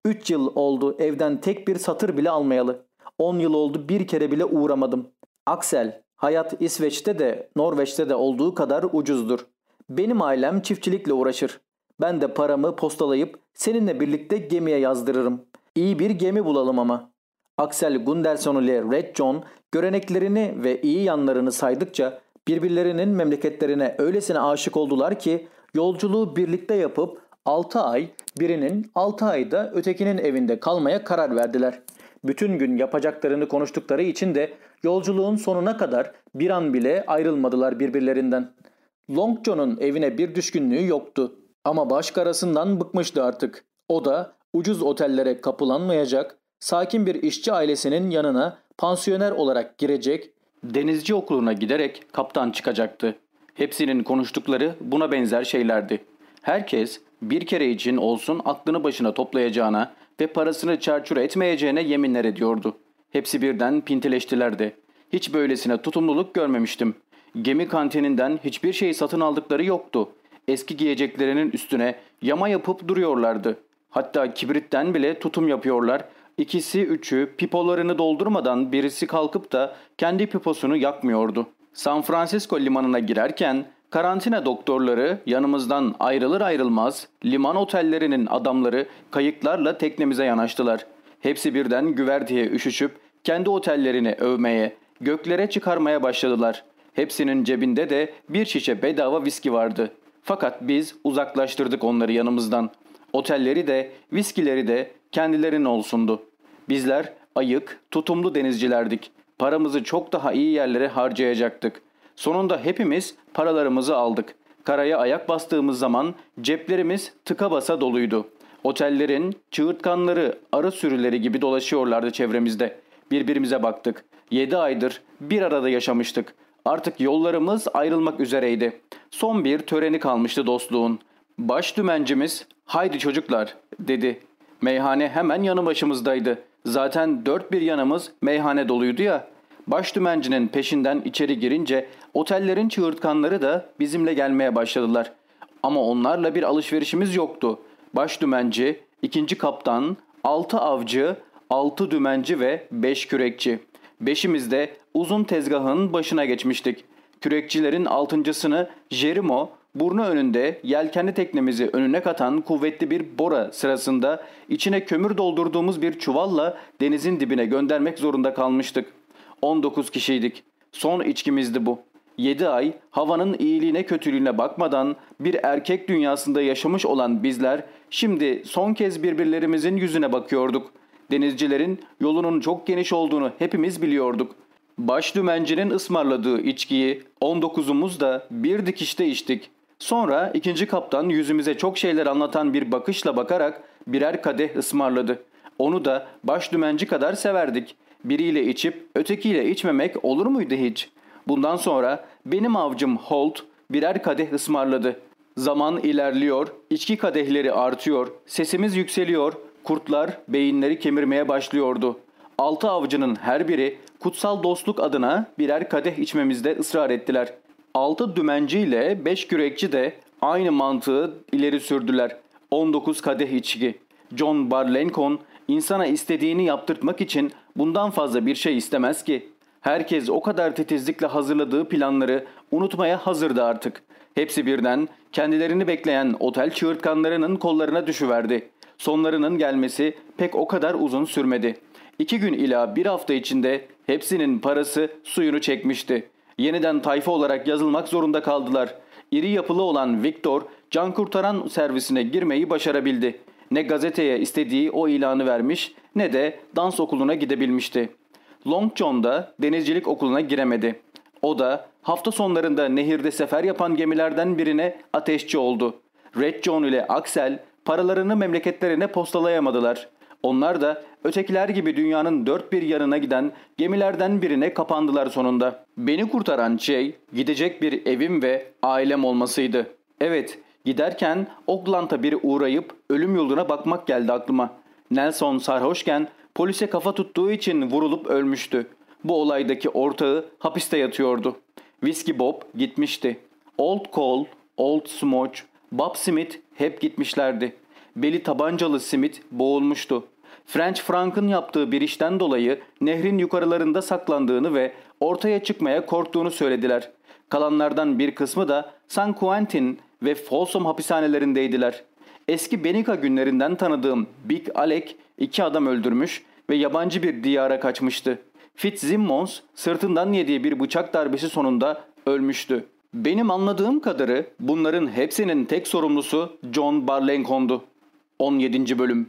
Üç yıl oldu evden tek bir satır bile almayalı. On yıl oldu bir kere bile uğramadım. Axel, hayat İsveç'te de Norveç'te de olduğu kadar ucuzdur. Benim ailem çiftçilikle uğraşır. Ben de paramı postalayıp seninle birlikte gemiye yazdırırım. İyi bir gemi bulalım ama. Axel Gunderson ile Red John göreneklerini ve iyi yanlarını saydıkça birbirlerinin memleketlerine öylesine aşık oldular ki yolculuğu birlikte yapıp 6 ay birinin 6 ayda ötekinin evinde kalmaya karar verdiler. Bütün gün yapacaklarını konuştukları için de yolculuğun sonuna kadar bir an bile ayrılmadılar birbirlerinden. Long John'un evine bir düşkünlüğü yoktu. Ama başkarasından bıkmıştı artık. O da ucuz otellere kapılanmayacak, sakin bir işçi ailesinin yanına pansiyoner olarak girecek, denizci okuluna giderek kaptan çıkacaktı. Hepsinin konuştukları buna benzer şeylerdi. Herkes bir kere için olsun aklını başına toplayacağına ve parasını çarçur etmeyeceğine yeminler ediyordu. Hepsi birden pintileştilerdi. Hiç böylesine tutumluluk görmemiştim. Gemi kantininden hiçbir şey satın aldıkları yoktu. Eski giyeceklerinin üstüne yama yapıp duruyorlardı. Hatta kibritten bile tutum yapıyorlar. İkisi üçü pipolarını doldurmadan birisi kalkıp da kendi piposunu yakmıyordu. San Francisco limanına girerken karantina doktorları yanımızdan ayrılır ayrılmaz liman otellerinin adamları kayıklarla teknemize yanaştılar. Hepsi birden güverteye üşüşüp kendi otellerini övmeye, göklere çıkarmaya başladılar. Hepsinin cebinde de bir şişe bedava viski vardı. Fakat biz uzaklaştırdık onları yanımızdan. Otelleri de, viskileri de kendilerinin olsundu. Bizler ayık, tutumlu denizcilerdik. Paramızı çok daha iyi yerlere harcayacaktık. Sonunda hepimiz paralarımızı aldık. Karaya ayak bastığımız zaman ceplerimiz tıka basa doluydu. Otellerin çığırtkanları, arı sürüleri gibi dolaşıyorlardı çevremizde. Birbirimize baktık. Yedi aydır bir arada yaşamıştık. Artık yollarımız ayrılmak üzereydi. Son bir töreni kalmıştı dostluğun. Baş dümencimiz haydi çocuklar dedi. Meyhane hemen yanı başımızdaydı. Zaten dört bir yanımız meyhane doluydu ya. Baş dümencinin peşinden içeri girince otellerin çığırtkanları da bizimle gelmeye başladılar. Ama onlarla bir alışverişimiz yoktu. Baş dümenci, ikinci kaptan, altı avcı, altı dümenci ve beş kürekçi. Beşimiz de uzun tezgahın başına geçmiştik. Kürekçilerin altıncısını Jerimo burnu önünde yelkenli teknemizi önüne katan kuvvetli bir bora sırasında içine kömür doldurduğumuz bir çuvalla denizin dibine göndermek zorunda kalmıştık. 19 kişiydik. Son içkimizdi bu. 7 ay havanın iyiliğine kötülüğüne bakmadan bir erkek dünyasında yaşamış olan bizler şimdi son kez birbirlerimizin yüzüne bakıyorduk. Denizcilerin yolunun çok geniş olduğunu hepimiz biliyorduk. Baş dümencinin ısmarladığı içkiyi 19'umuz da bir dikişte içtik. Sonra ikinci kaptan yüzümüze çok şeyler anlatan bir bakışla bakarak birer kadeh ısmarladı. Onu da baş dümenci kadar severdik. Biriyle içip ötekiyle içmemek olur muydu hiç? Bundan sonra benim avcım Holt birer kadeh ısmarladı. Zaman ilerliyor, içki kadehleri artıyor, sesimiz yükseliyor, kurtlar beyinleri kemirmeye başlıyordu. Altı avcının her biri kutsal dostluk adına birer kadeh içmemizde ısrar ettiler. Altı dümenci ile beş kürekçi de aynı mantığı ileri sürdüler. 19 kadeh içki. John Barlencon insana istediğini yaptırtmak için bundan fazla bir şey istemez ki. Herkes o kadar titizlikle hazırladığı planları unutmaya hazırdı artık. Hepsi birden kendilerini bekleyen otel çığırtkanlarının kollarına düşüverdi. Sonlarının gelmesi pek o kadar uzun sürmedi. İki gün ila bir hafta içinde hepsinin parası suyunu çekmişti. Yeniden tayfa olarak yazılmak zorunda kaldılar. İri yapılı olan Victor can kurtaran servisine girmeyi başarabildi. Ne gazeteye istediği o ilanı vermiş ne de dans okuluna gidebilmişti. Long John da denizcilik okuluna giremedi. O da hafta sonlarında nehirde sefer yapan gemilerden birine ateşçi oldu. Red John ile Axel paralarını memleketlerine postalayamadılar. Onlar da ötekiler gibi dünyanın dört bir yanına giden gemilerden birine kapandılar sonunda. Beni kurtaran şey gidecek bir evim ve ailem olmasıydı. Evet, giderken Oakland'a bir uğrayıp ölüm yoluna bakmak geldi aklıma. Nelson sarhoşken polise kafa tuttuğu için vurulup ölmüştü. Bu olaydaki ortağı hapiste yatıyordu. Whiskey Bob gitmişti. Old Cole, Old Smoch, Bob Smith hep gitmişlerdi. Beli tabancalı Smith boğulmuştu. French Frank'ın yaptığı bir işten dolayı nehrin yukarılarında saklandığını ve ortaya çıkmaya korktuğunu söylediler. Kalanlardan bir kısmı da San Quentin ve Folsom hapishanelerindeydiler. Eski Benika günlerinden tanıdığım Big Alec iki adam öldürmüş ve yabancı bir diyara kaçmıştı. Fitzsimmons sırtından yediği bir bıçak darbesi sonunda ölmüştü. Benim anladığım kadarı bunların hepsinin tek sorumlusu John Barlencon'du. 17. Bölüm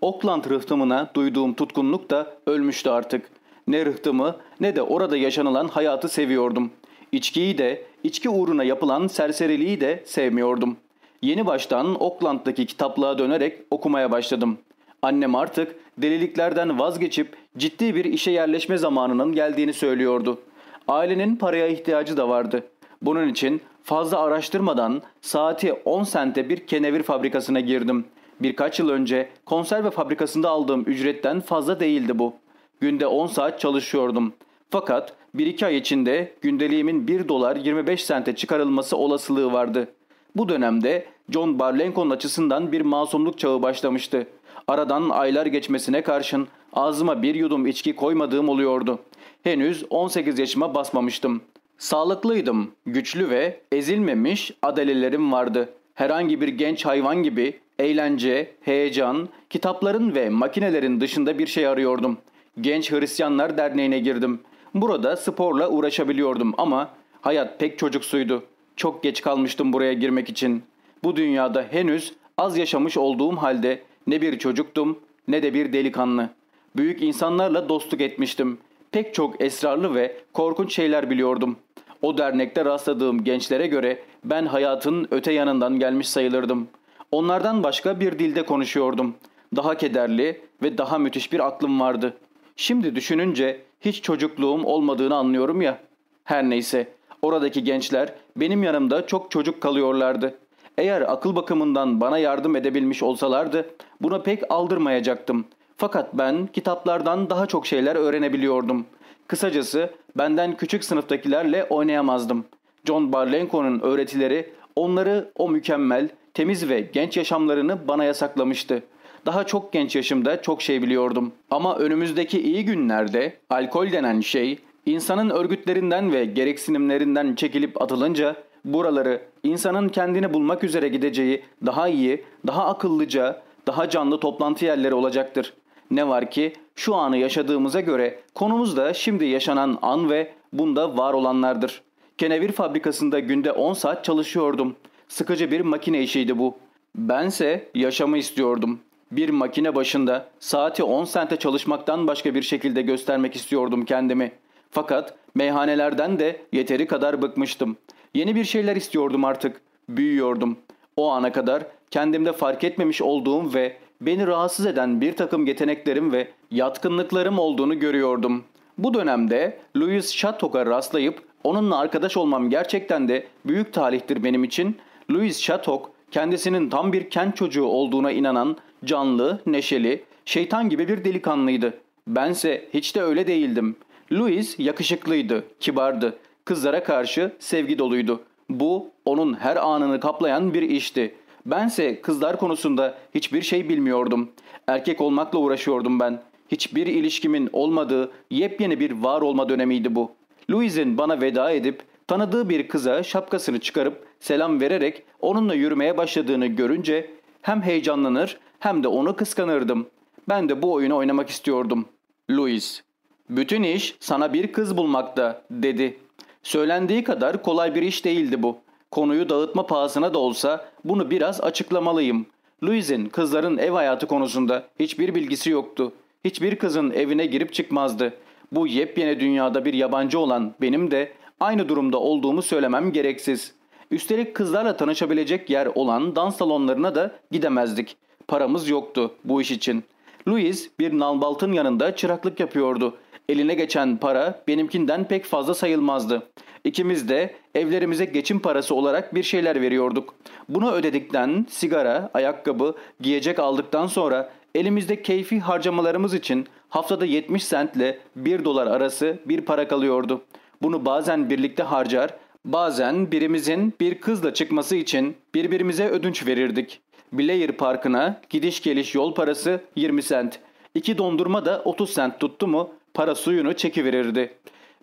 Oakland rıhtımına duyduğum tutkunluk da ölmüştü artık. Ne rıhtımı ne de orada yaşanılan hayatı seviyordum. İçkiyi de, içki uğruna yapılan serseriliği de sevmiyordum. Yeni baştan Oakland'daki kitaplığa dönerek okumaya başladım. Annem artık deliliklerden vazgeçip ciddi bir işe yerleşme zamanının geldiğini söylüyordu. Ailenin paraya ihtiyacı da vardı. Bunun için fazla araştırmadan saati 10 sente bir kenevir fabrikasına girdim. Birkaç yıl önce konserve fabrikasında aldığım ücretten fazla değildi bu. Günde 10 saat çalışıyordum. Fakat 1-2 ay içinde gündeliğimin 1 dolar 25 sente çıkarılması olasılığı vardı. Bu dönemde John Barlenco'nun açısından bir masumluk çağı başlamıştı. Aradan aylar geçmesine karşın ağzıma bir yudum içki koymadığım oluyordu. Henüz 18 yaşıma basmamıştım. Sağlıklıydım, güçlü ve ezilmemiş adalelerim vardı. Herhangi bir genç hayvan gibi eğlence, heyecan, kitapların ve makinelerin dışında bir şey arıyordum. Genç Hristiyanlar Derneği'ne girdim. Burada sporla uğraşabiliyordum ama hayat pek çocuksuydu. Çok geç kalmıştım buraya girmek için. Bu dünyada henüz az yaşamış olduğum halde ne bir çocuktum ne de bir delikanlı. Büyük insanlarla dostluk etmiştim. Pek çok esrarlı ve korkunç şeyler biliyordum. O dernekte rastladığım gençlere göre ben hayatın öte yanından gelmiş sayılırdım. Onlardan başka bir dilde konuşuyordum. Daha kederli ve daha müthiş bir aklım vardı. Şimdi düşününce hiç çocukluğum olmadığını anlıyorum ya. Her neyse oradaki gençler benim yanımda çok çocuk kalıyorlardı. Eğer akıl bakımından bana yardım edebilmiş olsalardı buna pek aldırmayacaktım. Fakat ben kitaplardan daha çok şeyler öğrenebiliyordum. Kısacası benden küçük sınıftakilerle oynayamazdım. John Barlenco'nun öğretileri onları o mükemmel, temiz ve genç yaşamlarını bana yasaklamıştı. Daha çok genç yaşımda çok şey biliyordum. Ama önümüzdeki iyi günlerde alkol denen şey insanın örgütlerinden ve gereksinimlerinden çekilip atılınca buraları insanın kendini bulmak üzere gideceği daha iyi, daha akıllıca, daha canlı toplantı yerleri olacaktır. Ne var ki şu anı yaşadığımıza göre konumuz da şimdi yaşanan an ve bunda var olanlardır. Kenevir fabrikasında günde 10 saat çalışıyordum. Sıkıcı bir makine işiydi bu. Bense yaşamı istiyordum. Bir makine başında saati 10 sente çalışmaktan başka bir şekilde göstermek istiyordum kendimi. Fakat meyhanelerden de yeteri kadar bıkmıştım. Yeni bir şeyler istiyordum artık. Büyüyordum. O ana kadar kendimde fark etmemiş olduğum ve beni rahatsız eden bir takım yeteneklerim ve yatkınlıklarım olduğunu görüyordum. Bu dönemde Louis Chateau'ya rastlayıp onunla arkadaş olmam gerçekten de büyük talihtir benim için. Louis Chateau kendisinin tam bir kent çocuğu olduğuna inanan canlı, neşeli, şeytan gibi bir delikanlıydı. Bense hiç de öyle değildim. Louis yakışıklıydı, kibardı. Kızlara karşı sevgi doluydu. Bu onun her anını kaplayan bir işti. Bense kızlar konusunda hiçbir şey bilmiyordum. Erkek olmakla uğraşıyordum ben. Hiçbir ilişkimin olmadığı yepyeni bir var olma dönemiydi bu. Louis'in bana veda edip tanıdığı bir kıza şapkasını çıkarıp selam vererek onunla yürümeye başladığını görünce hem heyecanlanır hem de onu kıskanırdım. Ben de bu oyunu oynamak istiyordum. Louis, bütün iş sana bir kız bulmakta dedi. Söylendiği kadar kolay bir iş değildi bu. Konuyu dağıtma pahasına da olsa bunu biraz açıklamalıyım. Louis'in kızların ev hayatı konusunda hiçbir bilgisi yoktu. Hiçbir kızın evine girip çıkmazdı. Bu yepyeni dünyada bir yabancı olan benim de aynı durumda olduğumu söylemem gereksiz. Üstelik kızlarla tanışabilecek yer olan dans salonlarına da gidemezdik. Paramız yoktu bu iş için. Louis bir nalbaltın yanında çıraklık yapıyordu. Eline geçen para benimkinden pek fazla sayılmazdı. İkimiz de evlerimize geçim parası olarak bir şeyler veriyorduk. Bunu ödedikten sigara, ayakkabı, giyecek aldıktan sonra elimizde keyfi harcamalarımız için haftada 70 centle 1 dolar arası bir para kalıyordu. Bunu bazen birlikte harcar, bazen birimizin bir kızla çıkması için birbirimize ödünç verirdik. Blair Parkı'na gidiş geliş yol parası 20 cent. İki dondurma da 30 cent tuttu mu para suyunu çekiverirdi.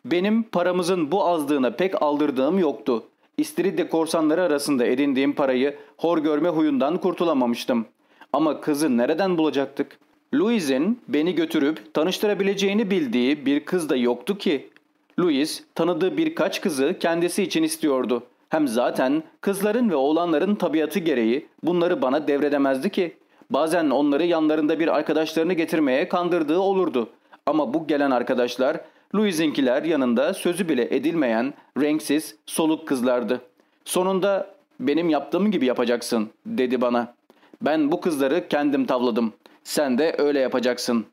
Benim paramızın bu azlığına pek aldırdığım yoktu. İstiridye korsanları arasında edindiğim parayı hor görme huyundan kurtulamamıştım. Ama kızı nereden bulacaktık? Louis'in beni götürüp tanıştırabileceğini bildiği bir kız da yoktu ki. Louis tanıdığı birkaç kızı kendisi için istiyordu. Hem zaten kızların ve oğlanların tabiatı gereği bunları bana devredemezdi ki. Bazen onları yanlarında bir arkadaşlarını getirmeye kandırdığı olurdu. Ama bu gelen arkadaşlar Louis'inkiler yanında sözü bile edilmeyen renksiz, soluk kızlardı. Sonunda benim yaptığım gibi yapacaksın dedi bana. Ben bu kızları kendim tavladım. Sen de öyle yapacaksın.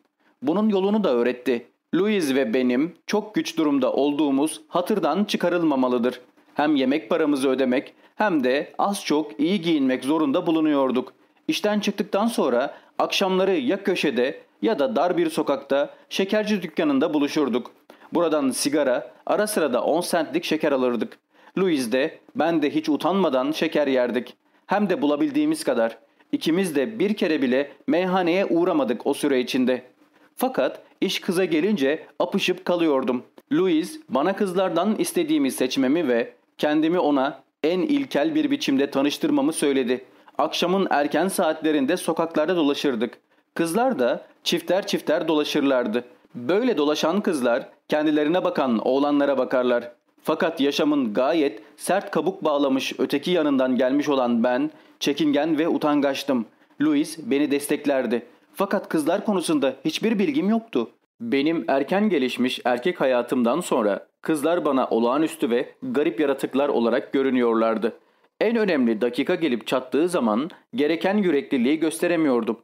Bunun yolunu da öğretti. Louis ve benim çok güç durumda olduğumuz hatırdan çıkarılmamalıdır. Hem yemek paramızı ödemek hem de az çok iyi giyinmek zorunda bulunuyorduk. İşten çıktıktan sonra akşamları ya köşede ya da dar bir sokakta şekerci dükkanında buluşurduk. Buradan sigara, ara sıra da 10 centlik şeker alırdık. Louis de ben de hiç utanmadan şeker yerdik. Hem de bulabildiğimiz kadar. İkimiz de bir kere bile meyhaneye uğramadık o süre içinde. Fakat iş kıza gelince apışıp kalıyordum. Louis bana kızlardan istediğimi seçmemi ve kendimi ona en ilkel bir biçimde tanıştırmamı söyledi. Akşamın erken saatlerinde sokaklarda dolaşırdık. Kızlar da çifter çifter dolaşırlardı. Böyle dolaşan kızlar kendilerine bakan oğlanlara bakarlar. Fakat yaşamın gayet sert kabuk bağlamış öteki yanından gelmiş olan ben çekingen ve utangaçtım. Louis beni desteklerdi. Fakat kızlar konusunda hiçbir bilgim yoktu. Benim erken gelişmiş erkek hayatımdan sonra kızlar bana olağanüstü ve garip yaratıklar olarak görünüyorlardı. En önemli dakika gelip çattığı zaman gereken yürekliliği gösteremiyordum.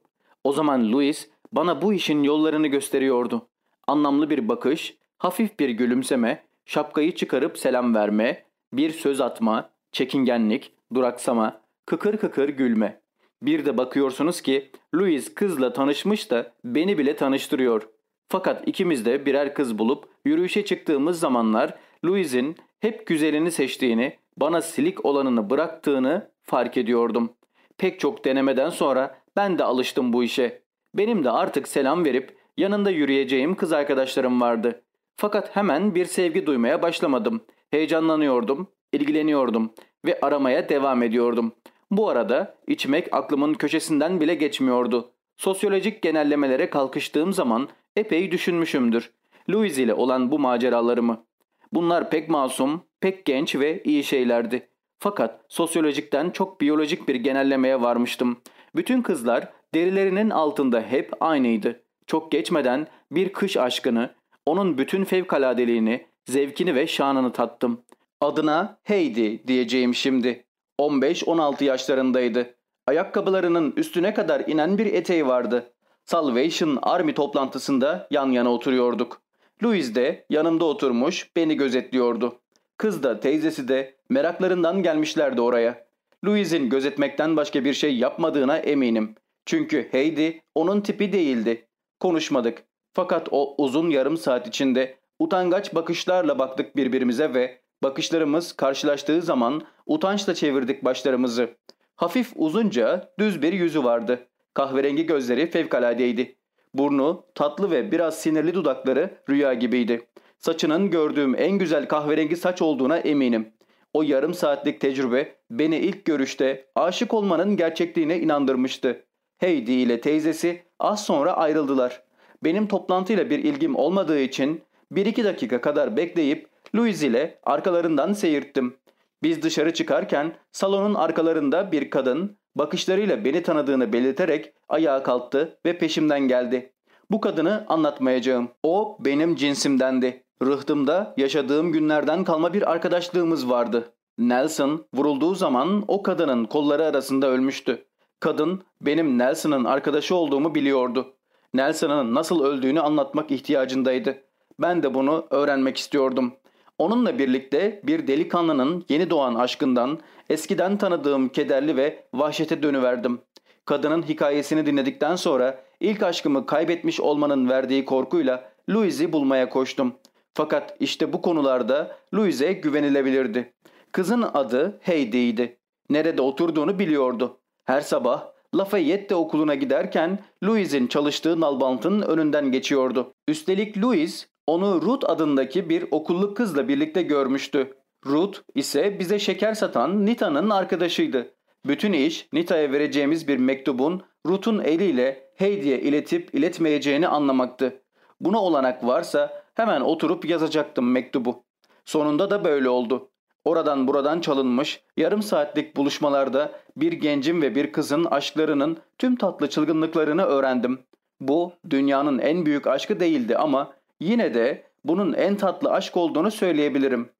O zaman Louis bana bu işin yollarını gösteriyordu. Anlamlı bir bakış, hafif bir gülümseme, şapkayı çıkarıp selam verme, bir söz atma, çekingenlik, duraksama, kıkır kıkır gülme. Bir de bakıyorsunuz ki Louis kızla tanışmış da beni bile tanıştırıyor. Fakat ikimiz de birer kız bulup yürüyüşe çıktığımız zamanlar Louis'in hep güzelini seçtiğini, bana silik olanını bıraktığını fark ediyordum. Pek çok denemeden sonra ben de alıştım bu işe. Benim de artık selam verip yanında yürüyeceğim kız arkadaşlarım vardı. Fakat hemen bir sevgi duymaya başlamadım. Heyecanlanıyordum, ilgileniyordum ve aramaya devam ediyordum. Bu arada içmek aklımın köşesinden bile geçmiyordu. Sosyolojik genellemelere kalkıştığım zaman epey düşünmüşümdür. Louis ile olan bu maceralarımı. Bunlar pek masum, pek genç ve iyi şeylerdi. Fakat sosyolojikten çok biyolojik bir genellemeye varmıştım. Bütün kızlar derilerinin altında hep aynıydı. Çok geçmeden bir kış aşkını, Onun bütün fevkaladeliğini, zevkini ve şanını tattım. Adına Heidi diyeceğim şimdi. 15-16 yaşlarındaydı. Ayakkabılarının üstüne kadar inen bir eteği vardı. Salvation Army toplantısında yan yana oturuyorduk. Louis de yanımda oturmuş beni gözetliyordu. Kız da teyzesi de meraklarından gelmişlerdi oraya. Louis'in gözetmekten başka bir şey yapmadığına eminim. Çünkü Heidi onun tipi değildi. Konuşmadık. Fakat o uzun yarım saat içinde utangaç bakışlarla baktık birbirimize ve bakışlarımız karşılaştığı zaman utançla çevirdik başlarımızı. Hafif uzunca düz bir yüzü vardı. Kahverengi gözleri fevkaladeydi. Burnu tatlı ve biraz sinirli dudakları rüya gibiydi. Saçının gördüğüm en güzel kahverengi saç olduğuna eminim. O yarım saatlik tecrübe beni ilk görüşte aşık olmanın gerçekliğine inandırmıştı. Heidi ile teyzesi az sonra ayrıldılar. Benim toplantıyla bir ilgim olmadığı için bir iki dakika kadar bekleyip Louis ile arkalarından seyirttim. Biz dışarı çıkarken salonun arkalarında bir kadın bakışlarıyla beni tanıdığını belirterek ayağa kalktı ve peşimden geldi. Bu kadını anlatmayacağım. O benim cinsimdendi. Rıhtımda yaşadığım günlerden kalma bir arkadaşlığımız vardı. Nelson vurulduğu zaman o kadının kolları arasında ölmüştü. Kadın benim Nelson'ın arkadaşı olduğumu biliyordu. Nelson'ın nasıl öldüğünü anlatmak ihtiyacındaydı. Ben de bunu öğrenmek istiyordum. Onunla birlikte bir delikanlının yeni doğan aşkından eskiden tanıdığım kederli ve vahşete dönüverdim. Kadının hikayesini dinledikten sonra ilk aşkımı kaybetmiş olmanın verdiği korkuyla Louise'i bulmaya koştum. Fakat işte bu konularda Louise güvenilebilirdi. Kızın adı Heidi'ydi. Nerede oturduğunu biliyordu. Her sabah Lafayette okuluna giderken Louise'in çalıştığı nalbantın önünden geçiyordu. Üstelik Louise onu Ruth adındaki bir okullu kızla birlikte görmüştü. Ruth ise bize şeker satan Nita'nın arkadaşıydı. Bütün iş Nita'ya vereceğimiz bir mektubun Ruth'un eliyle Heidi'ye iletip iletmeyeceğini anlamaktı. Buna olanak varsa hemen oturup yazacaktım mektubu. Sonunda da böyle oldu. Oradan buradan çalınmış yarım saatlik buluşmalarda bir gencin ve bir kızın aşklarının tüm tatlı çılgınlıklarını öğrendim. Bu dünyanın en büyük aşkı değildi ama yine de bunun en tatlı aşk olduğunu söyleyebilirim.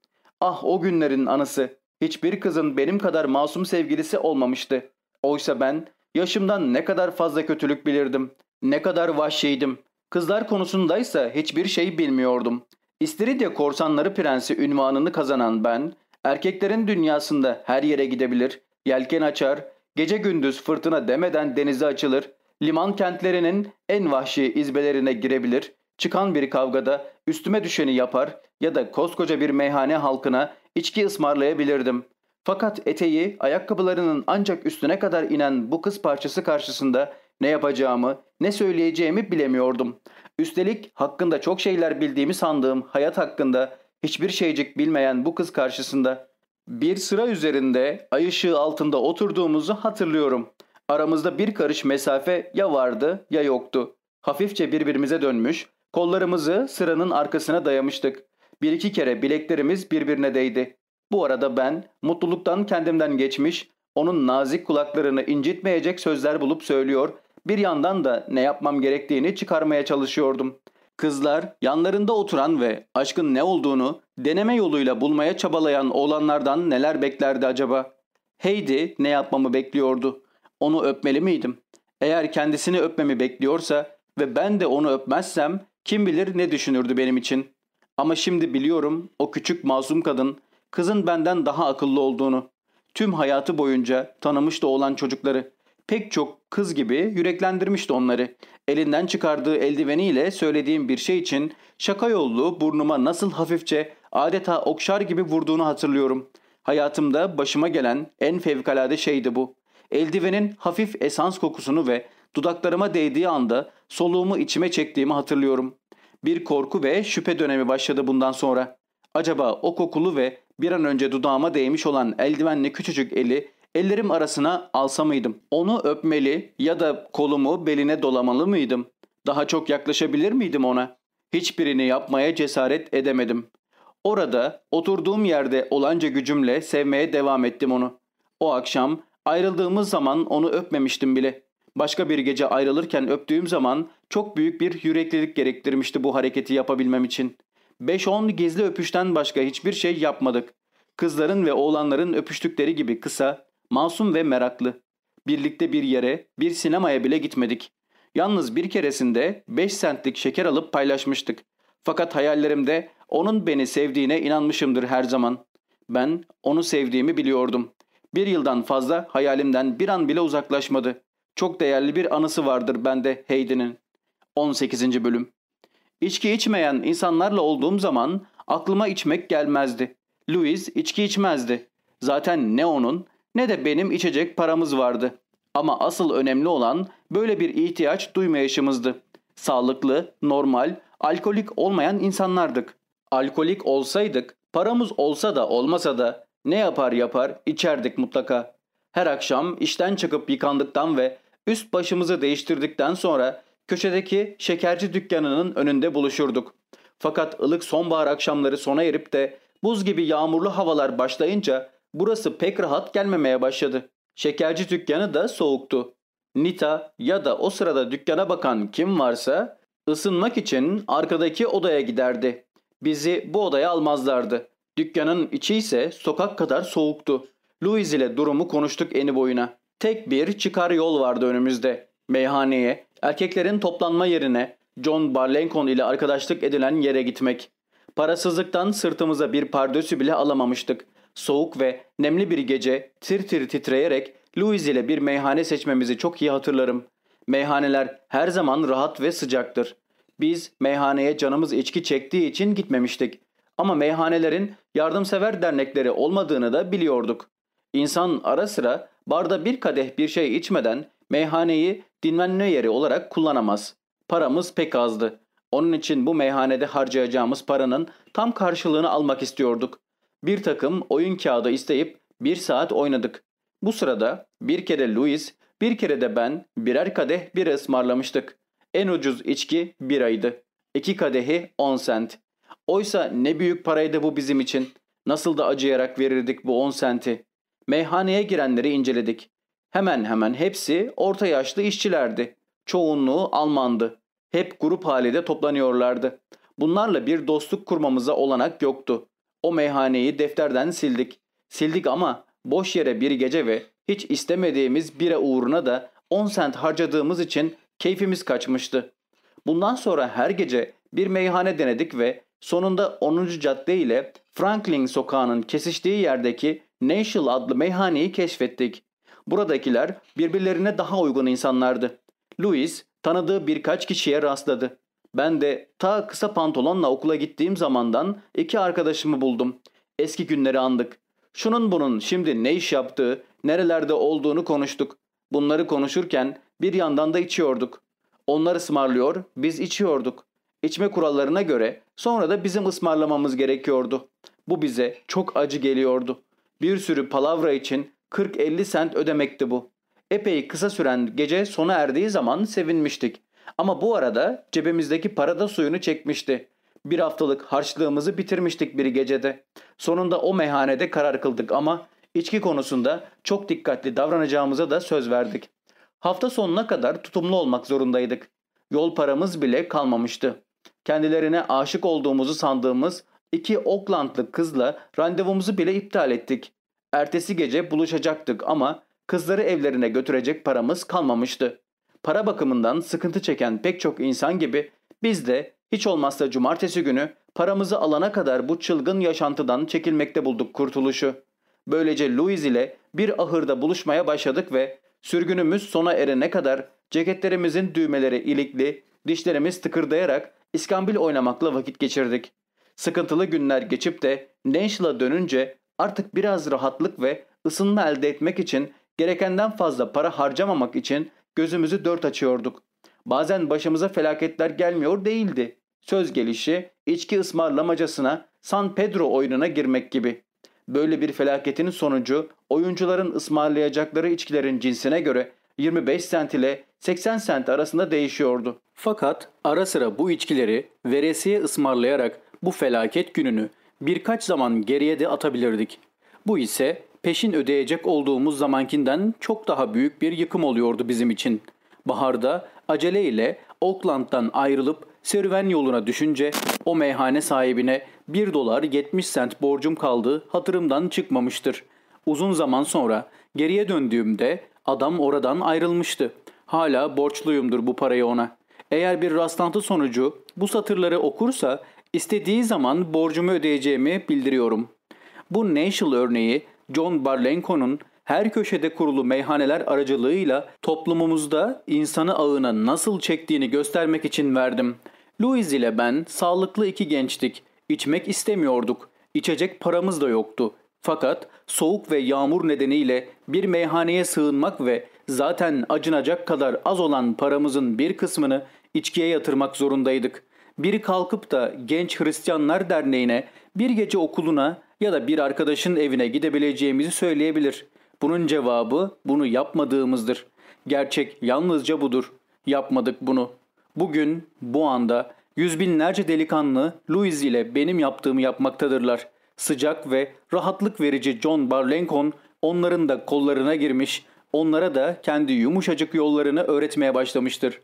Ah o günlerin anısı. Hiçbir kızın benim kadar masum sevgilisi olmamıştı. Oysa ben yaşımdan ne kadar fazla kötülük bilirdim. Ne kadar vahşiydim. Kızlar konusundaysa hiçbir şey bilmiyordum. İstiridye korsanları prensi ünvanını kazanan ben, erkeklerin dünyasında her yere gidebilir, yelken açar, gece gündüz fırtına demeden denize açılır, liman kentlerinin en vahşi izbelerine girebilir, çıkan bir kavgada üstüme düşeni yapar ya da koskoca bir meyhane halkına içki ısmarlayabilirdim. Fakat eteği ayakkabılarının ancak üstüne kadar inen bu kız parçası karşısında ne yapacağımı, ne söyleyeceğimi bilemiyordum. Üstelik hakkında çok şeyler bildiğimi sandığım hayat hakkında hiçbir şeycik bilmeyen bu kız karşısında bir sıra üzerinde ay ışığı altında oturduğumuzu hatırlıyorum. Aramızda bir karış mesafe ya vardı ya yoktu. Hafifçe birbirimize dönmüş, kollarımızı sıranın arkasına dayamıştık. Bir iki kere bileklerimiz birbirine değdi. Bu arada ben mutluluktan kendimden geçmiş, onun nazik kulaklarını incitmeyecek sözler bulup söylüyor, bir yandan da ne yapmam gerektiğini çıkarmaya çalışıyordum. Kızlar yanlarında oturan ve aşkın ne olduğunu deneme yoluyla bulmaya çabalayan oğlanlardan neler beklerdi acaba? Heidi ne yapmamı bekliyordu? Onu öpmeli miydim? Eğer kendisini öpmemi bekliyorsa ve ben de onu öpmezsem kim bilir ne düşünürdü benim için. Ama şimdi biliyorum o küçük masum kadın kızın benden daha akıllı olduğunu. Tüm hayatı boyunca tanımıştı olan çocukları. Pek çok kız gibi yüreklendirmişti onları. Elinden çıkardığı eldiveniyle söylediğim bir şey için şaka yollu burnuma nasıl hafifçe adeta okşar gibi vurduğunu hatırlıyorum. Hayatımda başıma gelen en fevkalade şeydi bu. Eldivenin hafif esans kokusunu ve dudaklarıma değdiği anda soluğumu içime çektiğimi hatırlıyorum. Bir korku ve şüphe dönemi başladı bundan sonra. Acaba o kokulu ve bir an önce dudağıma değmiş olan eldivenli küçücük eli ellerim arasına alsa mıydım? Onu öpmeli ya da kolumu beline dolamalı mıydım? Daha çok yaklaşabilir miydim ona? Hiçbirini yapmaya cesaret edemedim. Orada oturduğum yerde olanca gücümle sevmeye devam ettim onu. O akşam ayrıldığımız zaman onu öpmemiştim bile. Başka bir gece ayrılırken öptüğüm zaman çok büyük bir yüreklilik gerektirmişti bu hareketi yapabilmem için. 5-10 gizli öpüşten başka hiçbir şey yapmadık. Kızların ve oğlanların öpüştükleri gibi kısa, masum ve meraklı. Birlikte bir yere, bir sinemaya bile gitmedik. Yalnız bir keresinde 5 centlik şeker alıp paylaşmıştık. Fakat hayallerimde onun beni sevdiğine inanmışımdır her zaman. Ben onu sevdiğimi biliyordum. Bir yıldan fazla hayalimden bir an bile uzaklaşmadı. Çok değerli bir anısı vardır bende Hayden'in. 18. Bölüm İçki içmeyen insanlarla olduğum zaman aklıma içmek gelmezdi. Louis içki içmezdi. Zaten ne onun ne de benim içecek paramız vardı. Ama asıl önemli olan böyle bir ihtiyaç duymayışımızdı. Sağlıklı, normal, alkolik olmayan insanlardık. Alkolik olsaydık, paramız olsa da olmasa da ne yapar yapar içerdik mutlaka. Her akşam işten çıkıp yıkandıktan ve üst başımızı değiştirdikten sonra köşedeki şekerci dükkanının önünde buluşurduk. Fakat ılık sonbahar akşamları sona erip de buz gibi yağmurlu havalar başlayınca burası pek rahat gelmemeye başladı. Şekerci dükkanı da soğuktu. Nita ya da o sırada dükkana bakan kim varsa ısınmak için arkadaki odaya giderdi. Bizi bu odaya almazlardı. Dükkanın içi ise sokak kadar soğuktu. Louis ile durumu konuştuk eni boyuna. Tek bir çıkar yol vardı önümüzde. Meyhaneye, erkeklerin toplanma yerine John Barlencon ile arkadaşlık edilen yere gitmek. Parasızlıktan sırtımıza bir pardösü bile alamamıştık. Soğuk ve nemli bir gece tir tir titreyerek Louis ile bir meyhane seçmemizi çok iyi hatırlarım. Meyhaneler her zaman rahat ve sıcaktır. Biz meyhaneye canımız içki çektiği için gitmemiştik. Ama meyhanelerin yardımsever dernekleri olmadığını da biliyorduk. İnsan ara sıra barda bir kadeh bir şey içmeden meyhaneyi dinlenme yeri olarak kullanamaz. Paramız pek azdı. Onun için bu meyhanede harcayacağımız paranın tam karşılığını almak istiyorduk. Bir takım oyun kağıdı isteyip bir saat oynadık. Bu sırada bir kere Louis, bir kere de ben birer kadeh bira ısmarlamıştık. En ucuz içki biraydı. İki kadehi 10 sent. Oysa ne büyük paraydı bu bizim için. Nasıl da acıyarak verirdik bu 10 senti. Meyhaneye girenleri inceledik. Hemen hemen hepsi orta yaşlı işçilerdi. Çoğunluğu Almandı. Hep grup halinde toplanıyorlardı. Bunlarla bir dostluk kurmamıza olanak yoktu. O meyhaneyi defterden sildik. Sildik ama boş yere bir gece ve hiç istemediğimiz bire uğruna da 10 sent harcadığımız için keyfimiz kaçmıştı. Bundan sonra her gece bir meyhane denedik ve sonunda 10. cadde ile Franklin sokağının kesiştiği yerdeki National adlı meyhaneyi keşfettik. Buradakiler birbirlerine daha uygun insanlardı. Louis tanıdığı birkaç kişiye rastladı. Ben de ta kısa pantolonla okula gittiğim zamandan iki arkadaşımı buldum. Eski günleri andık. Şunun bunun şimdi ne iş yaptığı, nerelerde olduğunu konuştuk. Bunları konuşurken bir yandan da içiyorduk. Onlar ısmarlıyor, biz içiyorduk. İçme kurallarına göre sonra da bizim ısmarlamamız gerekiyordu. Bu bize çok acı geliyordu. Bir sürü palavra için 40-50 sent ödemekti bu. Epey kısa süren gece sona erdiği zaman sevinmiştik. Ama bu arada cebimizdeki para da suyunu çekmişti. Bir haftalık harçlığımızı bitirmiştik bir gecede. Sonunda o meyhanede karar kıldık ama içki konusunda çok dikkatli davranacağımıza da söz verdik. Hafta sonuna kadar tutumlu olmak zorundaydık. Yol paramız bile kalmamıştı. Kendilerine aşık olduğumuzu sandığımız iki Oaklandlı kızla randevumuzu bile iptal ettik. Ertesi gece buluşacaktık ama kızları evlerine götürecek paramız kalmamıştı. Para bakımından sıkıntı çeken pek çok insan gibi biz de hiç olmazsa cumartesi günü paramızı alana kadar bu çılgın yaşantıdan çekilmekte bulduk kurtuluşu. Böylece Louis ile bir ahırda buluşmaya başladık ve sürgünümüz sona erene kadar ceketlerimizin düğmeleri ilikli, dişlerimiz tıkırdayarak iskambil oynamakla vakit geçirdik. Sıkıntılı günler geçip de Nashville'a dönünce artık biraz rahatlık ve ısınma elde etmek için gerekenden fazla para harcamamak için gözümüzü dört açıyorduk. Bazen başımıza felaketler gelmiyor değildi. Söz gelişi içki ısmarlamacasına San Pedro oyununa girmek gibi. Böyle bir felaketin sonucu oyuncuların ısmarlayacakları içkilerin cinsine göre 25 sent ile 80 sent arasında değişiyordu. Fakat ara sıra bu içkileri veresiye ısmarlayarak bu felaket gününü birkaç zaman geriye de atabilirdik. Bu ise peşin ödeyecek olduğumuz zamankinden çok daha büyük bir yıkım oluyordu bizim için. Baharda aceleyle Oakland'dan ayrılıp serüven yoluna düşünce o meyhane sahibine 1 dolar 70 sent borcum kaldığı hatırımdan çıkmamıştır. Uzun zaman sonra geriye döndüğümde adam oradan ayrılmıştı. Hala borçluyumdur bu parayı ona. Eğer bir rastlantı sonucu bu satırları okursa istediği zaman borcumu ödeyeceğimi bildiriyorum. Bu National örneği John Barlenco'nun her köşede kurulu meyhaneler aracılığıyla toplumumuzda insanı ağına nasıl çektiğini göstermek için verdim. Louis ile ben sağlıklı iki gençtik. İçmek istemiyorduk. İçecek paramız da yoktu. Fakat soğuk ve yağmur nedeniyle bir meyhaneye sığınmak ve zaten acınacak kadar az olan paramızın bir kısmını içkiye yatırmak zorundaydık. Biri kalkıp da Genç Hristiyanlar Derneği'ne, bir gece okuluna ya da bir arkadaşın evine gidebileceğimizi söyleyebilir. Bunun cevabı bunu yapmadığımızdır. Gerçek yalnızca budur. Yapmadık bunu. Bugün, bu anda yüz binlerce delikanlı Louis ile benim yaptığımı yapmaktadırlar. Sıcak ve rahatlık verici John Barlenkon onların da kollarına girmiş, onlara da kendi yumuşacık yollarını öğretmeye başlamıştır.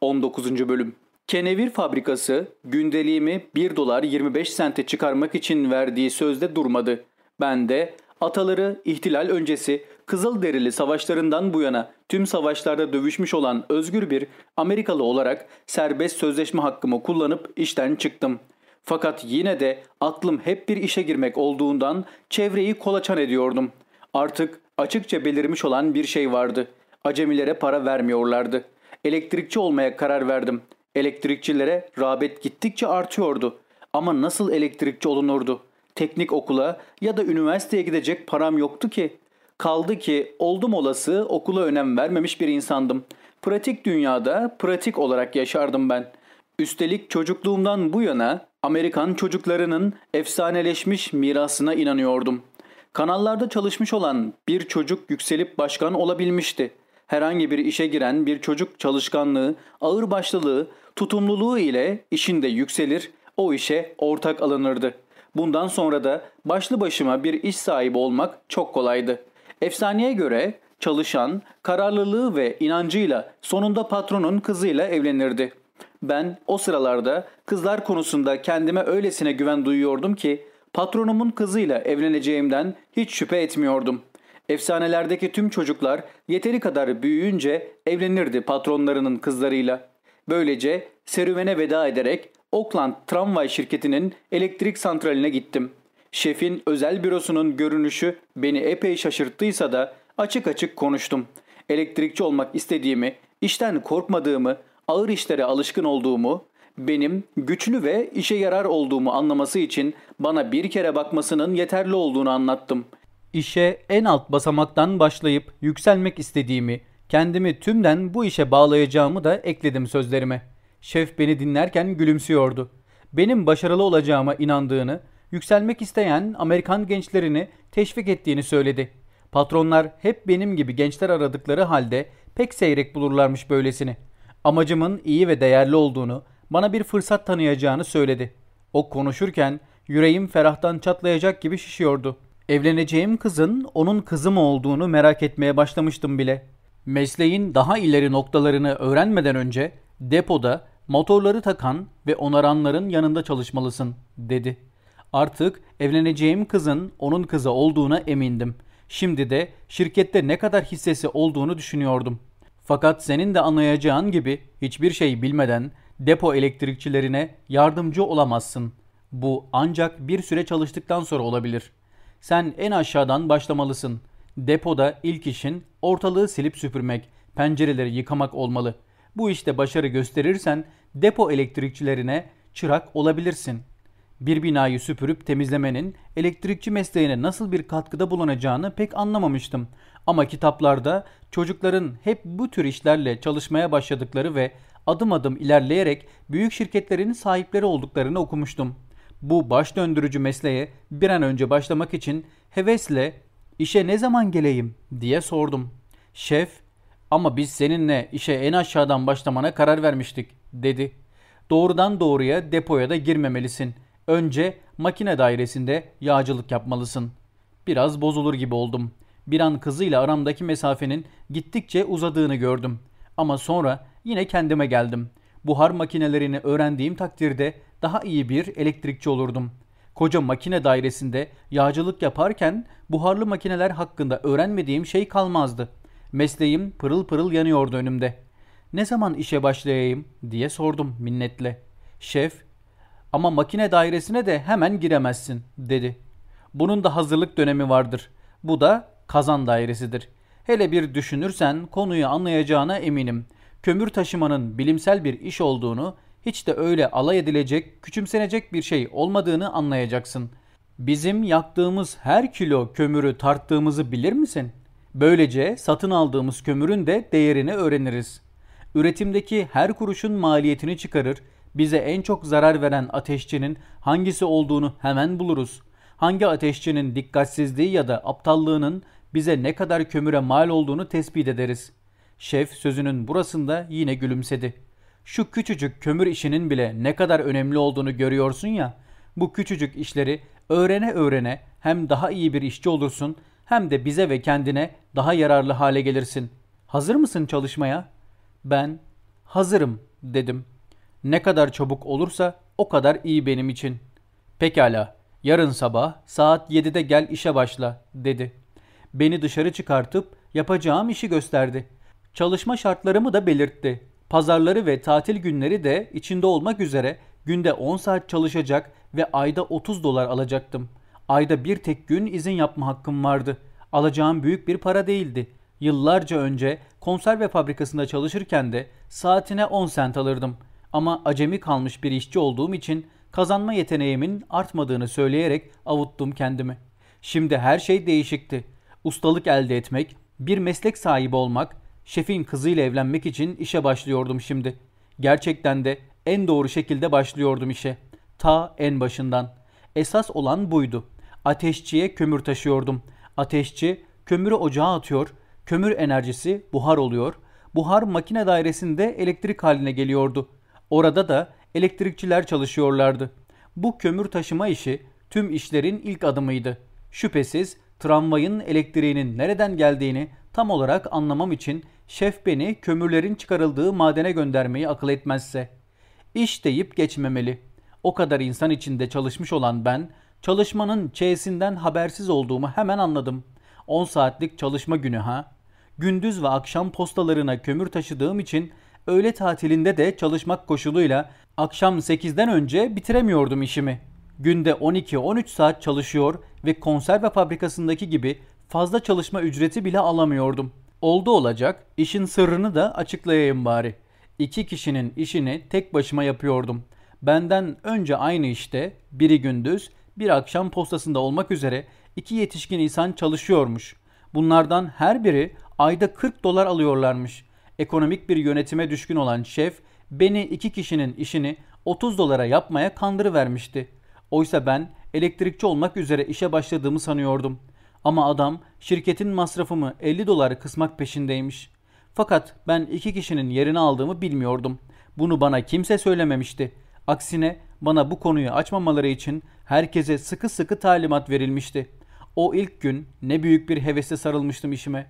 19. Bölüm Kenevir fabrikası gündeliğimi 1 dolar 25 sente çıkarmak için verdiği sözde durmadı. Ben de ataları ihtilal öncesi Kızılderili savaşlarından bu yana tüm savaşlarda dövüşmüş olan özgür bir Amerikalı olarak serbest sözleşme hakkımı kullanıp işten çıktım. Fakat yine de aklım hep bir işe girmek olduğundan çevreyi kolaçan ediyordum. Artık açıkça belirmiş olan bir şey vardı. Acemilere para vermiyorlardı. Elektrikçi olmaya karar verdim. Elektrikçilere rağbet gittikçe artıyordu. Ama nasıl elektrikçi olunurdu? Teknik okula ya da üniversiteye gidecek param yoktu ki. Kaldı ki oldum olası okula önem vermemiş bir insandım. Pratik dünyada pratik olarak yaşardım ben. Üstelik çocukluğumdan bu yana Amerikan çocuklarının efsaneleşmiş mirasına inanıyordum. Kanallarda çalışmış olan bir çocuk yükselip başkan olabilmişti. Herhangi bir işe giren bir çocuk çalışkanlığı, ağırbaşlılığı, tutumluluğu ile işinde yükselir, o işe ortak alınırdı. Bundan sonra da başlı başıma bir iş sahibi olmak çok kolaydı. Efsaneye göre çalışan, kararlılığı ve inancıyla sonunda patronun kızıyla evlenirdi. Ben o sıralarda kızlar konusunda kendime öylesine güven duyuyordum ki patronumun kızıyla evleneceğimden hiç şüphe etmiyordum. Efsanelerdeki tüm çocuklar yeteri kadar büyüyünce evlenirdi patronlarının kızlarıyla. Böylece serüvene veda ederek Oakland tramvay şirketinin elektrik santraline gittim. Şefin özel bürosunun görünüşü beni epey şaşırttıysa da açık açık konuştum. Elektrikçi olmak istediğimi, işten korkmadığımı, ağır işlere alışkın olduğumu, benim güçlü ve işe yarar olduğumu anlaması için bana bir kere bakmasının yeterli olduğunu anlattım. İşe en alt basamaktan başlayıp yükselmek istediğimi, kendimi tümden bu işe bağlayacağımı da ekledim sözlerime. Şef beni dinlerken gülümsüyordu. Benim başarılı olacağıma inandığını, yükselmek isteyen Amerikan gençlerini teşvik ettiğini söyledi. Patronlar hep benim gibi gençler aradıkları halde pek seyrek bulurlarmış böylesini. Amacımın iyi ve değerli olduğunu, bana bir fırsat tanıyacağını söyledi. O konuşurken yüreğim ferahtan çatlayacak gibi şişiyordu. Evleneceğim kızın onun kızım olduğunu merak etmeye başlamıştım bile. Mesleğin daha ileri noktalarını öğrenmeden önce depoda motorları takan ve onaranların yanında çalışmalısın dedi. Artık evleneceğim kızın onun kızı olduğuna emindim. Şimdi de şirkette ne kadar hissesi olduğunu düşünüyordum. Fakat senin de anlayacağın gibi hiçbir şey bilmeden depo elektrikçilerine yardımcı olamazsın. Bu ancak bir süre çalıştıktan sonra olabilir. Sen en aşağıdan başlamalısın. Depoda ilk işin ortalığı silip süpürmek, pencereleri yıkamak olmalı. Bu işte başarı gösterirsen depo elektrikçilerine çırak olabilirsin. Bir binayı süpürüp temizlemenin elektrikçi mesleğine nasıl bir katkıda bulunacağını pek anlamamıştım. Ama kitaplarda çocukların hep bu tür işlerle çalışmaya başladıkları ve adım adım ilerleyerek büyük şirketlerin sahipleri olduklarını okumuştum. Bu baş döndürücü mesleğe bir an önce başlamak için hevesle işe ne zaman geleyim diye sordum. Şef ama biz seninle işe en aşağıdan başlamana karar vermiştik dedi. Doğrudan doğruya depoya da girmemelisin. Önce makine dairesinde yağcılık yapmalısın. Biraz bozulur gibi oldum. Bir an kızıyla aramdaki mesafenin gittikçe uzadığını gördüm. Ama sonra yine kendime geldim. Buhar makinelerini öğrendiğim takdirde daha iyi bir elektrikçi olurdum. Koca makine dairesinde yağcılık yaparken buharlı makineler hakkında öğrenmediğim şey kalmazdı. Mesleğim pırıl pırıl yanıyordu önümde. Ne zaman işe başlayayım diye sordum minnetle. Şef, ama makine dairesine de hemen giremezsin dedi. Bunun da hazırlık dönemi vardır. Bu da kazan dairesidir. Hele bir düşünürsen konuyu anlayacağına eminim. Kömür taşımanın bilimsel bir iş olduğunu, hiç de öyle alay edilecek, küçümsenecek bir şey olmadığını anlayacaksın. Bizim yaktığımız her kilo kömürü tarttığımızı bilir misin? Böylece satın aldığımız kömürün de değerini öğreniriz. Üretimdeki her kuruşun maliyetini çıkarır, bize en çok zarar veren ateşçinin hangisi olduğunu hemen buluruz. Hangi ateşçinin dikkatsizliği ya da aptallığının bize ne kadar kömüre mal olduğunu tespit ederiz. Şef sözünün burasında yine gülümsedi. Şu küçücük kömür işinin bile ne kadar önemli olduğunu görüyorsun ya. Bu küçücük işleri öğrene öğrene hem daha iyi bir işçi olursun hem de bize ve kendine daha yararlı hale gelirsin. Hazır mısın çalışmaya? Ben hazırım dedim. Ne kadar çabuk olursa o kadar iyi benim için. Pekala, yarın sabah saat 7'de gel işe başla dedi. Beni dışarı çıkartıp yapacağım işi gösterdi. Çalışma şartlarımı da belirtti. Pazarları ve tatil günleri de içinde olmak üzere günde 10 saat çalışacak ve ayda 30 dolar alacaktım. Ayda bir tek gün izin yapma hakkım vardı. Alacağım büyük bir para değildi. Yıllarca önce konserve fabrikasında çalışırken de saatine 10 sent alırdım. Ama acemi kalmış bir işçi olduğum için kazanma yeteneğimin artmadığını söyleyerek avuttum kendimi. Şimdi her şey değişikti. Ustalık elde etmek, bir meslek sahibi olmak, şefin kızıyla evlenmek için işe başlıyordum şimdi. Gerçekten de en doğru şekilde başlıyordum işe. Ta en başından. Esas olan buydu. Ateşçiye kömür taşıyordum. Ateşçi kömürü ocağa atıyor, kömür enerjisi buhar oluyor. Buhar makine dairesinde elektrik haline geliyordu. Orada da elektrikçiler çalışıyorlardı. Bu kömür taşıma işi tüm işlerin ilk adımıydı. Şüphesiz tramvayın elektriğinin nereden geldiğini tam olarak anlamam için şef beni kömürlerin çıkarıldığı madene göndermeyi akıl etmezse. İş deyip geçmemeli. O kadar insan içinde çalışmış olan ben, çalışmanın çeyesinden habersiz olduğumu hemen anladım. 10 saatlik çalışma günü ha. Gündüz ve akşam postalarına kömür taşıdığım için öğle tatilinde de çalışmak koşuluyla akşam 8'den önce bitiremiyordum işimi. Günde 12-13 saat çalışıyor ve konserve fabrikasındaki gibi fazla çalışma ücreti bile alamıyordum. Oldu olacak, işin sırrını da açıklayayım bari. İki kişinin işini tek başıma yapıyordum. Benden önce aynı işte biri gündüz, bir akşam postasında olmak üzere iki yetişkin insan çalışıyormuş. Bunlardan her biri ayda 40 dolar alıyorlarmış. Ekonomik bir yönetime düşkün olan şef beni iki kişinin işini 30 dolara yapmaya kandırıvermişti. Oysa ben elektrikçi olmak üzere işe başladığımı sanıyordum. Ama adam şirketin masrafımı 50 dolar kısmak peşindeymiş. Fakat ben iki kişinin yerini aldığımı bilmiyordum. Bunu bana kimse söylememişti. Aksine bana bu konuyu açmamaları için herkese sıkı sıkı talimat verilmişti. O ilk gün ne büyük bir hevesle sarılmıştım işime.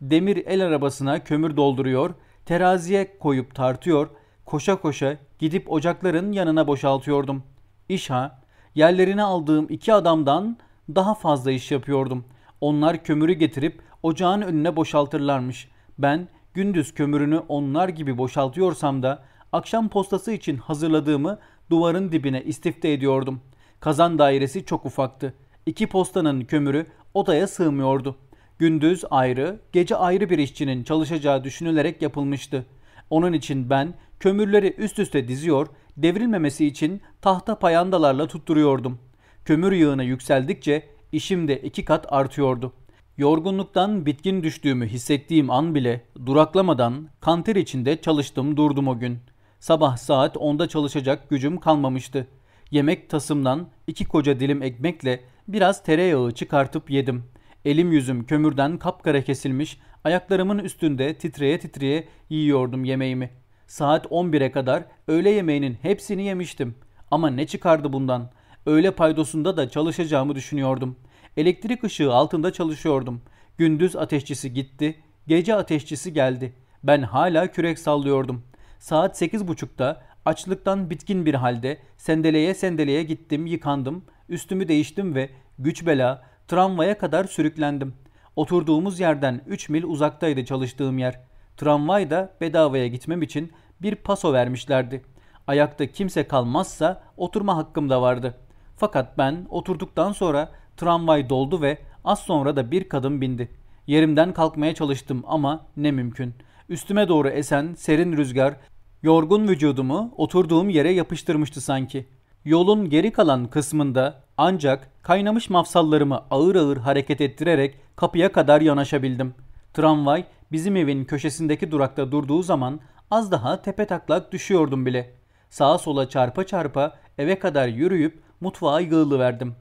Demir el arabasına kömür dolduruyor, teraziye koyup tartıyor, koşa koşa gidip ocakların yanına boşaltıyordum. İş ha, yerlerini aldığım iki adamdan daha fazla iş yapıyordum. Onlar kömürü getirip ocağın önüne boşaltırlarmış. Ben gündüz kömürünü onlar gibi boşaltıyorsam da akşam postası için hazırladığımı duvarın dibine istifte ediyordum. Kazan dairesi çok ufaktı. İki postanın kömürü odaya sığmıyordu. Gündüz ayrı, gece ayrı bir işçinin çalışacağı düşünülerek yapılmıştı. Onun için ben kömürleri üst üste diziyor, devrilmemesi için tahta payandalarla tutturuyordum. Kömür yığını yükseldikçe işim de iki kat artıyordu. Yorgunluktan bitkin düştüğümü hissettiğim an bile duraklamadan kanter içinde çalıştım durdum o gün. Sabah saat 10'da çalışacak gücüm kalmamıştı. Yemek tasımdan iki koca dilim ekmekle biraz tereyağı çıkartıp yedim. Elim yüzüm kömürden kapkara kesilmiş, ayaklarımın üstünde titreye titreye yiyordum yemeğimi. Saat 11'e kadar öğle yemeğinin hepsini yemiştim. Ama ne çıkardı bundan? Öğle paydosunda da çalışacağımı düşünüyordum. Elektrik ışığı altında çalışıyordum. Gündüz ateşçisi gitti, gece ateşçisi geldi. Ben hala kürek sallıyordum. Saat sekiz buçukta açlıktan bitkin bir halde sendeleye sendeleye gittim, yıkandım, üstümü değiştim ve güç bela tramvaya kadar sürüklendim. Oturduğumuz yerden 3 mil uzaktaydı çalıştığım yer. Tramvay da bedavaya gitmem için bir paso vermişlerdi. Ayakta kimse kalmazsa oturma hakkım da vardı. Fakat ben oturduktan sonra tramvay doldu ve az sonra da bir kadın bindi. Yerimden kalkmaya çalıştım ama ne mümkün. Üstüme doğru esen serin rüzgar yorgun vücudumu oturduğum yere yapıştırmıştı sanki. Yolun geri kalan kısmında ancak kaynamış mafsallarımı ağır ağır hareket ettirerek kapıya kadar yanaşabildim. Tramvay bizim evin köşesindeki durakta durduğu zaman az daha tepe taklak düşüyordum bile. Sağa sola çarpa çarpa eve kadar yürüyüp mutfağa yığılıverdim.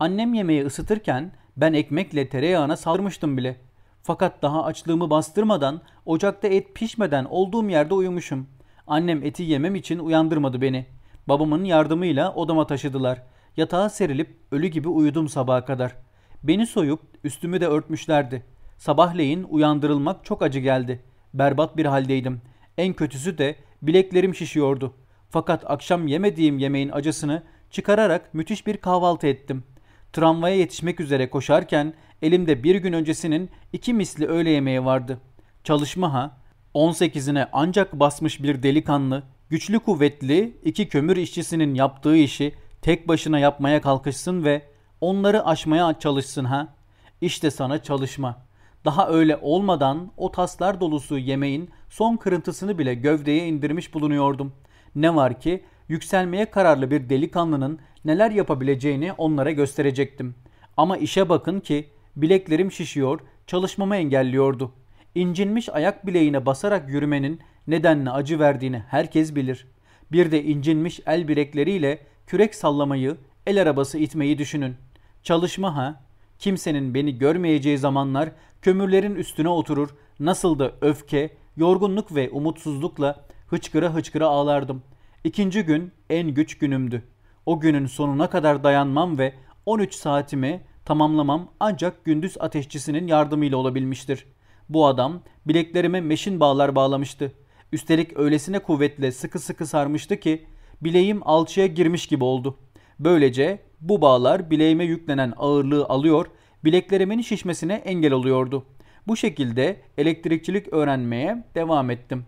Annem yemeği ısıtırken ben ekmekle tereyağına sarmıştım bile. Fakat daha açlığımı bastırmadan, ocakta et pişmeden olduğum yerde uyumuşum. Annem eti yemem için uyandırmadı beni. Babamın yardımıyla odama taşıdılar. Yatağa serilip ölü gibi uyudum sabaha kadar. Beni soyup üstümü de örtmüşlerdi. Sabahleyin uyandırılmak çok acı geldi. Berbat bir haldeydim. En kötüsü de bileklerim şişiyordu. Fakat akşam yemediğim yemeğin acısını çıkararak müthiş bir kahvaltı ettim. Tramvaya yetişmek üzere koşarken elimde bir gün öncesinin iki misli öğle yemeği vardı. Çalışma ha. 18'ine ancak basmış bir delikanlı, güçlü kuvvetli iki kömür işçisinin yaptığı işi tek başına yapmaya kalkışsın ve onları aşmaya çalışsın ha. İşte sana çalışma. Daha öyle olmadan o taslar dolusu yemeğin son kırıntısını bile gövdeye indirmiş bulunuyordum. Ne var ki yükselmeye kararlı bir delikanlının neler yapabileceğini onlara gösterecektim. Ama işe bakın ki bileklerim şişiyor, çalışmamı engelliyordu. İncinmiş ayak bileğine basarak yürümenin nedenle acı verdiğini herkes bilir. Bir de incinmiş el bilekleriyle kürek sallamayı, el arabası itmeyi düşünün. Çalışma ha. Kimsenin beni görmeyeceği zamanlar kömürlerin üstüne oturur, nasıl da öfke, yorgunluk ve umutsuzlukla hıçkıra hıçkıra ağlardım. İkinci gün en güç günümdü. O günün sonuna kadar dayanmam ve 13 saatimi tamamlamam ancak gündüz ateşçisinin yardımıyla olabilmiştir. Bu adam bileklerime meşin bağlar bağlamıştı. Üstelik öylesine kuvvetle sıkı sıkı sarmıştı ki bileğim alçıya girmiş gibi oldu. Böylece bu bağlar bileğime yüklenen ağırlığı alıyor, bileklerimin şişmesine engel oluyordu. Bu şekilde elektrikçilik öğrenmeye devam ettim.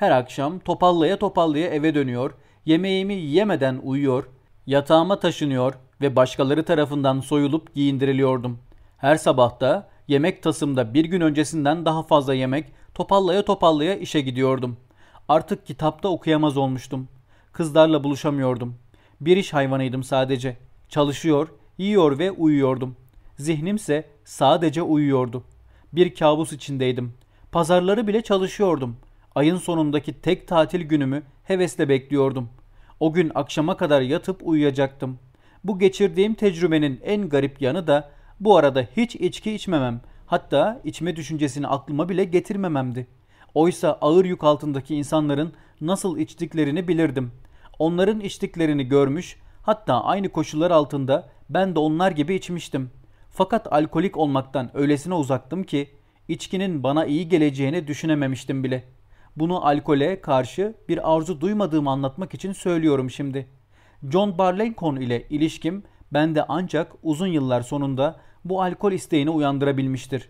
Her akşam topallaya topallaya eve dönüyor, yemeğimi yemeden uyuyor, yatağıma taşınıyor ve başkaları tarafından soyulup giyindiriliyordum. Her sabahta yemek tasımda bir gün öncesinden daha fazla yemek topallaya topallaya işe gidiyordum. Artık kitapta okuyamaz olmuştum. Kızlarla buluşamıyordum. Bir iş hayvanıydım sadece. Çalışıyor, yiyor ve uyuyordum. Zihnimse sadece uyuyordu. Bir kabus içindeydim. Pazarları bile çalışıyordum. Ayın sonundaki tek tatil günümü hevesle bekliyordum. O gün akşama kadar yatıp uyuyacaktım. Bu geçirdiğim tecrübenin en garip yanı da bu arada hiç içki içmemem, hatta içme düşüncesini aklıma bile getirmememdi. Oysa ağır yük altındaki insanların nasıl içtiklerini bilirdim. Onların içtiklerini görmüş, hatta aynı koşullar altında ben de onlar gibi içmiştim. Fakat alkolik olmaktan öylesine uzaktım ki içkinin bana iyi geleceğini düşünememiştim bile. Bunu alkole karşı bir arzu duymadığımı anlatmak için söylüyorum şimdi. John Barleycorn ile ilişkim bende ancak uzun yıllar sonunda bu alkol isteğini uyandırabilmiştir.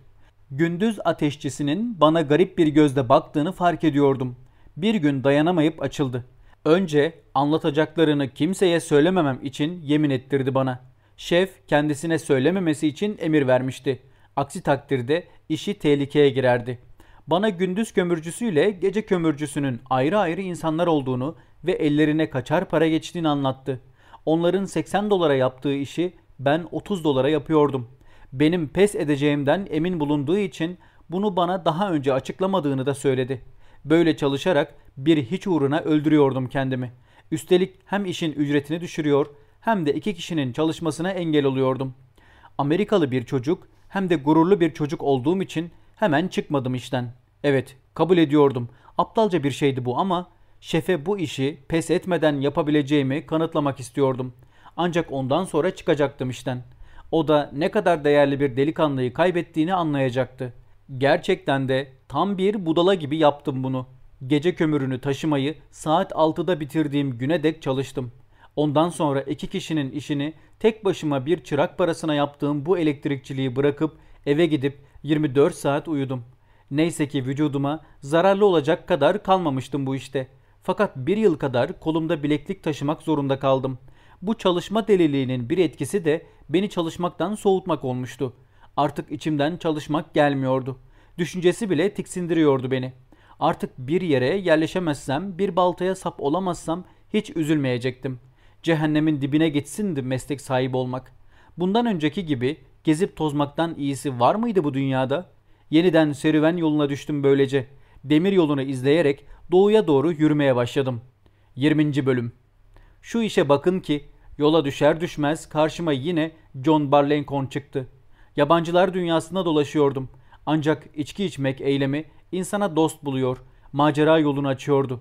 Gündüz ateşçisinin bana garip bir gözle baktığını fark ediyordum. Bir gün dayanamayıp açıldı. Önce anlatacaklarını kimseye söylememem için yemin ettirdi bana. Şef kendisine söylememesi için emir vermişti. Aksi takdirde işi tehlikeye girerdi. Bana gündüz kömürcüsüyle gece kömürcüsünün ayrı ayrı insanlar olduğunu ve ellerine kaçar para geçtiğini anlattı. Onların 80 dolara yaptığı işi ben 30 dolara yapıyordum. Benim pes edeceğimden emin bulunduğu için bunu bana daha önce açıklamadığını da söyledi. Böyle çalışarak bir hiç uğruna öldürüyordum kendimi. Üstelik hem işin ücretini düşürüyor hem de iki kişinin çalışmasına engel oluyordum. Amerikalı bir çocuk hem de gururlu bir çocuk olduğum için hemen çıkmadım işten. Evet, kabul ediyordum. Aptalca bir şeydi bu ama şefe bu işi pes etmeden yapabileceğimi kanıtlamak istiyordum. Ancak ondan sonra çıkacaktım işten. O da ne kadar değerli bir delikanlıyı kaybettiğini anlayacaktı. Gerçekten de tam bir budala gibi yaptım bunu. Gece kömürünü taşımayı saat 6'da bitirdiğim güne dek çalıştım. Ondan sonra iki kişinin işini tek başıma bir çırak parasına yaptığım bu elektrikçiliği bırakıp eve gidip 24 saat uyudum. Neyse ki vücuduma zararlı olacak kadar kalmamıştım bu işte. Fakat bir yıl kadar kolumda bileklik taşımak zorunda kaldım. Bu çalışma deliliğinin bir etkisi de beni çalışmaktan soğutmak olmuştu. Artık içimden çalışmak gelmiyordu. Düşüncesi bile tiksindiriyordu beni. Artık bir yere yerleşemezsem, bir baltaya sap olamazsam hiç üzülmeyecektim. Cehennemin dibine gitsindi meslek sahibi olmak. Bundan önceki gibi gezip tozmaktan iyisi var mıydı bu dünyada? Yeniden serüven yoluna düştüm böylece. Demir yolunu izleyerek doğuya doğru yürümeye başladım. 20. bölüm. Şu işe bakın ki yola düşer düşmez karşıma yine John Barlencon çıktı. Yabancılar dünyasında dolaşıyordum. Ancak içki içmek eylemi insana dost buluyor, macera yolunu açıyordu.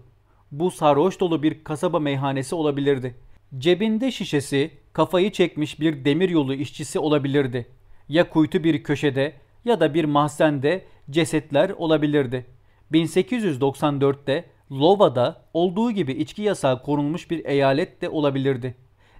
Bu sarhoş dolu bir kasaba meyhanesi olabilirdi. Cebinde şişesi, kafayı çekmiş bir demiryolu işçisi olabilirdi. Ya kuytu bir köşede ya da bir mahzende cesetler olabilirdi. 1894'te Lova'da olduğu gibi içki yasağı korunmuş bir eyalet de olabilirdi.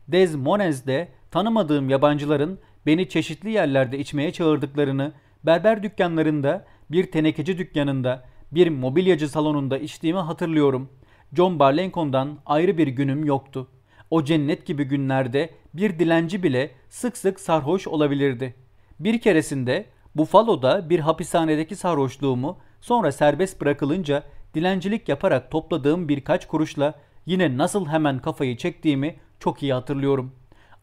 Des Mones'de tanımadığım yabancıların beni çeşitli yerlerde içmeye çağırdıklarını, berber dükkanlarında, bir tenekeci dükkanında, bir mobilyacı salonunda içtiğimi hatırlıyorum. John Barlencon'dan ayrı bir günüm yoktu. O cennet gibi günlerde bir dilenci bile sık sık sarhoş olabilirdi. Bir keresinde Buffalo'da bir hapishanedeki sarhoşluğumu sonra serbest bırakılınca dilencilik yaparak topladığım birkaç kuruşla yine nasıl hemen kafayı çektiğimi çok iyi hatırlıyorum.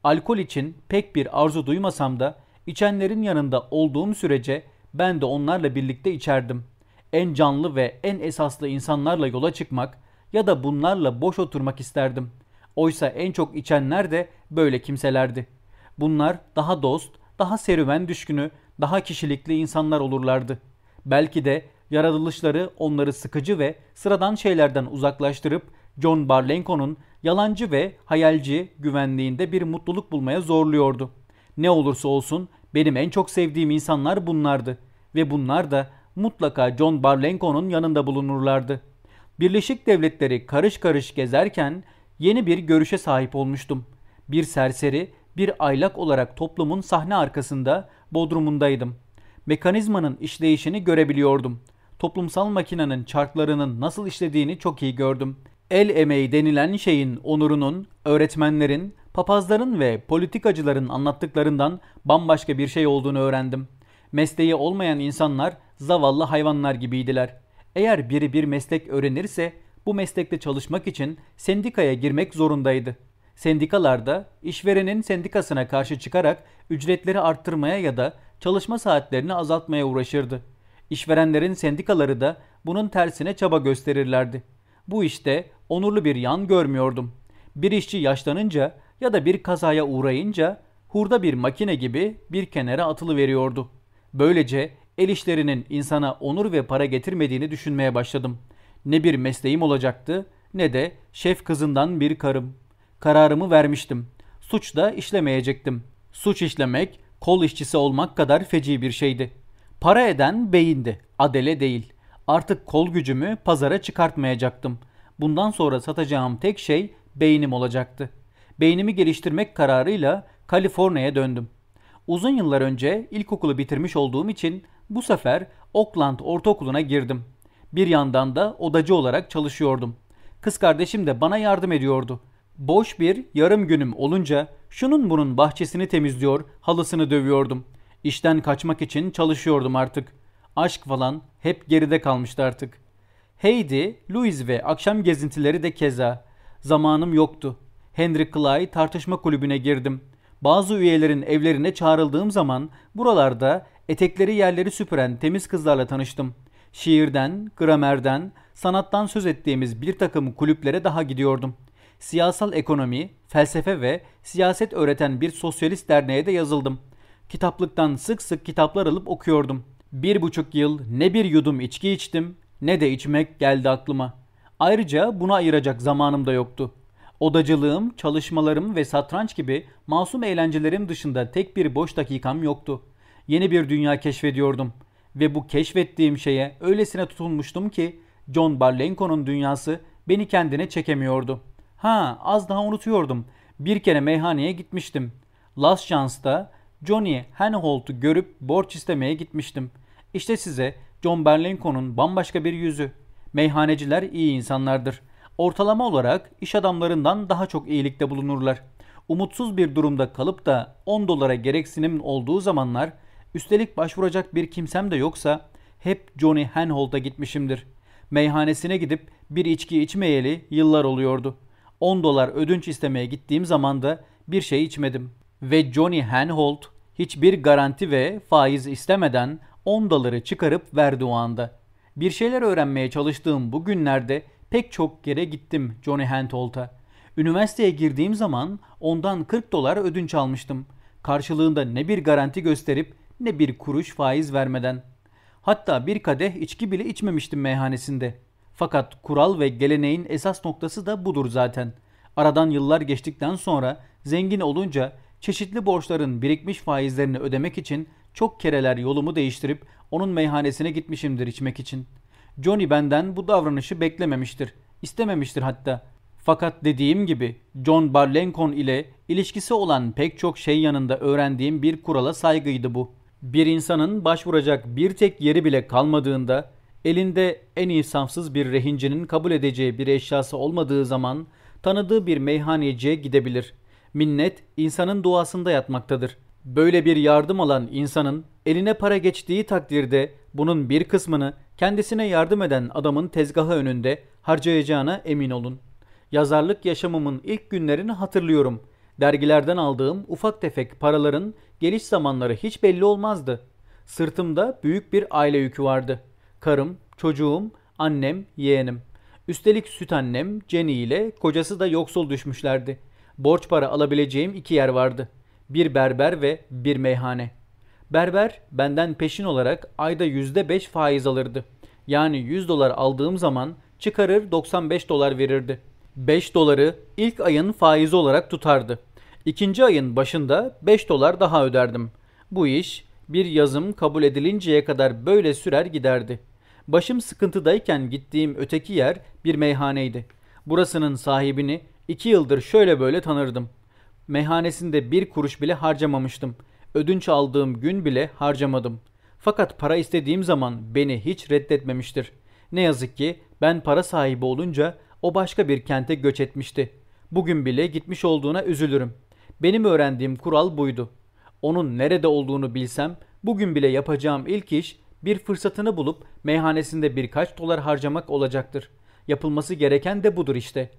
Alkol için pek bir arzu duymasam da içenlerin yanında olduğum sürece ben de onlarla birlikte içerdim. En canlı ve en esaslı insanlarla yola çıkmak ya da bunlarla boş oturmak isterdim. Oysa en çok içenler de böyle kimselerdi. Bunlar daha dost, daha serüven düşkünü, daha kişilikli insanlar olurlardı. Belki de yaratılışları onları sıkıcı ve sıradan şeylerden uzaklaştırıp John Barlenco'nun yalancı ve hayalci güvenliğinde bir mutluluk bulmaya zorluyordu. Ne olursa olsun benim en çok sevdiğim insanlar bunlardı ve bunlar da mutlaka John Barlenco'nun yanında bulunurlardı. Birleşik Devletleri karış karış gezerken yeni bir görüşe sahip olmuştum. Bir serseri, bir aylak olarak toplumun sahne arkasında bodrumundaydım. Mekanizmanın işleyişini görebiliyordum. Toplumsal makinenin çarklarının nasıl işlediğini çok iyi gördüm. El emeği denilen şeyin onurunun, öğretmenlerin, papazların ve politikacıların anlattıklarından bambaşka bir şey olduğunu öğrendim. Mesleği olmayan insanlar zavallı hayvanlar gibiydiler. Eğer biri bir meslek öğrenirse bu meslekte çalışmak için sendikaya girmek zorundaydı. Sendikalarda işverenin sendikasına karşı çıkarak ücretleri arttırmaya ya da çalışma saatlerini azaltmaya uğraşırdı. İşverenlerin sendikaları da bunun tersine çaba gösterirlerdi. Bu işte onurlu bir yan görmüyordum. Bir işçi yaşlanınca ya da bir kazaya uğrayınca hurda bir makine gibi bir kenara atılı veriyordu. Böylece el işlerinin insana onur ve para getirmediğini düşünmeye başladım. Ne bir mesleğim olacaktı ne de şef kızından bir karım. Kararımı vermiştim. Suç da işlemeyecektim. Suç işlemek kol işçisi olmak kadar feci bir şeydi. Para eden beyindi, adele değil. Artık kol gücümü pazara çıkartmayacaktım. Bundan sonra satacağım tek şey beynim olacaktı. Beynimi geliştirmek kararıyla Kaliforniya'ya döndüm. Uzun yıllar önce ilkokulu bitirmiş olduğum için bu sefer Oakland Ortaokulu'na girdim. Bir yandan da odacı olarak çalışıyordum. Kız kardeşim de bana yardım ediyordu. Boş bir yarım günüm olunca şunun bunun bahçesini temizliyor, halısını dövüyordum. İşten kaçmak için çalışıyordum artık. Aşk falan hep geride kalmıştı artık. Heidi, Louis ve akşam gezintileri de keza. Zamanım yoktu. Henry Clay tartışma kulübüne girdim. Bazı üyelerin evlerine çağrıldığım zaman buralarda etekleri yerleri süpüren temiz kızlarla tanıştım. Şiirden, gramerden, sanattan söz ettiğimiz bir takım kulüplere daha gidiyordum. Siyasal ekonomi, felsefe ve siyaset öğreten bir sosyalist derneğe de yazıldım. Kitaplıktan sık sık kitaplar alıp okuyordum. Bir buçuk yıl ne bir yudum içki içtim ne de içmek geldi aklıma. Ayrıca buna ayıracak zamanım da yoktu. Odacılığım, çalışmalarım ve satranç gibi masum eğlencelerim dışında tek bir boş dakikam yoktu. Yeni bir dünya keşfediyordum. Ve bu keşfettiğim şeye öylesine tutulmuştum ki John Barlenko'nun dünyası beni kendine çekemiyordu. Ha az daha unutuyordum. Bir kere meyhaneye gitmiştim. Last Chance'da Johnny Henholt'u görüp borç istemeye gitmiştim. İşte size John Barlenko'nun bambaşka bir yüzü. Meyhaneciler iyi insanlardır. Ortalama olarak iş adamlarından daha çok iyilikte bulunurlar. Umutsuz bir durumda kalıp da 10 dolara gereksinim olduğu zamanlar üstelik başvuracak bir kimsem de yoksa hep Johnny Henholt'a gitmişimdir. Meyhanesine gidip bir içki içmeyeli yıllar oluyordu. 10 dolar ödünç istemeye gittiğim zaman da bir şey içmedim. Ve Johnny Henholt hiçbir garanti ve faiz istemeden 10 doları çıkarıp verdi o anda. Bir şeyler öğrenmeye çalıştığım bu günlerde pek çok yere gittim Johnny Henholt'a. Üniversiteye girdiğim zaman ondan 40 dolar ödünç almıştım. Karşılığında ne bir garanti gösterip ne bir kuruş faiz vermeden. Hatta bir kadeh içki bile içmemiştim meyhanesinde. Fakat kural ve geleneğin esas noktası da budur zaten. Aradan yıllar geçtikten sonra zengin olunca çeşitli borçların birikmiş faizlerini ödemek için çok kereler yolumu değiştirip onun meyhanesine gitmişimdir içmek için. Johnny benden bu davranışı beklememiştir. istememiştir hatta. Fakat dediğim gibi John Barlenkon ile ilişkisi olan pek çok şey yanında öğrendiğim bir kurala saygıydı bu. Bir insanın başvuracak bir tek yeri bile kalmadığında elinde en insafsız bir rehincinin kabul edeceği bir eşyası olmadığı zaman tanıdığı bir meyhaneciye gidebilir. Minnet insanın duasında yatmaktadır. Böyle bir yardım alan insanın eline para geçtiği takdirde bunun bir kısmını kendisine yardım eden adamın tezgahı önünde harcayacağına emin olun. Yazarlık yaşamımın ilk günlerini hatırlıyorum. Dergilerden aldığım ufak tefek paraların geliş zamanları hiç belli olmazdı. Sırtımda büyük bir aile yükü vardı. Karım, çocuğum, annem, yeğenim. Üstelik süt annem Jenny ile kocası da yoksul düşmüşlerdi. Borç para alabileceğim iki yer vardı. Bir berber ve bir meyhane. Berber benden peşin olarak ayda %5 faiz alırdı. Yani 100 dolar aldığım zaman çıkarır 95 dolar verirdi. 5 doları ilk ayın faizi olarak tutardı. İkinci ayın başında 5 dolar daha öderdim. Bu iş bir yazım kabul edilinceye kadar böyle sürer giderdi. Başım sıkıntıdayken gittiğim öteki yer bir meyhaneydi. Burasının sahibini iki yıldır şöyle böyle tanırdım. Meyhanesinde bir kuruş bile harcamamıştım. Ödünç aldığım gün bile harcamadım. Fakat para istediğim zaman beni hiç reddetmemiştir. Ne yazık ki ben para sahibi olunca o başka bir kente göç etmişti. Bugün bile gitmiş olduğuna üzülürüm. Benim öğrendiğim kural buydu. Onun nerede olduğunu bilsem bugün bile yapacağım ilk iş bir fırsatını bulup meyhanesinde birkaç dolar harcamak olacaktır. Yapılması gereken de budur işte.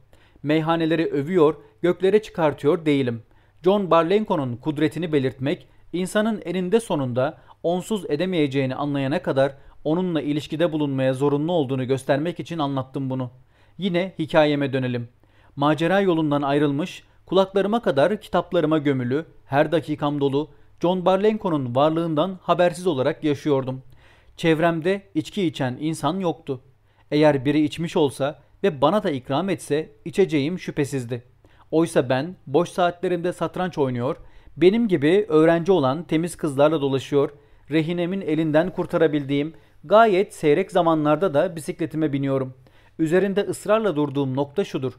Meyhaneleri övüyor, göklere çıkartıyor değilim. John Barlenko'nun kudretini belirtmek, insanın eninde sonunda onsuz edemeyeceğini anlayana kadar onunla ilişkide bulunmaya zorunlu olduğunu göstermek için anlattım bunu. Yine hikayeme dönelim. Macera yolundan ayrılmış, kulaklarıma kadar kitaplarıma gömülü, her dakikam dolu, John Barlenko'nun varlığından habersiz olarak yaşıyordum. Çevremde içki içen insan yoktu. Eğer biri içmiş olsa ve bana da ikram etse içeceğim şüphesizdi. Oysa ben boş saatlerimde satranç oynuyor, benim gibi öğrenci olan temiz kızlarla dolaşıyor, rehinemin elinden kurtarabildiğim gayet seyrek zamanlarda da bisikletime biniyorum. Üzerinde ısrarla durduğum nokta şudur.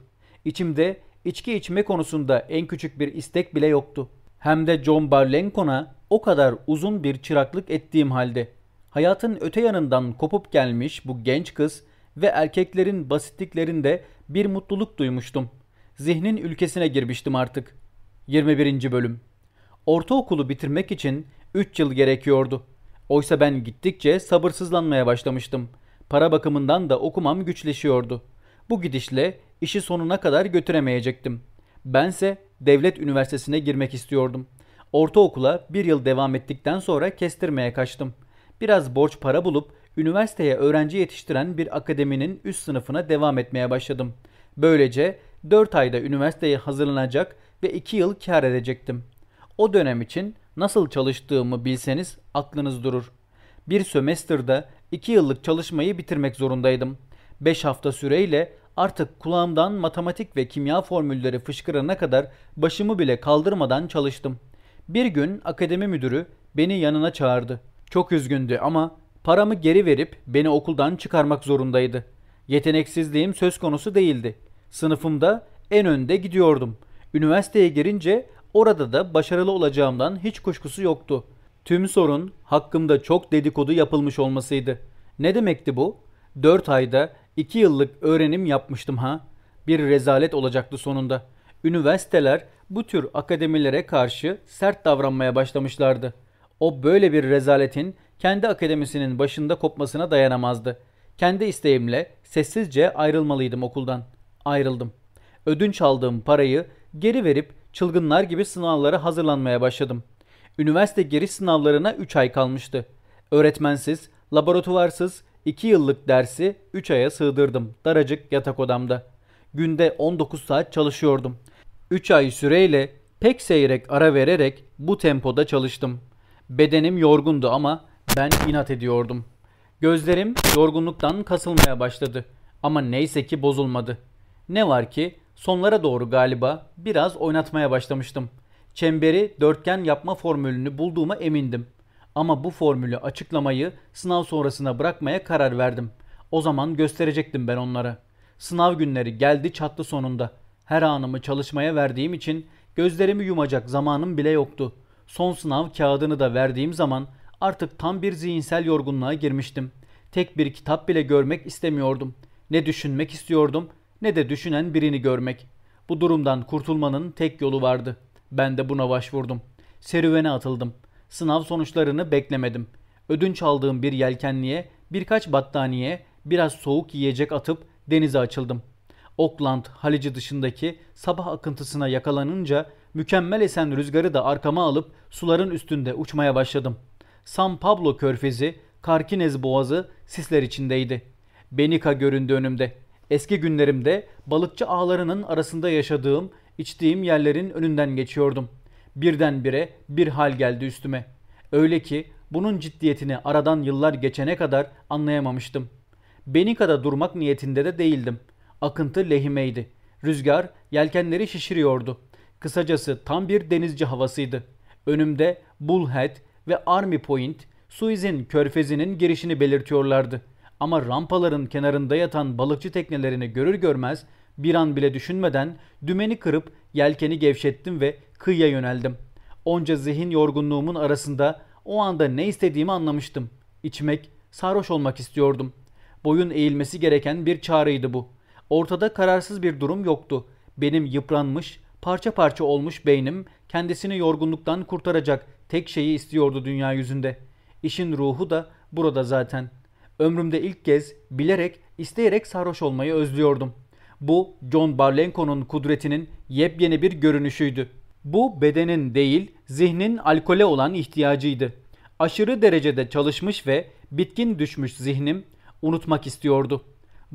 İçimde içki içme konusunda en küçük bir istek bile yoktu. Hem de John Barlencon'a o kadar uzun bir çıraklık ettiğim halde. Hayatın öte yanından kopup gelmiş bu genç kız ve erkeklerin basitliklerinde bir mutluluk duymuştum. Zihnin ülkesine girmiştim artık. 21. Bölüm Ortaokulu bitirmek için 3 yıl gerekiyordu. Oysa ben gittikçe sabırsızlanmaya başlamıştım. Para bakımından da okumam güçleşiyordu. Bu gidişle işi sonuna kadar götüremeyecektim. Bense devlet üniversitesine girmek istiyordum. Ortaokula bir yıl devam ettikten sonra kestirmeye kaçtım. Biraz borç para bulup üniversiteye öğrenci yetiştiren bir akademinin üst sınıfına devam etmeye başladım. Böylece 4 ayda üniversiteye hazırlanacak ve 2 yıl kar edecektim. O dönem için nasıl çalıştığımı bilseniz aklınız durur. Bir sömestrda 2 yıllık çalışmayı bitirmek zorundaydım. 5 hafta süreyle artık kulağımdan matematik ve kimya formülleri fışkırana kadar başımı bile kaldırmadan çalıştım. Bir gün akademi müdürü beni yanına çağırdı. Çok üzgündü ama Paramı geri verip beni okuldan çıkarmak zorundaydı. Yeteneksizliğim söz konusu değildi. Sınıfımda en önde gidiyordum. Üniversiteye girince orada da başarılı olacağımdan hiç kuşkusu yoktu. Tüm sorun hakkımda çok dedikodu yapılmış olmasıydı. Ne demekti bu? 4 ayda 2 yıllık öğrenim yapmıştım ha. Bir rezalet olacaktı sonunda. Üniversiteler bu tür akademilere karşı sert davranmaya başlamışlardı. O böyle bir rezaletin kendi akademisinin başında kopmasına dayanamazdı. Kendi isteğimle sessizce ayrılmalıydım okuldan. Ayrıldım. Ödünç aldığım parayı geri verip çılgınlar gibi sınavlara hazırlanmaya başladım. Üniversite giriş sınavlarına 3 ay kalmıştı. Öğretmensiz, laboratuvarsız 2 yıllık dersi 3 aya sığdırdım daracık yatak odamda. Günde 19 saat çalışıyordum. 3 ay süreyle pek seyrek ara vererek bu tempoda çalıştım. Bedenim yorgundu ama ben inat ediyordum. Gözlerim yorgunluktan kasılmaya başladı ama neyse ki bozulmadı. Ne var ki sonlara doğru galiba biraz oynatmaya başlamıştım. Çemberi dörtgen yapma formülünü bulduğuma emindim. Ama bu formülü açıklamayı sınav sonrasına bırakmaya karar verdim. O zaman gösterecektim ben onlara. Sınav günleri geldi çattı sonunda. Her anımı çalışmaya verdiğim için gözlerimi yumacak zamanım bile yoktu. Son sınav kağıdını da verdiğim zaman artık tam bir zihinsel yorgunluğa girmiştim. Tek bir kitap bile görmek istemiyordum. Ne düşünmek istiyordum ne de düşünen birini görmek. Bu durumdan kurtulmanın tek yolu vardı. Ben de buna başvurdum. Serüvene atıldım. Sınav sonuçlarını beklemedim. Ödünç aldığım bir yelkenliğe birkaç battaniye, biraz soğuk yiyecek atıp denize açıldım. Oakland, Halici dışındaki sabah akıntısına yakalanınca mükemmel esen rüzgarı da arkama alıp suların üstünde uçmaya başladım. San Pablo körfezi, Karkinez boğazı sisler içindeydi. Benika göründü önümde. Eski günlerimde balıkçı ağlarının arasında yaşadığım, içtiğim yerlerin önünden geçiyordum. Birdenbire bir hal geldi üstüme. Öyle ki bunun ciddiyetini aradan yıllar geçene kadar anlayamamıştım. Benika'da durmak niyetinde de değildim. Akıntı lehimeydi. Rüzgar yelkenleri şişiriyordu. Kısacası tam bir denizci havasıydı. Önümde Bullhead ve Army Point, Suiz'in körfezinin girişini belirtiyorlardı. Ama rampaların kenarında yatan balıkçı teknelerini görür görmez bir an bile düşünmeden dümeni kırıp yelkeni gevşettim ve kıyıya yöneldim. Onca zihin yorgunluğumun arasında o anda ne istediğimi anlamıştım. İçmek, sarhoş olmak istiyordum. Boyun eğilmesi gereken bir çağrıydı bu. Ortada kararsız bir durum yoktu. Benim yıpranmış, parça parça olmuş beynim kendisini yorgunluktan kurtaracak tek şeyi istiyordu dünya yüzünde. İşin ruhu da burada zaten. Ömrümde ilk kez bilerek, isteyerek sarhoş olmayı özlüyordum. Bu John Barlenko'nun kudretinin yepyeni bir görünüşüydü. Bu bedenin değil, zihnin alkole olan ihtiyacıydı. Aşırı derecede çalışmış ve bitkin düşmüş zihnim unutmak istiyordu.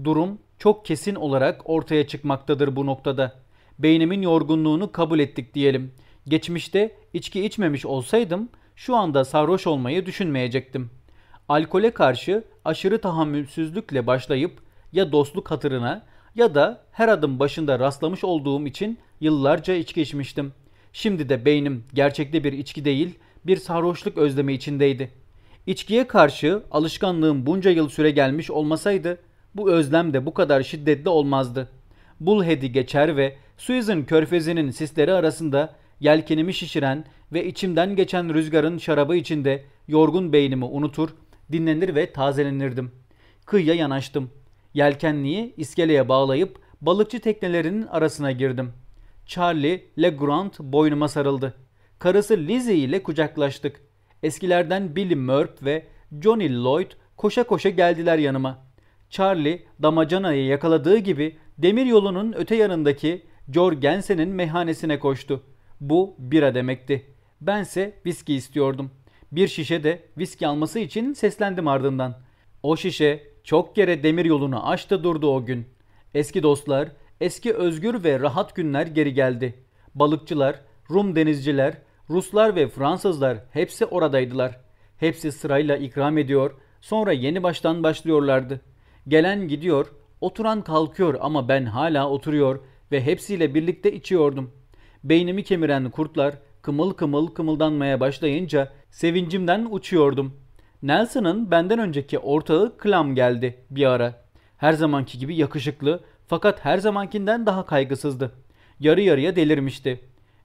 Durum çok kesin olarak ortaya çıkmaktadır bu noktada. Beynimin yorgunluğunu kabul ettik diyelim. Geçmişte içki içmemiş olsaydım şu anda sarhoş olmayı düşünmeyecektim. Alkole karşı aşırı tahammülsüzlükle başlayıp ya dostluk hatırına ya da her adım başında rastlamış olduğum için yıllarca içki içmiştim. Şimdi de beynim gerçekte bir içki değil, bir sarhoşluk özlemi içindeydi. İçkiye karşı alışkanlığım bunca yıl süre gelmiş olmasaydı bu özlem de bu kadar şiddetli olmazdı. Bullhead'i geçer ve Suiz'in körfezinin sisleri arasında yelkenimi şişiren ve içimden geçen rüzgarın şarabı içinde yorgun beynimi unutur, dinlenir ve tazelenirdim. Kıyıya yanaştım. Yelkenliği iskeleye bağlayıp balıkçı teknelerinin arasına girdim. Charlie Legrand boynuma sarıldı. Karısı Lizzie ile kucaklaştık. Eskilerden Billy Murp ve Johnny Lloyd koşa koşa geldiler yanıma. Charlie damacanayı yakaladığı gibi demir yolunun öte yanındaki Jorgensen'in meyhanesine koştu. Bu bira demekti. Bense viski istiyordum. Bir şişe de viski alması için seslendim ardından. O şişe çok kere demir yolunu açtı durdu o gün. Eski dostlar, eski özgür ve rahat günler geri geldi. Balıkçılar, Rum denizciler, Ruslar ve Fransızlar hepsi oradaydılar. Hepsi sırayla ikram ediyor, sonra yeni baştan başlıyorlardı. Gelen gidiyor, oturan kalkıyor ama ben hala oturuyor ve hepsiyle birlikte içiyordum. Beynimi kemiren kurtlar kımıl kımıl kımıldanmaya başlayınca sevincimden uçuyordum. Nelson'ın benden önceki ortağı Clam geldi bir ara. Her zamanki gibi yakışıklı fakat her zamankinden daha kaygısızdı. Yarı yarıya delirmişti.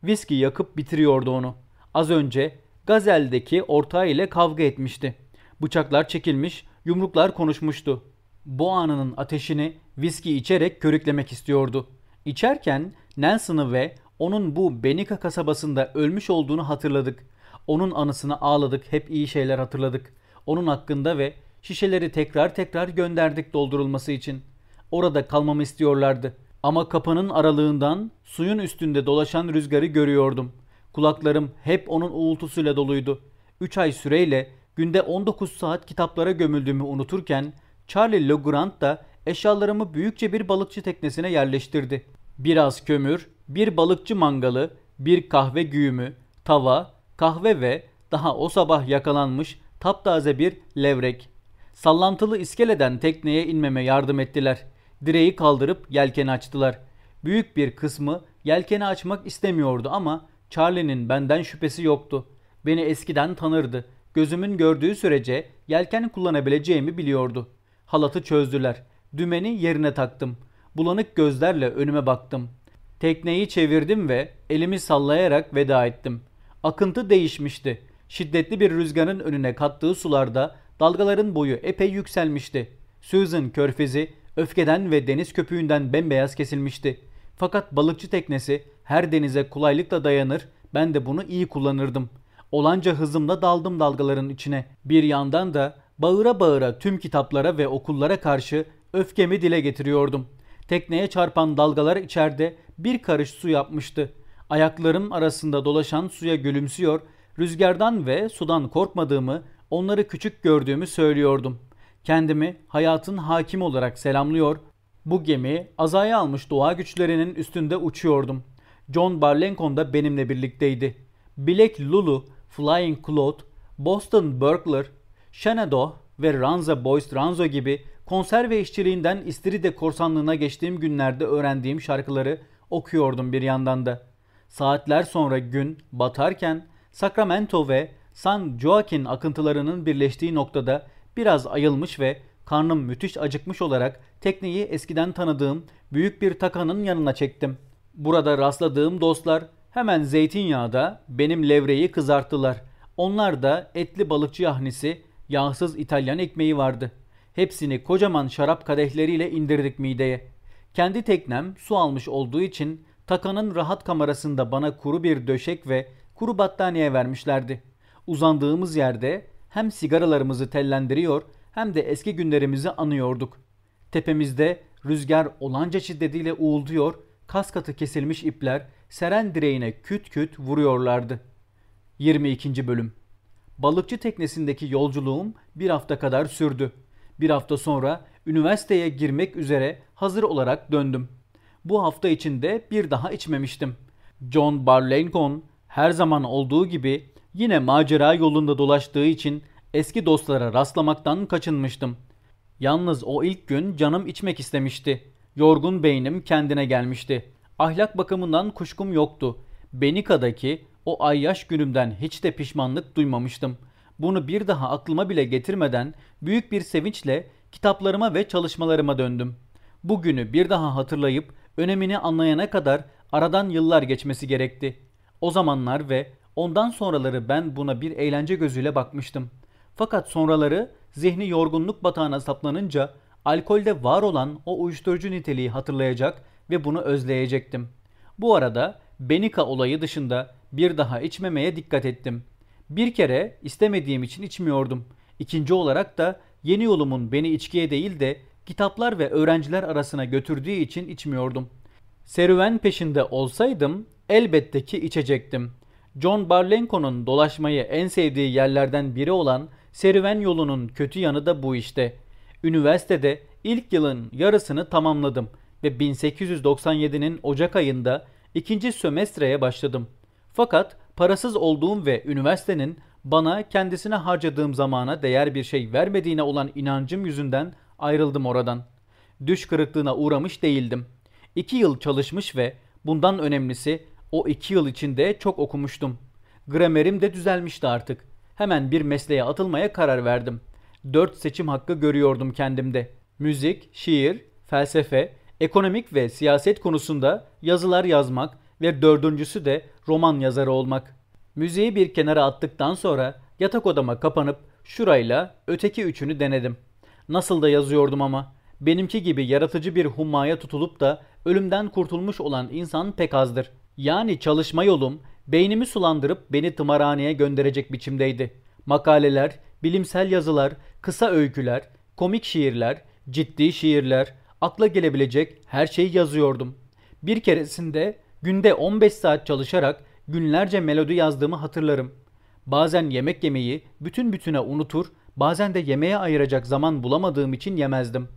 Viski yakıp bitiriyordu onu. Az önce Gazel'deki ortağı ile kavga etmişti. Bıçaklar çekilmiş, yumruklar konuşmuştu. Bu anının ateşini viski içerek körüklemek istiyordu. İçerken Nelson'ı ve onun bu Benika kasabasında ölmüş olduğunu hatırladık. Onun anısına ağladık, hep iyi şeyler hatırladık. Onun hakkında ve şişeleri tekrar tekrar gönderdik doldurulması için. Orada kalmamı istiyorlardı. Ama kapının aralığından suyun üstünde dolaşan rüzgarı görüyordum. Kulaklarım hep onun uğultusuyla doluydu. 3 ay süreyle günde 19 saat kitaplara gömüldüğümü unuturken Charlie Legrand da eşyalarımı büyükçe bir balıkçı teknesine yerleştirdi. Biraz kömür, bir balıkçı mangalı, bir kahve güğümü, tava, kahve ve daha o sabah yakalanmış taptaze bir levrek. Sallantılı iskeleden tekneye inmeme yardım ettiler. Direği kaldırıp yelkeni açtılar. Büyük bir kısmı yelkeni açmak istemiyordu ama Charlie'nin benden şüphesi yoktu. Beni eskiden tanırdı. Gözümün gördüğü sürece yelken kullanabileceğimi biliyordu. Halatı çözdüler. Dümeni yerine taktım. Bulanık gözlerle önüme baktım. Tekneyi çevirdim ve elimi sallayarak veda ettim. Akıntı değişmişti. Şiddetli bir rüzgarın önüne kattığı sularda dalgaların boyu epey yükselmişti. Susan körfezi öfkeden ve deniz köpüğünden bembeyaz kesilmişti. Fakat balıkçı teknesi her denize kolaylıkla dayanır, ben de bunu iyi kullanırdım. Olanca hızımla daldım dalgaların içine. Bir yandan da bağıra bağıra tüm kitaplara ve okullara karşı öfkemi dile getiriyordum. Tekneye çarpan dalgalar içeride bir karış su yapmıştı. Ayaklarım arasında dolaşan suya gülümsüyor, rüzgardan ve sudan korkmadığımı, onları küçük gördüğümü söylüyordum. Kendimi hayatın hakim olarak selamlıyor, bu gemi azaya almış doğa güçlerinin üstünde uçuyordum. John Barlenkon da benimle birlikteydi. Black Lulu, Flying Cloud, Boston Burglar, Shenandoah ve Ranza Boys Ranzo gibi konserve işçiliğinden istiride korsanlığına geçtiğim günlerde öğrendiğim şarkıları okuyordum bir yandan da. Saatler sonra gün batarken Sacramento ve San Joaquin akıntılarının birleştiği noktada biraz ayılmış ve karnım müthiş acıkmış olarak tekneyi eskiden tanıdığım büyük bir takanın yanına çektim. Burada rastladığım dostlar hemen zeytinyağda benim levreyi kızarttılar. Onlar da etli balıkçı yahnisi, yağsız İtalyan ekmeği vardı. Hepsini kocaman şarap kadehleriyle indirdik mideye. Kendi teknem su almış olduğu için takanın rahat kamerasında bana kuru bir döşek ve kuru battaniye vermişlerdi. Uzandığımız yerde hem sigaralarımızı tellendiriyor hem de eski günlerimizi anıyorduk. Tepemizde rüzgar olanca şiddetiyle uğulduyor, kas katı kesilmiş ipler seren direğine küt küt vuruyorlardı. 22. Bölüm Balıkçı teknesindeki yolculuğum bir hafta kadar sürdü. Bir hafta sonra üniversiteye girmek üzere hazır olarak döndüm. Bu hafta içinde bir daha içmemiştim. John Barlencon her zaman olduğu gibi yine macera yolunda dolaştığı için eski dostlara rastlamaktan kaçınmıştım. Yalnız o ilk gün canım içmek istemişti. Yorgun beynim kendine gelmişti. Ahlak bakımından kuşkum yoktu. Benika'daki o ayyaş günümden hiç de pişmanlık duymamıştım. Bunu bir daha aklıma bile getirmeden büyük bir sevinçle kitaplarıma ve çalışmalarıma döndüm. Bugünü bir daha hatırlayıp önemini anlayana kadar aradan yıllar geçmesi gerekti. O zamanlar ve ondan sonraları ben buna bir eğlence gözüyle bakmıştım. Fakat sonraları zihni yorgunluk batağına saplanınca alkolde var olan o uyuşturucu niteliği hatırlayacak ve bunu özleyecektim. Bu arada Benika olayı dışında bir daha içmemeye dikkat ettim. Bir kere istemediğim için içmiyordum. İkinci olarak da yeni yolumun beni içkiye değil de kitaplar ve öğrenciler arasına götürdüğü için içmiyordum. Serüven peşinde olsaydım elbette ki içecektim. John Barlenko'nun dolaşmayı en sevdiği yerlerden biri olan serüven yolunun kötü yanı da bu işte. Üniversitede ilk yılın yarısını tamamladım ve 1897'nin Ocak ayında ikinci sömestreye başladım. Fakat parasız olduğum ve üniversitenin bana kendisine harcadığım zamana değer bir şey vermediğine olan inancım yüzünden ayrıldım oradan. Düş kırıklığına uğramış değildim. İki yıl çalışmış ve bundan önemlisi o iki yıl içinde çok okumuştum. Gramerim de düzelmişti artık. hemen bir mesleğe atılmaya karar verdim. Dört seçim hakkı görüyordum kendimde. Müzik, şiir, felsefe, ekonomik ve siyaset konusunda yazılar yazmak ve dördüncüsü de roman yazarı olmak. Müziği bir kenara attıktan sonra yatak odama kapanıp şurayla öteki üçünü denedim. Nasıl da yazıyordum ama. Benimki gibi yaratıcı bir hummaya tutulup da ölümden kurtulmuş olan insan pek azdır. Yani çalışma yolum beynimi sulandırıp beni tımarhaneye gönderecek biçimdeydi. Makaleler, bilimsel yazılar, kısa öyküler, komik şiirler, ciddi şiirler, akla gelebilecek her şeyi yazıyordum. Bir keresinde günde 15 saat çalışarak günlerce melodi yazdığımı hatırlarım. Bazen yemek yemeyi bütün bütüne unutur, bazen de yemeğe ayıracak zaman bulamadığım için yemezdim.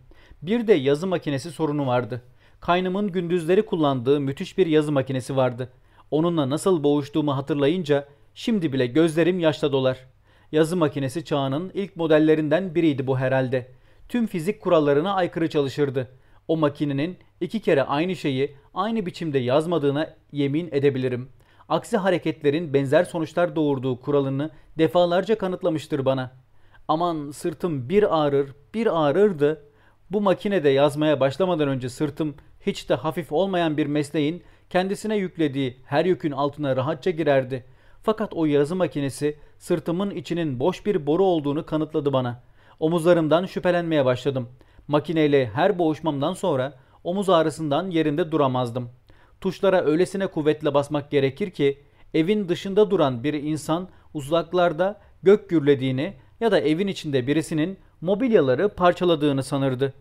Bir de yazı makinesi sorunu vardı. Kaynımın gündüzleri kullandığı müthiş bir yazı makinesi vardı. Onunla nasıl boğuştuğumu hatırlayınca şimdi bile gözlerim yaşla dolar. Yazı makinesi çağının ilk modellerinden biriydi bu herhalde. Tüm fizik kurallarına aykırı çalışırdı. O makinenin iki kere aynı şeyi aynı biçimde yazmadığına yemin edebilirim. Aksi hareketlerin benzer sonuçlar doğurduğu kuralını defalarca kanıtlamıştır bana. Aman sırtım bir ağrır, bir ağrırdı. Bu makinede yazmaya başlamadan önce sırtım hiç de hafif olmayan bir mesleğin kendisine yüklediği her yükün altına rahatça girerdi. Fakat o yazı makinesi sırtımın içinin boş bir boru olduğunu kanıtladı bana. Omuzlarımdan şüphelenmeye başladım. Makineyle her boğuşmamdan sonra omuz ağrısından yerinde duramazdım. Tuşlara öylesine kuvvetle basmak gerekir ki evin dışında duran bir insan uzaklarda gök gürlediğini ya da evin içinde birisinin mobilyaları parçaladığını sanırdı.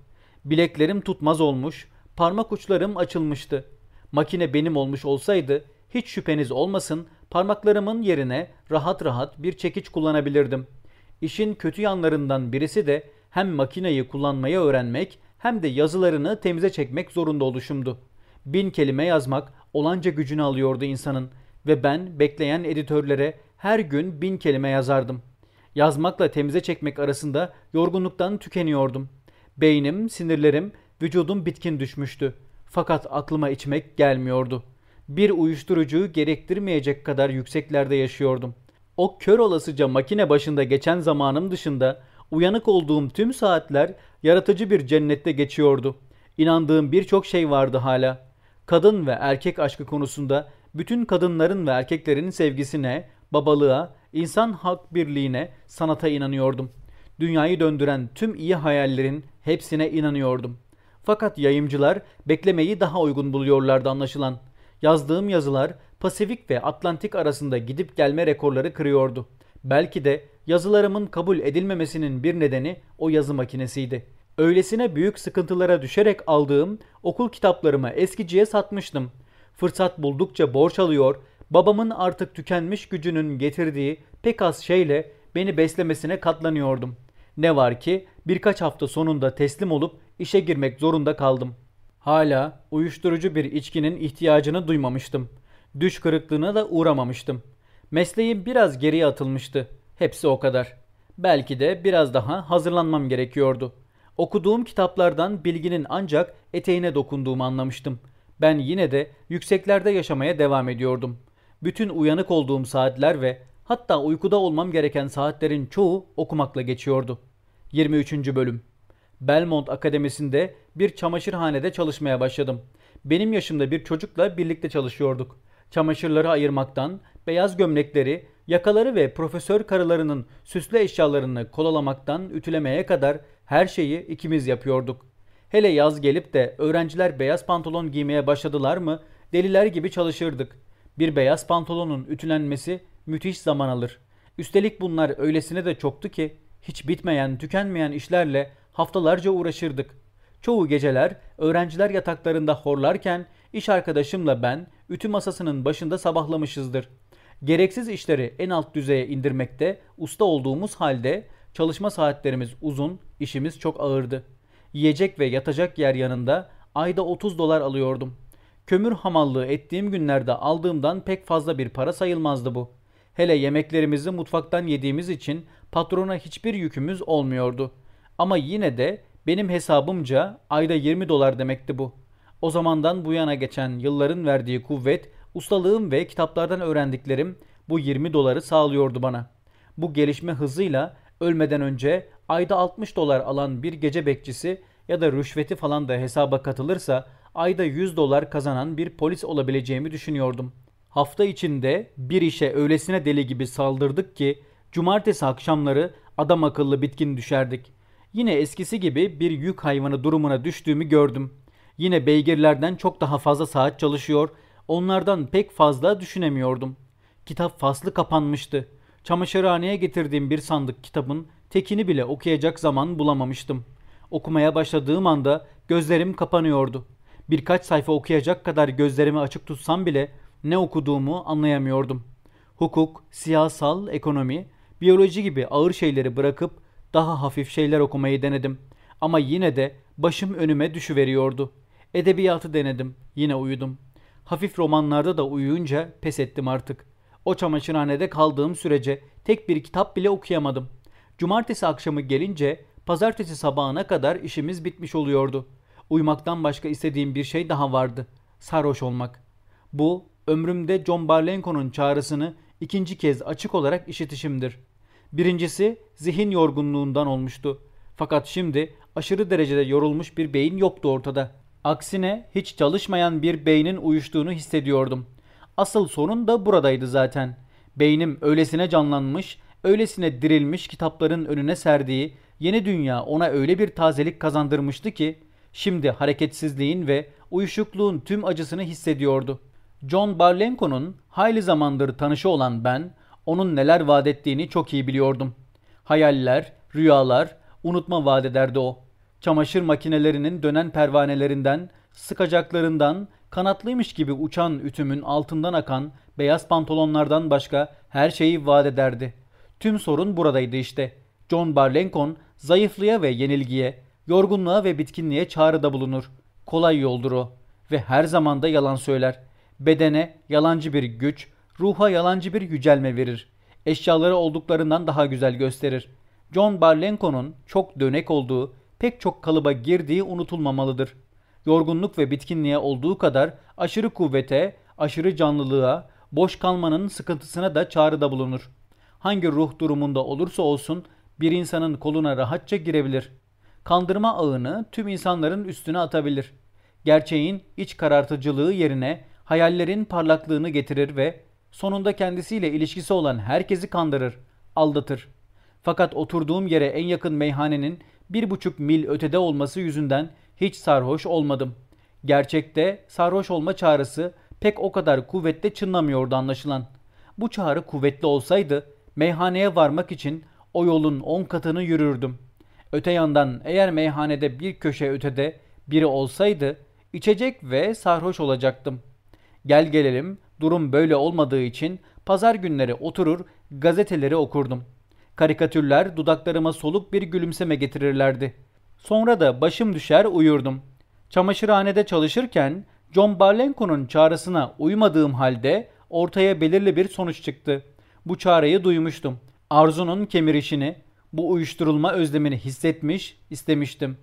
Bileklerim tutmaz olmuş, parmak uçlarım açılmıştı. Makine benim olmuş olsaydı hiç şüpheniz olmasın parmaklarımın yerine rahat rahat bir çekiç kullanabilirdim. İşin kötü yanlarından birisi de hem makineyi kullanmayı öğrenmek hem de yazılarını temize çekmek zorunda oluşumdu. Bin kelime yazmak olanca gücünü alıyordu insanın ve ben bekleyen editörlere her gün bin kelime yazardım. Yazmakla temize çekmek arasında yorgunluktan tükeniyordum. Beynim, sinirlerim, vücudum bitkin düşmüştü. Fakat aklıma içmek gelmiyordu. Bir uyuşturucuyu gerektirmeyecek kadar yükseklerde yaşıyordum. O kör olasıca makine başında geçen zamanım dışında uyanık olduğum tüm saatler yaratıcı bir cennette geçiyordu. İnandığım birçok şey vardı hala. Kadın ve erkek aşkı konusunda bütün kadınların ve erkeklerin sevgisine, babalığa, insan hak birliğine, sanata inanıyordum. Dünyayı döndüren tüm iyi hayallerin hepsine inanıyordum. Fakat yayımcılar beklemeyi daha uygun buluyorlardı anlaşılan. Yazdığım yazılar Pasifik ve Atlantik arasında gidip gelme rekorları kırıyordu. Belki de yazılarımın kabul edilmemesinin bir nedeni o yazı makinesiydi. Öylesine büyük sıkıntılara düşerek aldığım okul kitaplarımı eskiciye satmıştım. Fırsat buldukça borç alıyor, babamın artık tükenmiş gücünün getirdiği pek az şeyle beni beslemesine katlanıyordum. Ne var ki birkaç hafta sonunda teslim olup işe girmek zorunda kaldım. Hala uyuşturucu bir içkinin ihtiyacını duymamıştım. Düş kırıklığına da uğramamıştım. Mesleğim biraz geriye atılmıştı. Hepsi o kadar. Belki de biraz daha hazırlanmam gerekiyordu. Okuduğum kitaplardan bilginin ancak eteğine dokunduğumu anlamıştım. Ben yine de yükseklerde yaşamaya devam ediyordum. Bütün uyanık olduğum saatler ve hatta uykuda olmam gereken saatlerin çoğu okumakla geçiyordu. 23. Bölüm Belmont Akademisi'nde bir çamaşırhanede çalışmaya başladım. Benim yaşımda bir çocukla birlikte çalışıyorduk. Çamaşırları ayırmaktan, beyaz gömlekleri, yakaları ve profesör karılarının süslü eşyalarını kolalamaktan ütülemeye kadar her şeyi ikimiz yapıyorduk. Hele yaz gelip de öğrenciler beyaz pantolon giymeye başladılar mı deliler gibi çalışırdık. Bir beyaz pantolonun ütülenmesi müthiş zaman alır. Üstelik bunlar öylesine de çoktu ki hiç bitmeyen, tükenmeyen işlerle haftalarca uğraşırdık. Çoğu geceler öğrenciler yataklarında horlarken iş arkadaşımla ben ütü masasının başında sabahlamışızdır. Gereksiz işleri en alt düzeye indirmekte usta olduğumuz halde çalışma saatlerimiz uzun, işimiz çok ağırdı. Yiyecek ve yatacak yer yanında ayda 30 dolar alıyordum. Kömür hamallığı ettiğim günlerde aldığımdan pek fazla bir para sayılmazdı bu. Hele yemeklerimizi mutfaktan yediğimiz için patrona hiçbir yükümüz olmuyordu. Ama yine de benim hesabımca ayda 20 dolar demekti bu. O zamandan bu yana geçen yılların verdiği kuvvet, ustalığım ve kitaplardan öğrendiklerim bu 20 doları sağlıyordu bana. Bu gelişme hızıyla ölmeden önce ayda 60 dolar alan bir gece bekçisi ya da rüşveti falan da hesaba katılırsa ayda 100 dolar kazanan bir polis olabileceğimi düşünüyordum. Hafta içinde bir işe öylesine deli gibi saldırdık ki cumartesi akşamları adam akıllı bitkin düşerdik. Yine eskisi gibi bir yük hayvanı durumuna düştüğümü gördüm. Yine beygirlerden çok daha fazla saat çalışıyor, onlardan pek fazla düşünemiyordum. Kitap faslı kapanmıştı. Çamaşırhaneye getirdiğim bir sandık kitabın tekini bile okuyacak zaman bulamamıştım. Okumaya başladığım anda gözlerim kapanıyordu. Birkaç sayfa okuyacak kadar gözlerimi açık tutsam bile ne okuduğumu anlayamıyordum. Hukuk, siyasal, ekonomi, biyoloji gibi ağır şeyleri bırakıp daha hafif şeyler okumayı denedim. Ama yine de başım önüme düşüveriyordu. Edebiyatı denedim. Yine uyudum. Hafif romanlarda da uyuyunca pes ettim artık. O çamaşırhanede kaldığım sürece tek bir kitap bile okuyamadım. Cumartesi akşamı gelince pazartesi sabahına kadar işimiz bitmiş oluyordu. Uyumaktan başka istediğim bir şey daha vardı. Sarhoş olmak. Bu ömrümde John Barlenko'nun çağrısını ikinci kez açık olarak işitişimdir. Birincisi zihin yorgunluğundan olmuştu. Fakat şimdi aşırı derecede yorulmuş bir beyin yoktu ortada. Aksine hiç çalışmayan bir beynin uyuştuğunu hissediyordum. Asıl sorun da buradaydı zaten. Beynim öylesine canlanmış, öylesine dirilmiş kitapların önüne serdiği yeni dünya ona öyle bir tazelik kazandırmıştı ki şimdi hareketsizliğin ve uyuşukluğun tüm acısını hissediyordu. John Barlenko'nun hayli zamandır tanışı olan ben onun neler vaat ettiğini çok iyi biliyordum. Hayaller, rüyalar, unutma vaat ederdi o. Çamaşır makinelerinin dönen pervanelerinden, sıkacaklarından, kanatlıymış gibi uçan ütümün altından akan beyaz pantolonlardan başka her şeyi vaat ederdi. Tüm sorun buradaydı işte. John Barlenkon zayıflığa ve yenilgiye, yorgunluğa ve bitkinliğe çağrıda bulunur. Kolay yoldur o ve her zaman da yalan söyler. Bedene yalancı bir güç, ruha yalancı bir yücelme verir. Eşyaları olduklarından daha güzel gösterir. John Barlenko'nun çok dönek olduğu, pek çok kalıba girdiği unutulmamalıdır. Yorgunluk ve bitkinliğe olduğu kadar aşırı kuvvete, aşırı canlılığa, boş kalmanın sıkıntısına da çağrıda bulunur. Hangi ruh durumunda olursa olsun bir insanın koluna rahatça girebilir. Kandırma ağını tüm insanların üstüne atabilir. Gerçeğin iç karartıcılığı yerine hayallerin parlaklığını getirir ve sonunda kendisiyle ilişkisi olan herkesi kandırır, aldatır. Fakat oturduğum yere en yakın meyhanenin bir buçuk mil ötede olması yüzünden hiç sarhoş olmadım. Gerçekte sarhoş olma çağrısı pek o kadar kuvvetle çınlamıyordu anlaşılan. Bu çağrı kuvvetli olsaydı meyhaneye varmak için o yolun on katını yürürdüm. Öte yandan eğer meyhanede bir köşe ötede biri olsaydı içecek ve sarhoş olacaktım. Gel gelelim durum böyle olmadığı için pazar günleri oturur gazeteleri okurdum. Karikatürler dudaklarıma soluk bir gülümseme getirirlerdi. Sonra da başım düşer uyurdum. Çamaşırhanede çalışırken John Barlenko'nun çağrısına uymadığım halde ortaya belirli bir sonuç çıktı. Bu çağrıyı duymuştum. Arzunun kemirişini, bu uyuşturulma özlemini hissetmiş, istemiştim.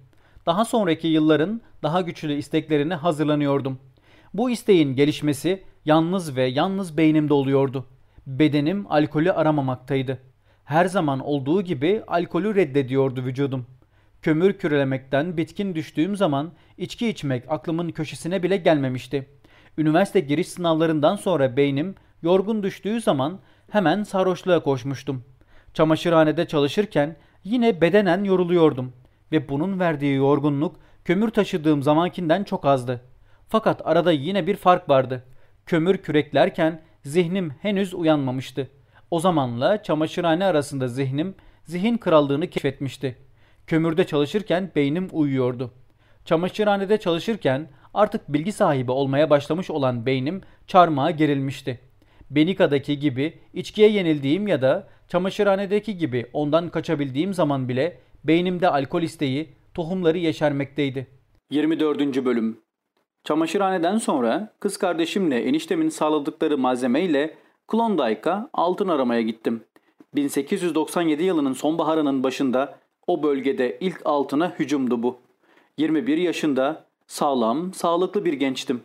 Daha sonraki yılların daha güçlü isteklerine hazırlanıyordum. Bu isteğin gelişmesi yalnız ve yalnız beynimde oluyordu. Bedenim alkolü aramamaktaydı. Her zaman olduğu gibi alkolü reddediyordu vücudum. Kömür kürelemekten bitkin düştüğüm zaman içki içmek aklımın köşesine bile gelmemişti. Üniversite giriş sınavlarından sonra beynim yorgun düştüğü zaman hemen sarhoşluğa koşmuştum. Çamaşırhanede çalışırken yine bedenen yoruluyordum ve bunun verdiği yorgunluk kömür taşıdığım zamankinden çok azdı. Fakat arada yine bir fark vardı. Kömür küreklerken zihnim henüz uyanmamıştı. O zamanla çamaşırhane arasında zihnim zihin krallığını keşfetmişti. Kömürde çalışırken beynim uyuyordu. Çamaşırhanede çalışırken artık bilgi sahibi olmaya başlamış olan beynim çarmıha gerilmişti. Benika'daki gibi içkiye yenildiğim ya da çamaşırhanedeki gibi ondan kaçabildiğim zaman bile beynimde alkol isteği, tohumları yeşermekteydi. 24. Bölüm Çamaşırhaneden sonra kız kardeşimle eniştemin sağladıkları malzemeyle Klondike'a altın aramaya gittim. 1897 yılının sonbaharının başında o bölgede ilk altına hücumdu bu. 21 yaşında sağlam, sağlıklı bir gençtim.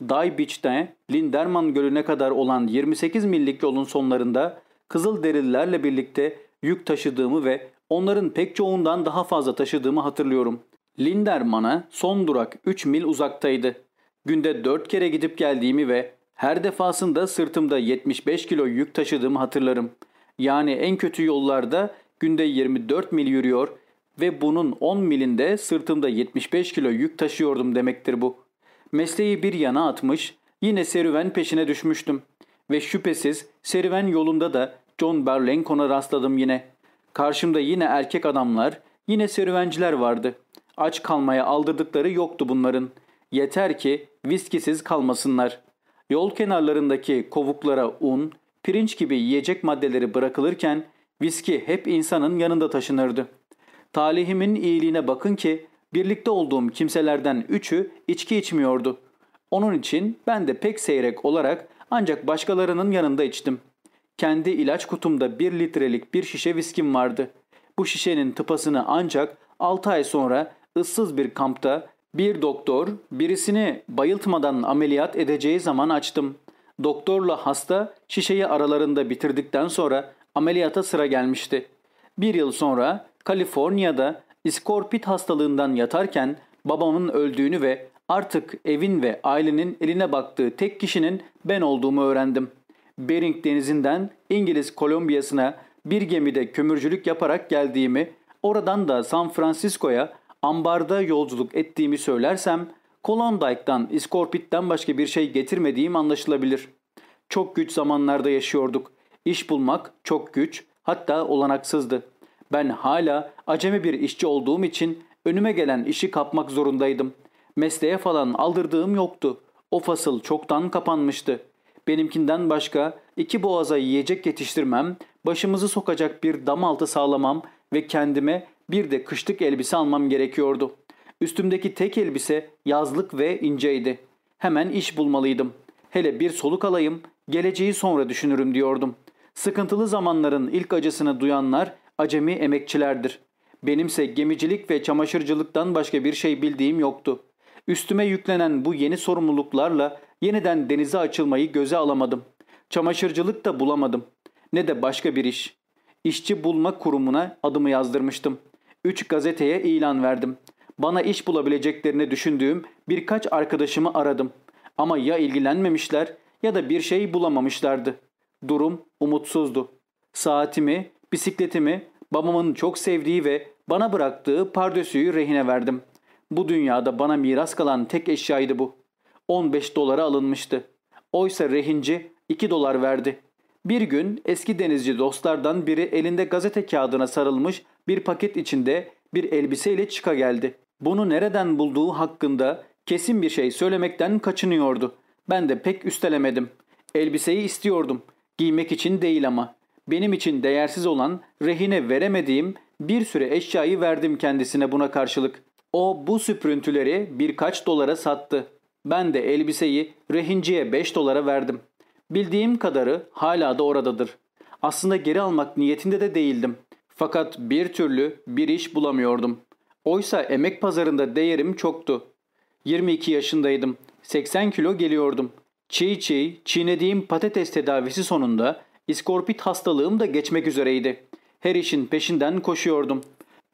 Day Beach'te Linderman Gölü'ne kadar olan 28 millik yolun sonlarında Kızılderililerle birlikte yük taşıdığımı ve onların pek çoğundan daha fazla taşıdığımı hatırlıyorum. Linderman'a son durak 3 mil uzaktaydı. Günde 4 kere gidip geldiğimi ve her defasında sırtımda 75 kilo yük taşıdığımı hatırlarım. Yani en kötü yollarda günde 24 mil yürüyor ve bunun 10 milinde sırtımda 75 kilo yük taşıyordum demektir bu. Mesleği bir yana atmış, yine serüven peşine düşmüştüm. Ve şüphesiz serüven yolunda da John Berlincon'a rastladım yine. Karşımda yine erkek adamlar, yine serüvenciler vardı. Aç kalmaya aldırdıkları yoktu bunların. Yeter ki viskisiz kalmasınlar. Yol kenarlarındaki kovuklara un, pirinç gibi yiyecek maddeleri bırakılırken viski hep insanın yanında taşınırdı. Talihimin iyiliğine bakın ki birlikte olduğum kimselerden üçü içki içmiyordu. Onun için ben de pek seyrek olarak ancak başkalarının yanında içtim. Kendi ilaç kutumda bir litrelik bir şişe viskim vardı. Bu şişenin tıpasını ancak 6 ay sonra ıssız bir kampta bir doktor birisini bayıltmadan ameliyat edeceği zaman açtım. Doktorla hasta şişeyi aralarında bitirdikten sonra ameliyata sıra gelmişti. Bir yıl sonra Kaliforniya'da iskorpit hastalığından yatarken babamın öldüğünü ve artık evin ve ailenin eline baktığı tek kişinin ben olduğumu öğrendim. Bering denizinden İngiliz Kolombiyası'na bir gemide kömürcülük yaparak geldiğimi, oradan da San Francisco'ya ambarda yolculuk ettiğimi söylersem Klondike'dan, iskorpitten başka bir şey getirmediğim anlaşılabilir. Çok güç zamanlarda yaşıyorduk. İş bulmak çok güç, hatta olanaksızdı. Ben hala acemi bir işçi olduğum için önüme gelen işi kapmak zorundaydım. Mesleğe falan aldırdığım yoktu. O fasıl çoktan kapanmıştı. Benimkinden başka iki boğaza yiyecek yetiştirmem, başımızı sokacak bir dam altı sağlamam ve kendime bir de kışlık elbise almam gerekiyordu. Üstümdeki tek elbise yazlık ve inceydi. Hemen iş bulmalıydım. Hele bir soluk alayım, geleceği sonra düşünürüm diyordum. Sıkıntılı zamanların ilk acısını duyanlar acemi emekçilerdir. Benimse gemicilik ve çamaşırcılıktan başka bir şey bildiğim yoktu. Üstüme yüklenen bu yeni sorumluluklarla yeniden denize açılmayı göze alamadım. Çamaşırcılık da bulamadım. Ne de başka bir iş. İşçi bulma kurumuna adımı yazdırmıştım. Üç gazeteye ilan verdim. Bana iş bulabileceklerini düşündüğüm birkaç arkadaşımı aradım. Ama ya ilgilenmemişler ya da bir şey bulamamışlardı. Durum umutsuzdu. Saatimi, bisikletimi, babamın çok sevdiği ve bana bıraktığı pardösüyü rehine verdim. Bu dünyada bana miras kalan tek eşyaydı bu. 15 dolara alınmıştı. Oysa rehinci 2 dolar verdi. Bir gün eski denizci dostlardan biri elinde gazete kağıdına sarılmış bir paket içinde bir elbiseyle çıka geldi. Bunu nereden bulduğu hakkında kesin bir şey söylemekten kaçınıyordu. Ben de pek üstelemedim. Elbiseyi istiyordum. Giymek için değil ama. Benim için değersiz olan rehine veremediğim bir süre eşyayı verdim kendisine buna karşılık. O bu süprüntüleri birkaç dolara sattı. Ben de elbiseyi rehinciye 5 dolara verdim. Bildiğim kadarı hala da oradadır. Aslında geri almak niyetinde de değildim. Fakat bir türlü bir iş bulamıyordum. Oysa emek pazarında değerim çoktu. 22 yaşındaydım. 80 kilo geliyordum. Çiğ çiğ çiğnediğim patates tedavisi sonunda iskorpit hastalığım da geçmek üzereydi. Her işin peşinden koşuyordum.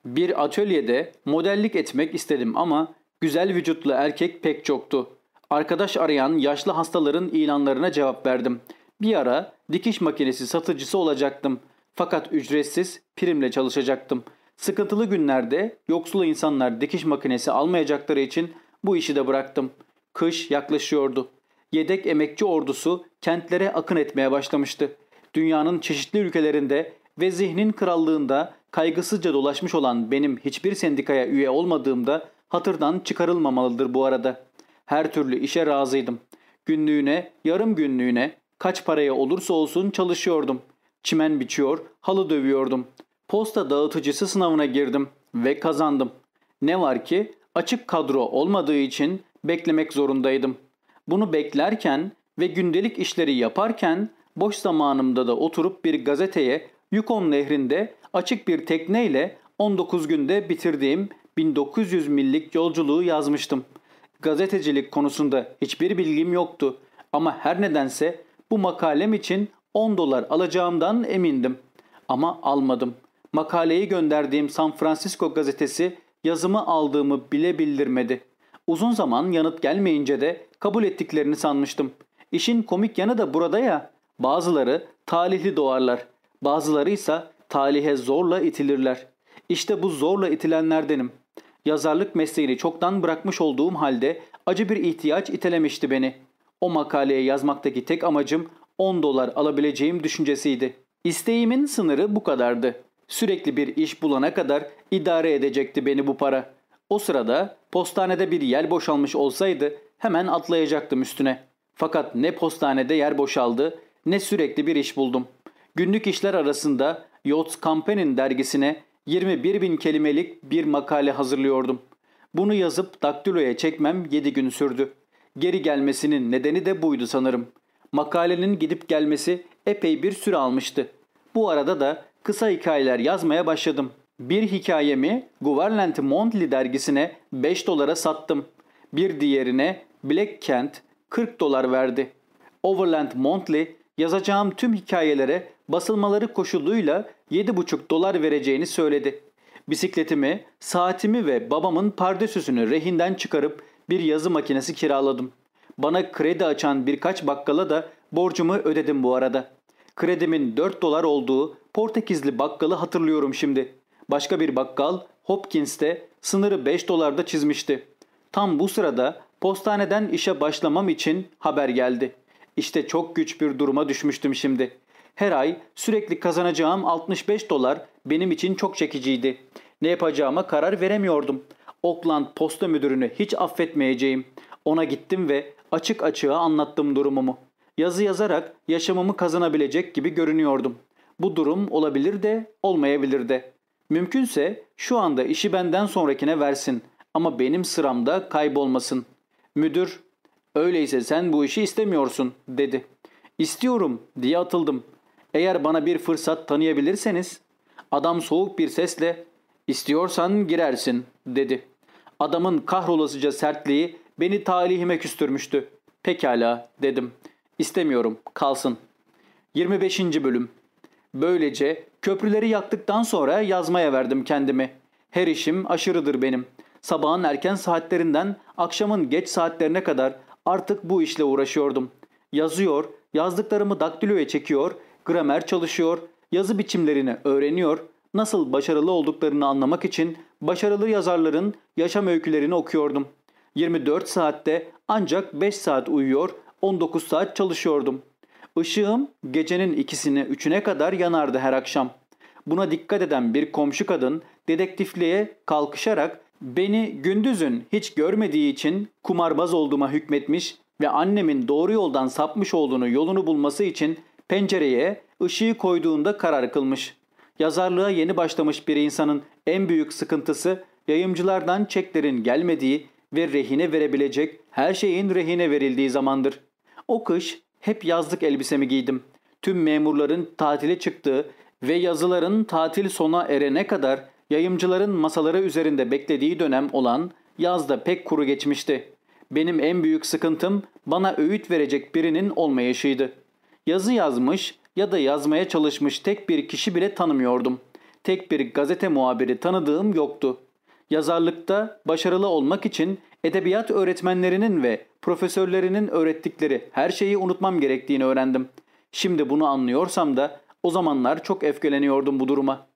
Bir atölyede modellik etmek istedim ama güzel vücutlu erkek pek çoktu. Arkadaş arayan yaşlı hastaların ilanlarına cevap verdim. Bir ara dikiş makinesi satıcısı olacaktım. Fakat ücretsiz primle çalışacaktım. Sıkıntılı günlerde yoksul insanlar dikiş makinesi almayacakları için bu işi de bıraktım. Kış yaklaşıyordu. Yedek emekçi ordusu kentlere akın etmeye başlamıştı. Dünyanın çeşitli ülkelerinde ve zihnin krallığında kaygısızca dolaşmış olan benim hiçbir sendikaya üye olmadığımda hatırdan çıkarılmamalıdır bu arada. Her türlü işe razıydım. Günlüğüne, yarım günlüğüne, kaç paraya olursa olsun çalışıyordum. Çimen biçiyor, halı dövüyordum. Posta dağıtıcısı sınavına girdim ve kazandım. Ne var ki açık kadro olmadığı için beklemek zorundaydım. Bunu beklerken ve gündelik işleri yaparken boş zamanımda da oturup bir gazeteye Yukon nehrinde açık bir tekneyle 19 günde bitirdiğim 1900 millik yolculuğu yazmıştım. Gazetecilik konusunda hiçbir bilgim yoktu ama her nedense bu makalem için 10 dolar alacağımdan emindim. Ama almadım. Makaleyi gönderdiğim San Francisco gazetesi yazımı aldığımı bile bildirmedi. Uzun zaman yanıt gelmeyince de kabul ettiklerini sanmıştım. İşin komik yanı da burada ya. Bazıları talihli doğarlar. Bazıları ise talihe zorla itilirler. İşte bu zorla itilenlerdenim. Yazarlık mesleğini çoktan bırakmış olduğum halde acı bir ihtiyaç itelemişti beni. O makaleye yazmaktaki tek amacım 10 dolar alabileceğim düşüncesiydi. İsteğimin sınırı bu kadardı. Sürekli bir iş bulana kadar idare edecekti beni bu para. O sırada postanede bir yer boşalmış olsaydı hemen atlayacaktım üstüne. Fakat ne postanede yer boşaldı ne sürekli bir iş buldum. Günlük işler arasında Yachts Company'nin dergisine 21 bin kelimelik bir makale hazırlıyordum. Bunu yazıp daktiloya çekmem 7 gün sürdü. Geri gelmesinin nedeni de buydu sanırım. Makalenin gidip gelmesi epey bir süre almıştı. Bu arada da kısa hikayeler yazmaya başladım. Bir hikayemi Guvernement Monthly dergisine 5 dolara sattım. Bir diğerine Black Kent 40 dolar verdi. Overland Monthly yazacağım tüm hikayelere basılmaları koşuluyla 7,5 dolar vereceğini söyledi. Bisikletimi, saatimi ve babamın pardesüsünü rehinden çıkarıp bir yazı makinesi kiraladım. Bana kredi açan birkaç bakkala da borcumu ödedim bu arada. Kredimin 4 dolar olduğu Portekizli bakkalı hatırlıyorum şimdi. Başka bir bakkal Hopkins'te sınırı 5 dolarda çizmişti. Tam bu sırada postaneden işe başlamam için haber geldi. İşte çok güç bir duruma düşmüştüm şimdi. Her ay sürekli kazanacağım 65 dolar benim için çok çekiciydi. Ne yapacağıma karar veremiyordum. Oakland posta müdürünü hiç affetmeyeceğim. Ona gittim ve açık açığa anlattım durumumu. Yazı yazarak yaşamımı kazanabilecek gibi görünüyordum. Bu durum olabilir de olmayabilir de. Mümkünse şu anda işi benden sonrakine versin ama benim sıramda kaybolmasın. Müdür, öyleyse sen bu işi istemiyorsun dedi. İstiyorum diye atıldım. Eğer bana bir fırsat tanıyabilirseniz. Adam soğuk bir sesle istiyorsan girersin dedi. Adamın kahrolasıca sertliği beni talihime küstürmüştü. Pekala dedim. İstemiyorum kalsın. 25. Bölüm Böylece köprüleri yaktıktan sonra yazmaya verdim kendimi. Her işim aşırıdır benim. Sabahın erken saatlerinden akşamın geç saatlerine kadar artık bu işle uğraşıyordum. Yazıyor, yazdıklarımı daktiloya çekiyor, gramer çalışıyor, yazı biçimlerini öğreniyor, nasıl başarılı olduklarını anlamak için başarılı yazarların yaşam öykülerini okuyordum. 24 saatte ancak 5 saat uyuyor, 19 saat çalışıyordum. Işığım gecenin ikisine üçüne kadar yanardı her akşam. Buna dikkat eden bir komşu kadın dedektifliğe kalkışarak beni gündüzün hiç görmediği için kumarbaz olduğuma hükmetmiş ve annemin doğru yoldan sapmış olduğunu yolunu bulması için pencereye ışığı koyduğunda karar kılmış. Yazarlığa yeni başlamış bir insanın en büyük sıkıntısı yayımcılardan çeklerin gelmediği ve rehine verebilecek her şeyin rehine verildiği zamandır. O kış hep yazlık elbisemi giydim. Tüm memurların tatile çıktığı ve yazıların tatil sona erene kadar yayımcıların masaları üzerinde beklediği dönem olan yazda pek kuru geçmişti. Benim en büyük sıkıntım bana öğüt verecek birinin olmayışıydı. Yazı yazmış ya da yazmaya çalışmış tek bir kişi bile tanımıyordum. Tek bir gazete muhabiri tanıdığım yoktu. Yazarlıkta başarılı olmak için edebiyat öğretmenlerinin ve profesörlerinin öğrettikleri her şeyi unutmam gerektiğini öğrendim. Şimdi bunu anlıyorsam da o zamanlar çok öfkeleniyordum bu duruma.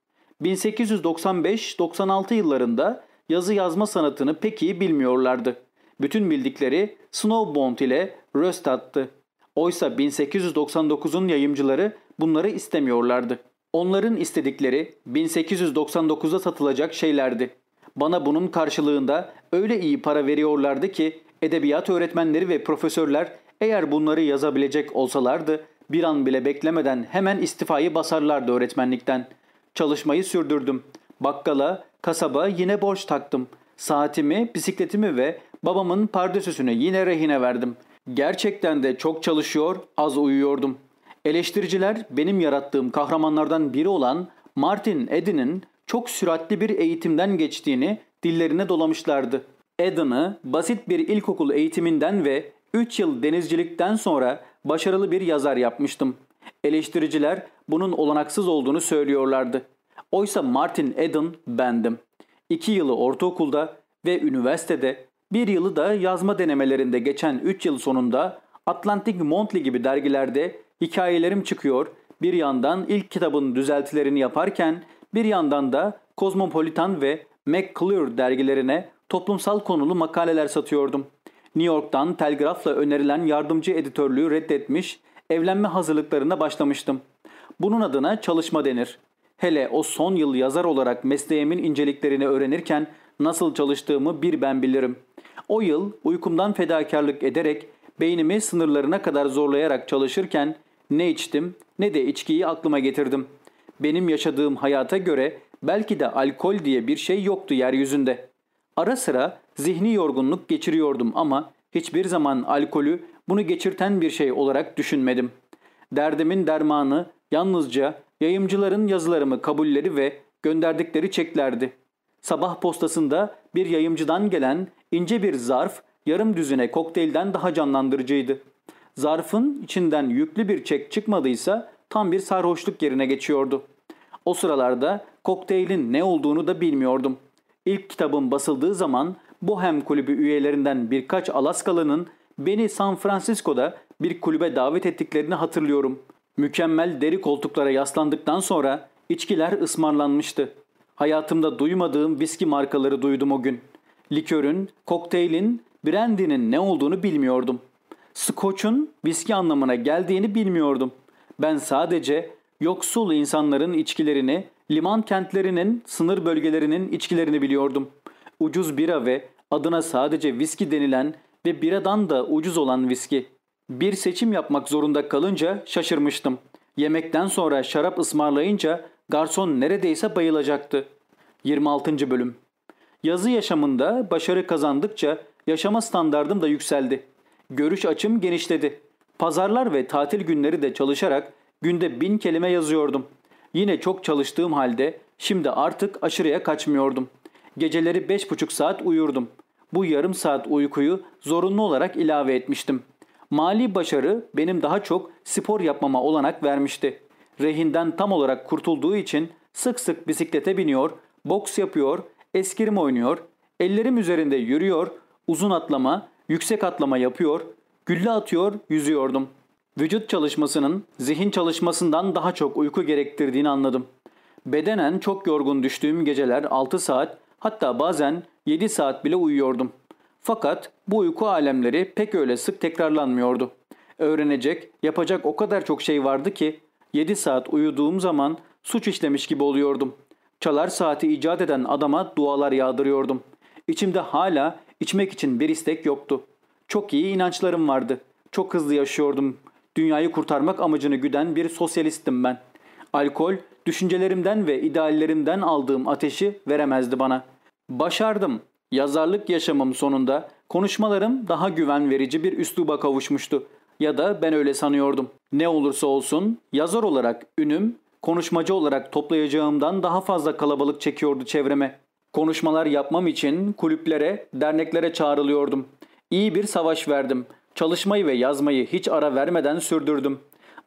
1895-96 yıllarında yazı yazma sanatını pek iyi bilmiyorlardı. Bütün bildikleri Snowbound ile Röstad'tı. Oysa 1899'un yayımcıları bunları istemiyorlardı. Onların istedikleri 1899'da satılacak şeylerdi. Bana bunun karşılığında öyle iyi para veriyorlardı ki edebiyat öğretmenleri ve profesörler eğer bunları yazabilecek olsalardı bir an bile beklemeden hemen istifayı basarlardı öğretmenlikten. Çalışmayı sürdürdüm. Bakkala, kasaba yine borç taktım. Saatimi, bisikletimi ve babamın pardesüsünü yine rehine verdim. Gerçekten de çok çalışıyor, az uyuyordum. Eleştiriciler benim yarattığım kahramanlardan biri olan Martin Edin'in çok süratli bir eğitimden geçtiğini dillerine dolamışlardı. Eden'ı basit bir ilkokul eğitiminden ve 3 yıl denizcilikten sonra başarılı bir yazar yapmıştım. Eleştiriciler bunun olanaksız olduğunu söylüyorlardı. Oysa Martin Eden bendim. İki yılı ortaokulda ve üniversitede, bir yılı da yazma denemelerinde geçen üç yıl sonunda Atlantic Monthly gibi dergilerde hikayelerim çıkıyor, bir yandan ilk kitabın düzeltilerini yaparken bir yandan da Cosmopolitan ve McClure dergilerine toplumsal konulu makaleler satıyordum. New York'tan telgrafla önerilen yardımcı editörlüğü reddetmiş, evlenme hazırlıklarına başlamıştım. Bunun adına çalışma denir. Hele o son yıl yazar olarak mesleğimin inceliklerini öğrenirken nasıl çalıştığımı bir ben bilirim. O yıl uykumdan fedakarlık ederek beynimi sınırlarına kadar zorlayarak çalışırken ne içtim ne de içkiyi aklıma getirdim. Benim yaşadığım hayata göre belki de alkol diye bir şey yoktu yeryüzünde. Ara sıra zihni yorgunluk geçiriyordum ama hiçbir zaman alkolü bunu geçirten bir şey olarak düşünmedim. Derdimin dermanı yalnızca yayımcıların yazılarımı kabulleri ve gönderdikleri çeklerdi. Sabah postasında bir yayımcıdan gelen ince bir zarf yarım düzine kokteylden daha canlandırıcıydı. Zarfın içinden yüklü bir çek çıkmadıysa tam bir sarhoşluk yerine geçiyordu. O sıralarda kokteylin ne olduğunu da bilmiyordum. İlk kitabım basıldığı zaman Bohem kulübü üyelerinden birkaç Alaskalı'nın beni San Francisco'da bir kulübe davet ettiklerini hatırlıyorum. Mükemmel deri koltuklara yaslandıktan sonra içkiler ısmarlanmıştı. Hayatımda duymadığım viski markaları duydum o gün. Likörün, kokteylin, brandy'nin ne olduğunu bilmiyordum. Scotch'un viski anlamına geldiğini bilmiyordum. Ben sadece yoksul insanların içkilerini, liman kentlerinin, sınır bölgelerinin içkilerini biliyordum. Ucuz bira ve adına sadece viski denilen ve biradan da ucuz olan viski. Bir seçim yapmak zorunda kalınca şaşırmıştım. Yemekten sonra şarap ısmarlayınca garson neredeyse bayılacaktı. 26. Bölüm Yazı yaşamında başarı kazandıkça yaşama standardım da yükseldi. Görüş açım genişledi. Pazarlar ve tatil günleri de çalışarak günde bin kelime yazıyordum. Yine çok çalıştığım halde şimdi artık aşırıya kaçmıyordum. Geceleri beş buçuk saat uyurdum. Bu yarım saat uykuyu zorunlu olarak ilave etmiştim. Mali başarı benim daha çok spor yapmama olanak vermişti. Rehinden tam olarak kurtulduğu için sık sık bisiklete biniyor, boks yapıyor, eskirim oynuyor, ellerim üzerinde yürüyor, uzun atlama, yüksek atlama yapıyor, gülle atıyor, yüzüyordum. Vücut çalışmasının zihin çalışmasından daha çok uyku gerektirdiğini anladım. Bedenen çok yorgun düştüğüm geceler 6 saat hatta bazen 7 saat bile uyuyordum. Fakat bu uyku alemleri pek öyle sık tekrarlanmıyordu. Öğrenecek, yapacak o kadar çok şey vardı ki 7 saat uyuduğum zaman suç işlemiş gibi oluyordum. Çalar saati icat eden adama dualar yağdırıyordum. İçimde hala içmek için bir istek yoktu. Çok iyi inançlarım vardı. Çok hızlı yaşıyordum. Dünyayı kurtarmak amacını güden bir sosyalistim ben. Alkol, düşüncelerimden ve ideallerimden aldığım ateşi veremezdi bana. Başardım. Yazarlık yaşamım sonunda konuşmalarım daha güven verici bir üsluba kavuşmuştu. Ya da ben öyle sanıyordum. Ne olursa olsun yazar olarak ünüm, konuşmacı olarak toplayacağımdan daha fazla kalabalık çekiyordu çevreme. Konuşmalar yapmam için kulüplere, derneklere çağrılıyordum. İyi bir savaş verdim. Çalışmayı ve yazmayı hiç ara vermeden sürdürdüm.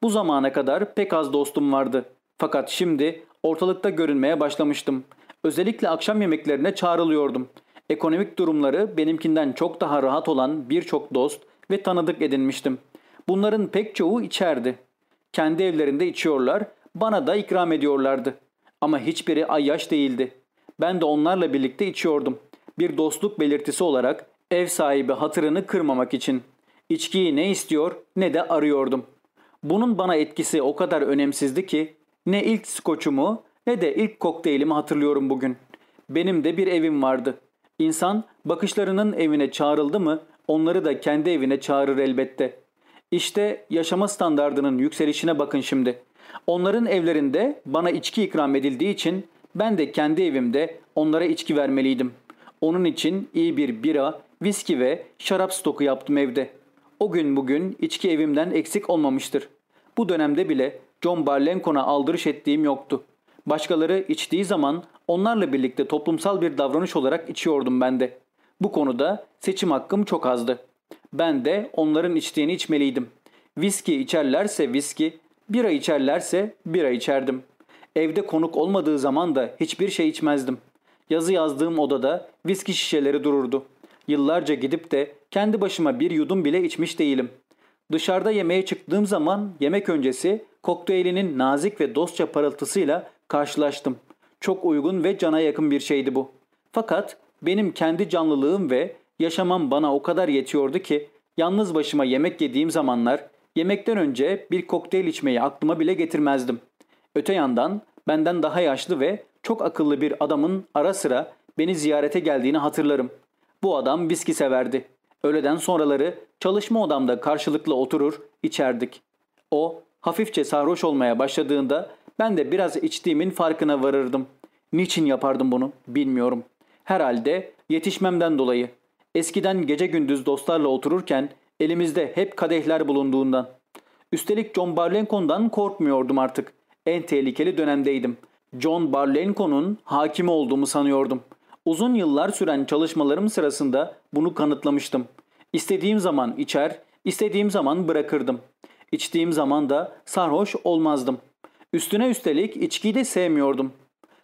Bu zamana kadar pek az dostum vardı. Fakat şimdi ortalıkta görünmeye başlamıştım. Özellikle akşam yemeklerine çağrılıyordum. Ekonomik durumları benimkinden çok daha rahat olan birçok dost ve tanıdık edinmiştim. Bunların pek çoğu içerdi. Kendi evlerinde içiyorlar, bana da ikram ediyorlardı. Ama hiçbiri ayyaş değildi. Ben de onlarla birlikte içiyordum. Bir dostluk belirtisi olarak ev sahibi hatırını kırmamak için. İçkiyi ne istiyor ne de arıyordum. Bunun bana etkisi o kadar önemsizdi ki ne ilk skoçumu ne de ilk kokteylimi hatırlıyorum bugün. Benim de bir evim vardı. İnsan bakışlarının evine çağrıldı mı onları da kendi evine çağırır elbette. İşte yaşama standardının yükselişine bakın şimdi. Onların evlerinde bana içki ikram edildiği için ben de kendi evimde onlara içki vermeliydim. Onun için iyi bir bira, viski ve şarap stoku yaptım evde. O gün bugün içki evimden eksik olmamıştır. Bu dönemde bile John Barlencon'a aldırış ettiğim yoktu. Başkaları içtiği zaman onlarla birlikte toplumsal bir davranış olarak içiyordum ben de. Bu konuda seçim hakkım çok azdı. Ben de onların içtiğini içmeliydim. Viski içerlerse viski, Bira içerlerse bira içerdim. Evde konuk olmadığı zaman da hiçbir şey içmezdim. Yazı yazdığım odada viski şişeleri dururdu. Yıllarca gidip de kendi başıma bir yudum bile içmiş değilim. Dışarıda yemeğe çıktığım zaman yemek öncesi kokteylinin nazik ve dostça parıltısıyla karşılaştım. Çok uygun ve cana yakın bir şeydi bu. Fakat benim kendi canlılığım ve yaşamam bana o kadar yetiyordu ki yalnız başıma yemek yediğim zamanlar yemekten önce bir kokteyl içmeyi aklıma bile getirmezdim. Öte yandan benden daha yaşlı ve çok akıllı bir adamın ara sıra beni ziyarete geldiğini hatırlarım. Bu adam viski severdi. Öğleden sonraları çalışma odamda karşılıklı oturur, içerdik. O hafifçe sarhoş olmaya başladığında ben de biraz içtiğimin farkına varırdım. Niçin yapardım bunu bilmiyorum. Herhalde yetişmemden dolayı. Eskiden gece gündüz dostlarla otururken elimizde hep kadehler bulunduğundan. Üstelik John Barlencon'dan korkmuyordum artık. En tehlikeli dönemdeydim. John Barlencon'un hakimi olduğumu sanıyordum. Uzun yıllar süren çalışmalarım sırasında bunu kanıtlamıştım. İstediğim zaman içer, istediğim zaman bırakırdım. İçtiğim zaman da sarhoş olmazdım. Üstüne üstelik içkiyi de sevmiyordum.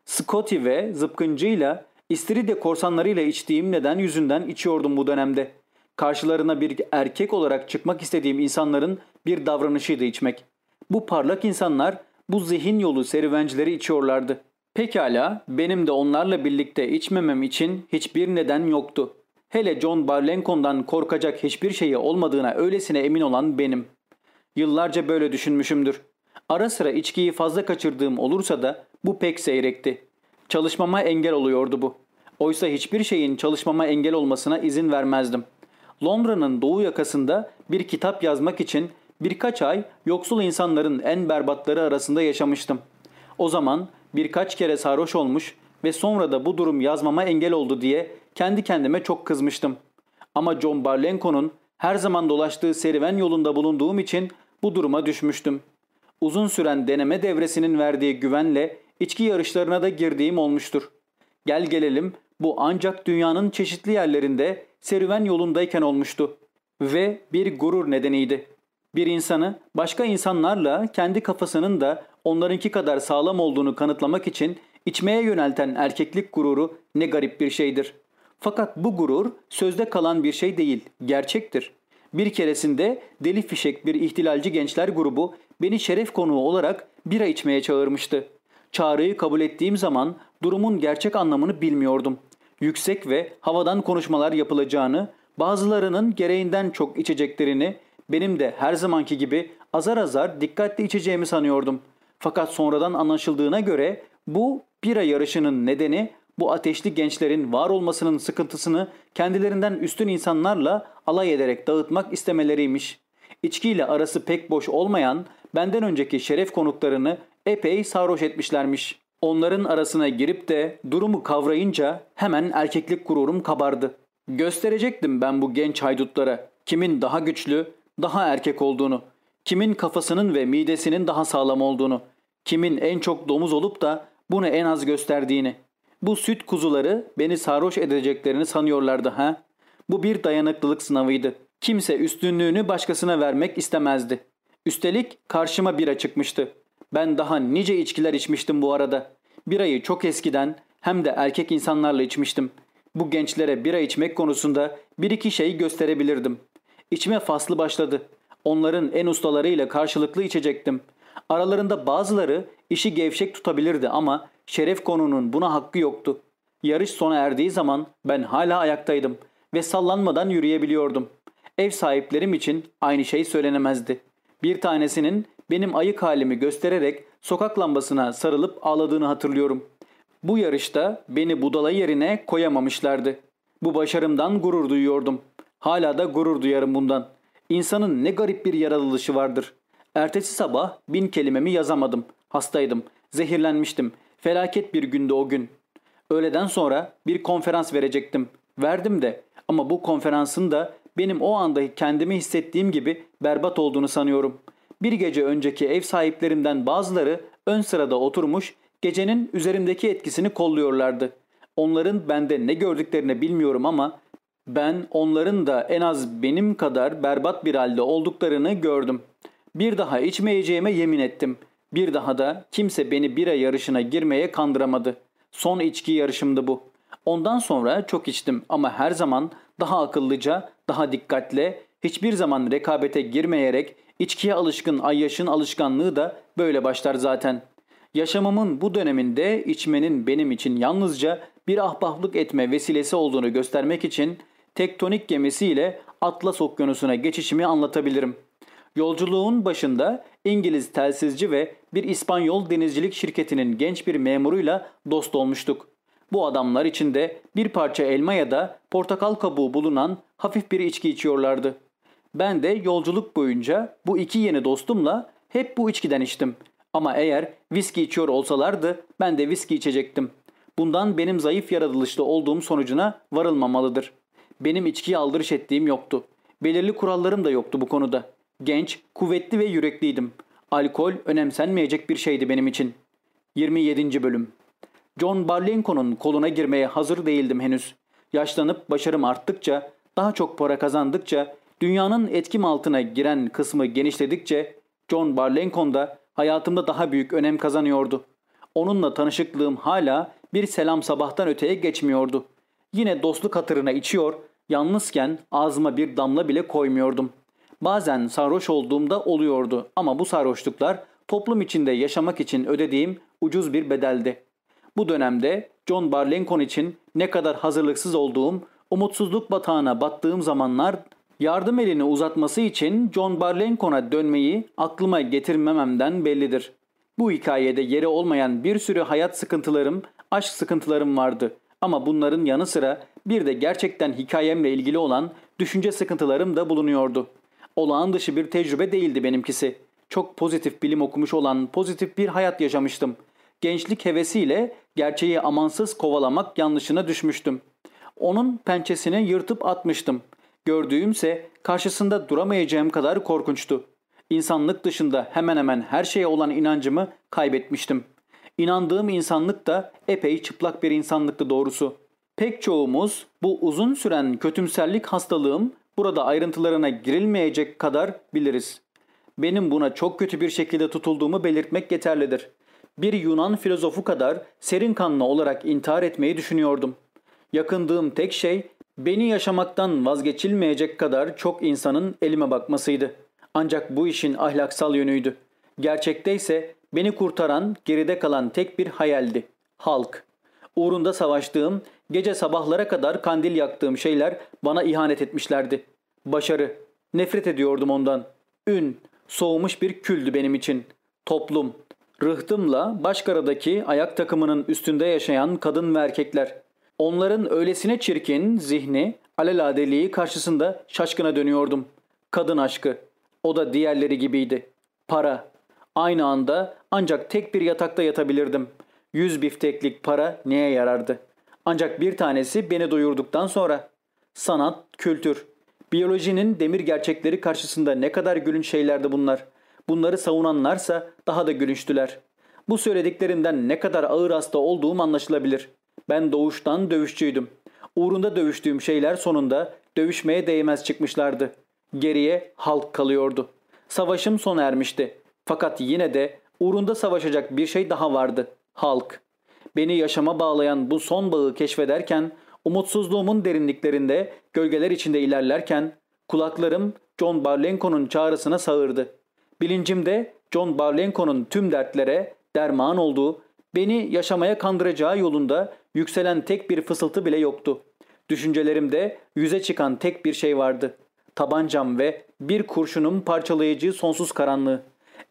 Scotty ve zıpkıncıyla İstiridye korsanlarıyla içtiğim neden yüzünden içiyordum bu dönemde. Karşılarına bir erkek olarak çıkmak istediğim insanların bir davranışıydı içmek. Bu parlak insanlar bu zihin yolu serüvencileri içiyorlardı. Pekala benim de onlarla birlikte içmemem için hiçbir neden yoktu. Hele John Barlencon'dan korkacak hiçbir şeyi olmadığına öylesine emin olan benim. Yıllarca böyle düşünmüşümdür. Ara sıra içkiyi fazla kaçırdığım olursa da bu pek seyrekti. Çalışmama engel oluyordu bu. Oysa hiçbir şeyin çalışmama engel olmasına izin vermezdim. Londra'nın doğu yakasında bir kitap yazmak için birkaç ay yoksul insanların en berbatları arasında yaşamıştım. O zaman birkaç kere sarhoş olmuş ve sonra da bu durum yazmama engel oldu diye kendi kendime çok kızmıştım. Ama John Barlenco'nun her zaman dolaştığı serüven yolunda bulunduğum için bu duruma düşmüştüm. Uzun süren deneme devresinin verdiği güvenle içki yarışlarına da girdiğim olmuştur. Gel gelelim bu ancak dünyanın çeşitli yerlerinde serüven yolundayken olmuştu. Ve bir gurur nedeniydi. Bir insanı başka insanlarla kendi kafasının da onlarınki kadar sağlam olduğunu kanıtlamak için içmeye yönelten erkeklik gururu ne garip bir şeydir. Fakat bu gurur sözde kalan bir şey değil, gerçektir. Bir keresinde deli fişek bir ihtilalci gençler grubu beni şeref konuğu olarak bira içmeye çağırmıştı. Çağrıyı kabul ettiğim zaman durumun gerçek anlamını bilmiyordum. Yüksek ve havadan konuşmalar yapılacağını, bazılarının gereğinden çok içeceklerini, benim de her zamanki gibi azar azar dikkatli içeceğimi sanıyordum. Fakat sonradan anlaşıldığına göre bu bira yarışının nedeni bu ateşli gençlerin var olmasının sıkıntısını kendilerinden üstün insanlarla alay ederek dağıtmak istemeleriymiş. İçkiyle arası pek boş olmayan benden önceki şeref konuklarını epey sarhoş etmişlermiş. Onların arasına girip de durumu kavrayınca hemen erkeklik gururum kabardı. Gösterecektim ben bu genç haydutlara kimin daha güçlü, daha erkek olduğunu, kimin kafasının ve midesinin daha sağlam olduğunu, kimin en çok domuz olup da bunu en az gösterdiğini. Bu süt kuzuları beni sarhoş edeceklerini sanıyorlardı ha? Bu bir dayanıklılık sınavıydı. Kimse üstünlüğünü başkasına vermek istemezdi. Üstelik karşıma bira çıkmıştı. Ben daha nice içkiler içmiştim bu arada. Birayı çok eskiden hem de erkek insanlarla içmiştim. Bu gençlere bira içmek konusunda bir iki şey gösterebilirdim. İçme faslı başladı. Onların en ustalarıyla karşılıklı içecektim. Aralarında bazıları işi gevşek tutabilirdi ama şeref konunun buna hakkı yoktu. Yarış sona erdiği zaman ben hala ayaktaydım ve sallanmadan yürüyebiliyordum. Ev sahiplerim için aynı şey söylenemezdi. Bir tanesinin benim ayık halimi göstererek sokak lambasına sarılıp ağladığını hatırlıyorum. Bu yarışta beni budala yerine koyamamışlardı. Bu başarımdan gurur duyuyordum. Hala da gurur duyarım bundan. İnsanın ne garip bir yaratılışı vardır. Ertesi sabah bin kelimemi yazamadım. Hastaydım. Zehirlenmiştim. Felaket bir gündü o gün. Öğleden sonra bir konferans verecektim. Verdim de ama bu konferansın da benim o anda kendimi hissettiğim gibi berbat olduğunu sanıyorum. Bir gece önceki ev sahiplerimden bazıları ön sırada oturmuş gecenin üzerimdeki etkisini kolluyorlardı. Onların bende ne gördüklerini bilmiyorum ama ben onların da en az benim kadar berbat bir halde olduklarını gördüm. Bir daha içmeyeceğime yemin ettim. Bir daha da kimse beni bira yarışına girmeye kandıramadı. Son içki yarışımdı bu. Ondan sonra çok içtim ama her zaman daha akıllıca, daha dikkatle, hiçbir zaman rekabete girmeyerek içkiye alışkın Ayyaş'ın alışkanlığı da böyle başlar zaten. Yaşamımın bu döneminde içmenin benim için yalnızca bir ahbaplık etme vesilesi olduğunu göstermek için tektonik gemisiyle Atlas Okyanusu'na geçişimi anlatabilirim. Yolculuğun başında İngiliz telsizci ve bir İspanyol denizcilik şirketinin genç bir memuruyla dost olmuştuk. Bu adamlar içinde bir parça elma ya da portakal kabuğu bulunan hafif bir içki içiyorlardı. Ben de yolculuk boyunca bu iki yeni dostumla hep bu içkiden içtim. Ama eğer viski içiyor olsalardı ben de viski içecektim. Bundan benim zayıf yaratılışlı olduğum sonucuna varılmamalıdır. Benim içkiye aldırış ettiğim yoktu. Belirli kurallarım da yoktu bu konuda. Genç, kuvvetli ve yürekliydim. Alkol önemsenmeyecek bir şeydi benim için. 27. Bölüm John Barlenko'nun koluna girmeye hazır değildim henüz. Yaşlanıp başarım arttıkça, daha çok para kazandıkça, dünyanın etkim altına giren kısmı genişledikçe John Barlenkon da hayatımda daha büyük önem kazanıyordu. Onunla tanışıklığım hala bir selam sabahtan öteye geçmiyordu. Yine dostluk hatırına içiyor, yalnızken ağzıma bir damla bile koymuyordum. Bazen sarhoş olduğumda oluyordu ama bu sarhoşluklar toplum içinde yaşamak için ödediğim ucuz bir bedeldi. Bu dönemde John Barlenkon için ne kadar hazırlıksız olduğum, umutsuzluk batağına battığım zamanlar yardım elini uzatması için John Barlenkon'a dönmeyi aklıma getirmememden bellidir. Bu hikayede yeri olmayan bir sürü hayat sıkıntılarım, aşk sıkıntılarım vardı. Ama bunların yanı sıra bir de gerçekten hikayemle ilgili olan düşünce sıkıntılarım da bulunuyordu. Olağan dışı bir tecrübe değildi benimkisi. Çok pozitif bilim okumuş olan pozitif bir hayat yaşamıştım. Gençlik hevesiyle gerçeği amansız kovalamak yanlışına düşmüştüm. Onun pençesini yırtıp atmıştım. Gördüğümse karşısında duramayacağım kadar korkunçtu. İnsanlık dışında hemen hemen her şeye olan inancımı kaybetmiştim. İnandığım insanlık da epey çıplak bir insanlıktı doğrusu. Pek çoğumuz bu uzun süren kötümserlik hastalığım burada ayrıntılarına girilmeyecek kadar biliriz. Benim buna çok kötü bir şekilde tutulduğumu belirtmek yeterlidir. Bir Yunan filozofu kadar serin kanlı olarak intihar etmeyi düşünüyordum. Yakındığım tek şey beni yaşamaktan vazgeçilmeyecek kadar çok insanın elime bakmasıydı. Ancak bu işin ahlaksal yönüydü. Gerçekte ise beni kurtaran geride kalan tek bir hayaldi. Halk. Uğrunda savaştığım, gece sabahlara kadar kandil yaktığım şeyler bana ihanet etmişlerdi. Başarı. Nefret ediyordum ondan. Ün. Soğumuş bir küldü benim için. Toplum. Rıhtımla Başkara'daki ayak takımının üstünde yaşayan kadın ve erkekler. Onların öylesine çirkin zihni, alelade karşısında şaşkına dönüyordum. Kadın aşkı. O da diğerleri gibiydi. Para. Aynı anda ancak tek bir yatakta yatabilirdim. Yüz bifteklik para neye yarardı? Ancak bir tanesi beni doyurduktan sonra. Sanat, kültür. Biyolojinin demir gerçekleri karşısında ne kadar gülünç şeylerdi bunlar. Bunları savunanlarsa daha da gülünçtüler. Bu söylediklerinden ne kadar ağır hasta olduğum anlaşılabilir. Ben doğuştan dövüşçüydüm. Uğrunda dövüştüğüm şeyler sonunda dövüşmeye değmez çıkmışlardı. Geriye halk kalıyordu. Savaşım sona ermişti. Fakat yine de uğrunda savaşacak bir şey daha vardı. Halk. Beni yaşama bağlayan bu son bağı keşfederken, umutsuzluğumun derinliklerinde, gölgeler içinde ilerlerken, kulaklarım John Barlenko'nun çağrısına sağırdı. Bilincimde John Barlenko'nun tüm dertlere derman olduğu, beni yaşamaya kandıracağı yolunda yükselen tek bir fısıltı bile yoktu. Düşüncelerimde yüze çıkan tek bir şey vardı. Tabancam ve bir kurşunum parçalayıcı sonsuz karanlığı.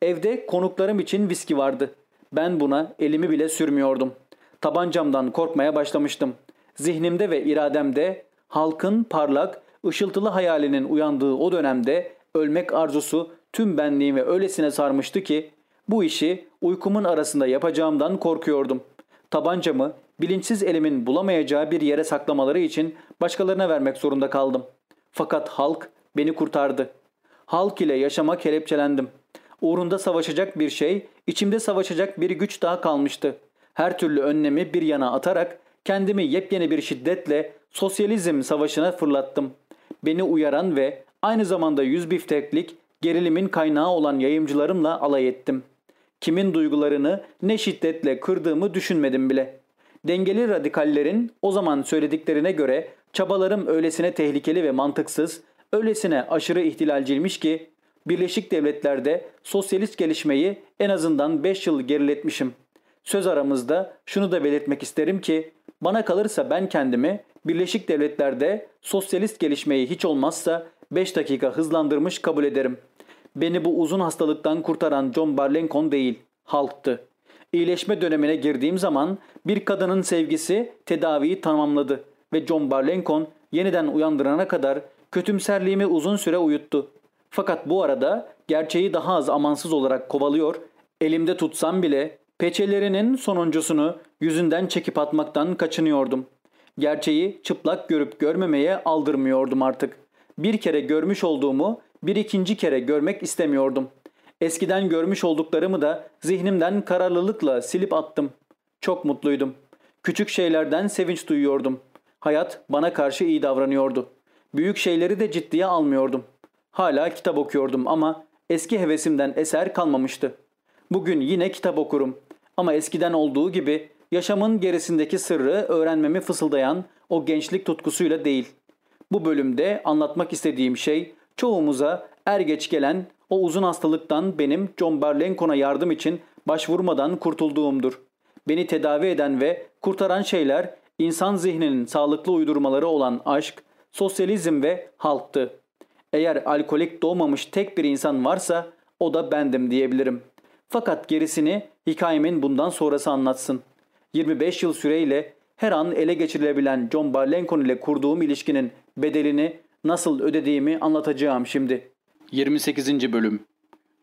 Evde konuklarım için viski vardı. Ben buna elimi bile sürmüyordum. Tabancamdan korkmaya başlamıştım. Zihnimde ve irademde halkın parlak, ışıltılı hayalinin uyandığı o dönemde ölmek arzusu tüm benliğimi öylesine sarmıştı ki bu işi uykumun arasında yapacağımdan korkuyordum. Tabancamı bilinçsiz elimin bulamayacağı bir yere saklamaları için başkalarına vermek zorunda kaldım. Fakat halk beni kurtardı. Halk ile yaşama kelepçelendim. Uğrunda savaşacak bir şey, içimde savaşacak bir güç daha kalmıştı. Her türlü önlemi bir yana atarak kendimi yepyeni bir şiddetle sosyalizm savaşına fırlattım. Beni uyaran ve aynı zamanda yüz bifteklik Gerilimin kaynağı olan yayımcılarımla alay ettim. Kimin duygularını ne şiddetle kırdığımı düşünmedim bile. Dengeli radikallerin o zaman söylediklerine göre çabalarım öylesine tehlikeli ve mantıksız, öylesine aşırı ihtilalciymiş ki Birleşik Devletler'de sosyalist gelişmeyi en azından 5 yıl geriletmişim. Söz aramızda şunu da belirtmek isterim ki bana kalırsa ben kendimi Birleşik Devletler'de sosyalist gelişmeyi hiç olmazsa 5 dakika hızlandırmış kabul ederim. Beni bu uzun hastalıktan kurtaran John Barlenkon değil, halktı. İyileşme dönemine girdiğim zaman bir kadının sevgisi tedaviyi tamamladı ve John Barlenkon yeniden uyandırana kadar kötümserliğimi uzun süre uyuttu. Fakat bu arada gerçeği daha az amansız olarak kovalıyor, elimde tutsam bile peçelerinin sonuncusunu yüzünden çekip atmaktan kaçınıyordum. Gerçeği çıplak görüp görmemeye aldırmıyordum artık. Bir kere görmüş olduğumu bir ikinci kere görmek istemiyordum. Eskiden görmüş olduklarımı da zihnimden kararlılıkla silip attım. Çok mutluydum. Küçük şeylerden sevinç duyuyordum. Hayat bana karşı iyi davranıyordu. Büyük şeyleri de ciddiye almıyordum. Hala kitap okuyordum ama eski hevesimden eser kalmamıştı. Bugün yine kitap okurum. Ama eskiden olduğu gibi yaşamın gerisindeki sırrı öğrenmemi fısıldayan o gençlik tutkusuyla değil. Bu bölümde anlatmak istediğim şey çoğumuza er geç gelen o uzun hastalıktan benim John Barlencon'a yardım için başvurmadan kurtulduğumdur. Beni tedavi eden ve kurtaran şeyler insan zihninin sağlıklı uydurmaları olan aşk, sosyalizm ve halktı. Eğer alkolik doğmamış tek bir insan varsa o da bendim diyebilirim. Fakat gerisini hikayemin bundan sonrası anlatsın. 25 yıl süreyle her an ele geçirilebilen John Barlenkon ile kurduğum ilişkinin bedelini nasıl ödediğimi anlatacağım şimdi. 28. Bölüm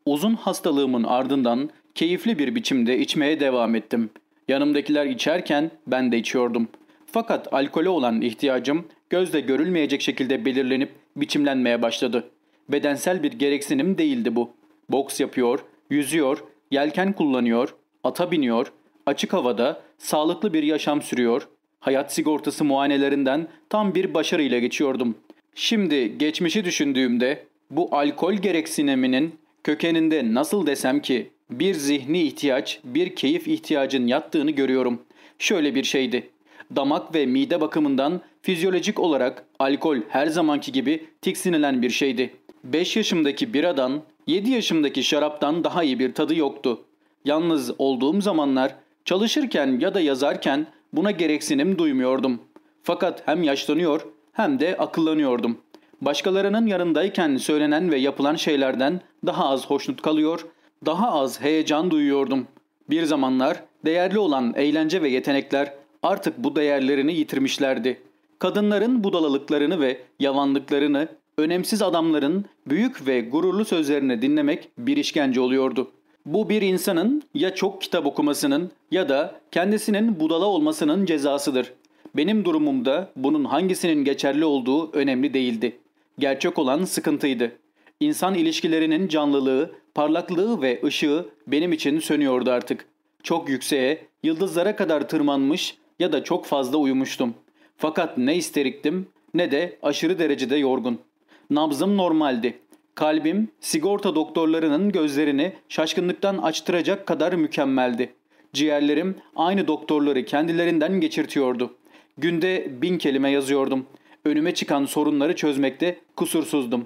Uzun hastalığımın ardından keyifli bir biçimde içmeye devam ettim. Yanımdakiler içerken ben de içiyordum. Fakat alkole olan ihtiyacım gözle görülmeyecek şekilde belirlenip biçimlenmeye başladı. Bedensel bir gereksinim değildi bu. Boks yapıyor, yüzüyor, yelken kullanıyor, ata biniyor, açık havada sağlıklı bir yaşam sürüyor, hayat sigortası muayenelerinden tam bir başarıyla geçiyordum. Şimdi geçmişi düşündüğümde bu alkol gereksiniminin kökeninde nasıl desem ki bir zihni ihtiyaç, bir keyif ihtiyacın yattığını görüyorum. Şöyle bir şeydi. Damak ve mide bakımından fizyolojik olarak alkol her zamanki gibi tiksinilen bir şeydi. 5 yaşımdaki biradan 7 yaşımdaki şaraptan daha iyi bir tadı yoktu. Yalnız olduğum zamanlar çalışırken ya da yazarken buna gereksinim duymuyordum. Fakat hem yaşlanıyor hem de akıllanıyordum. Başkalarının yanındayken söylenen ve yapılan şeylerden daha az hoşnut kalıyor, daha az heyecan duyuyordum. Bir zamanlar değerli olan eğlence ve yetenekler artık bu değerlerini yitirmişlerdi. Kadınların budalalıklarını ve yavanlıklarını, önemsiz adamların büyük ve gururlu sözlerini dinlemek bir işkence oluyordu. Bu bir insanın ya çok kitap okumasının ya da kendisinin budala olmasının cezasıdır. Benim durumumda bunun hangisinin geçerli olduğu önemli değildi. Gerçek olan sıkıntıydı. İnsan ilişkilerinin canlılığı, parlaklığı ve ışığı benim için sönüyordu artık. Çok yükseğe, yıldızlara kadar tırmanmış ya da çok fazla uyumuştum. Fakat ne isteriktim ne de aşırı derecede yorgun. Nabzım normaldi. Kalbim sigorta doktorlarının gözlerini şaşkınlıktan açtıracak kadar mükemmeldi. Ciğerlerim aynı doktorları kendilerinden geçirtiyordu. Günde bin kelime yazıyordum. Önüme çıkan sorunları çözmekte kusursuzdum.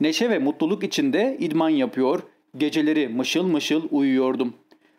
Neşe ve mutluluk içinde idman yapıyor, geceleri mışıl mışıl uyuyordum.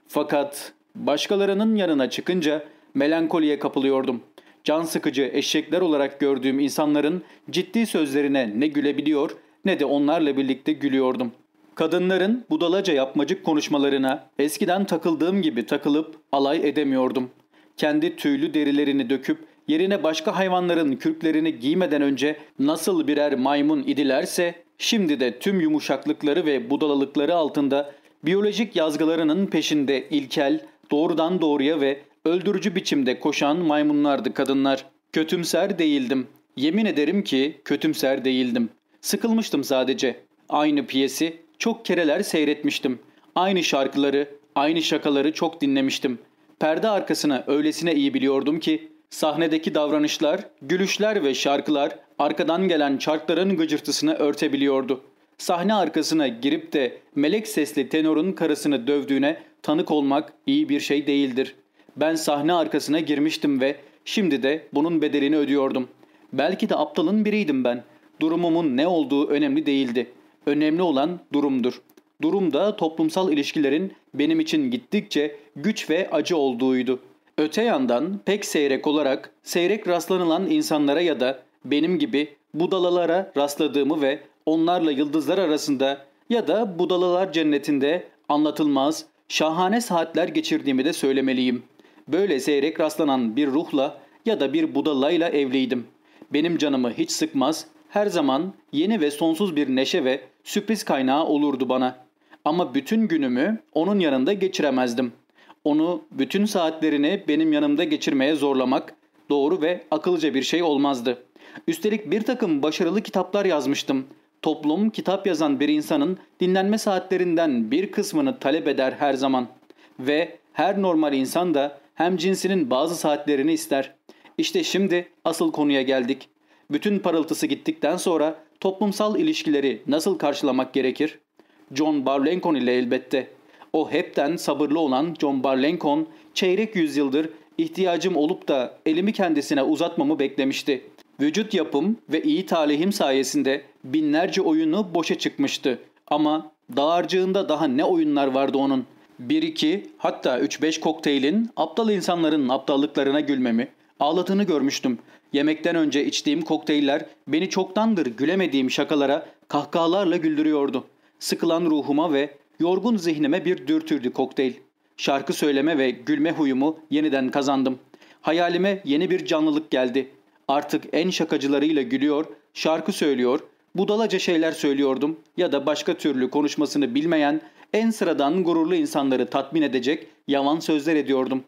Fakat başkalarının yanına çıkınca melankoliye kapılıyordum. Can sıkıcı eşekler olarak gördüğüm insanların ciddi sözlerine ne gülebiliyor ne de onlarla birlikte gülüyordum. Kadınların budalaca yapmacık konuşmalarına eskiden takıldığım gibi takılıp alay edemiyordum. Kendi tüylü derilerini döküp yerine başka hayvanların kürklerini giymeden önce nasıl birer maymun idilerse şimdi de tüm yumuşaklıkları ve budalalıkları altında biyolojik yazgılarının peşinde ilkel, doğrudan doğruya ve öldürücü biçimde koşan maymunlardı kadınlar. Kötümser değildim. Yemin ederim ki kötümser değildim. Sıkılmıştım sadece. Aynı piyesi çok kereler seyretmiştim. Aynı şarkıları, aynı şakaları çok dinlemiştim. Perde arkasını öylesine iyi biliyordum ki sahnedeki davranışlar, gülüşler ve şarkılar arkadan gelen çarkların gıcırtısını örtebiliyordu. Sahne arkasına girip de melek sesli tenorun karısını dövdüğüne tanık olmak iyi bir şey değildir. Ben sahne arkasına girmiştim ve şimdi de bunun bedelini ödüyordum. Belki de aptalın biriydim ben. Durumumun ne olduğu önemli değildi. Önemli olan durumdur. Durum da toplumsal ilişkilerin benim için gittikçe güç ve acı olduğuydu. Öte yandan pek seyrek olarak seyrek rastlanılan insanlara ya da benim gibi budalalara rastladığımı ve onlarla yıldızlar arasında ya da budalalar cennetinde anlatılmaz şahane saatler geçirdiğimi de söylemeliyim. Böyle seyrek rastlanan bir ruhla ya da bir budalayla evliydim. Benim canımı hiç sıkmaz, her zaman yeni ve sonsuz bir neşe ve sürpriz kaynağı olurdu bana. Ama bütün günümü onun yanında geçiremezdim. Onu bütün saatlerini benim yanımda geçirmeye zorlamak doğru ve akıllıca bir şey olmazdı. Üstelik bir takım başarılı kitaplar yazmıştım. Toplum kitap yazan bir insanın dinlenme saatlerinden bir kısmını talep eder her zaman. Ve her normal insan da hem cinsinin bazı saatlerini ister. İşte şimdi asıl konuya geldik. Bütün parıltısı gittikten sonra toplumsal ilişkileri nasıl karşılamak gerekir? John Barlencon ile elbette. O hepten sabırlı olan John Barlencon çeyrek yüzyıldır ihtiyacım olup da elimi kendisine uzatmamı beklemişti. Vücut yapım ve iyi talihim sayesinde binlerce oyunu boşa çıkmıştı. Ama dağarcığında daha ne oyunlar vardı onun. 1-2 hatta 3-5 kokteylin aptal insanların aptallıklarına gülmemi, ağlatını görmüştüm. Yemekten önce içtiğim kokteyller beni çoktandır gülemediğim şakalara kahkahalarla güldürüyordu. Sıkılan ruhuma ve yorgun zihnime bir dürtürdü kokteyl. Şarkı söyleme ve gülme huyumu yeniden kazandım. Hayalime yeni bir canlılık geldi. Artık en şakacılarıyla gülüyor, şarkı söylüyor, budalaca şeyler söylüyordum ya da başka türlü konuşmasını bilmeyen en sıradan gururlu insanları tatmin edecek yavan sözler ediyordum.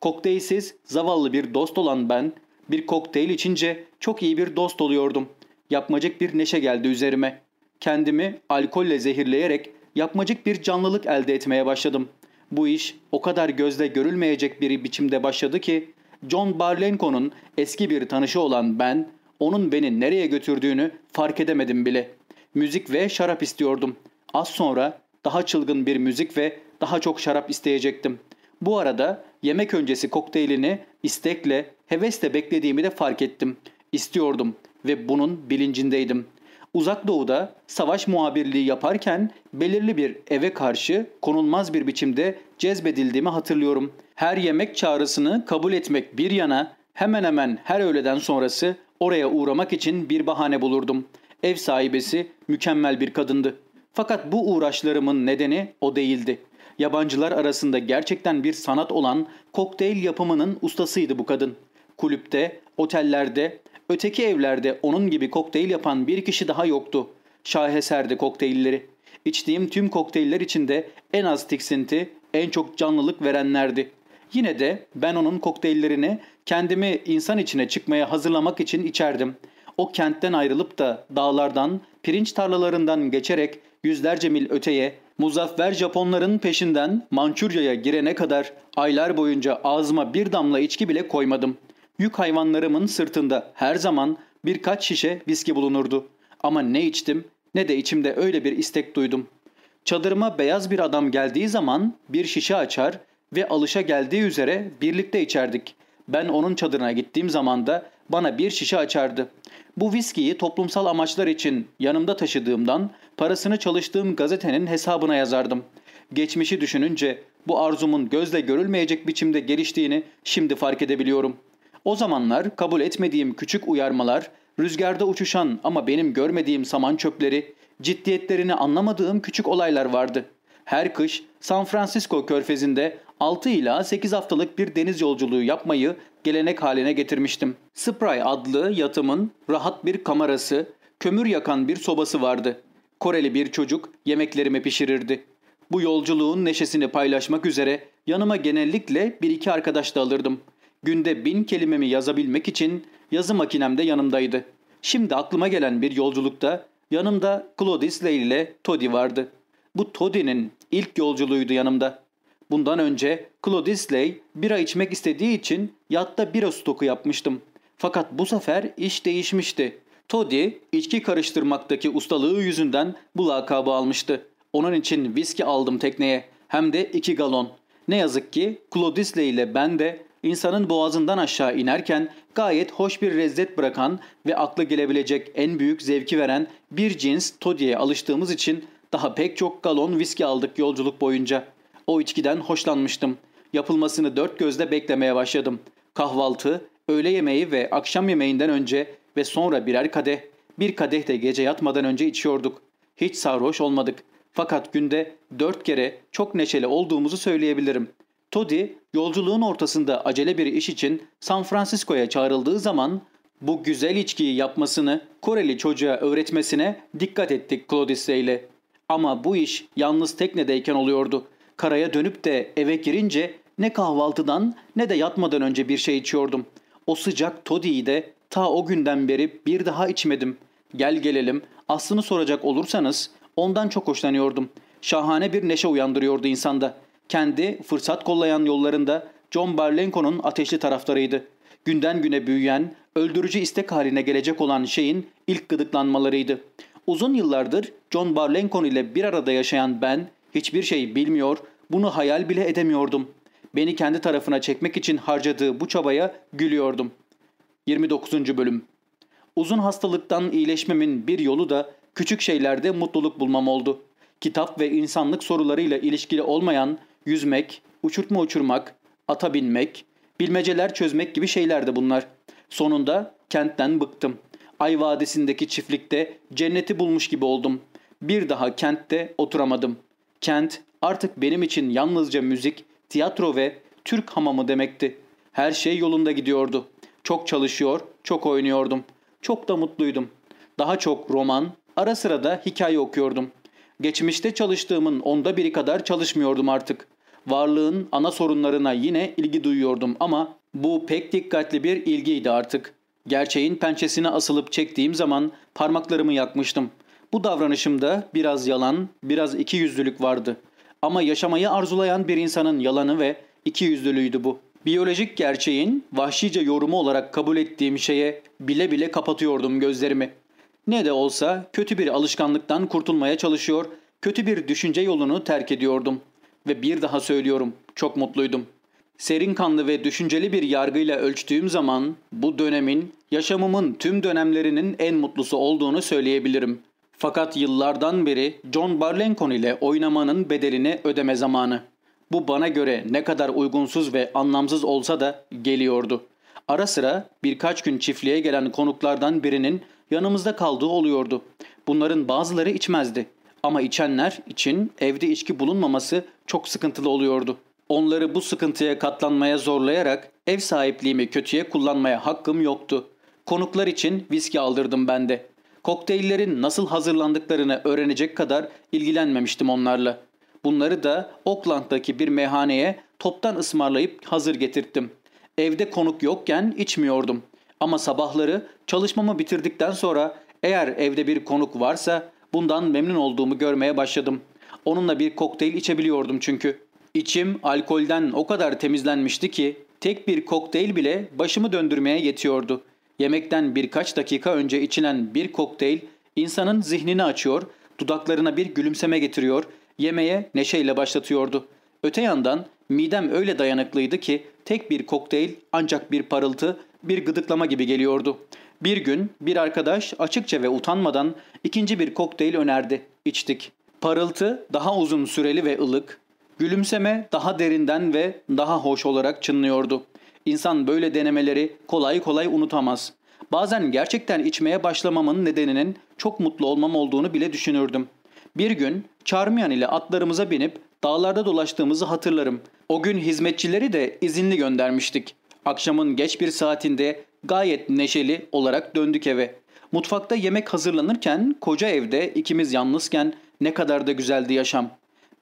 Kokteylsiz zavallı bir dost olan ben bir kokteyl içince çok iyi bir dost oluyordum. Yapmacık bir neşe geldi üzerime. Kendimi alkolle zehirleyerek yapmacık bir canlılık elde etmeye başladım. Bu iş o kadar gözle görülmeyecek bir biçimde başladı ki John Barlenco'nun eski bir tanışı olan ben onun beni nereye götürdüğünü fark edemedim bile. Müzik ve şarap istiyordum. Az sonra daha çılgın bir müzik ve daha çok şarap isteyecektim. Bu arada yemek öncesi kokteylini istekle, hevesle beklediğimi de fark ettim. İstiyordum ve bunun bilincindeydim. Uzak Doğu'da savaş muhabirliği yaparken belirli bir eve karşı konulmaz bir biçimde cezbedildiğimi hatırlıyorum. Her yemek çağrısını kabul etmek bir yana hemen hemen her öğleden sonrası oraya uğramak için bir bahane bulurdum. Ev sahibesi mükemmel bir kadındı. Fakat bu uğraşlarımın nedeni o değildi. Yabancılar arasında gerçekten bir sanat olan kokteyl yapımının ustasıydı bu kadın. Kulüpte, otellerde, öteki evlerde onun gibi kokteyl yapan bir kişi daha yoktu. Şaheserdi kokteylleri. İçtiğim tüm kokteyller içinde en az tiksinti, en çok canlılık verenlerdi. Yine de ben onun kokteyllerini kendimi insan içine çıkmaya hazırlamak için içerdim. O kentten ayrılıp da dağlardan, pirinç tarlalarından geçerek yüzlerce mil öteye, muzaffer Japonların peşinden Mançurya'ya girene kadar aylar boyunca ağzıma bir damla içki bile koymadım. Yük hayvanlarımın sırtında her zaman birkaç şişe viski bulunurdu. Ama ne içtim ne de içimde öyle bir istek duydum. Çadırıma beyaz bir adam geldiği zaman bir şişe açar ve alışa geldiği üzere birlikte içerdik. Ben onun çadırına gittiğim zaman da bana bir şişe açardı. Bu viskiyi toplumsal amaçlar için yanımda taşıdığımdan parasını çalıştığım gazetenin hesabına yazardım. Geçmişi düşününce bu arzumun gözle görülmeyecek biçimde geliştiğini şimdi fark edebiliyorum. O zamanlar kabul etmediğim küçük uyarmalar, rüzgarda uçuşan ama benim görmediğim saman çöpleri, ciddiyetlerini anlamadığım küçük olaylar vardı. Her kış San Francisco körfezinde 6 ila 8 haftalık bir deniz yolculuğu yapmayı gelenek haline getirmiştim. Spray adlı yatımın rahat bir kamerası, kömür yakan bir sobası vardı. Koreli bir çocuk yemeklerimi pişirirdi. Bu yolculuğun neşesini paylaşmak üzere yanıma genellikle bir iki arkadaş da alırdım. Günde bin kelimemi yazabilmek için yazı makinem de yanımdaydı. Şimdi aklıma gelen bir yolculukta yanımda Claudius Ley ile Toddy vardı. Bu Toddy'nin ilk yolculuğuydu yanımda. Bundan önce Claudius Ley bira içmek istediği için yatta bira stoku yapmıştım. Fakat bu sefer iş değişmişti. Toddy içki karıştırmaktaki ustalığı yüzünden bu lakabı almıştı. Onun için viski aldım tekneye. Hem de iki galon. Ne yazık ki Claudisle ile ben de insanın boğazından aşağı inerken gayet hoş bir lezzet bırakan ve aklı gelebilecek en büyük zevki veren bir cins Toddy'ye alıştığımız için daha pek çok galon viski aldık yolculuk boyunca. O içkiden hoşlanmıştım. Yapılmasını dört gözle beklemeye başladım. Kahvaltı, öğle yemeği ve akşam yemeğinden önce ve sonra birer kadeh, bir kadeh de gece yatmadan önce içiyorduk. Hiç sarhoş olmadık. Fakat günde dört kere çok neşeli olduğumuzu söyleyebilirim. Toddy yolculuğun ortasında acele bir iş için San Francisco'ya çağrıldığı zaman bu güzel içkiyi yapmasını Koreli çocuğa öğretmesine dikkat ettik Claudius ile. Ama bu iş yalnız teknedeyken oluyordu. Karaya dönüp de eve girince ne kahvaltıdan ne de yatmadan önce bir şey içiyordum. O sıcak toddy'yi de ta o günden beri bir daha içmedim. Gel gelelim aslını soracak olursanız ondan çok hoşlanıyordum. Şahane bir neşe uyandırıyordu insanda. Kendi fırsat kollayan yollarında John Barlenko'nun ateşli taraftarıydı. Günden güne büyüyen, öldürücü istek haline gelecek olan şeyin ilk gıdıklanmalarıydı. Uzun yıllardır John Barlenkon ile bir arada yaşayan ben hiçbir şey bilmiyor, bunu hayal bile edemiyordum. Beni kendi tarafına çekmek için harcadığı bu çabaya gülüyordum. 29. Bölüm Uzun hastalıktan iyileşmemin bir yolu da küçük şeylerde mutluluk bulmam oldu. Kitap ve insanlık sorularıyla ilişkili olmayan yüzmek, uçurtma uçurmak, ata binmek, bilmeceler çözmek gibi şeylerdi bunlar. Sonunda kentten bıktım. Ay Vadisi'ndeki çiftlikte cenneti bulmuş gibi oldum. Bir daha kentte oturamadım. Kent artık benim için yalnızca müzik, tiyatro ve Türk hamamı demekti. Her şey yolunda gidiyordu. Çok çalışıyor, çok oynuyordum. Çok da mutluydum. Daha çok roman, ara sıra da hikaye okuyordum. Geçmişte çalıştığımın onda biri kadar çalışmıyordum artık. Varlığın ana sorunlarına yine ilgi duyuyordum ama bu pek dikkatli bir ilgiydi artık. Gerçeğin pençesine asılıp çektiğim zaman parmaklarımı yakmıştım. Bu davranışımda biraz yalan, biraz ikiyüzlülük vardı. Ama yaşamayı arzulayan bir insanın yalanı ve ikiyüzlülüğüydü bu. Biyolojik gerçeğin vahşice yorumu olarak kabul ettiğim şeye bile bile kapatıyordum gözlerimi. Ne de olsa kötü bir alışkanlıktan kurtulmaya çalışıyor, kötü bir düşünce yolunu terk ediyordum. Ve bir daha söylüyorum, çok mutluydum. Serin kanlı ve düşünceli bir yargıyla ölçtüğüm zaman bu dönemin yaşamımın tüm dönemlerinin en mutlusu olduğunu söyleyebilirim. Fakat yıllardan beri John Barlenkon ile oynamanın bedelini ödeme zamanı. Bu bana göre ne kadar uygunsuz ve anlamsız olsa da geliyordu. Ara sıra birkaç gün çiftliğe gelen konuklardan birinin yanımızda kaldığı oluyordu. Bunların bazıları içmezdi. Ama içenler için evde içki bulunmaması çok sıkıntılı oluyordu. Onları bu sıkıntıya katlanmaya zorlayarak ev sahipliğimi kötüye kullanmaya hakkım yoktu. Konuklar için viski aldırdım ben de. Kokteyllerin nasıl hazırlandıklarını öğrenecek kadar ilgilenmemiştim onlarla. Bunları da Oakland'daki bir meyhaneye toptan ısmarlayıp hazır getirttim. Evde konuk yokken içmiyordum. Ama sabahları çalışmamı bitirdikten sonra eğer evde bir konuk varsa bundan memnun olduğumu görmeye başladım. Onunla bir kokteyl içebiliyordum çünkü. İçim alkolden o kadar temizlenmişti ki tek bir kokteyl bile başımı döndürmeye yetiyordu. Yemekten birkaç dakika önce içilen bir kokteyl insanın zihnini açıyor, dudaklarına bir gülümseme getiriyor, yemeğe neşeyle başlatıyordu. Öte yandan midem öyle dayanıklıydı ki tek bir kokteyl ancak bir parıltı, bir gıdıklama gibi geliyordu. Bir gün bir arkadaş açıkça ve utanmadan ikinci bir kokteyl önerdi. İçtik. Parıltı daha uzun süreli ve ılık, gülümseme daha derinden ve daha hoş olarak çınlıyordu. İnsan böyle denemeleri kolay kolay unutamaz. Bazen gerçekten içmeye başlamamın nedeninin çok mutlu olmam olduğunu bile düşünürdüm. Bir gün Charmian ile atlarımıza binip dağlarda dolaştığımızı hatırlarım. O gün hizmetçileri de izinli göndermiştik. Akşamın geç bir saatinde gayet neşeli olarak döndük eve. Mutfakta yemek hazırlanırken koca evde ikimiz yalnızken ne kadar da güzeldi yaşam.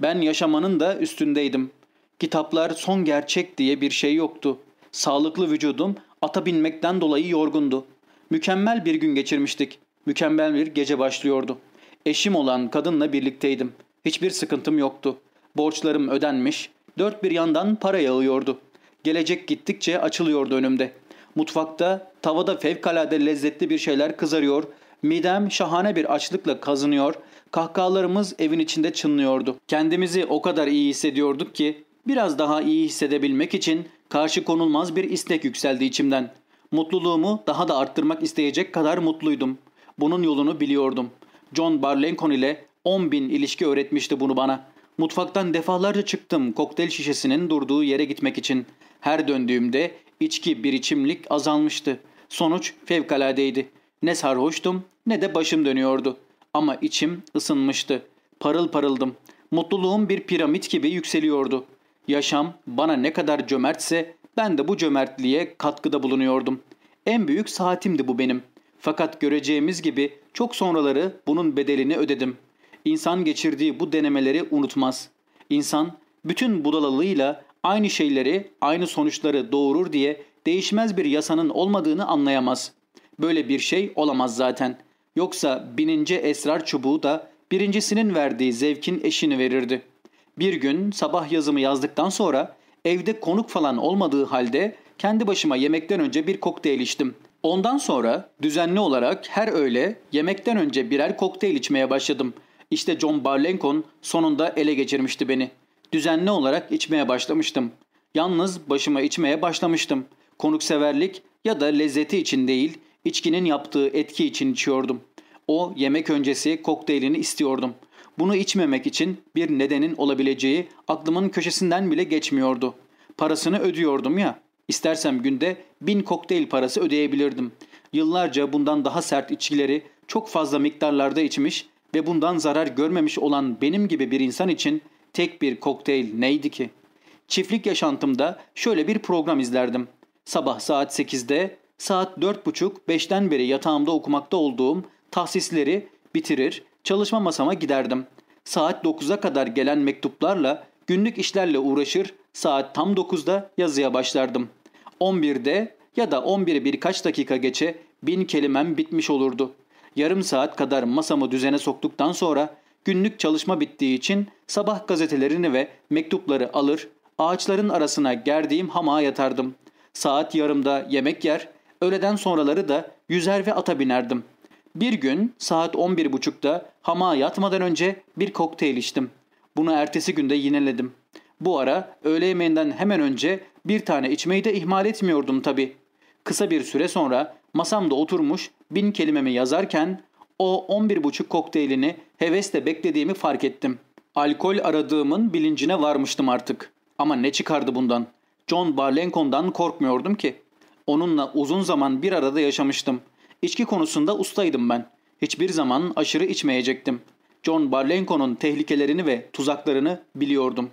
Ben yaşamanın da üstündeydim. Kitaplar son gerçek diye bir şey yoktu. Sağlıklı vücudum ata binmekten dolayı yorgundu. Mükemmel bir gün geçirmiştik. Mükemmel bir gece başlıyordu. Eşim olan kadınla birlikteydim. Hiçbir sıkıntım yoktu. Borçlarım ödenmiş, dört bir yandan para yağıyordu. Gelecek gittikçe açılıyordu önümde. Mutfakta tavada fevkalade lezzetli bir şeyler kızarıyor. Midem şahane bir açlıkla kazınıyor. Kahkahalarımız evin içinde çınlıyordu. Kendimizi o kadar iyi hissediyorduk ki biraz daha iyi hissedebilmek için karşı konulmaz bir istek yükseldi içimden. Mutluluğumu daha da arttırmak isteyecek kadar mutluydum. Bunun yolunu biliyordum. John Barlencon ile 10 bin ilişki öğretmişti bunu bana. Mutfaktan defalarca çıktım kokteyl şişesinin durduğu yere gitmek için. Her döndüğümde içki bir içimlik azalmıştı. Sonuç fevkaladeydi. Ne sarhoştum ne de başım dönüyordu. Ama içim ısınmıştı. Parıl parıldım. Mutluluğum bir piramit gibi yükseliyordu. Yaşam bana ne kadar cömertse ben de bu cömertliğe katkıda bulunuyordum. En büyük saatimdi bu benim. Fakat göreceğimiz gibi çok sonraları bunun bedelini ödedim. İnsan geçirdiği bu denemeleri unutmaz. İnsan bütün budalalığıyla aynı şeyleri, aynı sonuçları doğurur diye değişmez bir yasanın olmadığını anlayamaz. Böyle bir şey olamaz zaten. Yoksa bininci esrar çubuğu da birincisinin verdiği zevkin eşini verirdi. Bir gün sabah yazımı yazdıktan sonra evde konuk falan olmadığı halde kendi başıma yemekten önce bir kokteyl içtim. Ondan sonra düzenli olarak her öğle yemekten önce birer kokteyl içmeye başladım. İşte John Barlencon sonunda ele geçirmişti beni. Düzenli olarak içmeye başlamıştım. Yalnız başıma içmeye başlamıştım. Konukseverlik ya da lezzeti için değil, içkinin yaptığı etki için içiyordum. O yemek öncesi kokteylini istiyordum. Bunu içmemek için bir nedenin olabileceği aklımın köşesinden bile geçmiyordu. Parasını ödüyordum ya. İstersem günde bin kokteyl parası ödeyebilirdim. Yıllarca bundan daha sert içkileri çok fazla miktarlarda içmiş ve bundan zarar görmemiş olan benim gibi bir insan için tek bir kokteyl neydi ki? Çiftlik yaşantımda şöyle bir program izlerdim. Sabah saat 8'de, saat 4.30-5'ten beri yatağımda okumakta olduğum tahsisleri bitirir, çalışma masama giderdim. Saat 9'a kadar gelen mektuplarla, günlük işlerle uğraşır, saat tam 9'da yazıya başlardım. 11'de ya da 11'i birkaç dakika geçe bin kelimem bitmiş olurdu. Yarım saat kadar masamı düzene soktuktan sonra günlük çalışma bittiği için sabah gazetelerini ve mektupları alır, ağaçların arasına gerdiğim hamağa yatardım. Saat yarımda yemek yer, öğleden sonraları da yüzer ve ata binerdim. Bir gün saat 11.30'da hamağa yatmadan önce bir kokteyl içtim. Bunu ertesi günde yineledim. Bu ara öğle yemeğinden hemen önce bir tane içmeyi de ihmal etmiyordum tabii. Kısa bir süre sonra masamda oturmuş bin kelimemi yazarken o 11.5 kokteylini hevesle beklediğimi fark ettim. Alkol aradığımın bilincine varmıştım artık. Ama ne çıkardı bundan? John Barlencon'dan korkmuyordum ki. Onunla uzun zaman bir arada yaşamıştım. İçki konusunda ustaydım ben. Hiçbir zaman aşırı içmeyecektim. John Barlencon'un tehlikelerini ve tuzaklarını biliyordum.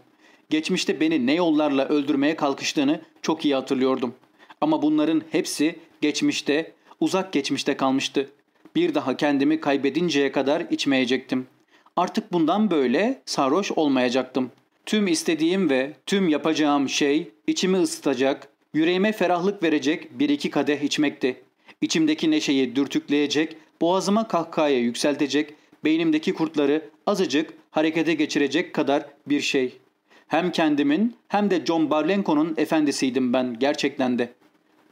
Geçmişte beni ne yollarla öldürmeye kalkıştığını çok iyi hatırlıyordum. Ama bunların hepsi geçmişte, uzak geçmişte kalmıştı. Bir daha kendimi kaybedinceye kadar içmeyecektim. Artık bundan böyle sarhoş olmayacaktım. Tüm istediğim ve tüm yapacağım şey içimi ısıtacak, yüreğime ferahlık verecek bir iki kadeh içmekti. İçimdeki neşeyi dürtükleyecek, boğazıma kahkahaya yükseltecek, beynimdeki kurtları azıcık harekete geçirecek kadar bir şey. Hem kendimin hem de John Barlenco'nun efendisiydim ben gerçekten de.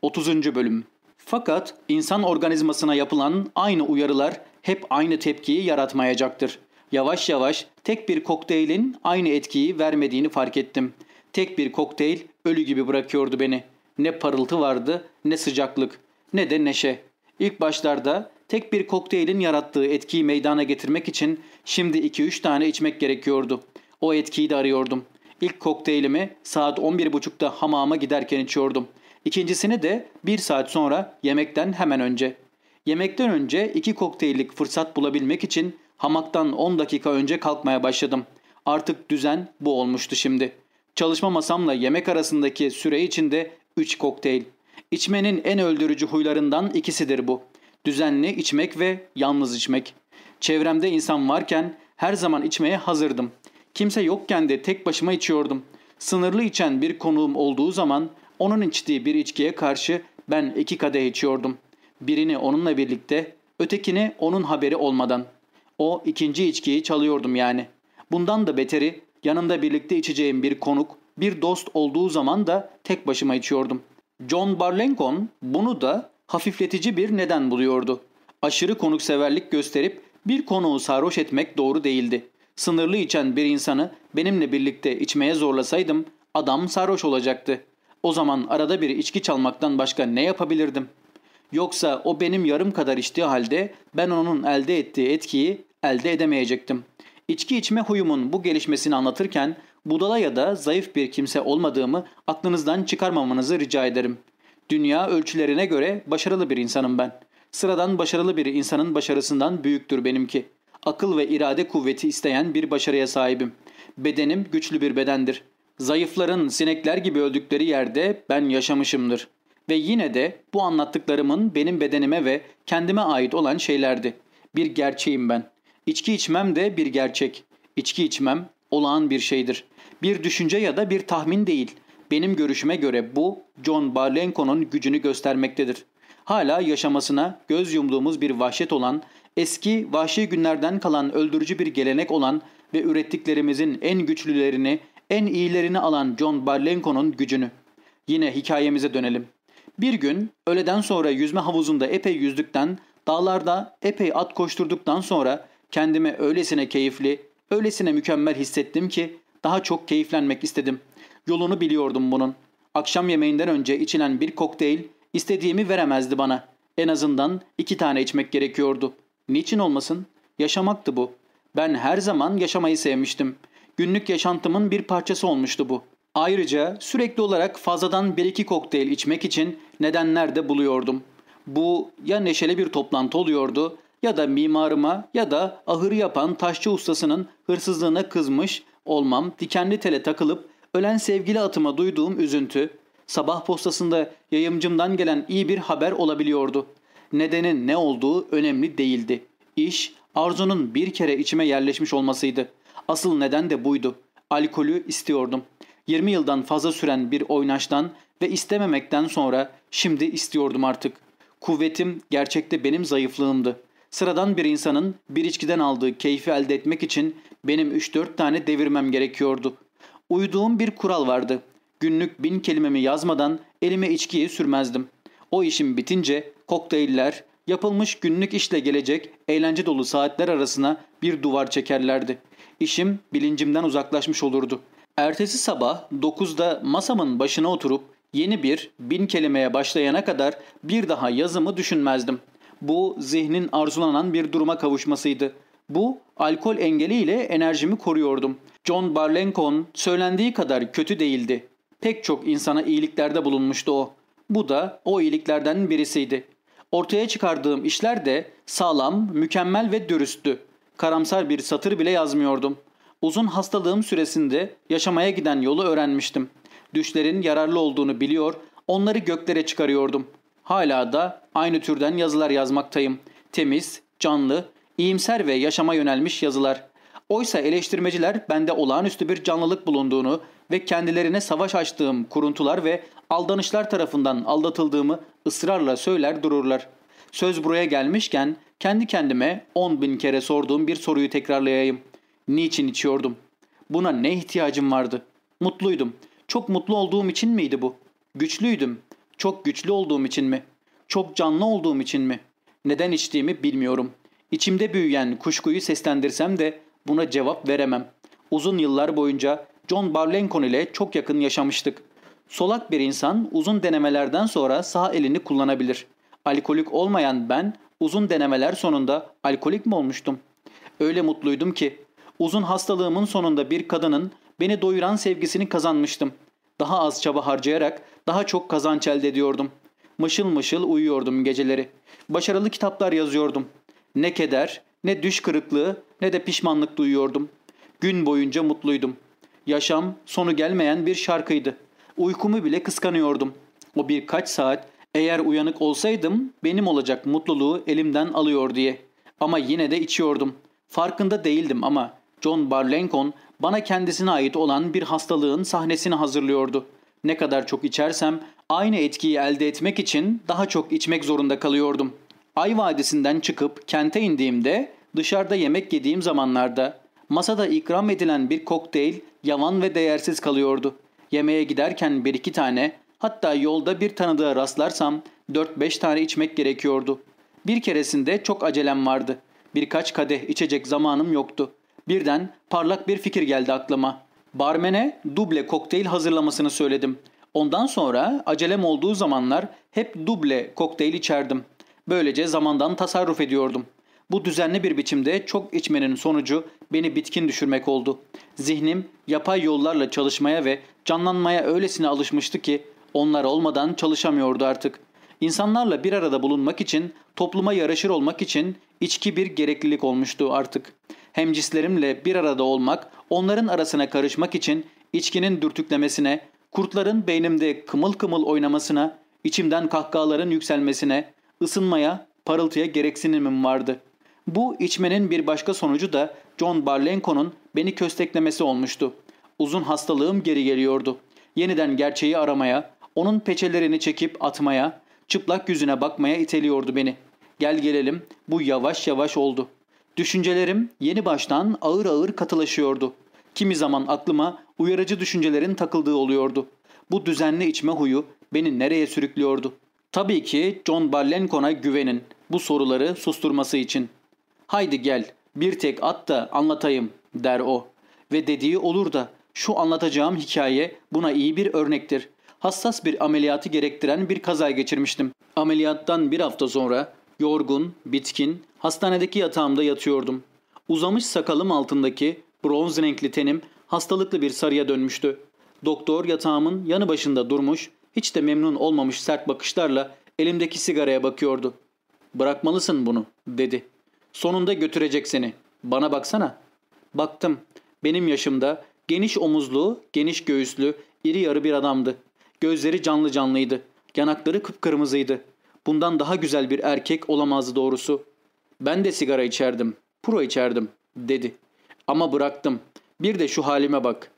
30. Bölüm Fakat insan organizmasına yapılan aynı uyarılar hep aynı tepkiyi yaratmayacaktır. Yavaş yavaş tek bir kokteylin aynı etkiyi vermediğini fark ettim. Tek bir kokteyl ölü gibi bırakıyordu beni. Ne parıltı vardı ne sıcaklık ne de neşe. İlk başlarda tek bir kokteylin yarattığı etkiyi meydana getirmek için şimdi 2-3 tane içmek gerekiyordu. O etkiyi de arıyordum. İlk kokteylimi saat 11.30'da hamama giderken içiyordum. İkincisini de bir saat sonra yemekten hemen önce. Yemekten önce iki kokteyllik fırsat bulabilmek için hamaktan 10 dakika önce kalkmaya başladım. Artık düzen bu olmuştu şimdi. Çalışma masamla yemek arasındaki süre içinde 3 kokteyl. İçmenin en öldürücü huylarından ikisidir bu. Düzenli içmek ve yalnız içmek. Çevremde insan varken her zaman içmeye hazırdım. Kimse yokken de tek başıma içiyordum. Sınırlı içen bir konuğum olduğu zaman onun içtiği bir içkiye karşı ben iki kadeh içiyordum. Birini onunla birlikte, ötekini onun haberi olmadan. O ikinci içkiyi çalıyordum yani. Bundan da beteri yanımda birlikte içeceğim bir konuk, bir dost olduğu zaman da tek başıma içiyordum. John Barlenkon bunu da hafifletici bir neden buluyordu. Aşırı konukseverlik gösterip bir konuğu sarhoş etmek doğru değildi. Sınırlı içen bir insanı benimle birlikte içmeye zorlasaydım adam sarhoş olacaktı. O zaman arada bir içki çalmaktan başka ne yapabilirdim? Yoksa o benim yarım kadar içtiği halde ben onun elde ettiği etkiyi elde edemeyecektim. İçki içme huyumun bu gelişmesini anlatırken budala ya da zayıf bir kimse olmadığımı aklınızdan çıkarmamanızı rica ederim. Dünya ölçülerine göre başarılı bir insanım ben. Sıradan başarılı bir insanın başarısından büyüktür benimki. Akıl ve irade kuvveti isteyen bir başarıya sahibim. Bedenim güçlü bir bedendir. Zayıfların sinekler gibi öldükleri yerde ben yaşamışımdır. Ve yine de bu anlattıklarımın benim bedenime ve kendime ait olan şeylerdi. Bir gerçeğim ben. İçki içmem de bir gerçek. İçki içmem olağan bir şeydir. Bir düşünce ya da bir tahmin değil. Benim görüşüme göre bu John Barlenko'nun gücünü göstermektedir. Hala yaşamasına göz yumduğumuz bir vahşet olan, eski vahşi günlerden kalan öldürücü bir gelenek olan ve ürettiklerimizin en güçlülerini, en iyilerini alan John Barlenko'nun gücünü. Yine hikayemize dönelim. Bir gün öğleden sonra yüzme havuzunda epey yüzdükten, dağlarda epey at koşturduktan sonra kendimi öylesine keyifli, öylesine mükemmel hissettim ki daha çok keyiflenmek istedim. Yolunu biliyordum bunun. Akşam yemeğinden önce içilen bir kokteyl istediğimi veremezdi bana. En azından iki tane içmek gerekiyordu. Niçin olmasın? Yaşamaktı bu. Ben her zaman yaşamayı sevmiştim. Günlük yaşantımın bir parçası olmuştu bu. Ayrıca sürekli olarak fazladan bir iki kokteyl içmek için nedenler de buluyordum. Bu ya neşeli bir toplantı oluyordu ya da mimarıma ya da ahırı yapan taşçı ustasının hırsızlığına kızmış olmam, dikenli tele takılıp ölen sevgili atıma duyduğum üzüntü, sabah postasında yayımcımdan gelen iyi bir haber olabiliyordu. Nedenin ne olduğu önemli değildi. İş, arzunun bir kere içime yerleşmiş olmasıydı. Asıl neden de buydu. Alkolü istiyordum. 20 yıldan fazla süren bir oynaştan ve istememekten sonra şimdi istiyordum artık. Kuvvetim gerçekte benim zayıflığımdı. Sıradan bir insanın bir içkiden aldığı keyfi elde etmek için benim 3-4 tane devirmem gerekiyordu. Uyduğum bir kural vardı. Günlük bin kelimemi yazmadan elime içkiyi sürmezdim. O işim bitince kokteyller, yapılmış günlük işle gelecek eğlence dolu saatler arasına bir duvar çekerlerdi. İşim bilincimden uzaklaşmış olurdu. Ertesi sabah 9'da masamın başına oturup yeni bir bin kelimeye başlayana kadar bir daha yazımı düşünmezdim. Bu zihnin arzulanan bir duruma kavuşmasıydı. Bu alkol engeliyle enerjimi koruyordum. John Barlenkon söylendiği kadar kötü değildi. Pek çok insana iyiliklerde bulunmuştu o. Bu da o iyiliklerden birisiydi. Ortaya çıkardığım işler de sağlam, mükemmel ve dürüsttü. Karamsar bir satır bile yazmıyordum. Uzun hastalığım süresinde yaşamaya giden yolu öğrenmiştim. Düşlerin yararlı olduğunu biliyor, onları göklere çıkarıyordum. Hala da aynı türden yazılar yazmaktayım. Temiz, canlı, iyimser ve yaşama yönelmiş yazılar. Oysa eleştirmeciler bende olağanüstü bir canlılık bulunduğunu ve kendilerine savaş açtığım kuruntular ve aldanışlar tarafından aldatıldığımı ısrarla söyler dururlar. Söz buraya gelmişken kendi kendime on bin kere sorduğum bir soruyu tekrarlayayım. Niçin içiyordum? Buna ne ihtiyacım vardı? Mutluydum. Çok mutlu olduğum için miydi bu? Güçlüydüm. Çok güçlü olduğum için mi? Çok canlı olduğum için mi? Neden içtiğimi bilmiyorum. İçimde büyüyen kuşkuyu seslendirsem de buna cevap veremem. Uzun yıllar boyunca John Barlenkon ile çok yakın yaşamıştık. Solak bir insan uzun denemelerden sonra sağ elini kullanabilir. Alkolik olmayan ben uzun denemeler sonunda alkolik mi olmuştum? Öyle mutluydum ki uzun hastalığımın sonunda bir kadının beni doyuran sevgisini kazanmıştım. Daha az çaba harcayarak daha çok kazanç elde ediyordum. Mışıl mışıl uyuyordum geceleri. Başarılı kitaplar yazıyordum. Ne keder, ne düş kırıklığı, ne de pişmanlık duyuyordum. Gün boyunca mutluydum. Yaşam sonu gelmeyen bir şarkıydı. Uykumu bile kıskanıyordum. O birkaç saat eğer uyanık olsaydım benim olacak mutluluğu elimden alıyor diye. Ama yine de içiyordum. Farkında değildim ama John Barlenkon bana kendisine ait olan bir hastalığın sahnesini hazırlıyordu. Ne kadar çok içersem aynı etkiyi elde etmek için daha çok içmek zorunda kalıyordum. Ay Vadisi'nden çıkıp kente indiğimde dışarıda yemek yediğim zamanlarda masada ikram edilen bir kokteyl yavan ve değersiz kalıyordu. Yemeğe giderken bir iki tane Hatta yolda bir tanıdığa rastlarsam 4-5 tane içmek gerekiyordu. Bir keresinde çok acelem vardı. Birkaç kadeh içecek zamanım yoktu. Birden parlak bir fikir geldi aklıma. Barmene duble kokteyl hazırlamasını söyledim. Ondan sonra acelem olduğu zamanlar hep duble kokteyl içerdim. Böylece zamandan tasarruf ediyordum. Bu düzenli bir biçimde çok içmenin sonucu beni bitkin düşürmek oldu. Zihnim yapay yollarla çalışmaya ve canlanmaya öylesine alışmıştı ki onlar olmadan çalışamıyordu artık. İnsanlarla bir arada bulunmak için, topluma yaraşır olmak için içki bir gereklilik olmuştu artık. Hemcislerimle bir arada olmak, onların arasına karışmak için içkinin dürtüklemesine, kurtların beynimde kımıl kımıl oynamasına, içimden kahkahaların yükselmesine, ısınmaya, parıltıya gereksinimim vardı. Bu içmenin bir başka sonucu da John Barlenko'nun beni kösteklemesi olmuştu. Uzun hastalığım geri geliyordu. Yeniden gerçeği aramaya, onun peçelerini çekip atmaya, çıplak yüzüne bakmaya iteliyordu beni. Gel gelelim bu yavaş yavaş oldu. Düşüncelerim yeni baştan ağır ağır katılaşıyordu. Kimi zaman aklıma uyarıcı düşüncelerin takıldığı oluyordu. Bu düzenli içme huyu beni nereye sürüklüyordu? Tabii ki John Barlencon'a güvenin bu soruları susturması için. Haydi gel bir tek at da anlatayım der o. Ve dediği olur da şu anlatacağım hikaye buna iyi bir örnektir. Hassas bir ameliyatı gerektiren bir kaza geçirmiştim. Ameliyattan bir hafta sonra yorgun, bitkin, hastanedeki yatağımda yatıyordum. Uzamış sakalım altındaki bronz renkli tenim hastalıklı bir sarıya dönmüştü. Doktor yatağımın yanı başında durmuş, hiç de memnun olmamış sert bakışlarla elimdeki sigaraya bakıyordu. Bırakmalısın bunu dedi. Sonunda götürecek seni. Bana baksana. Baktım. Benim yaşımda geniş omuzlu, geniş göğüslü, iri yarı bir adamdı. Gözleri canlı canlıydı. Yanakları kıpkırmızıydı. Bundan daha güzel bir erkek olamazdı doğrusu. Ben de sigara içerdim. Puro içerdim dedi. Ama bıraktım. Bir de şu halime bak.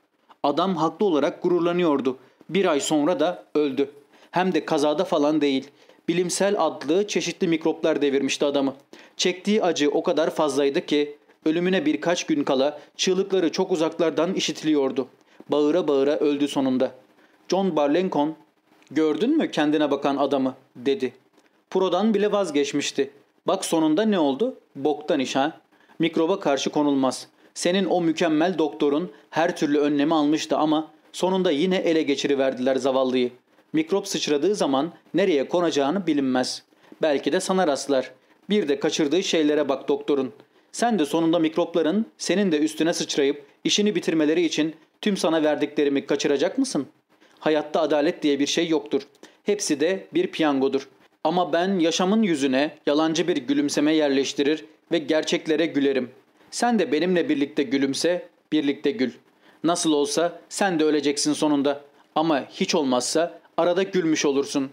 Adam haklı olarak gururlanıyordu. Bir ay sonra da öldü. Hem de kazada falan değil. Bilimsel adlı çeşitli mikroplar devirmişti adamı. Çektiği acı o kadar fazlaydı ki ölümüne birkaç gün kala çığlıkları çok uzaklardan işitiliyordu. Bağıra bağıra öldü sonunda. John Barlencon, gördün mü kendine bakan adamı dedi. Prodan bile vazgeçmişti. Bak sonunda ne oldu? Boktan iş ha. Mikroba karşı konulmaz. Senin o mükemmel doktorun her türlü önlemi almıştı ama sonunda yine ele geçiriverdiler zavallıyı. Mikrop sıçradığı zaman nereye konacağını bilinmez. Belki de sana rastlar. Bir de kaçırdığı şeylere bak doktorun. Sen de sonunda mikropların senin de üstüne sıçrayıp işini bitirmeleri için tüm sana verdiklerimi kaçıracak mısın? Hayatta adalet diye bir şey yoktur. Hepsi de bir piyangodur. Ama ben yaşamın yüzüne yalancı bir gülümseme yerleştirir ve gerçeklere gülerim. Sen de benimle birlikte gülümse, birlikte gül. Nasıl olsa sen de öleceksin sonunda. Ama hiç olmazsa arada gülmüş olursun.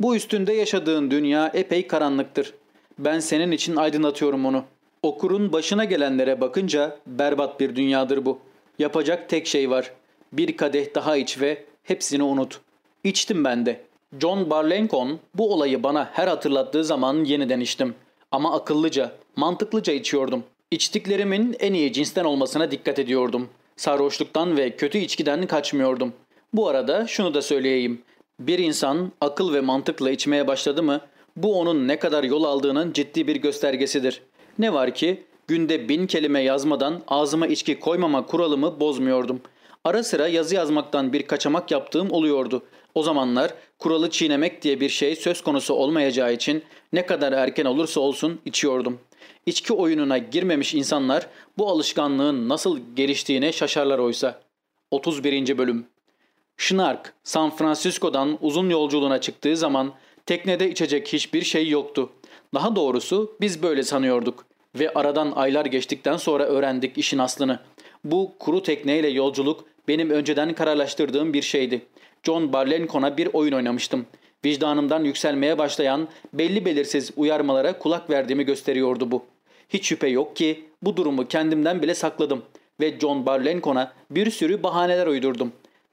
Bu üstünde yaşadığın dünya epey karanlıktır. Ben senin için aydınlatıyorum onu. Okurun başına gelenlere bakınca berbat bir dünyadır bu. Yapacak tek şey var. Bir kadeh daha iç ve hepsini unut. İçtim ben de. John Barlencon bu olayı bana her hatırlattığı zaman yeniden içtim. Ama akıllıca, mantıklıca içiyordum. İçtiklerimin en iyi cinsten olmasına dikkat ediyordum. Sarhoşluktan ve kötü içkiden kaçmıyordum. Bu arada şunu da söyleyeyim. Bir insan akıl ve mantıkla içmeye başladı mı bu onun ne kadar yol aldığının ciddi bir göstergesidir. Ne var ki günde bin kelime yazmadan ağzıma içki koymama kuralımı bozmuyordum. Ara sıra yazı yazmaktan bir kaçamak yaptığım oluyordu. O zamanlar kuralı çiğnemek diye bir şey söz konusu olmayacağı için ne kadar erken olursa olsun içiyordum. İçki oyununa girmemiş insanlar bu alışkanlığın nasıl geliştiğine şaşarlar oysa. 31. Bölüm Schnark, San Francisco'dan uzun yolculuğuna çıktığı zaman teknede içecek hiçbir şey yoktu. Daha doğrusu biz böyle sanıyorduk ve aradan aylar geçtikten sonra öğrendik işin aslını. Bu kuru tekneyle yolculuk benim önceden kararlaştırdığım bir şeydi. John Barlencon'a bir oyun oynamıştım. Vicdanımdan yükselmeye başlayan belli belirsiz uyarmalara kulak verdiğimi gösteriyordu bu. Hiç şüphe yok ki bu durumu kendimden bile sakladım ve John Barlencon'a bir sürü bahaneler uydurdum.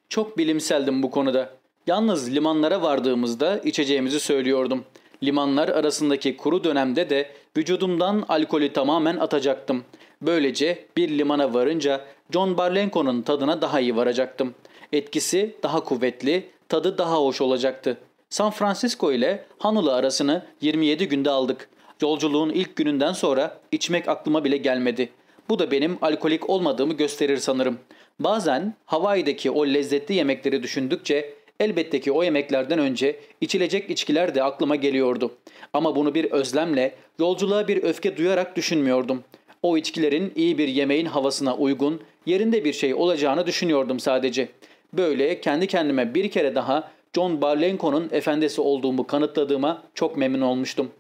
Çok bilimseldim bu konuda. Yalnız limanlara vardığımızda içeceğimizi söylüyordum. Limanlar arasındaki kuru dönemde de vücudumdan alkolü tamamen atacaktım. Böylece bir limana varınca John Barlenco'nun tadına daha iyi varacaktım. Etkisi daha kuvvetli, tadı daha hoş olacaktı. San Francisco ile Hanılı arasını 27 günde aldık. Yolculuğun ilk gününden sonra içmek aklıma bile gelmedi. Bu da benim alkolik olmadığımı gösterir sanırım. Bazen Hawaii'deki o lezzetli yemekleri düşündükçe elbette ki o yemeklerden önce içilecek içkiler de aklıma geliyordu. Ama bunu bir özlemle, yolculuğa bir öfke duyarak düşünmüyordum. O içkilerin iyi bir yemeğin havasına uygun, yerinde bir şey olacağını düşünüyordum sadece. Böyle kendi kendime bir kere daha John Barlenko'nun efendisi olduğumu kanıtladığıma çok memnun olmuştum.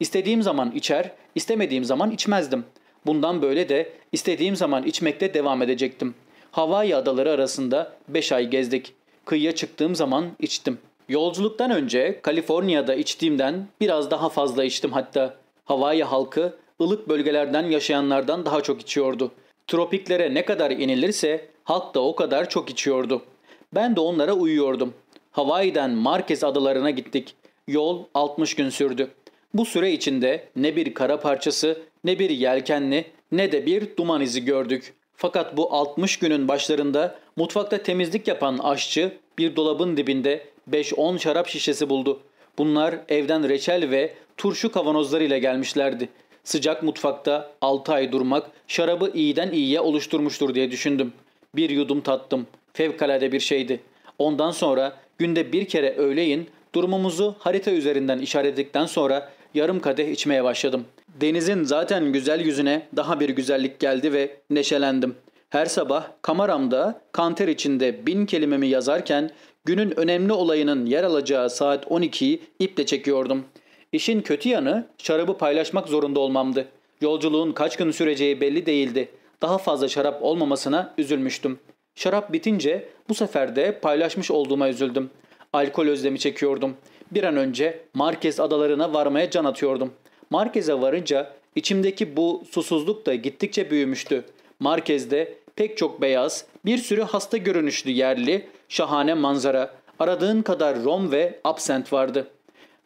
İstediğim zaman içer, istemediğim zaman içmezdim. Bundan böyle de istediğim zaman içmekte devam edecektim. Hawaii adaları arasında 5 ay gezdik. Kıyıya çıktığım zaman içtim. Yolculuktan önce Kaliforniya'da içtiğimden biraz daha fazla içtim hatta. Hawaii halkı ılık bölgelerden yaşayanlardan daha çok içiyordu. Tropiklere ne kadar inilirse halk da o kadar çok içiyordu. Ben de onlara uyuyordum. Hawaii'den Marquez adalarına gittik. Yol 60 gün sürdü. Bu süre içinde ne bir kara parçası, ne bir yelkenli, ne de bir duman izi gördük. Fakat bu 60 günün başlarında mutfakta temizlik yapan aşçı bir dolabın dibinde 5-10 şarap şişesi buldu. Bunlar evden reçel ve turşu kavanozlarıyla gelmişlerdi. Sıcak mutfakta 6 ay durmak şarabı iyiden iyiye oluşturmuştur diye düşündüm. Bir yudum tattım. Fevkalade bir şeydi. Ondan sonra günde bir kere öğleyin durumumuzu harita üzerinden işaretledikten sonra yarım kadeh içmeye başladım. Denizin zaten güzel yüzüne daha bir güzellik geldi ve neşelendim. Her sabah kameramda kanter içinde bin kelimemi yazarken günün önemli olayının yer alacağı saat 12'yi iple çekiyordum. İşin kötü yanı şarabı paylaşmak zorunda olmamdı. Yolculuğun kaç gün süreceği belli değildi. Daha fazla şarap olmamasına üzülmüştüm. Şarap bitince bu sefer de paylaşmış olduğuma üzüldüm. Alkol özlemi çekiyordum. Bir an önce Marquez adalarına varmaya can atıyordum. Marquez'e varınca içimdeki bu susuzluk da gittikçe büyümüştü. Marquez'de pek çok beyaz, bir sürü hasta görünüşlü yerli, şahane manzara, aradığın kadar rom ve absent vardı.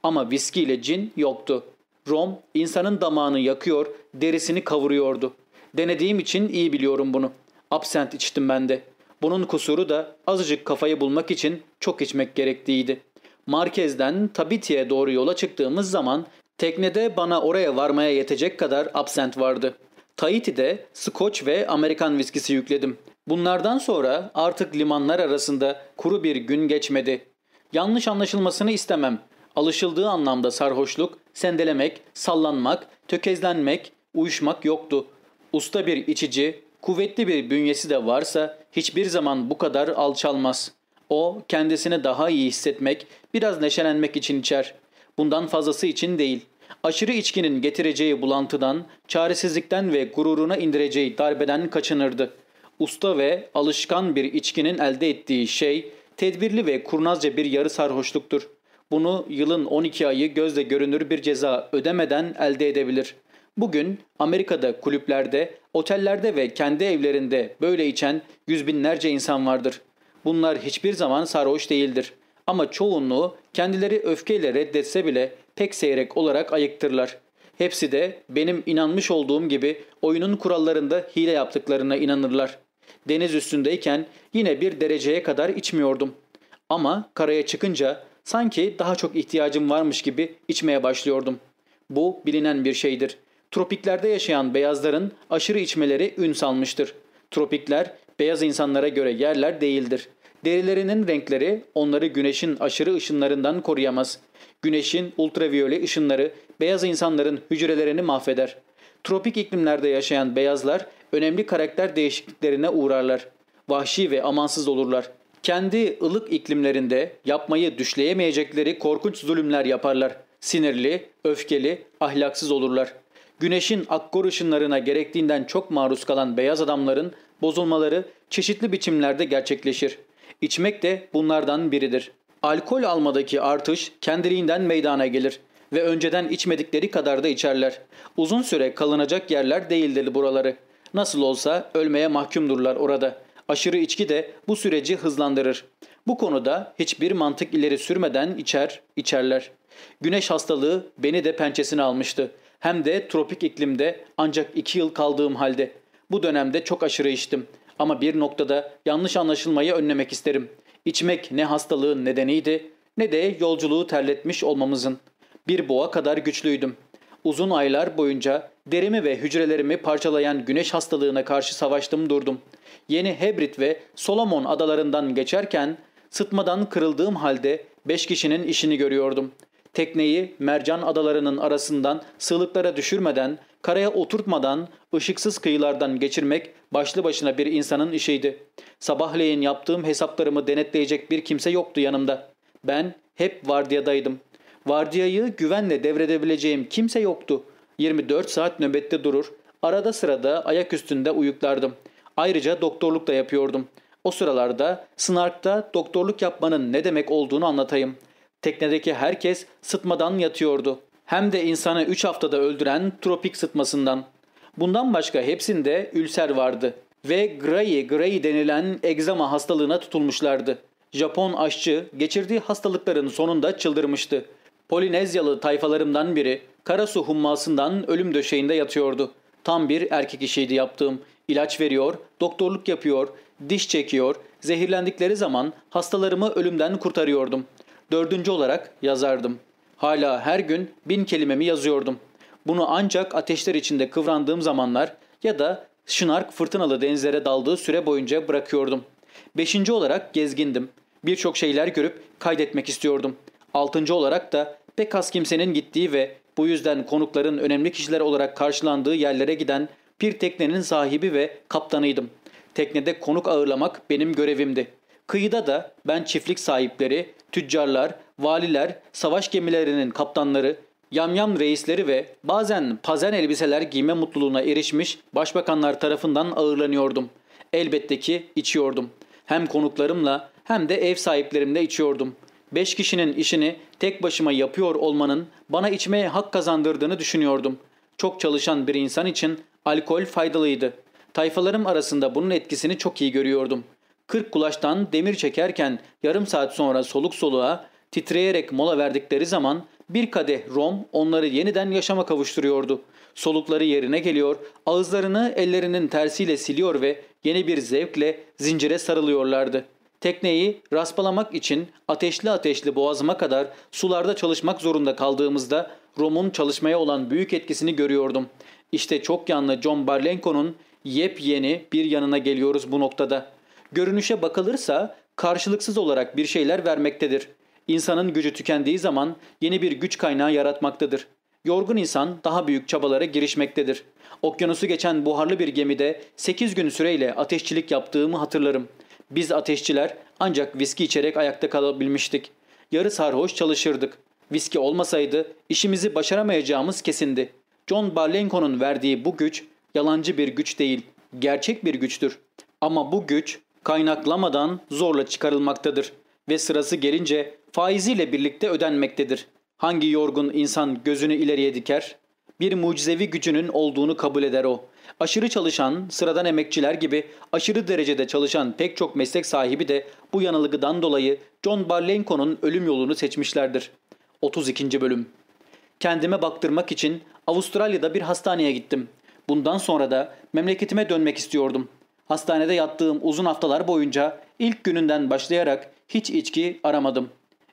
Ama viski ile cin yoktu. Rom insanın damağını yakıyor, derisini kavuruyordu. Denediğim için iyi biliyorum bunu. Absent içtim ben de. Bunun kusuru da azıcık kafayı bulmak için çok içmek gerektiğiydi. Markez'den Tabiti'ye doğru yola çıktığımız zaman teknede bana oraya varmaya yetecek kadar absent vardı. Tahiti'de Scotch ve Amerikan viskisi yükledim. Bunlardan sonra artık limanlar arasında kuru bir gün geçmedi. Yanlış anlaşılmasını istemem. Alışıldığı anlamda sarhoşluk, sendelemek, sallanmak, tökezlenmek, uyuşmak yoktu. Usta bir içici, kuvvetli bir bünyesi de varsa hiçbir zaman bu kadar alçalmaz. O kendisini daha iyi hissetmek, biraz neşelenmek için içer. Bundan fazlası için değil. Aşırı içkinin getireceği bulantıdan, çaresizlikten ve gururuna indireceği darbeden kaçınırdı. Usta ve alışkan bir içkinin elde ettiği şey, tedbirli ve kurnazca bir yarı sarhoşluktur. Bunu yılın 12 ayı gözle görünür bir ceza ödemeden elde edebilir. Bugün Amerika'da kulüplerde, otellerde ve kendi evlerinde böyle içen yüz binlerce insan vardır. Bunlar hiçbir zaman sarhoş değildir. Ama çoğunluğu kendileri öfkeyle reddetse bile pek seyrek olarak ayıktırlar. Hepsi de benim inanmış olduğum gibi oyunun kurallarında hile yaptıklarına inanırlar. Deniz üstündeyken yine bir dereceye kadar içmiyordum. Ama karaya çıkınca sanki daha çok ihtiyacım varmış gibi içmeye başlıyordum. Bu bilinen bir şeydir. Tropiklerde yaşayan beyazların aşırı içmeleri ün salmıştır. Tropikler beyaz insanlara göre yerler değildir. Derilerinin renkleri onları güneşin aşırı ışınlarından koruyamaz. Güneşin ultraviyole ışınları beyaz insanların hücrelerini mahveder. Tropik iklimlerde yaşayan beyazlar önemli karakter değişikliklerine uğrarlar. Vahşi ve amansız olurlar. Kendi ılık iklimlerinde yapmayı düşleyemeyecekleri korkunç zulümler yaparlar. Sinirli, öfkeli, ahlaksız olurlar. Güneşin akkor ışınlarına gerektiğinden çok maruz kalan beyaz adamların bozulmaları çeşitli biçimlerde gerçekleşir. İçmek de bunlardan biridir. Alkol almadaki artış kendiliğinden meydana gelir ve önceden içmedikleri kadar da içerler. Uzun süre kalınacak yerler değildir buraları. Nasıl olsa ölmeye mahkumdurlar orada. Aşırı içki de bu süreci hızlandırır. Bu konuda hiçbir mantık ileri sürmeden içer, içerler. Güneş hastalığı beni de pençesine almıştı. Hem de tropik iklimde ancak iki yıl kaldığım halde. Bu dönemde çok aşırı içtim. Ama bir noktada yanlış anlaşılmayı önlemek isterim. İçmek ne hastalığın nedeniydi ne de yolculuğu terletmiş olmamızın. Bir boğa kadar güçlüydüm. Uzun aylar boyunca derimi ve hücrelerimi parçalayan güneş hastalığına karşı savaştım durdum. Yeni Hebrit ve Solomon adalarından geçerken sıtmadan kırıldığım halde beş kişinin işini görüyordum. Tekneyi mercan adalarının arasından sığlıklara düşürmeden, karaya oturtmadan, ışıksız kıyılardan geçirmek başlı başına bir insanın işiydi. Sabahleyin yaptığım hesaplarımı denetleyecek bir kimse yoktu yanımda. Ben hep vardiyadaydım. Vardiyayı güvenle devredebileceğim kimse yoktu. 24 saat nöbette durur, arada sırada ayak üstünde uyuklardım. Ayrıca doktorluk da yapıyordum. O sıralarda Snark'ta doktorluk yapmanın ne demek olduğunu anlatayım. Teknedeki herkes sıtmadan yatıyordu. Hem de insanı 3 haftada öldüren tropik sıtmasından. Bundan başka hepsinde ülser vardı. Ve Gray Gray denilen egzama hastalığına tutulmuşlardı. Japon aşçı geçirdiği hastalıkların sonunda çıldırmıştı. Polinezyalı tayfalarımdan biri karasu hummasından ölüm döşeğinde yatıyordu. Tam bir erkek işiydi yaptığım. İlaç veriyor, doktorluk yapıyor, diş çekiyor, zehirlendikleri zaman hastalarımı ölümden kurtarıyordum. Dördüncü olarak yazardım. Hala her gün bin kelimemi yazıyordum. Bunu ancak ateşler içinde kıvrandığım zamanlar ya da şınark fırtınalı denizlere daldığı süre boyunca bırakıyordum. Beşinci olarak gezgindim. Birçok şeyler görüp kaydetmek istiyordum. Altıncı olarak da pek az kimsenin gittiği ve bu yüzden konukların önemli kişiler olarak karşılandığı yerlere giden bir teknenin sahibi ve kaptanıydım. Teknede konuk ağırlamak benim görevimdi. Kıyıda da ben çiftlik sahipleri, tüccarlar, valiler, savaş gemilerinin kaptanları, yamyam reisleri ve bazen pazen elbiseler giyme mutluluğuna erişmiş başbakanlar tarafından ağırlanıyordum. Elbette ki içiyordum. Hem konuklarımla hem de ev sahiplerimle içiyordum. Beş kişinin işini tek başıma yapıyor olmanın bana içmeye hak kazandırdığını düşünüyordum. Çok çalışan bir insan için alkol faydalıydı. Tayfalarım arasında bunun etkisini çok iyi görüyordum. Kırk kulaştan demir çekerken yarım saat sonra soluk soluğa titreyerek mola verdikleri zaman bir kadeh rom onları yeniden yaşama kavuşturuyordu. Solukları yerine geliyor, ağızlarını ellerinin tersiyle siliyor ve yeni bir zevkle zincire sarılıyorlardı. Tekneyi raspalamak için ateşli ateşli boğazıma kadar sularda çalışmak zorunda kaldığımızda Rom'un çalışmaya olan büyük etkisini görüyordum. İşte çok yanlı John Barlenko'nun yepyeni bir yanına geliyoruz bu noktada. Görünüşe bakılırsa karşılıksız olarak bir şeyler vermektedir. İnsanın gücü tükendiği zaman yeni bir güç kaynağı yaratmaktadır. Yorgun insan daha büyük çabalara girişmektedir. Okyanusu geçen buharlı bir gemide 8 gün süreyle ateşçilik yaptığımı hatırlarım. Biz ateşçiler ancak viski içerek ayakta kalabilmiştik. Yarı sarhoş çalışırdık. Viski olmasaydı işimizi başaramayacağımız kesindi. John Barlenko'nun verdiği bu güç yalancı bir güç değil, gerçek bir güçtür. Ama bu güç kaynaklamadan zorla çıkarılmaktadır ve sırası gelince faiziyle birlikte ödenmektedir. Hangi yorgun insan gözünü ileriye diker? Bir mucizevi gücünün olduğunu kabul eder o. Aşırı çalışan, sıradan emekçiler gibi aşırı derecede çalışan pek çok meslek sahibi de bu yanılgıdan dolayı John Barlenko'nun ölüm yolunu seçmişlerdir. 32. Bölüm Kendime baktırmak için Avustralya'da bir hastaneye gittim. Bundan sonra da memleketime dönmek istiyordum. Hastanede yattığım uzun haftalar boyunca ilk gününden başlayarak hiç içki aramadım.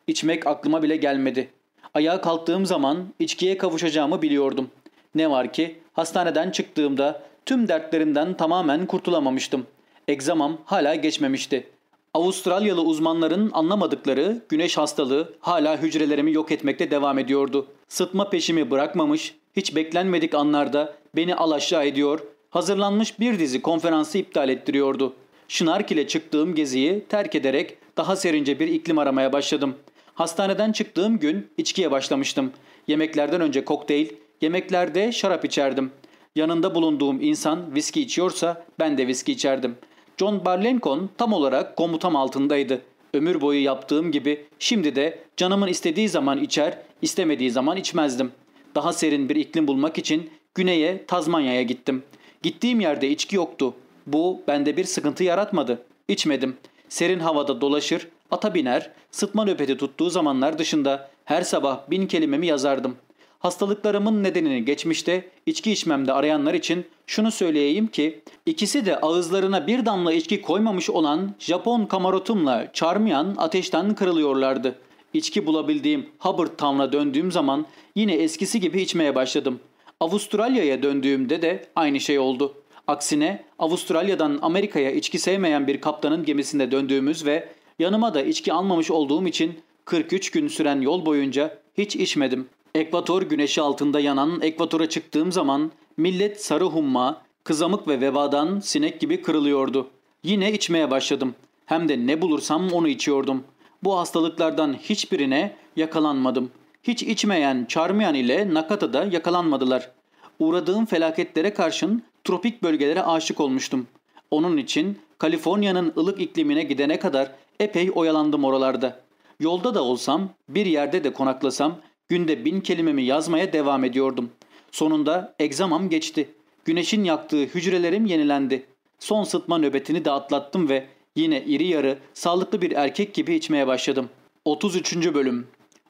İçmek aklıma bile gelmedi. Ayağa kalktığım zaman içkiye kavuşacağımı biliyordum. Ne var ki hastaneden çıktığımda tüm dertlerimden tamamen kurtulamamıştım. Egzamam hala geçmemişti. Avustralyalı uzmanların anlamadıkları güneş hastalığı hala hücrelerimi yok etmekte devam ediyordu. Sıtma peşimi bırakmamış, hiç beklenmedik anlarda beni alaşağı ediyor, hazırlanmış bir dizi konferansı iptal ettiriyordu. Şınark ile çıktığım geziyi terk ederek daha serince bir iklim aramaya başladım. Hastaneden çıktığım gün içkiye başlamıştım. Yemeklerden önce kokteyl, yemeklerde şarap içerdim. Yanında bulunduğum insan viski içiyorsa ben de viski içerdim. John Barlenkon tam olarak komutam altındaydı. Ömür boyu yaptığım gibi şimdi de canımın istediği zaman içer, istemediği zaman içmezdim. Daha serin bir iklim bulmak için güneye Tazmanya'ya gittim. Gittiğim yerde içki yoktu. Bu bende bir sıkıntı yaratmadı. İçmedim. Serin havada dolaşır, ata biner, sıtma nöbeti tuttuğu zamanlar dışında her sabah bin kelimemi yazardım. Hastalıklarımın nedenini geçmişte içki içmemde arayanlar için şunu söyleyeyim ki ikisi de ağızlarına bir damla içki koymamış olan Japon kamarotumla çarmıyan ateşten kırılıyorlardı. İçki bulabildiğim Hubbard Town'a döndüğüm zaman yine eskisi gibi içmeye başladım. Avustralya'ya döndüğümde de aynı şey oldu. Aksine Avustralya'dan Amerika'ya içki sevmeyen bir kaptanın gemisinde döndüğümüz ve yanıma da içki almamış olduğum için 43 gün süren yol boyunca hiç içmedim. Ekvator güneşi altında yanan ekvatora çıktığım zaman millet sarı humma, kızamık ve vebadan sinek gibi kırılıyordu. Yine içmeye başladım. Hem de ne bulursam onu içiyordum. Bu hastalıklardan hiçbirine yakalanmadım. Hiç içmeyen Charmian ile Nakata'da yakalanmadılar. Uğradığım felaketlere karşın tropik bölgelere aşık olmuştum. Onun için Kaliforniya'nın ılık iklimine gidene kadar epey oyalandım oralarda. Yolda da olsam, bir yerde de konaklasam günde bin kelimemi yazmaya devam ediyordum. Sonunda egzamam geçti. Güneşin yaktığı hücrelerim yenilendi. Son sıtma nöbetini de atlattım ve yine iri yarı, sağlıklı bir erkek gibi içmeye başladım. 33. Bölüm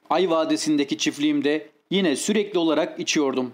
Ay Vadisi'ndeki çiftliğimde yine sürekli olarak içiyordum.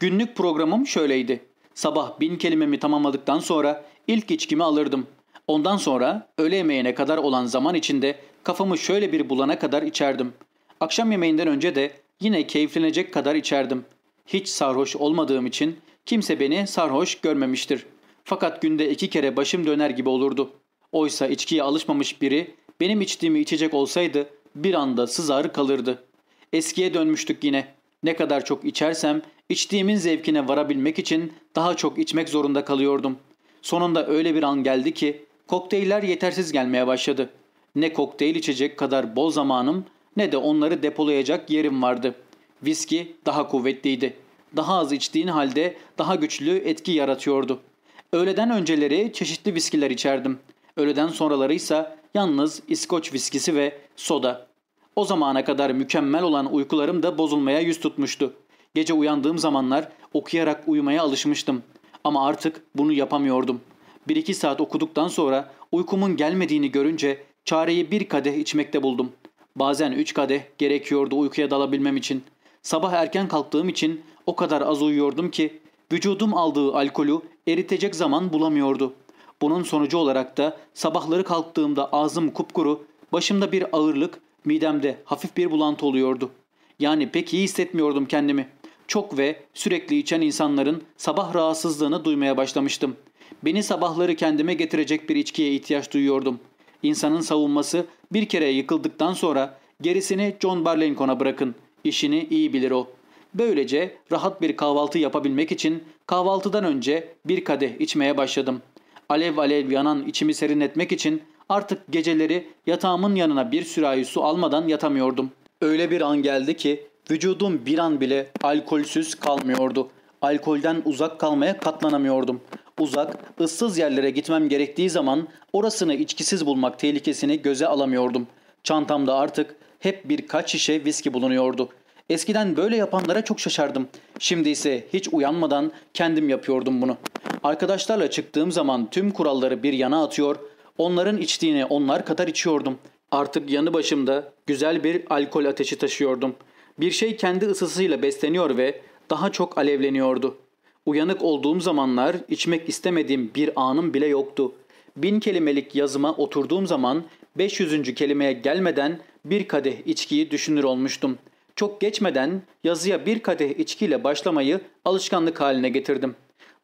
Günlük programım şöyleydi. Sabah bin kelimemi tamamladıktan sonra ilk içkimi alırdım. Ondan sonra öğle yemeğine kadar olan zaman içinde kafamı şöyle bir bulana kadar içerdim. Akşam yemeğinden önce de yine keyiflenecek kadar içerdim. Hiç sarhoş olmadığım için kimse beni sarhoş görmemiştir. Fakat günde iki kere başım döner gibi olurdu. Oysa içkiye alışmamış biri benim içtiğimi içecek olsaydı bir anda sızar kalırdı. Eskiye dönmüştük yine. Ne kadar çok içersem içtiğimin zevkine varabilmek için daha çok içmek zorunda kalıyordum. Sonunda öyle bir an geldi ki kokteyller yetersiz gelmeye başladı. Ne kokteyl içecek kadar bol zamanım ne de onları depolayacak yerim vardı. Viski daha kuvvetliydi. Daha az içtiğin halde daha güçlü etki yaratıyordu. Öğleden önceleri çeşitli viskiler içerdim. Öğleden sonraları ise yalnız İskoç viskisi ve soda. O zamana kadar mükemmel olan uykularım da bozulmaya yüz tutmuştu. Gece uyandığım zamanlar okuyarak uyumaya alışmıştım. Ama artık bunu yapamıyordum. Bir iki saat okuduktan sonra uykumun gelmediğini görünce çareyi bir kadeh içmekte buldum. Bazen üç kadeh gerekiyordu uykuya dalabilmem için. Sabah erken kalktığım için o kadar az uyuyordum ki vücudum aldığı alkolü eritecek zaman bulamıyordu. Bunun sonucu olarak da sabahları kalktığımda ağzım kupkuru, başımda bir ağırlık, midemde hafif bir bulantı oluyordu. Yani pek iyi hissetmiyordum kendimi. Çok ve sürekli içen insanların sabah rahatsızlığını duymaya başlamıştım. Beni sabahları kendime getirecek bir içkiye ihtiyaç duyuyordum. İnsanın savunması bir kere yıkıldıktan sonra gerisini John Barleycorn'a bırakın. İşini iyi bilir o. Böylece rahat bir kahvaltı yapabilmek için kahvaltıdan önce bir kadeh içmeye başladım. Alev alev yanan içimi serinletmek için artık geceleri yatağımın yanına bir sürahi su almadan yatamıyordum. Öyle bir an geldi ki vücudum bir an bile alkolsüz kalmıyordu. Alkolden uzak kalmaya katlanamıyordum. Uzak, ıssız yerlere gitmem gerektiği zaman orasını içkisiz bulmak tehlikesini göze alamıyordum. Çantamda artık hep birkaç şişe viski bulunuyordu. Eskiden böyle yapanlara çok şaşardım. Şimdi ise hiç uyanmadan kendim yapıyordum bunu. Arkadaşlarla çıktığım zaman tüm kuralları bir yana atıyor, onların içtiğini onlar kadar içiyordum. Artık yanı başımda güzel bir alkol ateşi taşıyordum. Bir şey kendi ısısıyla besleniyor ve daha çok alevleniyordu. Uyanık olduğum zamanlar içmek istemediğim bir anım bile yoktu. Bin kelimelik yazıma oturduğum zaman 500. kelimeye gelmeden bir kadeh içkiyi düşünür olmuştum. Çok geçmeden yazıya bir kadeh içkiyle başlamayı alışkanlık haline getirdim.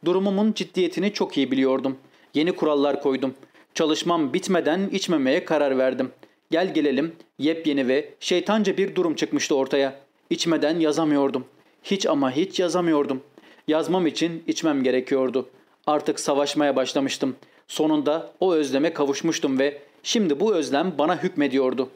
Durumumun ciddiyetini çok iyi biliyordum. Yeni kurallar koydum. Çalışmam bitmeden içmemeye karar verdim. Gel gelelim yepyeni ve şeytanca bir durum çıkmıştı ortaya. İçmeden yazamıyordum. Hiç ama hiç yazamıyordum. Yazmam için içmem gerekiyordu. Artık savaşmaya başlamıştım. Sonunda o özleme kavuşmuştum ve şimdi bu özlem bana hükmediyordu.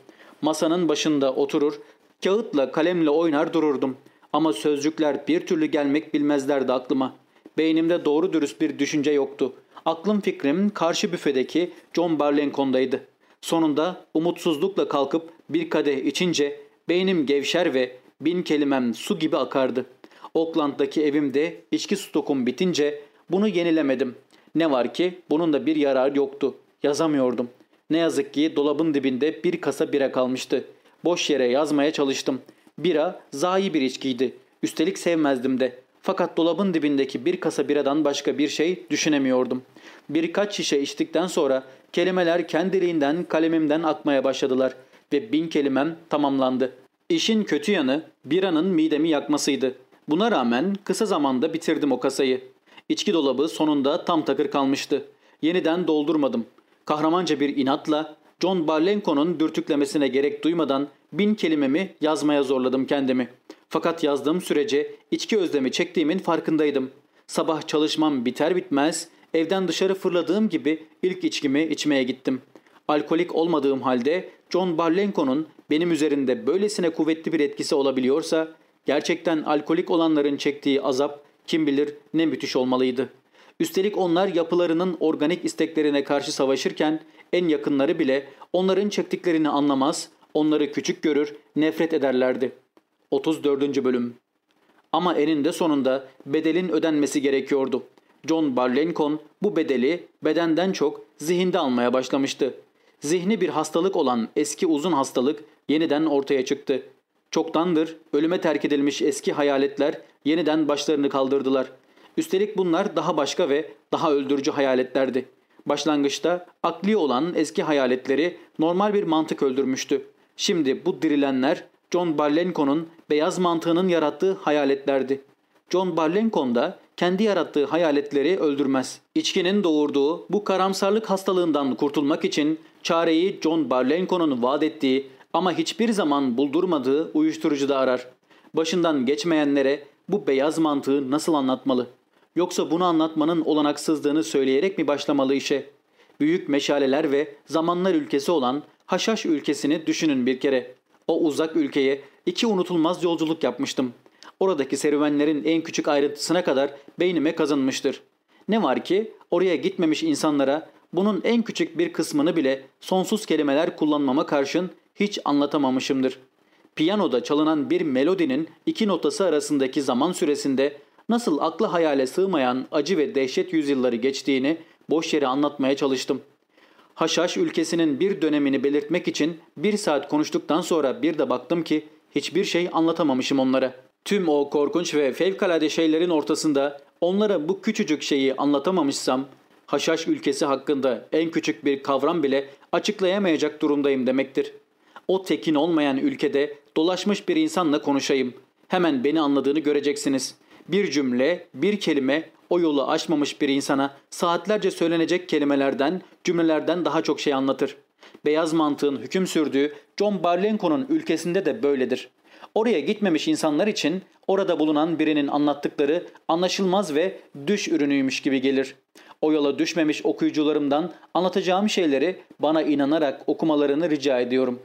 Masanın başında oturur, kağıtla kalemle oynar dururdum. Ama sözcükler bir türlü gelmek bilmezlerdi aklıma. Beynimde doğru dürüst bir düşünce yoktu. Aklım fikrim karşı büfedeki John Barlencon'daydı. Sonunda umutsuzlukla kalkıp bir kadeh içince beynim gevşer ve bin kelimem su gibi akardı. Oakland'daki evimde içki stokum bitince bunu yenilemedim. Ne var ki bunun da bir yarar yoktu. Yazamıyordum. Ne yazık ki dolabın dibinde bir kasa bira kalmıştı. Boş yere yazmaya çalıştım. Bira zayi bir içkiydi. Üstelik sevmezdim de. Fakat dolabın dibindeki bir kasa biradan başka bir şey düşünemiyordum. Birkaç şişe içtikten sonra kelimeler kendiliğinden kalemimden akmaya başladılar ve bin kelimem tamamlandı. İşin kötü yanı biranın midemi yakmasıydı. Buna rağmen kısa zamanda bitirdim o kasayı. İçki dolabı sonunda tam takır kalmıştı. Yeniden doldurmadım. Kahramanca bir inatla John Barlenko'nun dürtüklemesine gerek duymadan bin kelimemi yazmaya zorladım kendimi. Fakat yazdığım sürece içki özlemi çektiğimin farkındaydım. Sabah çalışmam biter bitmez evden dışarı fırladığım gibi ilk içkimi içmeye gittim. Alkolik olmadığım halde John Barlenko'nun benim üzerinde böylesine kuvvetli bir etkisi olabiliyorsa gerçekten alkolik olanların çektiği azap kim bilir ne müthiş olmalıydı. Üstelik onlar yapılarının organik isteklerine karşı savaşırken en yakınları bile onların çektiklerini anlamaz, onları küçük görür, nefret ederlerdi. 34. Bölüm Ama eninde sonunda bedelin ödenmesi gerekiyordu. John Barlencon bu bedeli bedenden çok zihinde almaya başlamıştı. Zihni bir hastalık olan eski uzun hastalık yeniden ortaya çıktı. Çoktandır ölüme terk edilmiş eski hayaletler yeniden başlarını kaldırdılar. Üstelik bunlar daha başka ve daha öldürücü hayaletlerdi. Başlangıçta akli olan eski hayaletleri normal bir mantık öldürmüştü. Şimdi bu dirilenler John Barlenco'nun beyaz mantığının yarattığı hayaletlerdi. John Barlencon da kendi yarattığı hayaletleri öldürmez. İçkinin doğurduğu bu karamsarlık hastalığından kurtulmak için çareyi John Barlenco'nun vaat ettiği ama hiçbir zaman buldurmadığı uyuşturucuda arar. Başından geçmeyenlere bu beyaz mantığı nasıl anlatmalı? Yoksa bunu anlatmanın olanaksızlığını söyleyerek mi başlamalı işe? Büyük meşaleler ve zamanlar ülkesi olan Haşhaş ülkesini düşünün bir kere. O uzak ülkeye iki unutulmaz yolculuk yapmıştım. Oradaki serüvenlerin en küçük ayrıntısına kadar beynime kazınmıştır. Ne var ki oraya gitmemiş insanlara bunun en küçük bir kısmını bile sonsuz kelimeler kullanmama karşın hiç anlatamamışımdır. Piyanoda çalınan bir melodinin iki notası arasındaki zaman süresinde nasıl aklı hayale sığmayan acı ve dehşet yüzyılları geçtiğini boş yere anlatmaya çalıştım. Haşhaş ülkesinin bir dönemini belirtmek için bir saat konuştuktan sonra bir de baktım ki hiçbir şey anlatamamışım onlara. Tüm o korkunç ve fevkalade şeylerin ortasında onlara bu küçücük şeyi anlatamamışsam Haşhaş ülkesi hakkında en küçük bir kavram bile açıklayamayacak durumdayım demektir. O tekin olmayan ülkede dolaşmış bir insanla konuşayım. Hemen beni anladığını göreceksiniz. Bir cümle, bir kelime o yolu aşmamış bir insana saatlerce söylenecek kelimelerden, cümlelerden daha çok şey anlatır. Beyaz mantığın hüküm sürdüğü John Barlenco'nun ülkesinde de böyledir. Oraya gitmemiş insanlar için orada bulunan birinin anlattıkları anlaşılmaz ve düş ürünüymüş gibi gelir. O yola düşmemiş okuyucularımdan anlatacağım şeyleri bana inanarak okumalarını rica ediyorum.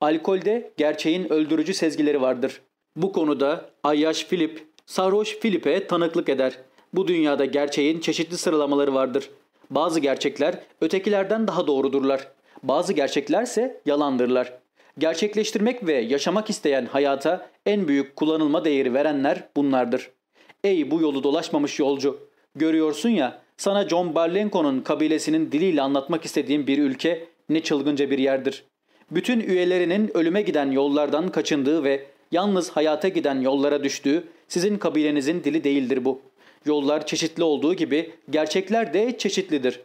Alkolde gerçeğin öldürücü sezgileri vardır. Bu konuda Ayyaş Filip, Sarhoş Filip'e tanıklık eder. Bu dünyada gerçeğin çeşitli sıralamaları vardır. Bazı gerçekler ötekilerden daha doğrudurlar. Bazı gerçeklerse yalandırlar. Gerçekleştirmek ve yaşamak isteyen hayata en büyük kullanılma değeri verenler bunlardır. Ey bu yolu dolaşmamış yolcu! Görüyorsun ya sana John Barlenco'nun kabilesinin diliyle anlatmak istediğim bir ülke ne çılgınca bir yerdir. Bütün üyelerinin ölüme giden yollardan kaçındığı ve yalnız hayata giden yollara düştüğü sizin kabilenizin dili değildir bu. Yollar çeşitli olduğu gibi gerçekler de çeşitlidir.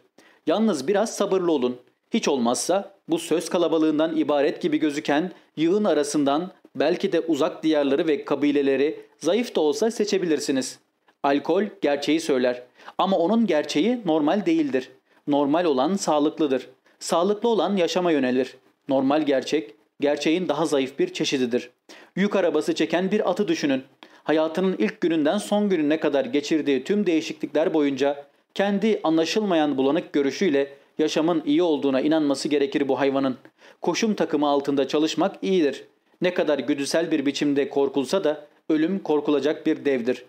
Yalnız biraz sabırlı olun. Hiç olmazsa bu söz kalabalığından ibaret gibi gözüken yığın arasından belki de uzak diyarları ve kabileleri zayıf da olsa seçebilirsiniz. Alkol gerçeği söyler ama onun gerçeği normal değildir. Normal olan sağlıklıdır. Sağlıklı olan yaşama yönelir. Normal gerçek, gerçeğin daha zayıf bir çeşididir. Yük arabası çeken bir atı düşünün. Hayatının ilk gününden son gününe kadar geçirdiği tüm değişiklikler boyunca kendi anlaşılmayan bulanık görüşüyle yaşamın iyi olduğuna inanması gerekir bu hayvanın. Koşum takımı altında çalışmak iyidir. Ne kadar güdüsel bir biçimde korkulsa da ölüm korkulacak bir devdir.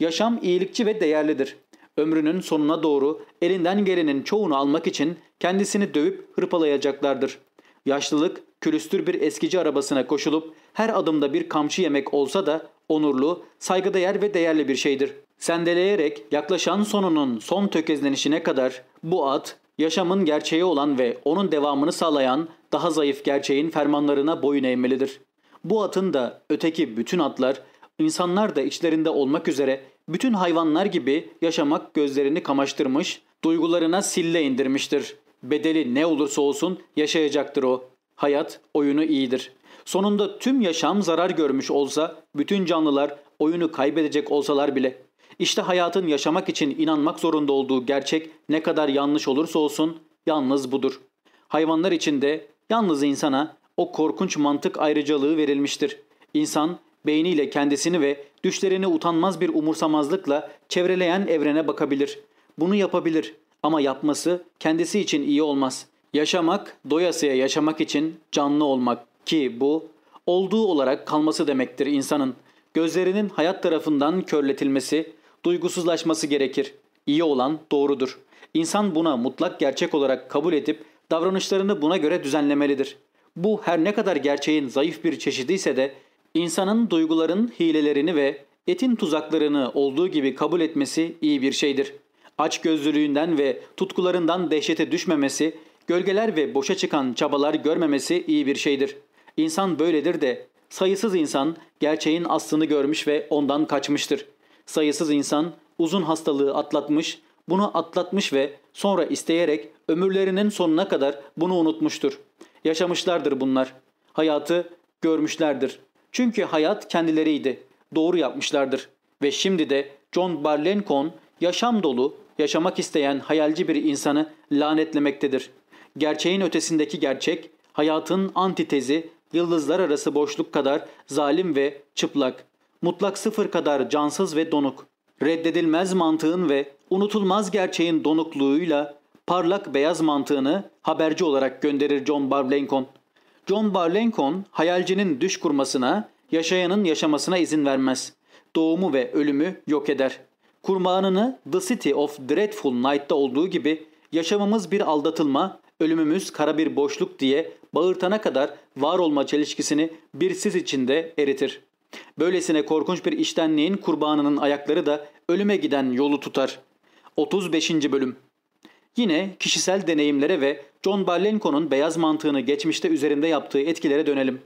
Yaşam iyilikçi ve değerlidir. Ömrünün sonuna doğru elinden gelenin çoğunu almak için kendisini dövüp hırpalayacaklardır. Yaşlılık külüstür bir eskici arabasına koşulup her adımda bir kamçı yemek olsa da onurlu, saygıdeğer ve değerli bir şeydir. Sendeleyerek yaklaşan sonunun son tökezlenişine kadar bu at yaşamın gerçeği olan ve onun devamını sağlayan daha zayıf gerçeğin fermanlarına boyun eğmelidir. Bu atın da öteki bütün atlar İnsanlar da içlerinde olmak üzere bütün hayvanlar gibi yaşamak gözlerini kamaştırmış, duygularına sille indirmiştir. Bedeli ne olursa olsun yaşayacaktır o. Hayat oyunu iyidir. Sonunda tüm yaşam zarar görmüş olsa, bütün canlılar oyunu kaybedecek olsalar bile. İşte hayatın yaşamak için inanmak zorunda olduğu gerçek ne kadar yanlış olursa olsun yalnız budur. Hayvanlar içinde yalnız insana o korkunç mantık ayrıcalığı verilmiştir. İnsan beyniyle kendisini ve düşlerini utanmaz bir umursamazlıkla çevreleyen evrene bakabilir. Bunu yapabilir ama yapması kendisi için iyi olmaz. Yaşamak, doyasıya yaşamak için canlı olmak ki bu olduğu olarak kalması demektir insanın. Gözlerinin hayat tarafından körletilmesi, duygusuzlaşması gerekir. İyi olan doğrudur. İnsan buna mutlak gerçek olarak kabul edip davranışlarını buna göre düzenlemelidir. Bu her ne kadar gerçeğin zayıf bir çeşidiyse de insanın duyguların hilelerini ve etin tuzaklarını olduğu gibi kabul etmesi iyi bir şeydir. Aç gözlülüğünden ve tutkularından dehşete düşmemesi, gölgeler ve boşa çıkan çabalar görmemesi iyi bir şeydir. İnsan böyledir de sayısız insan gerçeğin aslını görmüş ve ondan kaçmıştır. Sayısız insan uzun hastalığı atlatmış, bunu atlatmış ve sonra isteyerek ömürlerinin sonuna kadar bunu unutmuştur. Yaşamışlardır bunlar. Hayatı görmüşlerdir. Çünkü hayat kendileriydi. Doğru yapmışlardır. Ve şimdi de John Barlencon yaşam dolu, yaşamak isteyen hayalci bir insanı lanetlemektedir. Gerçeğin ötesindeki gerçek, hayatın antitezi, yıldızlar arası boşluk kadar zalim ve çıplak, mutlak sıfır kadar cansız ve donuk. Reddedilmez mantığın ve unutulmaz gerçeğin donukluğuyla parlak beyaz mantığını haberci olarak gönderir John Barlencon. John Barlencon hayalcinin düş kurmasına, yaşayanın yaşamasına izin vermez. Doğumu ve ölümü yok eder. Kurbanını The City of Dreadful Night'ta olduğu gibi yaşamımız bir aldatılma, ölümümüz kara bir boşluk diye bağırtana kadar var olma çelişkisini bir sis içinde eritir. Böylesine korkunç bir iştenliğin kurbanının ayakları da ölüme giden yolu tutar. 35. Bölüm Yine kişisel deneyimlere ve John Barlenco'nun beyaz mantığını geçmişte üzerinde yaptığı etkilere dönelim.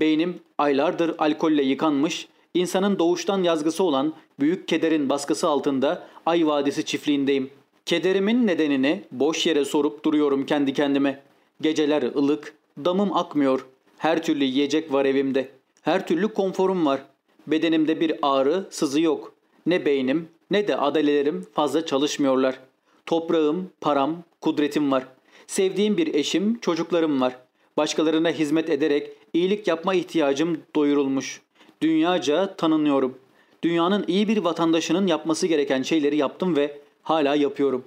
Beynim aylardır alkolle yıkanmış, insanın doğuştan yazgısı olan büyük kederin baskısı altında Ay Vadisi çiftliğindeyim. Kederimin nedenini boş yere sorup duruyorum kendi kendime. Geceler ılık, damım akmıyor. Her türlü yiyecek var evimde. Her türlü konforum var. Bedenimde bir ağrı, sızı yok. Ne beynim ne de adalelerim fazla çalışmıyorlar. Toprağım, param, kudretim var. Sevdiğim bir eşim, çocuklarım var. Başkalarına hizmet ederek iyilik yapma ihtiyacım doyurulmuş. Dünyaca tanınıyorum. Dünyanın iyi bir vatandaşının yapması gereken şeyleri yaptım ve hala yapıyorum.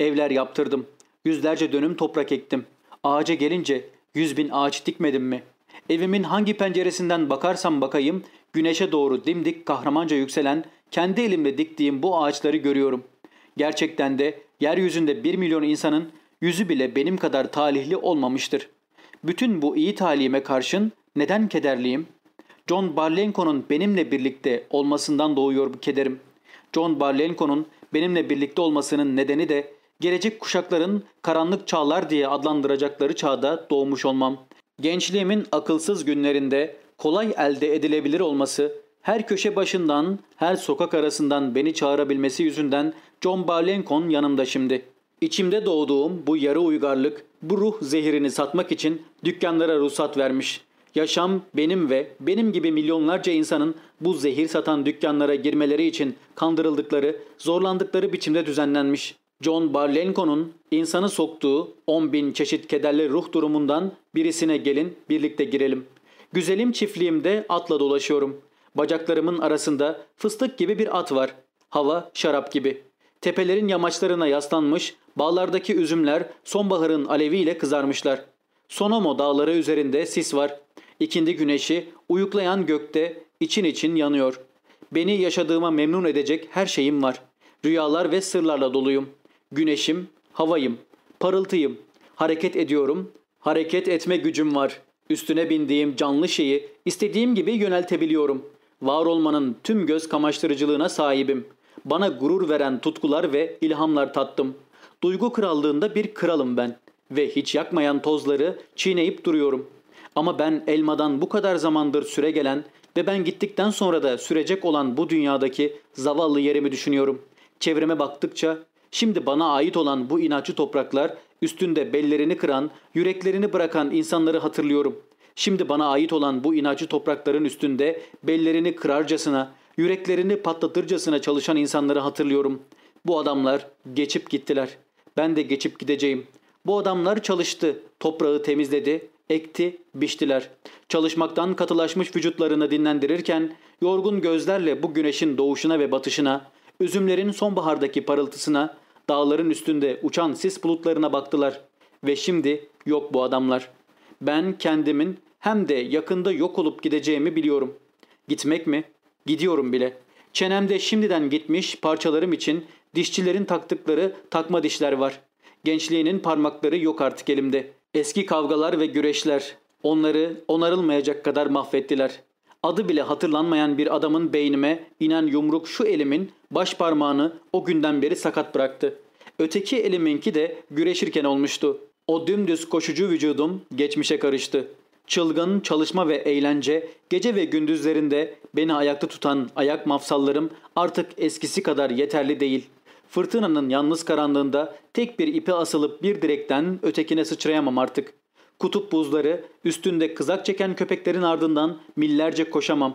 Evler yaptırdım. Yüzlerce dönüm toprak ektim. Ağaca gelince yüz bin ağaç dikmedim mi? Evimin hangi penceresinden bakarsam bakayım güneşe doğru dimdik kahramanca yükselen kendi elimle diktiğim bu ağaçları görüyorum. Gerçekten de yeryüzünde bir milyon insanın yüzü bile benim kadar talihli olmamıştır. Bütün bu iyi talihime karşın neden kederliyim? John Barlenco'nun benimle birlikte olmasından doğuyor bu kederim. John Barlenco'nun benimle birlikte olmasının nedeni de gelecek kuşakların karanlık çağlar diye adlandıracakları çağda doğmuş olmam. Gençliğimin akılsız günlerinde kolay elde edilebilir olması, her köşe başından, her sokak arasından beni çağırabilmesi yüzünden John Barlencon yanımda şimdi. İçimde doğduğum bu yarı uygarlık, bu ruh zehirini satmak için dükkanlara ruhsat vermiş. Yaşam benim ve benim gibi milyonlarca insanın bu zehir satan dükkanlara girmeleri için kandırıldıkları, zorlandıkları biçimde düzenlenmiş. John Barlenco'nun insanı soktuğu 10 bin çeşit kederli ruh durumundan birisine gelin birlikte girelim. Güzelim çiftliğimde atla dolaşıyorum. Bacaklarımın arasında fıstık gibi bir at var. Hava şarap gibi. Tepelerin yamaçlarına yaslanmış, bağlardaki üzümler sonbaharın aleviyle kızarmışlar. Sonomo dağları üzerinde sis var. İkindi güneşi uyuklayan gökte için için yanıyor. Beni yaşadığıma memnun edecek her şeyim var. Rüyalar ve sırlarla doluyum. Güneşim, havayım, parıltıyım. Hareket ediyorum. Hareket etme gücüm var. Üstüne bindiğim canlı şeyi istediğim gibi yöneltebiliyorum. Var olmanın tüm göz kamaştırıcılığına sahibim. Bana gurur veren tutkular ve ilhamlar tattım. Duygu krallığında bir kralım ben ve hiç yakmayan tozları çiğneyip duruyorum. Ama ben elmadan bu kadar zamandır süre gelen Ve ben gittikten sonra da sürecek olan bu dünyadaki zavallı yerimi düşünüyorum. Çevreme baktıkça şimdi bana ait olan bu inatçı topraklar üstünde bellerini kıran, yüreklerini bırakan insanları hatırlıyorum. Şimdi bana ait olan bu inatçı toprakların üstünde bellerini kırarcasına, yüreklerini patlatırcasına çalışan insanları hatırlıyorum. Bu adamlar geçip gittiler. Ben de geçip gideceğim. Bu adamlar çalıştı, toprağı temizledi, ekti, biçtiler. Çalışmaktan katılaşmış vücutlarını dinlendirirken yorgun gözlerle bu güneşin doğuşuna ve batışına, üzümlerin sonbahardaki parıltısına, dağların üstünde uçan sis bulutlarına baktılar. Ve şimdi yok bu adamlar. Ben kendimin hem de yakında yok olup gideceğimi biliyorum. Gitmek mi? Gidiyorum bile. Çenemde şimdiden gitmiş parçalarım için dişçilerin taktıkları takma dişler var. Gençliğinin parmakları yok artık elimde. Eski kavgalar ve güreşler onları onarılmayacak kadar mahvettiler. Adı bile hatırlanmayan bir adamın beynime inen yumruk şu elimin baş parmağını o günden beri sakat bıraktı. Öteki eliminki de güreşirken olmuştu. O dümdüz koşucu vücudum geçmişe karıştı. Çılgın çalışma ve eğlence, gece ve gündüzlerinde beni ayakta tutan ayak mafsallarım artık eskisi kadar yeterli değil. Fırtınanın yalnız karanlığında tek bir ipe asılıp bir direkten ötekine sıçrayamam artık. Kutup buzları, üstünde kızak çeken köpeklerin ardından millerce koşamam.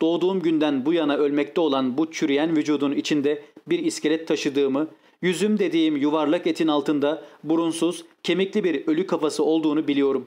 Doğduğum günden bu yana ölmekte olan bu çürüyen vücudun içinde bir iskelet taşıdığımı, yüzüm dediğim yuvarlak etin altında burunsuz, kemikli bir ölü kafası olduğunu biliyorum.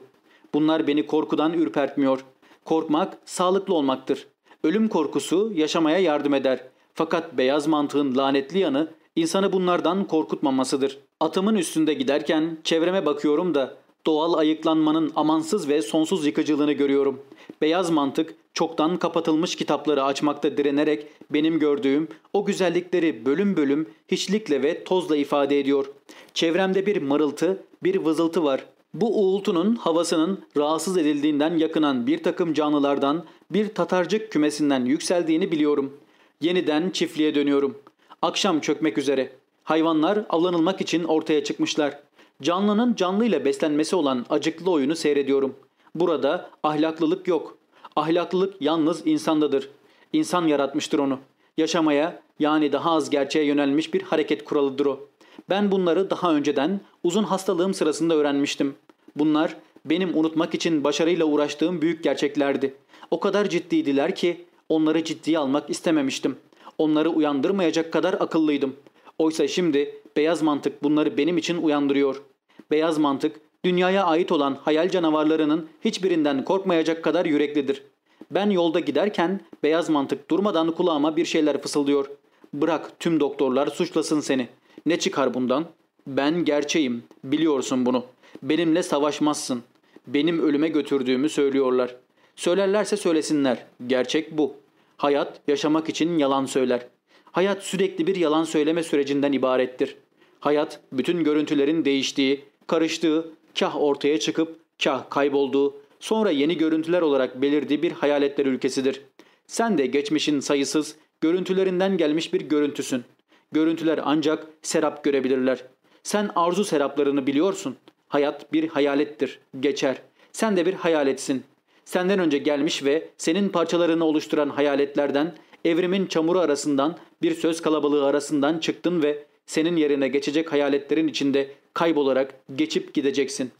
Bunlar beni korkudan ürpertmiyor. Korkmak sağlıklı olmaktır. Ölüm korkusu yaşamaya yardım eder. Fakat beyaz mantığın lanetli yanı insanı bunlardan korkutmamasıdır. Atımın üstünde giderken çevreme bakıyorum da doğal ayıklanmanın amansız ve sonsuz yıkıcılığını görüyorum. Beyaz mantık çoktan kapatılmış kitapları açmakta direnerek benim gördüğüm o güzellikleri bölüm bölüm hiçlikle ve tozla ifade ediyor. Çevremde bir mırıltı, bir vızıltı var. Bu uğultunun havasının rahatsız edildiğinden yakınan bir takım canlılardan bir tatarcık kümesinden yükseldiğini biliyorum. Yeniden çiftliğe dönüyorum. Akşam çökmek üzere. Hayvanlar avlanılmak için ortaya çıkmışlar. Canlının canlıyla beslenmesi olan acıklı oyunu seyrediyorum. Burada ahlaklılık yok. Ahlaklılık yalnız insandadır. İnsan yaratmıştır onu. Yaşamaya yani daha az gerçeğe yönelmiş bir hareket kuralıdır o. Ben bunları daha önceden uzun hastalığım sırasında öğrenmiştim. Bunlar benim unutmak için başarıyla uğraştığım büyük gerçeklerdi. O kadar ciddiydiler ki onları ciddiye almak istememiştim. Onları uyandırmayacak kadar akıllıydım. Oysa şimdi beyaz mantık bunları benim için uyandırıyor. Beyaz mantık dünyaya ait olan hayal canavarlarının hiçbirinden korkmayacak kadar yüreklidir. Ben yolda giderken beyaz mantık durmadan kulağıma bir şeyler fısıldıyor. Bırak tüm doktorlar suçlasın seni. Ne çıkar bundan? Ben gerçeğim. Biliyorsun bunu. Benimle savaşmazsın. Benim ölüme götürdüğümü söylüyorlar. Söylerlerse söylesinler. Gerçek bu. Hayat yaşamak için yalan söyler. Hayat sürekli bir yalan söyleme sürecinden ibarettir. Hayat bütün görüntülerin değiştiği, karıştığı, kah ortaya çıkıp kah kaybolduğu, sonra yeni görüntüler olarak belirdiği bir hayaletler ülkesidir. Sen de geçmişin sayısız, görüntülerinden gelmiş bir görüntüsün. Görüntüler ancak serap görebilirler. Sen arzu seraplarını biliyorsun. Hayat bir hayalettir, geçer. Sen de bir hayaletsin. Senden önce gelmiş ve senin parçalarını oluşturan hayaletlerden, evrimin çamuru arasından, bir söz kalabalığı arasından çıktın ve senin yerine geçecek hayaletlerin içinde kaybolarak geçip gideceksin.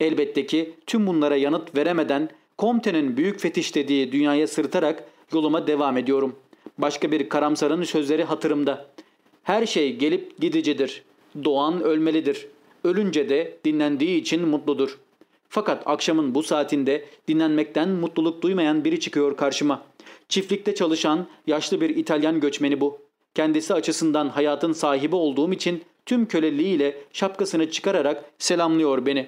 Elbette ki tüm bunlara yanıt veremeden Comte'nin büyük fetiş dediği dünyaya sırtarak yoluma devam ediyorum. Başka bir karamsarın sözleri hatırımda. Her şey gelip gidicidir. Doğan ölmelidir. Ölünce de dinlendiği için mutludur. Fakat akşamın bu saatinde dinlenmekten mutluluk duymayan biri çıkıyor karşıma. Çiftlikte çalışan yaşlı bir İtalyan göçmeni bu. Kendisi açısından hayatın sahibi olduğum için tüm köleliğiyle şapkasını çıkararak selamlıyor beni.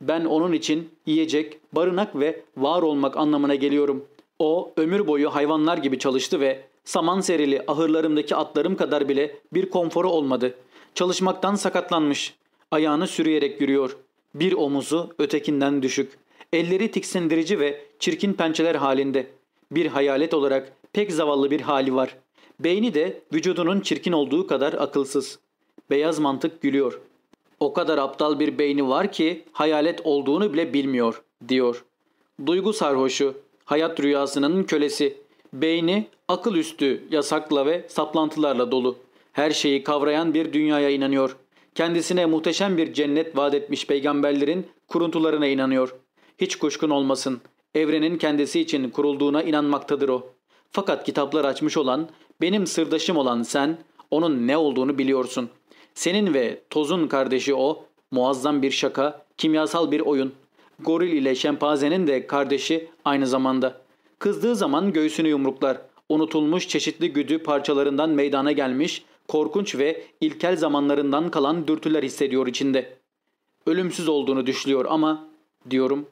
Ben onun için yiyecek, barınak ve var olmak anlamına geliyorum. O ömür boyu hayvanlar gibi çalıştı ve saman serili ahırlarımdaki atlarım kadar bile bir konforu olmadı. Çalışmaktan sakatlanmış. Ayağını sürüyerek yürüyor. Bir omuzu ötekinden düşük. Elleri tiksindirici ve çirkin pençeler halinde. Bir hayalet olarak pek zavallı bir hali var. Beyni de vücudunun çirkin olduğu kadar akılsız. Beyaz mantık gülüyor. O kadar aptal bir beyni var ki hayalet olduğunu bile bilmiyor, diyor. Duygu sarhoşu. Hayat rüyasının kölesi. Beyni akıl üstü yasakla ve saplantılarla dolu. Her şeyi kavrayan bir dünyaya inanıyor. Kendisine muhteşem bir cennet vaat etmiş peygamberlerin kuruntularına inanıyor. Hiç kuşkun olmasın. Evrenin kendisi için kurulduğuna inanmaktadır o. Fakat kitaplar açmış olan, benim sırdaşım olan sen, onun ne olduğunu biliyorsun. Senin ve Toz'un kardeşi o, muazzam bir şaka, kimyasal bir oyun. Goril ile şempanzenin de kardeşi aynı zamanda. Kızdığı zaman göğsünü yumruklar. Unutulmuş çeşitli güdü parçalarından meydana gelmiş, korkunç ve ilkel zamanlarından kalan dürtüler hissediyor içinde. Ölümsüz olduğunu düşlüyor ama, diyorum,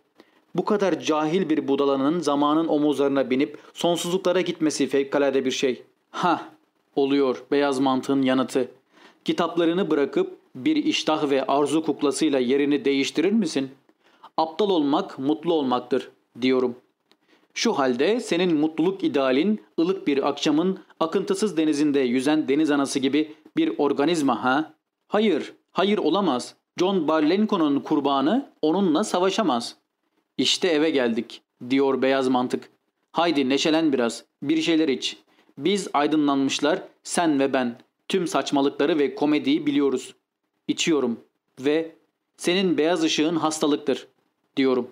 bu kadar cahil bir budalanın zamanın omuzlarına binip sonsuzluklara gitmesi fevkalade bir şey. Ha, oluyor beyaz mantığın yanıtı. Kitaplarını bırakıp bir iştah ve arzu kuklasıyla yerini değiştirir misin? Aptal olmak mutlu olmaktır diyorum. Şu halde senin mutluluk idealin ılık bir akşamın akıntısız denizinde yüzen deniz anası gibi bir organizma ha? Hayır, hayır olamaz. John Barlenco'nun kurbanı onunla savaşamaz. İşte eve geldik diyor beyaz mantık. Haydi neşelen biraz, bir şeyler iç. Biz aydınlanmışlar, sen ve ben. Tüm saçmalıkları ve komediyi biliyoruz. İçiyorum ve senin beyaz ışığın hastalıktır diyorum.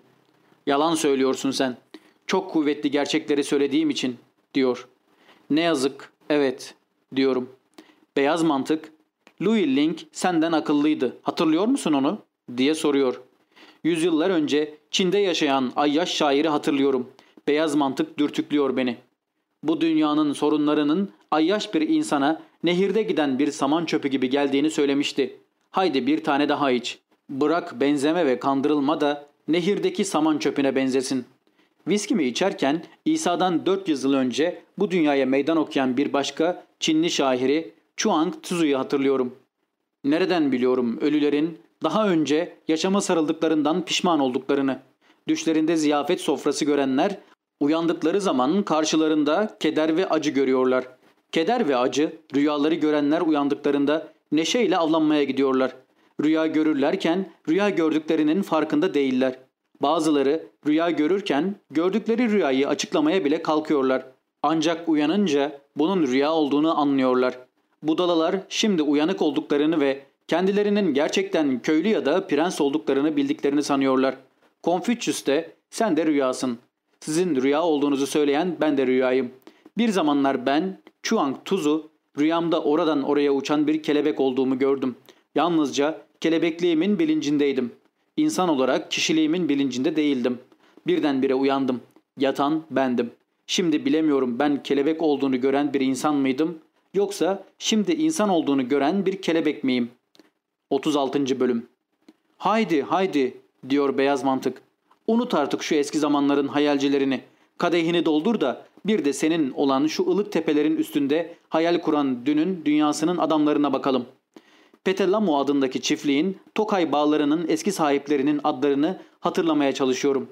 Yalan söylüyorsun sen. Çok kuvvetli gerçekleri söylediğim için diyor. Ne yazık, evet diyorum. Beyaz mantık, Louis Link senden akıllıydı. Hatırlıyor musun onu? diye soruyor. Yüzyıllar önce Çin'de yaşayan ayyaş şairi hatırlıyorum. Beyaz mantık dürtüklüyor beni. Bu dünyanın sorunlarının ayyaş bir insana nehirde giden bir saman çöpü gibi geldiğini söylemişti. Haydi bir tane daha iç. Bırak benzeme ve kandırılma da nehirdeki saman çöpüne benzesin. Viskimi içerken İsa'dan 400 yıl önce bu dünyaya meydan okuyan bir başka Çinli şairi Chuang Tzu'yu hatırlıyorum. Nereden biliyorum ölülerin daha önce yaşama sarıldıklarından pişman olduklarını. Düşlerinde ziyafet sofrası görenler uyandıkları zaman karşılarında keder ve acı görüyorlar. Keder ve acı rüyaları görenler uyandıklarında neşeyle avlanmaya gidiyorlar. Rüya görürlerken rüya gördüklerinin farkında değiller. Bazıları rüya görürken gördükleri rüyayı açıklamaya bile kalkıyorlar. Ancak uyanınca bunun rüya olduğunu anlıyorlar. Budalalar şimdi uyanık olduklarını ve kendilerinin gerçekten köylü ya da prens olduklarını bildiklerini sanıyorlar. Konfüçyüs de sen de rüyasın. Sizin rüya olduğunuzu söyleyen ben de rüyayım. Bir zamanlar ben Chuang Tuzu rüyamda oradan oraya uçan bir kelebek olduğumu gördüm. Yalnızca kelebekliğimin bilincindeydim. İnsan olarak kişiliğimin bilincinde değildim. Birdenbire uyandım. Yatan bendim. Şimdi bilemiyorum ben kelebek olduğunu gören bir insan mıydım yoksa şimdi insan olduğunu gören bir kelebek miyim? 36. Bölüm Haydi haydi diyor beyaz mantık. Unut artık şu eski zamanların hayalcilerini. Kadehini doldur da bir de senin olan şu ılık tepelerin üstünde hayal kuran dünün dünyasının adamlarına bakalım. Petelamu adındaki çiftliğin Tokay bağlarının eski sahiplerinin adlarını hatırlamaya çalışıyorum.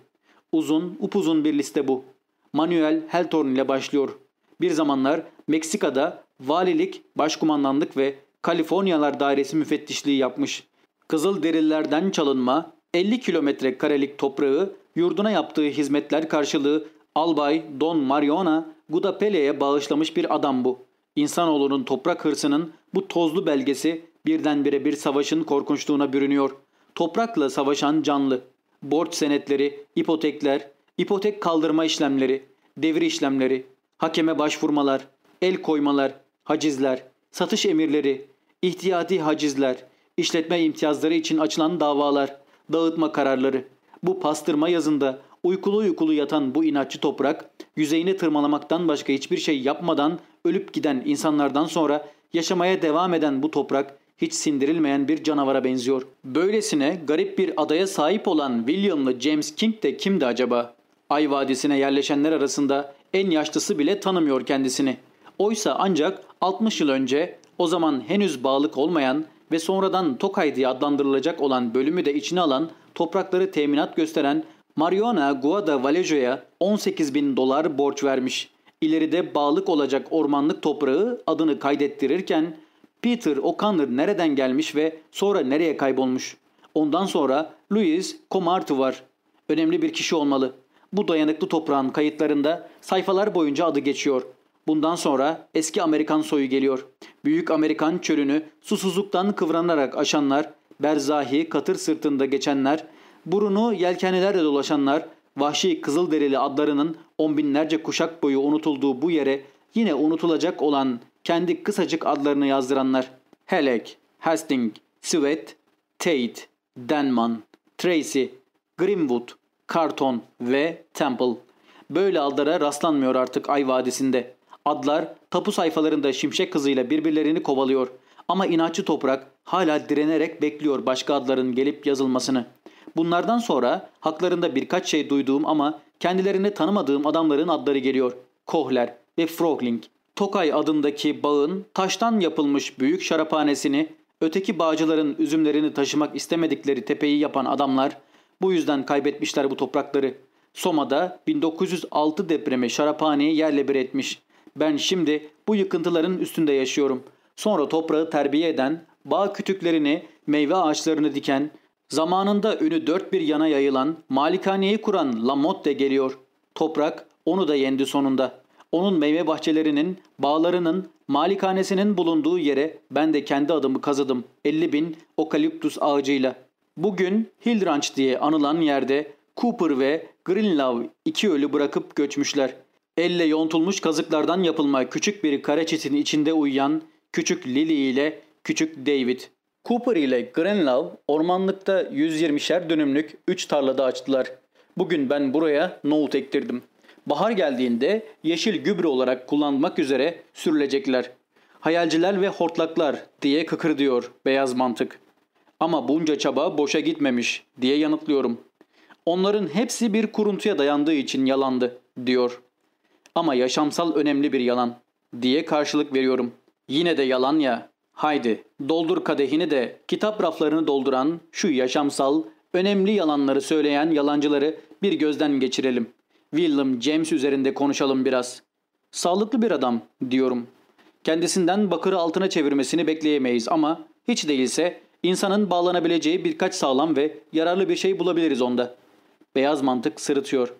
Uzun, upuzun bir liste bu. Manuel Heltorn ile başlıyor. Bir zamanlar Meksika'da valilik, başkumandanlık ve Kaliforniyalar Dairesi müfettişliği yapmış. Kızıl derilerden çalınma 50 kilometre karelik toprağı yurduna yaptığı hizmetler karşılığı Albay Don Mariona Gudapele'ye bağışlamış bir adam bu. İnsanoğlunun toprak hırsının bu tozlu belgesi birdenbire bir savaşın korkunçluğuna bürünüyor. Toprakla savaşan canlı. Borç senetleri, ipotekler, ipotek kaldırma işlemleri, devir işlemleri, hakeme başvurmalar, el koymalar, hacizler, satış emirleri, ihtiyati hacizler, işletme imtiyazları için açılan davalar, dağıtma kararları. Bu pastırma yazında uykulu uykulu yatan bu inatçı toprak yüzeyine tırmalamaktan başka hiçbir şey yapmadan ölüp giden insanlardan sonra yaşamaya devam eden bu toprak hiç sindirilmeyen bir canavara benziyor. Böylesine garip bir adaya sahip olan William'lı James King de kimdi acaba? Ay Vadisi'ne yerleşenler arasında en yaşlısı bile tanımıyor kendisini. Oysa ancak 60 yıl önce o zaman henüz bağlık olmayan ve sonradan Tokay diye adlandırılacak olan bölümü de içine alan toprakları teminat gösteren Mariana Guada Vallejo'ya 18 bin dolar borç vermiş. İleride bağlık olacak ormanlık toprağı adını kaydettirirken Peter O'Connor nereden gelmiş ve sonra nereye kaybolmuş? Ondan sonra Louis Comartu var. Önemli bir kişi olmalı. Bu dayanıklı toprağın kayıtlarında sayfalar boyunca adı geçiyor. Bundan sonra eski Amerikan soyu geliyor. Büyük Amerikan çölünü susuzluktan kıvranarak aşanlar, berzahi katır sırtında geçenler, burunu yelkenlilerle dolaşanlar, vahşi kızılderili adlarının on binlerce kuşak boyu unutulduğu bu yere yine unutulacak olan kendi kısacık adlarını yazdıranlar. Halleck, Hastings, Sweat, Tate, Denman, Tracy, Greenwood, Carton ve Temple. Böyle adlara rastlanmıyor artık Ay Vadisi'nde. Adlar tapu sayfalarında şimşek hızıyla birbirlerini kovalıyor. Ama inatçı toprak hala direnerek bekliyor başka adların gelip yazılmasını. Bunlardan sonra haklarında birkaç şey duyduğum ama kendilerini tanımadığım adamların adları geliyor. Kohler ve Frogling. Tokay adındaki bağın taştan yapılmış büyük şaraphanesini, öteki bağcıların üzümlerini taşımak istemedikleri tepeyi yapan adamlar bu yüzden kaybetmişler bu toprakları. Soma'da 1906 depremi şaraphaneyi yerle bir etmiş. Ben şimdi bu yıkıntıların üstünde yaşıyorum. Sonra toprağı terbiye eden, bağ kütüklerini, meyve ağaçlarını diken, zamanında ünü dört bir yana yayılan, malikaneyi kuran Lamotte geliyor. Toprak onu da yendi sonunda. Onun meyve bahçelerinin, bağlarının, malikanesinin bulunduğu yere ben de kendi adımı kazıdım. 50 bin okaliptus ağacıyla. Bugün Hill Ranch diye anılan yerde Cooper ve Greenlaw iki ölü bırakıp göçmüşler. Elle yontulmuş kazıklardan yapılma küçük bir kare çitin içinde uyuyan küçük Lily ile küçük David. Cooper ile Greenlaw ormanlıkta 120'şer dönümlük 3 tarlada açtılar. Bugün ben buraya nohut ektirdim. Bahar geldiğinde yeşil gübre olarak kullanmak üzere sürülecekler. Hayalciler ve hortlaklar diye kıkır diyor beyaz mantık. Ama bunca çaba boşa gitmemiş diye yanıtlıyorum. Onların hepsi bir kuruntuya dayandığı için yalandı diyor. Ama yaşamsal önemli bir yalan diye karşılık veriyorum. Yine de yalan ya. Haydi doldur kadehini de kitap raflarını dolduran şu yaşamsal önemli yalanları söyleyen yalancıları bir gözden geçirelim. William James üzerinde konuşalım biraz. Sağlıklı bir adam diyorum. Kendisinden bakırı altına çevirmesini bekleyemeyiz ama hiç değilse insanın bağlanabileceği birkaç sağlam ve yararlı bir şey bulabiliriz onda. Beyaz mantık sırıtıyor.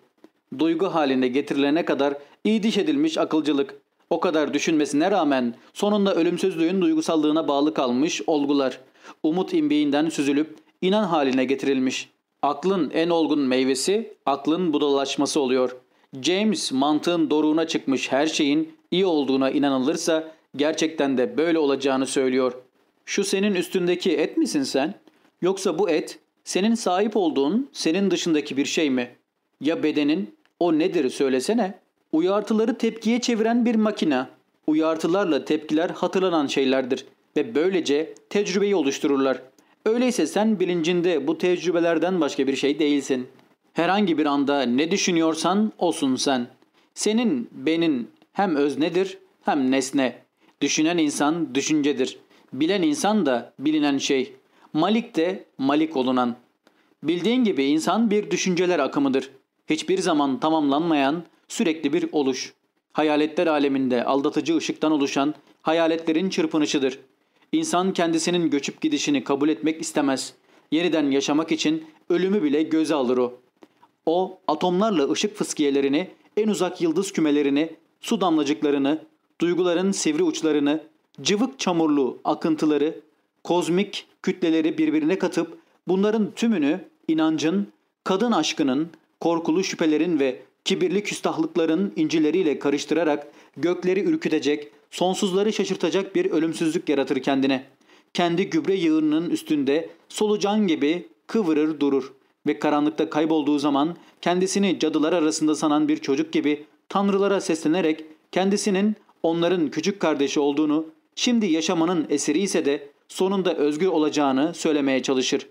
Duygu halinde getirilene kadar iyi diş edilmiş akılcılık. O kadar düşünmesine rağmen sonunda ölümsüzlüğün duygusallığına bağlı kalmış olgular. Umut imbiğinden süzülüp inan haline getirilmiş. Aklın en olgun meyvesi aklın budalaşması oluyor. James mantığın doruğuna çıkmış her şeyin iyi olduğuna inanılırsa gerçekten de böyle olacağını söylüyor. Şu senin üstündeki et misin sen? Yoksa bu et senin sahip olduğun senin dışındaki bir şey mi? Ya bedenin o nedir söylesene. Uyartıları tepkiye çeviren bir makine. Uyartılarla tepkiler hatırlanan şeylerdir ve böylece tecrübeyi oluştururlar. Öyleyse sen bilincinde bu tecrübelerden başka bir şey değilsin. Herhangi bir anda ne düşünüyorsan olsun sen. Senin, benim hem öznedir hem nesne. Düşünen insan düşüncedir. Bilen insan da bilinen şey. Malik de malik olunan. Bildiğin gibi insan bir düşünceler akımıdır. Hiçbir zaman tamamlanmayan sürekli bir oluş. Hayaletler aleminde aldatıcı ışıktan oluşan hayaletlerin çırpınışıdır. İnsan kendisinin göçüp gidişini kabul etmek istemez. Yeniden yaşamak için ölümü bile göze alır o. O atomlarla ışık fıskiyelerini, en uzak yıldız kümelerini, su damlacıklarını, duyguların sivri uçlarını, cıvık çamurlu akıntıları, kozmik kütleleri birbirine katıp bunların tümünü inancın, kadın aşkının, korkulu şüphelerin ve kibirli küstahlıkların incileriyle karıştırarak gökleri ürkütecek, sonsuzları şaşırtacak bir ölümsüzlük yaratır kendine. Kendi gübre yığınının üstünde solucan gibi kıvırır durur ve karanlıkta kaybolduğu zaman kendisini cadılar arasında sanan bir çocuk gibi tanrılara seslenerek kendisinin onların küçük kardeşi olduğunu, şimdi yaşamanın eseri ise de sonunda özgür olacağını söylemeye çalışır.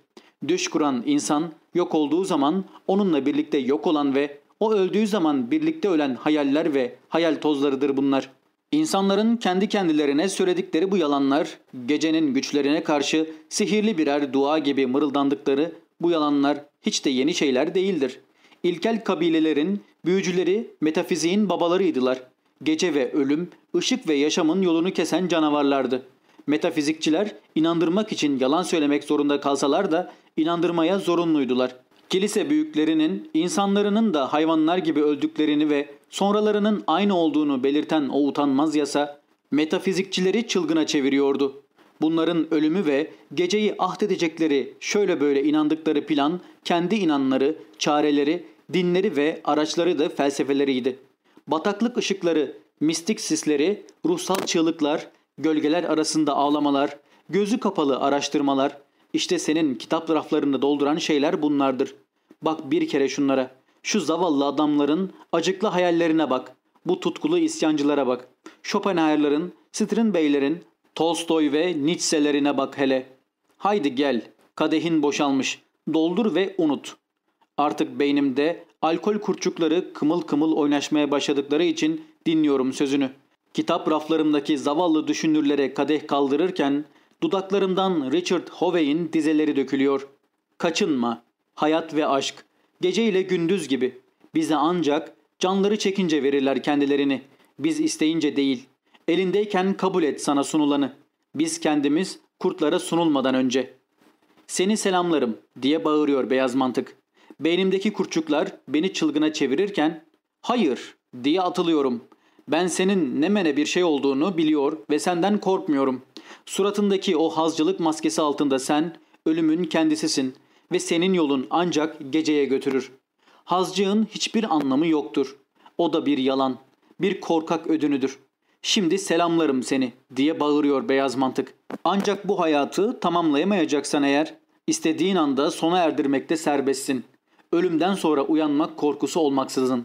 Düş kuran insan yok olduğu zaman onunla birlikte yok olan ve o öldüğü zaman birlikte ölen hayaller ve hayal tozlarıdır bunlar. İnsanların kendi kendilerine söyledikleri bu yalanlar, gecenin güçlerine karşı sihirli birer dua gibi mırıldandıkları bu yalanlar hiç de yeni şeyler değildir. İlkel kabilelerin, büyücüleri, metafiziğin babalarıydılar. Gece ve ölüm, ışık ve yaşamın yolunu kesen canavarlardı. Metafizikçiler inandırmak için yalan söylemek zorunda kalsalar da inandırmaya zorunluydular. Kilise büyüklerinin insanlarının da hayvanlar gibi öldüklerini ve sonralarının aynı olduğunu belirten o utanmaz yasa metafizikçileri çılgına çeviriyordu. Bunların ölümü ve geceyi ahdedecekleri şöyle böyle inandıkları plan kendi inanları, çareleri, dinleri ve araçları da felsefeleriydi. Bataklık ışıkları, mistik sisleri, ruhsal çığlıklar, gölgeler arasında ağlamalar, gözü kapalı araştırmalar, işte senin kitap raflarını dolduran şeyler bunlardır. Bak bir kere şunlara. Şu zavallı adamların acıklı hayallerine bak. Bu tutkulu isyancılara bak. Schopenhauer'ların, Strindberg'lerin, Tolstoy ve Nietzsche'lerine bak hele. Haydi gel. Kadehin boşalmış. Doldur ve unut. Artık beynimde alkol kurçukları kımıl kımıl oynaşmaya başladıkları için dinliyorum sözünü. Kitap raflarımdaki zavallı düşünürlere kadeh kaldırırken dudaklarımdan Richard Hovey'in dizeleri dökülüyor. Kaçınma. Hayat ve aşk. Gece ile gündüz gibi. Bize ancak canları çekince verirler kendilerini. Biz isteyince değil. Elindeyken kabul et sana sunulanı. Biz kendimiz kurtlara sunulmadan önce. Seni selamlarım diye bağırıyor beyaz mantık. Beynimdeki kurçuklar beni çılgına çevirirken hayır diye atılıyorum. Ben senin ne mene bir şey olduğunu biliyor ve senden korkmuyorum. Suratındaki o hazcılık maskesi altında sen ölümün kendisisin ve senin yolun ancak geceye götürür. Hazcığın hiçbir anlamı yoktur. O da bir yalan, bir korkak ödünüdür. Şimdi selamlarım seni diye bağırıyor beyaz mantık. Ancak bu hayatı tamamlayamayacaksan eğer istediğin anda sona erdirmekte serbestsin. Ölümden sonra uyanmak korkusu olmaksızın.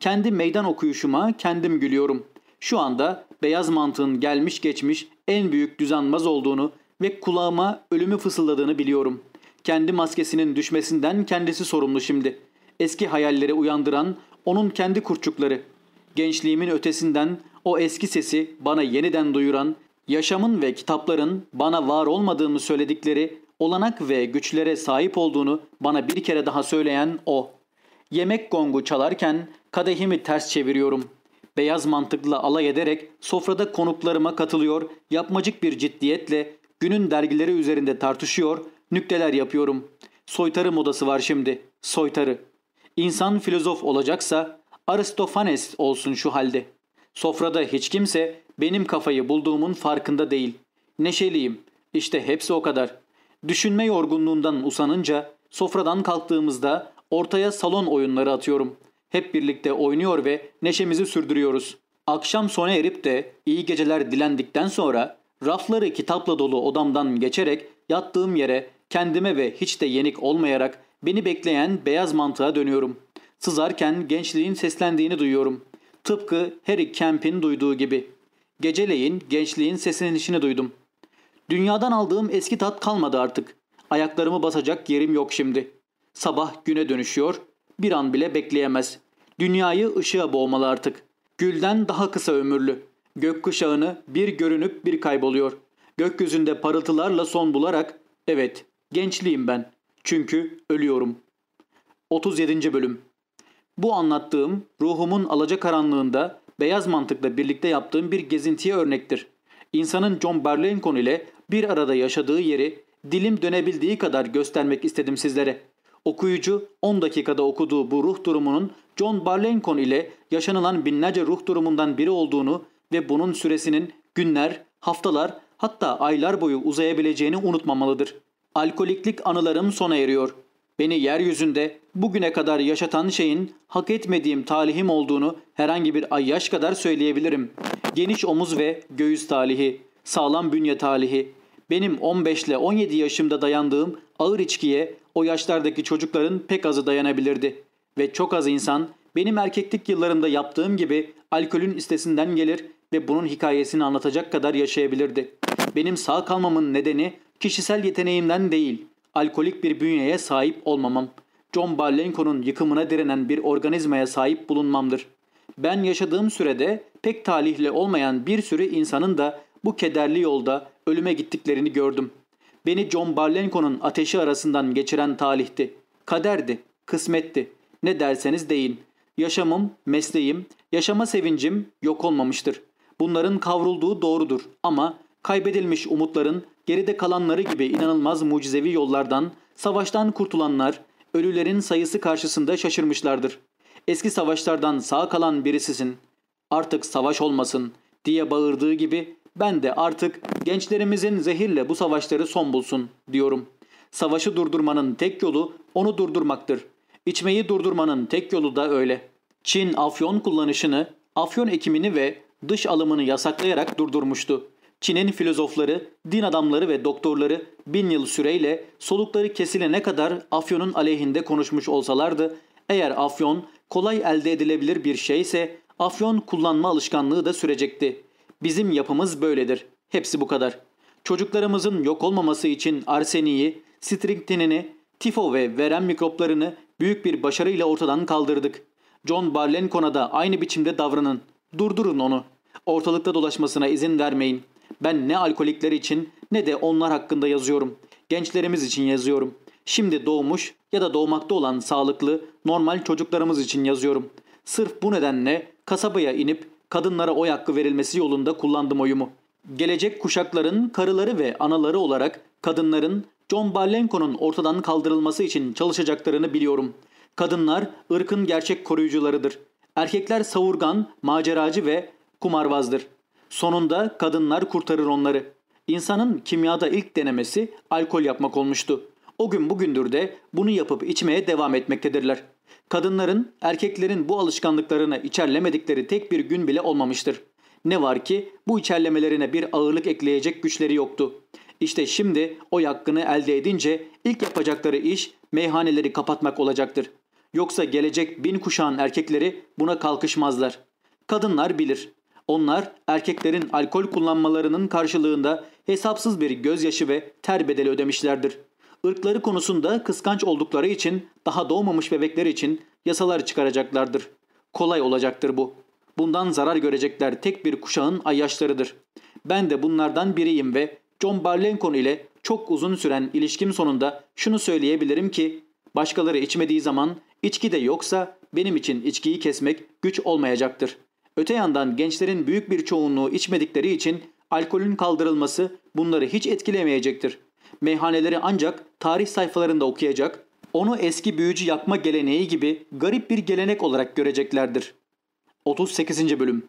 Kendi meydan okuyuşuma kendim gülüyorum. Şu anda beyaz mantığın gelmiş geçmiş en büyük düzenmaz olduğunu ve kulağıma ölümü fısıldadığını biliyorum. Kendi maskesinin düşmesinden kendisi sorumlu şimdi. Eski hayalleri uyandıran onun kendi kurçukları. Gençliğimin ötesinden o eski sesi bana yeniden duyuran, yaşamın ve kitapların bana var olmadığını söyledikleri olanak ve güçlere sahip olduğunu bana bir kere daha söyleyen o. Yemek gongu çalarken kadehimi ters çeviriyorum. Beyaz mantıkla alay ederek sofrada konuklarıma katılıyor, yapmacık bir ciddiyetle günün dergileri üzerinde tartışıyor, nükteler yapıyorum. Soytarı modası var şimdi, soytarı. İnsan filozof olacaksa Aristofanes olsun şu halde. Sofrada hiç kimse benim kafayı bulduğumun farkında değil. Neşeliyim. İşte hepsi o kadar. Düşünme yorgunluğundan usanınca sofradan kalktığımızda ortaya salon oyunları atıyorum. Hep birlikte oynuyor ve neşemizi sürdürüyoruz. Akşam sona erip de iyi geceler dilendikten sonra rafları kitapla dolu odamdan geçerek yattığım yere kendime ve hiç de yenik olmayarak beni bekleyen beyaz mantığa dönüyorum. Sızarken gençliğin seslendiğini duyuyorum. Tıpkı Harry Kemp'in duyduğu gibi. Geceleyin gençliğin seslenişini duydum. Dünyadan aldığım eski tat kalmadı artık. Ayaklarımı basacak yerim yok şimdi. Sabah güne dönüşüyor. Bir an bile bekleyemez. Dünyayı ışığa boğmalı artık. Gülden daha kısa ömürlü. Gökkuşağını bir görünüp bir kayboluyor. Gökyüzünde parıltılarla son bularak evet gençliğim ben. Çünkü ölüyorum. 37. Bölüm Bu anlattığım ruhumun alacakaranlığında beyaz mantıkla birlikte yaptığım bir gezintiye örnektir. İnsanın John Berlincoln ile bir arada yaşadığı yeri dilim dönebildiği kadar göstermek istedim sizlere. Okuyucu 10 dakikada okuduğu bu ruh durumunun John Barleycorn ile yaşanılan binlerce ruh durumundan biri olduğunu ve bunun süresinin günler, haftalar hatta aylar boyu uzayabileceğini unutmamalıdır. Alkoliklik anılarım sona eriyor. Beni yeryüzünde bugüne kadar yaşatan şeyin hak etmediğim talihim olduğunu herhangi bir ayyaş kadar söyleyebilirim. Geniş omuz ve göğüs talihi, sağlam bünye talihi, benim 15 ile 17 yaşımda dayandığım ağır içkiye o yaşlardaki çocukların pek azı dayanabilirdi. Ve çok az insan benim erkeklik yıllarımda yaptığım gibi alkolün istesinden gelir ve bunun hikayesini anlatacak kadar yaşayabilirdi. Benim sağ kalmamın nedeni kişisel yeteneğimden değil, alkolik bir bünyeye sahip olmamam. John Barlenko'nun yıkımına direnen bir organizmaya sahip bulunmamdır. Ben yaşadığım sürede pek talihli olmayan bir sürü insanın da bu kederli yolda ölüme gittiklerini gördüm. Beni John Barlenko'nun ateşi arasından geçiren talihti. Kaderdi, kısmetti. Ne derseniz deyin. Yaşamım, mesleğim, yaşama sevincim yok olmamıştır. Bunların kavrulduğu doğrudur ama kaybedilmiş umutların geride kalanları gibi inanılmaz mucizevi yollardan, savaştan kurtulanlar, ölülerin sayısı karşısında şaşırmışlardır. Eski savaşlardan sağ kalan birisisin. Artık savaş olmasın diye bağırdığı gibi ben de artık gençlerimizin zehirle bu savaşları son bulsun diyorum. Savaşı durdurmanın tek yolu onu durdurmaktır. İçmeyi durdurmanın tek yolu da öyle. Çin afyon kullanışını, afyon ekimini ve dış alımını yasaklayarak durdurmuştu. Çin'in filozofları, din adamları ve doktorları bin yıl süreyle solukları kesilene kadar afyonun aleyhinde konuşmuş olsalardı, eğer afyon kolay elde edilebilir bir şeyse afyon kullanma alışkanlığı da sürecekti. Bizim yapımız böyledir. Hepsi bu kadar. Çocuklarımızın yok olmaması için arseniyi, striktinini, tifo ve verem mikroplarını büyük bir başarıyla ortadan kaldırdık. John Barlencon'a da aynı biçimde davranın. Durdurun onu. Ortalıkta dolaşmasına izin vermeyin. Ben ne alkolikler için ne de onlar hakkında yazıyorum. Gençlerimiz için yazıyorum. Şimdi doğmuş ya da doğmakta olan sağlıklı, normal çocuklarımız için yazıyorum. Sırf bu nedenle kasabaya inip kadınlara oy hakkı verilmesi yolunda kullandım oyumu. Gelecek kuşakların karıları ve anaları olarak kadınların John Barlenco'nun ortadan kaldırılması için çalışacaklarını biliyorum. Kadınlar ırkın gerçek koruyucularıdır. Erkekler savurgan, maceracı ve kumarbazdır. Sonunda kadınlar kurtarır onları. İnsanın kimyada ilk denemesi alkol yapmak olmuştu. O gün bugündür de bunu yapıp içmeye devam etmektedirler. Kadınların erkeklerin bu alışkanlıklarını içerlemedikleri tek bir gün bile olmamıştır. Ne var ki bu içerlemelerine bir ağırlık ekleyecek güçleri yoktu. İşte şimdi o hakkını elde edince ilk yapacakları iş meyhaneleri kapatmak olacaktır. Yoksa gelecek bin kuşağın erkekleri buna kalkışmazlar. Kadınlar bilir. Onlar erkeklerin alkol kullanmalarının karşılığında hesapsız bir gözyaşı ve ter bedeli ödemişlerdir. Irkları konusunda kıskanç oldukları için daha doğmamış bebekler için yasalar çıkaracaklardır. Kolay olacaktır bu. Bundan zarar görecekler tek bir kuşağın ayyaşlarıdır. Ben de bunlardan biriyim ve John Barlenkon ile çok uzun süren ilişkim sonunda şunu söyleyebilirim ki başkaları içmediği zaman içki de yoksa benim için içkiyi kesmek güç olmayacaktır. Öte yandan gençlerin büyük bir çoğunluğu içmedikleri için alkolün kaldırılması bunları hiç etkilemeyecektir. Meyhaneleri ancak tarih sayfalarında okuyacak, onu eski büyücü yakma geleneği gibi garip bir gelenek olarak göreceklerdir. 38. Bölüm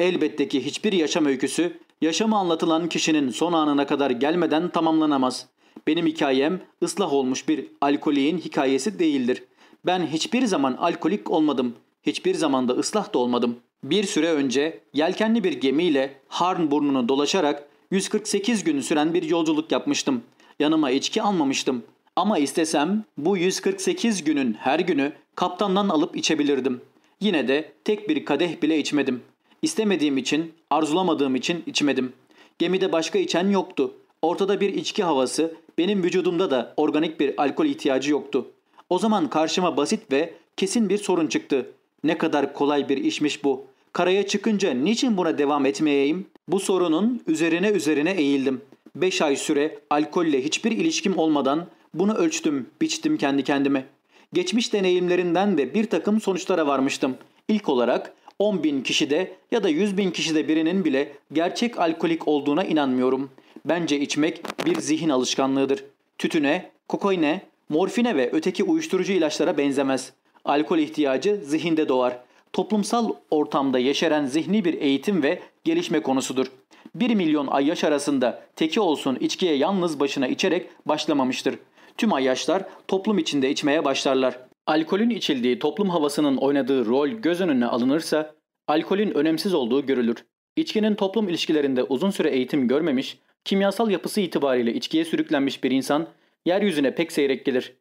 Elbette ki hiçbir yaşam öyküsü yaşamı anlatılan kişinin son anına kadar gelmeden tamamlanamaz. Benim hikayem ıslah olmuş bir alkoliğin hikayesi değildir. Ben hiçbir zaman alkolik olmadım. Hiçbir zaman da ıslah da olmadım. Bir süre önce yelkenli bir gemiyle Harn burnunu dolaşarak 148 gün süren bir yolculuk yapmıştım. Yanıma içki almamıştım. Ama istesem bu 148 günün her günü kaptandan alıp içebilirdim. Yine de tek bir kadeh bile içmedim. İstemediğim için, arzulamadığım için içmedim. Gemide başka içen yoktu. Ortada bir içki havası, benim vücudumda da organik bir alkol ihtiyacı yoktu. O zaman karşıma basit ve kesin bir sorun çıktı. Ne kadar kolay bir işmiş bu. Karaya çıkınca niçin buna devam etmeyeyim? Bu sorunun üzerine üzerine eğildim. Beş ay süre alkolle hiçbir ilişkim olmadan bunu ölçtüm, biçtim kendi kendime. Geçmiş deneyimlerinden de bir takım sonuçlara varmıştım. İlk olarak 10 bin kişide ya da 100 bin kişide birinin bile gerçek alkolik olduğuna inanmıyorum. Bence içmek bir zihin alışkanlığıdır. Tütüne, kokaine, morfine ve öteki uyuşturucu ilaçlara benzemez. Alkol ihtiyacı zihinde doğar. Toplumsal ortamda yeşeren zihni bir eğitim ve gelişme konusudur. 1 milyon ayyaş arasında teki olsun içkiye yalnız başına içerek başlamamıştır. Tüm ayyaşlar toplum içinde içmeye başlarlar. Alkolün içildiği toplum havasının oynadığı rol göz önüne alınırsa alkolün önemsiz olduğu görülür. İçkinin toplum ilişkilerinde uzun süre eğitim görmemiş, kimyasal yapısı itibariyle içkiye sürüklenmiş bir insan yeryüzüne pek seyrek gelir.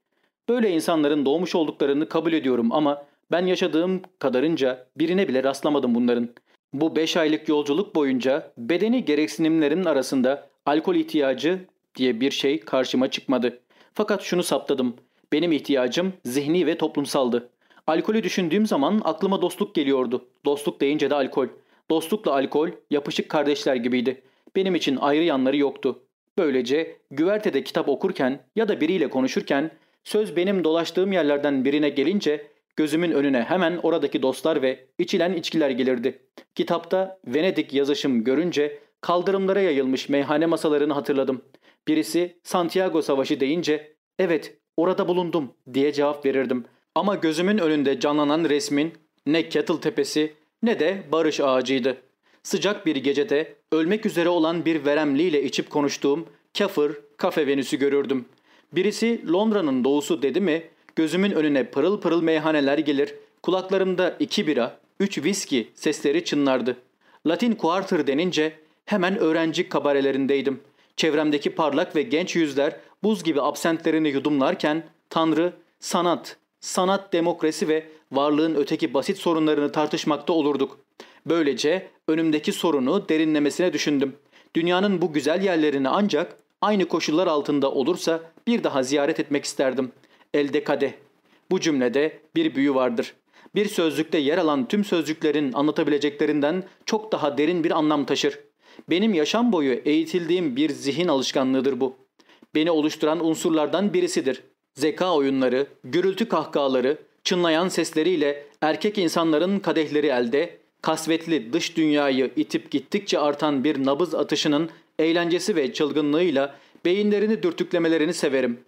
Böyle insanların doğmuş olduklarını kabul ediyorum ama ben yaşadığım kadarınca birine bile rastlamadım bunların. Bu 5 aylık yolculuk boyunca bedeni gereksinimlerin arasında alkol ihtiyacı diye bir şey karşıma çıkmadı. Fakat şunu saptadım. Benim ihtiyacım zihni ve toplumsaldı. Alkolü düşündüğüm zaman aklıma dostluk geliyordu. Dostluk deyince de alkol. Dostlukla alkol yapışık kardeşler gibiydi. Benim için ayrı yanları yoktu. Böylece güvertede kitap okurken ya da biriyle konuşurken söz benim dolaştığım yerlerden birine gelince gözümün önüne hemen oradaki dostlar ve içilen içkiler gelirdi. Kitapta Venedik yazışım görünce kaldırımlara yayılmış meyhane masalarını hatırladım. Birisi Santiago Savaşı deyince evet orada bulundum diye cevap verirdim. Ama gözümün önünde canlanan resmin ne Kettle Tepesi ne de Barış Ağacı'ydı. Sıcak bir gecede ölmek üzere olan bir veremliyle içip konuştuğum Kafır Kafe Venüs'ü görürdüm. Birisi Londra'nın doğusu dedi mi gözümün önüne pırıl pırıl meyhaneler gelir, kulaklarımda iki bira, üç viski sesleri çınlardı. Latin Quarter denince hemen öğrenci kabarelerindeydim. Çevremdeki parlak ve genç yüzler buz gibi absentlerini yudumlarken Tanrı, sanat, sanat, demokrasi ve varlığın öteki basit sorunlarını tartışmakta olurduk. Böylece önümdeki sorunu derinlemesine düşündüm. Dünyanın bu güzel yerlerini ancak aynı koşullar altında olursa bir daha ziyaret etmek isterdim. Elde kade. Bu cümlede bir büyü vardır. Bir sözlükte yer alan tüm sözcüklerin anlatabileceklerinden çok daha derin bir anlam taşır. Benim yaşam boyu eğitildiğim bir zihin alışkanlığıdır bu. Beni oluşturan unsurlardan birisidir. Zeka oyunları, gürültü kahkahaları, çınlayan sesleriyle erkek insanların kadehleri elde, kasvetli dış dünyayı itip gittikçe artan bir nabız atışının eğlencesi ve çılgınlığıyla beyinlerini dürtüklemelerini severim.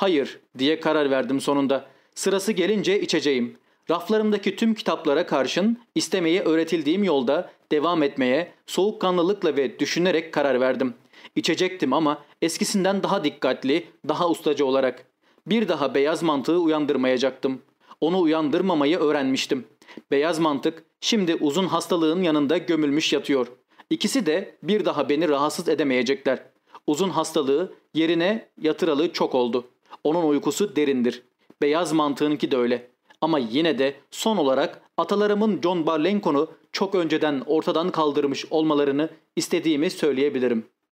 Hayır diye karar verdim sonunda. Sırası gelince içeceğim. Raflarımdaki tüm kitaplara karşın istemeye öğretildiğim yolda devam etmeye soğukkanlılıkla ve düşünerek karar verdim. İçecektim ama eskisinden daha dikkatli, daha ustacı olarak. Bir daha beyaz mantığı uyandırmayacaktım. Onu uyandırmamayı öğrenmiştim. Beyaz mantık şimdi uzun hastalığın yanında gömülmüş yatıyor. İkisi de bir daha beni rahatsız edemeyecekler. Uzun hastalığı yerine yatıralı çok oldu. Onun uykusu derindir. Beyaz mantığınki de öyle. Ama yine de son olarak atalarımın John Barlencon'u çok önceden ortadan kaldırmış olmalarını istediğimi söyleyebilirim.''